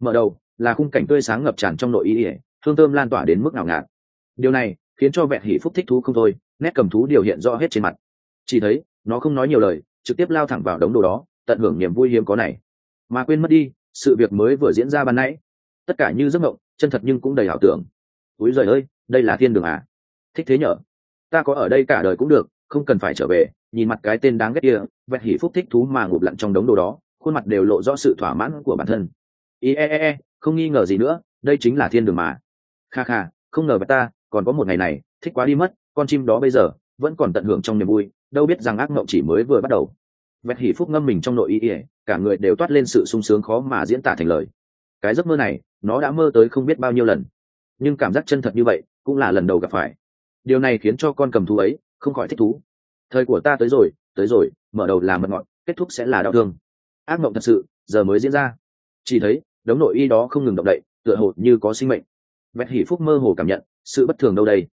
Mở đầu là khung cảnh tươi sáng ngập tràn trong nội ý ỉa hương thơm lan tỏa đến mức nào ngạt. Điều này khiến cho vẹn hỷ phúc thích thú không thôi, nét cầm thú điều hiện rõ hết trên mặt. Chỉ thấy, nó không nói nhiều lời, trực tiếp lao thẳng vào đống đồ đó, tận hưởng niềm vui hiếm có này. Mà quên mất đi, sự việc mới vừa diễn ra ban nãy. Tất cả như giấc mộng, chân thật nhưng cũng đầy ảo tưởng. Úi giời ơi! Đây là thiên đường à? Thích thế nhở? Ta có ở đây cả đời cũng được không cần phải trở về nhìn mặt cái tên đáng ghét kia vẹt hỉ phúc thích thú mà ngụp lặn trong đống đồ đó khuôn mặt đều lộ rõ sự thỏa mãn của bản thân. E, e e e không nghi ngờ gì nữa đây chính là thiên đường mà. Kha kha không ngờ bà ta còn có một ngày này thích quá đi mất con chim đó bây giờ vẫn còn tận hưởng trong niềm vui đâu biết rằng ác mộng chỉ mới vừa bắt đầu. Vẹt hỉ phúc ngâm mình trong nội ý ỉa cả người đều toát lên sự sung sướng khó mà diễn tả thành lời. Cái giấc mơ này nó đã mơ tới không biết bao nhiêu lần nhưng cảm giác chân thật như vậy cũng là lần đầu gặp phải. Điều này khiến cho con cầm thú ấy không khỏi thích thú. Thời của ta tới rồi tới rồi, mở đầu là mật ngọt kết thúc sẽ là đau thương. Ác mộng thật sự, giờ mới diễn ra. Chỉ thấy, đống nội y đó không ngừng động đậy, tựa hồ như có sinh mệnh. Vẹt hỉ phúc mơ hồ cảm nhận, sự bất thường đâu đây?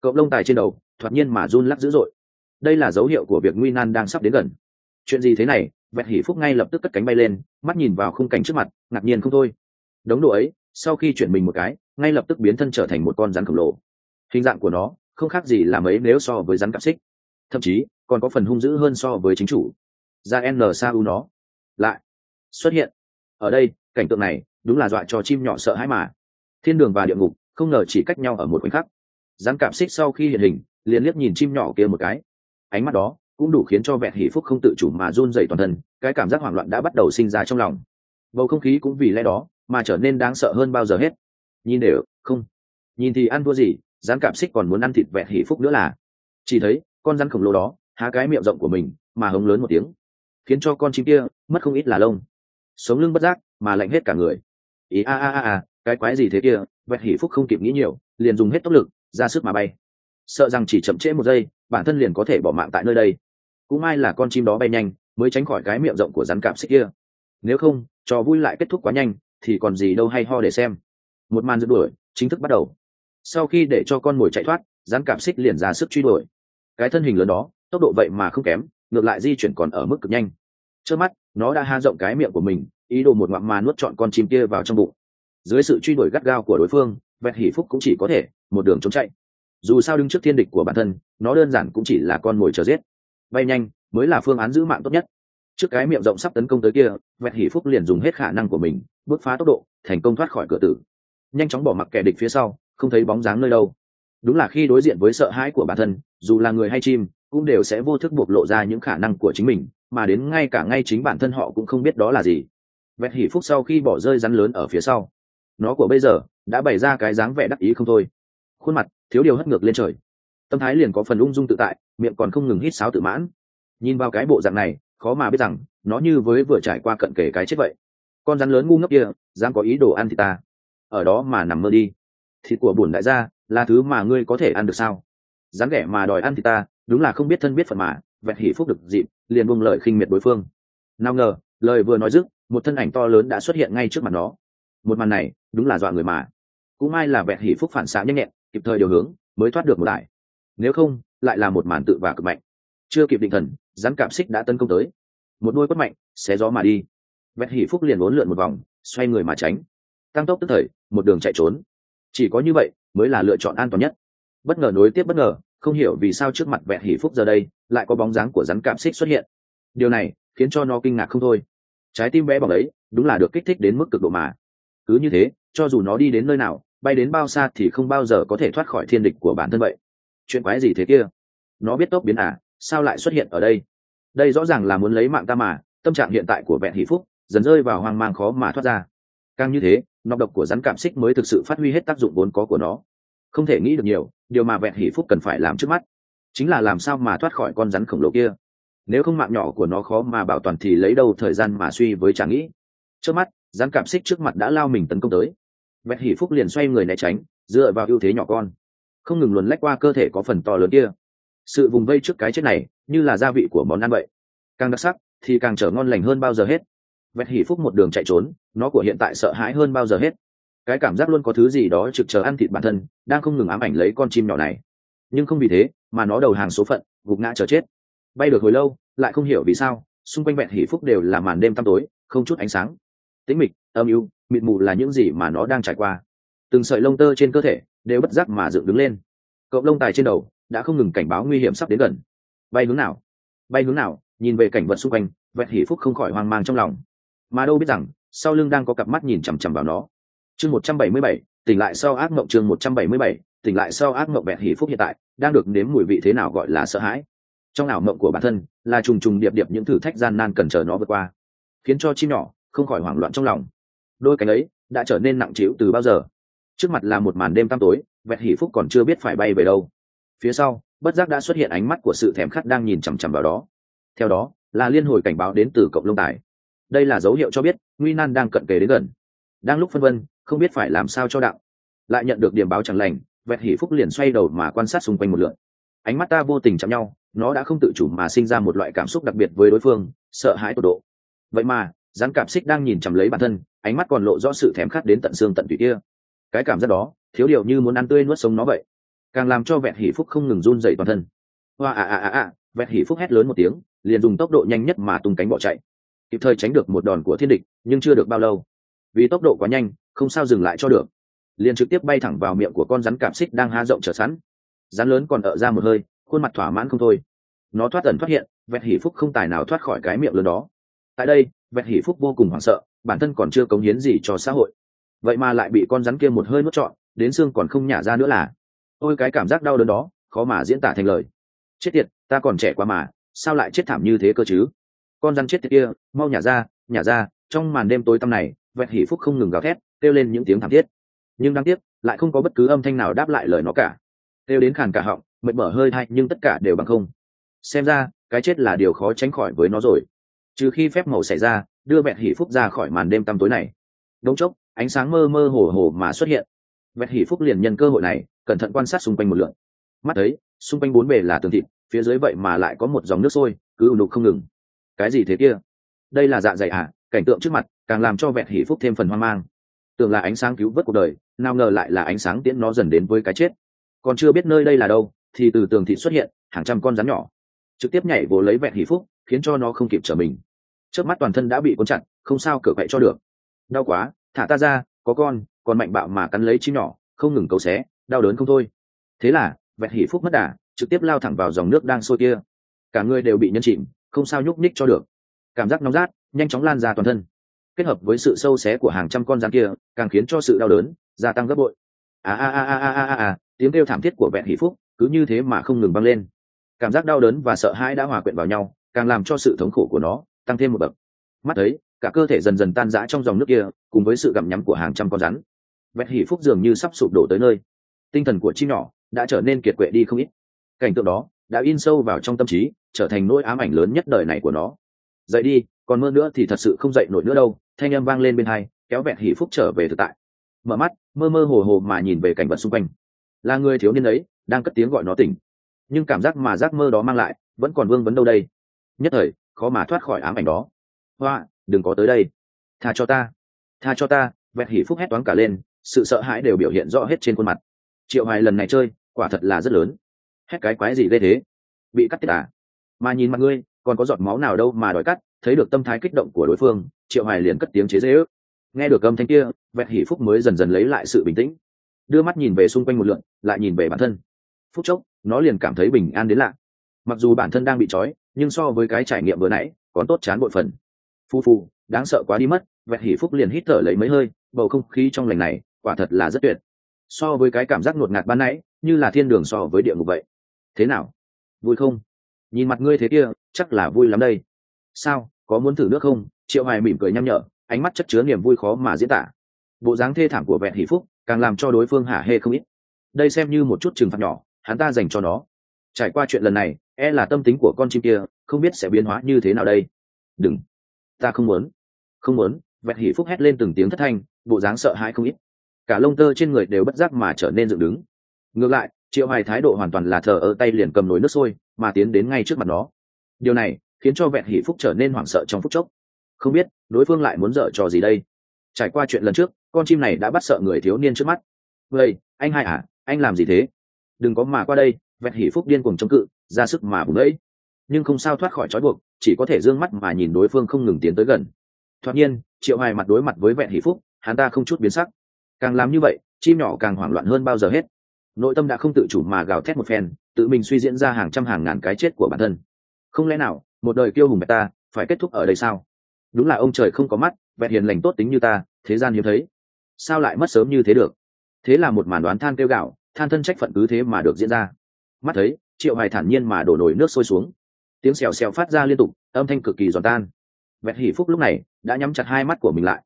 Cộng lông tài trên đầu, thoạt nhiên mà run lắc dữ dội. Đây là dấu hiệu của việc nguy nan đang sắp đến gần. Chuyện gì thế này? Vẹt hỉ phúc ngay lập tức cất cánh bay lên, mắt nhìn vào khung cảnh trước mặt, ngạc nhiên không thôi. Đống đồ ấy, sau khi chuyển mình một cái ngay lập tức biến thân trở thành một con rắn khổng lồ. Hình dạng của nó không khác gì là mấy nếu so với rắn cặp xích. Thậm chí, còn có phần hung dữ hơn so với chính chủ. Ra n sa u nó. Lại xuất hiện. Ở đây, cảnh tượng này đúng là dọa cho chim nhỏ sợ hãi mà. Thiên đường và địa ngục không ngờ chỉ cách nhau ở một khoảnh khắc. Rắn cạp xích sau khi hiện hình, liền liếc nhìn chim nhỏ kia một cái. Ánh mắt đó cũng đủ khiến cho vẹn hỷ phúc không tự chủ mà run dày toàn thân, cái cảm giác hoảng loạn đã bắt đầu sinh ra trong lòng. Bầu không khí cũng vì lẽ đó mà trở nên đáng sợ hơn bao giờ hết nhìn đều, không. Nhìn thì ăn thua gì rắn cảm xích còn muốn ăn thịt vẹt hỉ phúc nữa là. Chỉ thấy, con rắn khổng lồ đó, há cái miệng rộng của mình, mà hống lớn một tiếng. Khiến cho con chim kia, mất không ít là lông. Sống lưng bất giác, mà lạnh hết cả người. Ý a a a a, cái quái gì thế kia, vẹt hỉ phúc không kịp nghĩ nhiều, liền dùng hết tốc lực, ra sức mà bay. Sợ rằng chỉ chậm trễ một giây, bản thân liền có thể bỏ mạng tại nơi đây. Cũng may là con chim đó bay nhanh, mới tránh khỏi cái miệng rộng của rắn cảm xích kia. Nếu không trò vui lại kết thúc quá nhanh, thì còn gì đâu hay ho để xem một màn rượt đuổi, chính thức bắt đầu. Sau khi để cho con mồi chạy thoát rắn cảm xích liền ra sức truy đuổi. Cái thân hình lớn đó, tốc độ vậy mà không kém, ngược lại di chuyển còn ở mức cực nhanh. Trước mắt, nó đã ha rộng cái miệng của mình, ý đồ một ngoạm mà nuốt trọn con chim kia vào trong bụng. Dưới sự truy đuổi gắt gao của đối phương, vẹt Hỷ phúc cũng chỉ có thể một đường trốn chạy. Dù sao đứng trước thiên địch của bản thân, nó đơn giản cũng chỉ là con mồi chờ giết. Bay nhanh mới là phương án giữ mạng tốt nhất. Trước cái miệng rộng sắp tấn công tới kia, vẹt Hỷ phúc liền dùng hết khả năng của mình, bước phá tốc độ, thành công thoát khỏi cửa tử nhanh chóng bỏ mặc kẻ địch phía sau, không thấy bóng dáng nơi đâu. Đúng là khi đối diện với sợ hãi của bản thân, dù là người hay chim, cũng đều sẽ vô thức bộc lộ ra những khả năng của chính mình, mà đến ngay cả ngay chính bản thân họ cũng không biết đó là gì. Vẹt hỉ phúc sau khi bỏ rơi rắn lớn ở phía sau. Nó của bây giờ, đã bày ra cái dáng vẻ đắc ý không thôi. Khuôn mặt, thiếu điều hất ngược lên trời. Tâm thái liền có phần ung dung tự tại, miệng còn không ngừng hít sáo tự mãn. Nhìn vào cái bộ dạng này, khó mà biết rằng, nó như với vừa trải qua cận kề cái chết vậy. Con rắn lớn ngu ngốc kia, dám có ý đồ ăn thì ta ở đó mà nằm mơ đi. Thịt của bùn đại gia là thứ mà ngươi có thể ăn được sao? Dám ghẻ mà đòi ăn thì ta, đúng là không biết thân biết phận mà vẹn hỉ phúc được dịp, liền buông lời khinh miệt đối phương. Nào ngờ, lời vừa nói dứt, một thân ảnh to lớn đã xuất hiện ngay trước mặt nó. Một màn này, đúng là dọa người mà. Cũng may là vẹn hỉ phúc phản xạ nhanh nhẹn, kịp thời điều hướng, mới thoát được một lại. Nếu không, lại là một màn tự và cực mạnh. Chưa kịp định thần, rắn cảm xích đã tấn công tới. Một đôi quất mạnh, xé gió mà đi. Vẹn hỉ phúc liền uốn lượn một vòng, xoay người mà tránh. Tăng tốc tức thời một đường chạy trốn. Chỉ có như vậy mới là lựa chọn an toàn nhất. Bất ngờ nối tiếp bất ngờ, không hiểu vì sao trước mặt vẹn hỉ phúc giờ đây lại có bóng dáng của rắn cạm xích xuất hiện. Điều này khiến cho nó kinh ngạc không thôi. Trái tim bé bỏng ấy, đúng là được kích thích đến mức cực độ mà. Cứ như thế, cho dù nó đi đến nơi nào, bay đến bao xa thì không bao giờ có thể thoát khỏi thiên địch của bản thân vậy. Chuyện quái gì thế kia? Nó biết tốc biến à sao lại xuất hiện ở đây? Đây rõ ràng là muốn lấy mạng ta mà, tâm trạng hiện tại của vẹn hỷ phúc dần rơi vào hoang mang khó mà thoát ra càng như thế, nọc độc của rắn cảm xích mới thực sự phát huy hết tác dụng vốn có của nó. Không thể nghĩ được nhiều, điều mà vẹn hỷ phúc cần phải làm trước mắt, chính là làm sao mà thoát khỏi con rắn khổng lồ kia. Nếu không mạng nhỏ của nó khó mà bảo toàn thì lấy đâu thời gian mà suy với chả nghĩ. Trước mắt, rắn cảm xích trước mặt đã lao mình tấn công tới. Vẹn hỷ phúc liền xoay người né tránh, dựa vào ưu thế nhỏ con. Không ngừng luồn lách qua cơ thể có phần to lớn kia. Sự vùng vây trước cái chết này, như là gia vị của món ăn vậy. Càng đặc sắc, thì càng trở ngon lành hơn bao giờ hết vẹt hỉ phúc một đường chạy trốn, nó của hiện tại sợ hãi hơn bao giờ hết. Cái cảm giác luôn có thứ gì đó trực chờ ăn thịt bản thân, đang không ngừng ám ảnh lấy con chim nhỏ này. Nhưng không vì thế, mà nó đầu hàng số phận, gục ngã chờ chết. Bay được hồi lâu, lại không hiểu vì sao, xung quanh vẹt hỉ phúc đều là màn đêm tăm tối, không chút ánh sáng. Tĩnh mịch, âm u, mịt mù là những gì mà nó đang trải qua. Từng sợi lông tơ trên cơ thể đều bất giác mà dựng đứng lên. Cộng lông tài trên đầu đã không ngừng cảnh báo nguy hiểm sắp đến gần. Bay hướng nào? Bay hướng nào? Nhìn về cảnh vật xung quanh, vẹt hỉ phúc không khỏi hoang mang trong lòng mà đâu biết rằng, sau lưng đang có cặp mắt nhìn chằm chằm vào nó. Chương một trăm bảy mươi bảy, tỉnh lại sau ác mộng chương một trăm bảy mươi bảy, tỉnh lại sau ác mộng vẹn hỉ phúc hiện tại, đang được nếm mùi vị thế nào gọi là sợ hãi. Trong ảo mộng của bản thân, là trùng trùng điệp điệp những thử thách gian nan cần chờ nó vượt qua, khiến cho chim nhỏ không khỏi hoảng loạn trong lòng. Đôi cánh ấy đã trở nên nặng trĩu từ bao giờ? Trước mặt là một màn đêm tăm tối vẹt hỉ phúc còn chưa biết phải bay về đâu. Phía sau, bất giác đã xuất hiện ánh mắt của sự thèm khát đang nhìn chằm chằm vào đó. Theo đó, là liên hồi cảnh báo đến từ cộng lông tài đây là dấu hiệu cho biết nguy nan đang cận kề đến gần. Đang lúc phân vân, không biết phải làm sao cho đạo. Lại nhận được điểm báo chẳng lành, vẹt hỉ phúc liền xoay đầu mà quan sát xung quanh một lượn. Ánh mắt ta vô tình chạm nhau, nó đã không tự chủ mà sinh ra một loại cảm xúc đặc biệt với đối phương, sợ hãi tột độ. Vậy mà rắn cảm xích đang nhìn chằm lấy bản thân, ánh mắt còn lộ rõ sự thèm khát đến tận xương tận tủy kia. Cái cảm giác đó, thiếu điều như muốn ăn tươi nuốt sống nó vậy. Càng làm cho vẹt hỉ phúc không ngừng run dậy toàn thân. Hoa à à à à vẹt hỉ phúc hét lớn một tiếng, liền dùng tốc độ nhanh nhất mà tung cánh bỏ chạy kịp thời tránh được một đòn của thiên địch, nhưng chưa được bao lâu. Vì tốc độ quá nhanh, không sao dừng lại cho được. Liền trực tiếp bay thẳng vào miệng của con rắn cảm xích đang há rộng trở sẵn. Rắn lớn còn ở ra một hơi, khuôn mặt thỏa mãn không thôi. Nó thoát ẩn thoát hiện, vẹt hỉ phúc không tài nào thoát khỏi cái miệng lớn đó. Tại đây, vẹt hỉ phúc vô cùng hoảng sợ, bản thân còn chưa cống hiến gì cho xã hội. Vậy mà lại bị con rắn kia một hơi nuốt trọn, đến xương còn không nhả ra nữa là. Ôi, cái cảm giác đau đớn đó, khó mà diễn tả thành lời. Chết tiệt, ta còn trẻ quá mà, sao lại chết thảm như thế cơ chứ? Con răn chết tiệt kia, mau nhả ra nhả ra, trong màn đêm tối tăm này, vẹt hỉ phúc không ngừng gào thét, kêu lên những tiếng thảm thiết. Nhưng đáng tiếc, lại không có bất cứ âm thanh nào đáp lại lời nó cả. Kêu đến khàn cả họng, mệt mở hơi thay, nhưng tất cả đều bằng không. Xem ra, cái chết là điều khó tránh khỏi với nó rồi. Trừ khi phép màu xảy ra, đưa vẹt hỉ phúc ra khỏi màn đêm tăm tối này. Đống chốc, ánh sáng mơ mơ hồ hồ mà xuất hiện. Vẹt hỉ phúc liền nhân cơ hội này, cẩn thận quan sát xung quanh một lượt. mắt thấy, xung quanh bốn bề là tường thịt, phía dưới vậy mà lại có một dòng nước sôi, cứ ù đục không ngừng cái gì thế kia? Đây là dạ dày à cảnh tượng trước mặt, càng làm cho vẹn hỉ phúc thêm phần hoang mang. Tưởng là ánh sáng cứu vớt cuộc đời, nào ngờ lại là ánh sáng tiễn nó dần đến với cái chết. Còn chưa biết nơi đây là đâu, thì từ tường thị xuất hiện, hàng trăm con rắn nhỏ. Trực tiếp nhảy vồ lấy vẹn hỉ phúc, khiến cho nó không kịp trở mình. Trước mắt toàn thân đã bị cuốn chặt, không sao cửa vậy cho được. Đau quá, thả ta ra, có con, còn mạnh bạo mà cắn lấy chim nhỏ, không ngừng cấu xé, đau đớn không thôi. Thế là, vẹn hỉ phúc mất đà, trực tiếp lao thẳng vào dòng nước đang sôi kia. Cả người đều bị nhân chìm không sao nhúc nhích cho được. Cảm giác nóng rát, nhanh chóng lan ra toàn thân. Kết hợp với sự sâu xé của hàng trăm con rắn kia, càng khiến cho sự đau đớn, gia tăng gấp bội. A a a a a a a tiếng kêu thảm thiết của vẹn hỷ phúc cứ như thế mà không ngừng băng lên. Cảm giác đau đớn và sợ hãi đã hòa quyện vào nhau, càng làm cho sự thống khổ của nó tăng thêm một bậc. Mắt thấy, cả cơ thể dần dần tan rã trong dòng nước kia, cùng với sự gặm nhắm của hàng trăm con rắn. Vẹn hỷ phúc dường như sắp sụp đổ tới nơi. Tinh thần của chim nhỏ đã trở nên kiệt quệ đi không ít. Cảnh tượng đó đã in sâu vào trong tâm trí, trở thành nỗi ám ảnh lớn nhất đời này của nó. Dậy đi, còn mơ nữa thì thật sự không dậy nổi nữa đâu, thanh âm vang lên bên hai, kéo vẹn hỉ phúc trở về thực tại. Mở mắt, mơ mơ hồ hồ mà nhìn về cảnh vật xung quanh. Là người thiếu niên ấy, đang cất tiếng gọi nó tỉnh. Nhưng cảm giác mà giác mơ đó mang lại, vẫn còn vương vấn đâu đây. Nhất thời, khó mà thoát khỏi ám ảnh đó. Hoa, đừng có tới đây. Tha cho ta. Tha cho ta vẹt hỉ phúc hét toán cả lên, sự sợ hãi đều biểu hiện rõ hết trên khuôn mặt. Triệu hoài lần này chơi, quả thật là rất lớn hét cái quái gì ghê thế? Bị cắt tiết à? Mà nhìn mặt ngươi, còn có giọt máu nào đâu mà đòi cắt, thấy được tâm thái kích động của đối phương, triệu hoài liền cất tiếng chế dễ ước nghe được âm thanh kia vẹt hỉ phúc mới dần dần lấy lại sự bình tĩnh. Đưa mắt nhìn về xung quanh một lượn, lại nhìn về bản thân. Phúc chốc, nó liền cảm thấy bình an đến lạ. Mặc dù bản thân đang bị trói, nhưng so với cái trải nghiệm vừa nãy, còn tốt chán bội phần. Phu phu, đáng sợ quá đi mất vẹt hỉ phúc liền hít thở lấy mấy hơi, bầu không khí trong lành này, quả thật là rất tuyệt. So với cái cảm giác ngột ngạt ban nãy, như là thiên đường so với địa ngục vậy thế nào? Vui không? Nhìn mặt ngươi thế kia, chắc là vui lắm đây. Sao? Có muốn thử nước không? Triệu hoài mỉm cười nhăm nhở, ánh mắt chất chứa niềm vui khó mà diễn tả. Bộ dáng thê thảm của vẹn hỷ phúc, càng làm cho đối phương hả hê không ít. Đây xem như một chút trừng phạt nhỏ, hắn ta dành cho nó. Trải qua chuyện lần này e là tâm tính của con chim kia, không biết sẽ biến hóa như thế nào đây. Đừng. Ta không muốn. Không muốn, vẹn hỷ phúc hét lên từng tiếng thất thanh, bộ dáng sợ hãi không ít. Cả lông tơ trên người đều bất giác mà trở nên dựng đứng. Ngược lại triệu hoài thái độ hoàn toàn là thờ ơ tay liền cầm nồi nước sôi, mà tiến đến ngay trước mặt nó. Điều này khiến cho vẹn hỷ phúc trở nên hoảng sợ trong phút chốc. Không biết, đối phương lại muốn dở trò gì đây? Trải qua chuyện lần trước, con chim này đã bắt sợ người thiếu niên trước mắt. Vậy, anh hai à anh làm gì thế? Đừng có mà qua đây, vẹn hỷ phúc điên cuồng chống cự, ra sức mà bùng ấy nhưng không sao thoát khỏi trói buộc, chỉ có thể d ư ơ n g mắt mà nhìn đối phương không ngừng tiến tới gần. Thoạt nhiên, triệu hoài mặt đối mặt với vẹn hỷ phúc, hắn ta không chút biến sắc. Càng làm như vậy, chim nhỏ càng hoảng loạn hơn bao giờ hết nội tâm đã không tự chủ mà gào thét một phen, tự mình suy diễn ra hàng trăm hàng ngàn cái chết của bản thân. Không lẽ nào, một đời kiêu hùng bạch ta phải kết thúc ở đây sao? Đúng là ông trời không có mắt, vẹn hiền lành tốt tính như ta, thế gian hiếm thấy. Sao lại mất sớm như thế được? Thế là một màn đoán than kêu gạo, than thân trách phận cứ thế mà được diễn ra. Mắt thấy, triệu hoài thản nhiên mà đổ nổi nước sôi xuống. Tiếng xèo xèo phát ra liên tục, âm thanh cực kỳ giòn tan. Vẹt hỉ phúc lúc này, đã nhắm chặt hai mắt của mình lại.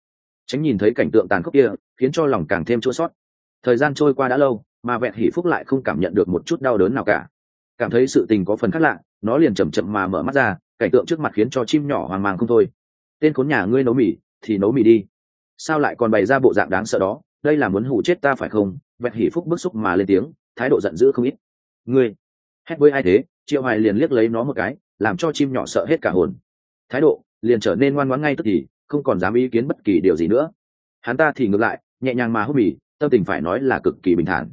Tránh nhìn thấy cảnh tượng tàn khốc kia, khiến cho lòng càng thêm chua sót thời gian trôi qua đã lâu mà Vẹn Hỷ phúc lại không cảm nhận được một chút đau đớn nào cả. Cảm thấy sự tình có phần khác lạ, nó liền chậm chậm mà mở mắt ra, cảnh tượng trước mặt khiến cho chim nhỏ hoang mang không thôi. Tên khốn nhà ngươi nấu mì, thì nấu mì đi. Sao lại còn bày ra bộ dạng đáng sợ đó? Đây là muốn hủ chết ta phải không? Vẹn Hỷ phúc bức xúc mà lên tiếng, thái độ giận dữ không ít. Ngươi, hét với ai thế? Triệu hoài liền liếc lấy nó một cái, làm cho chim nhỏ sợ hết cả hồn. Thái độ liền trở nên ngoan ngoãn ngay tức thì, không còn dám ý kiến bất kỳ điều gì nữa. Hắn ta thì ngược lại, nhẹ nhàng mà hút mì, tâm tình phải nói là cực kỳ bình thản.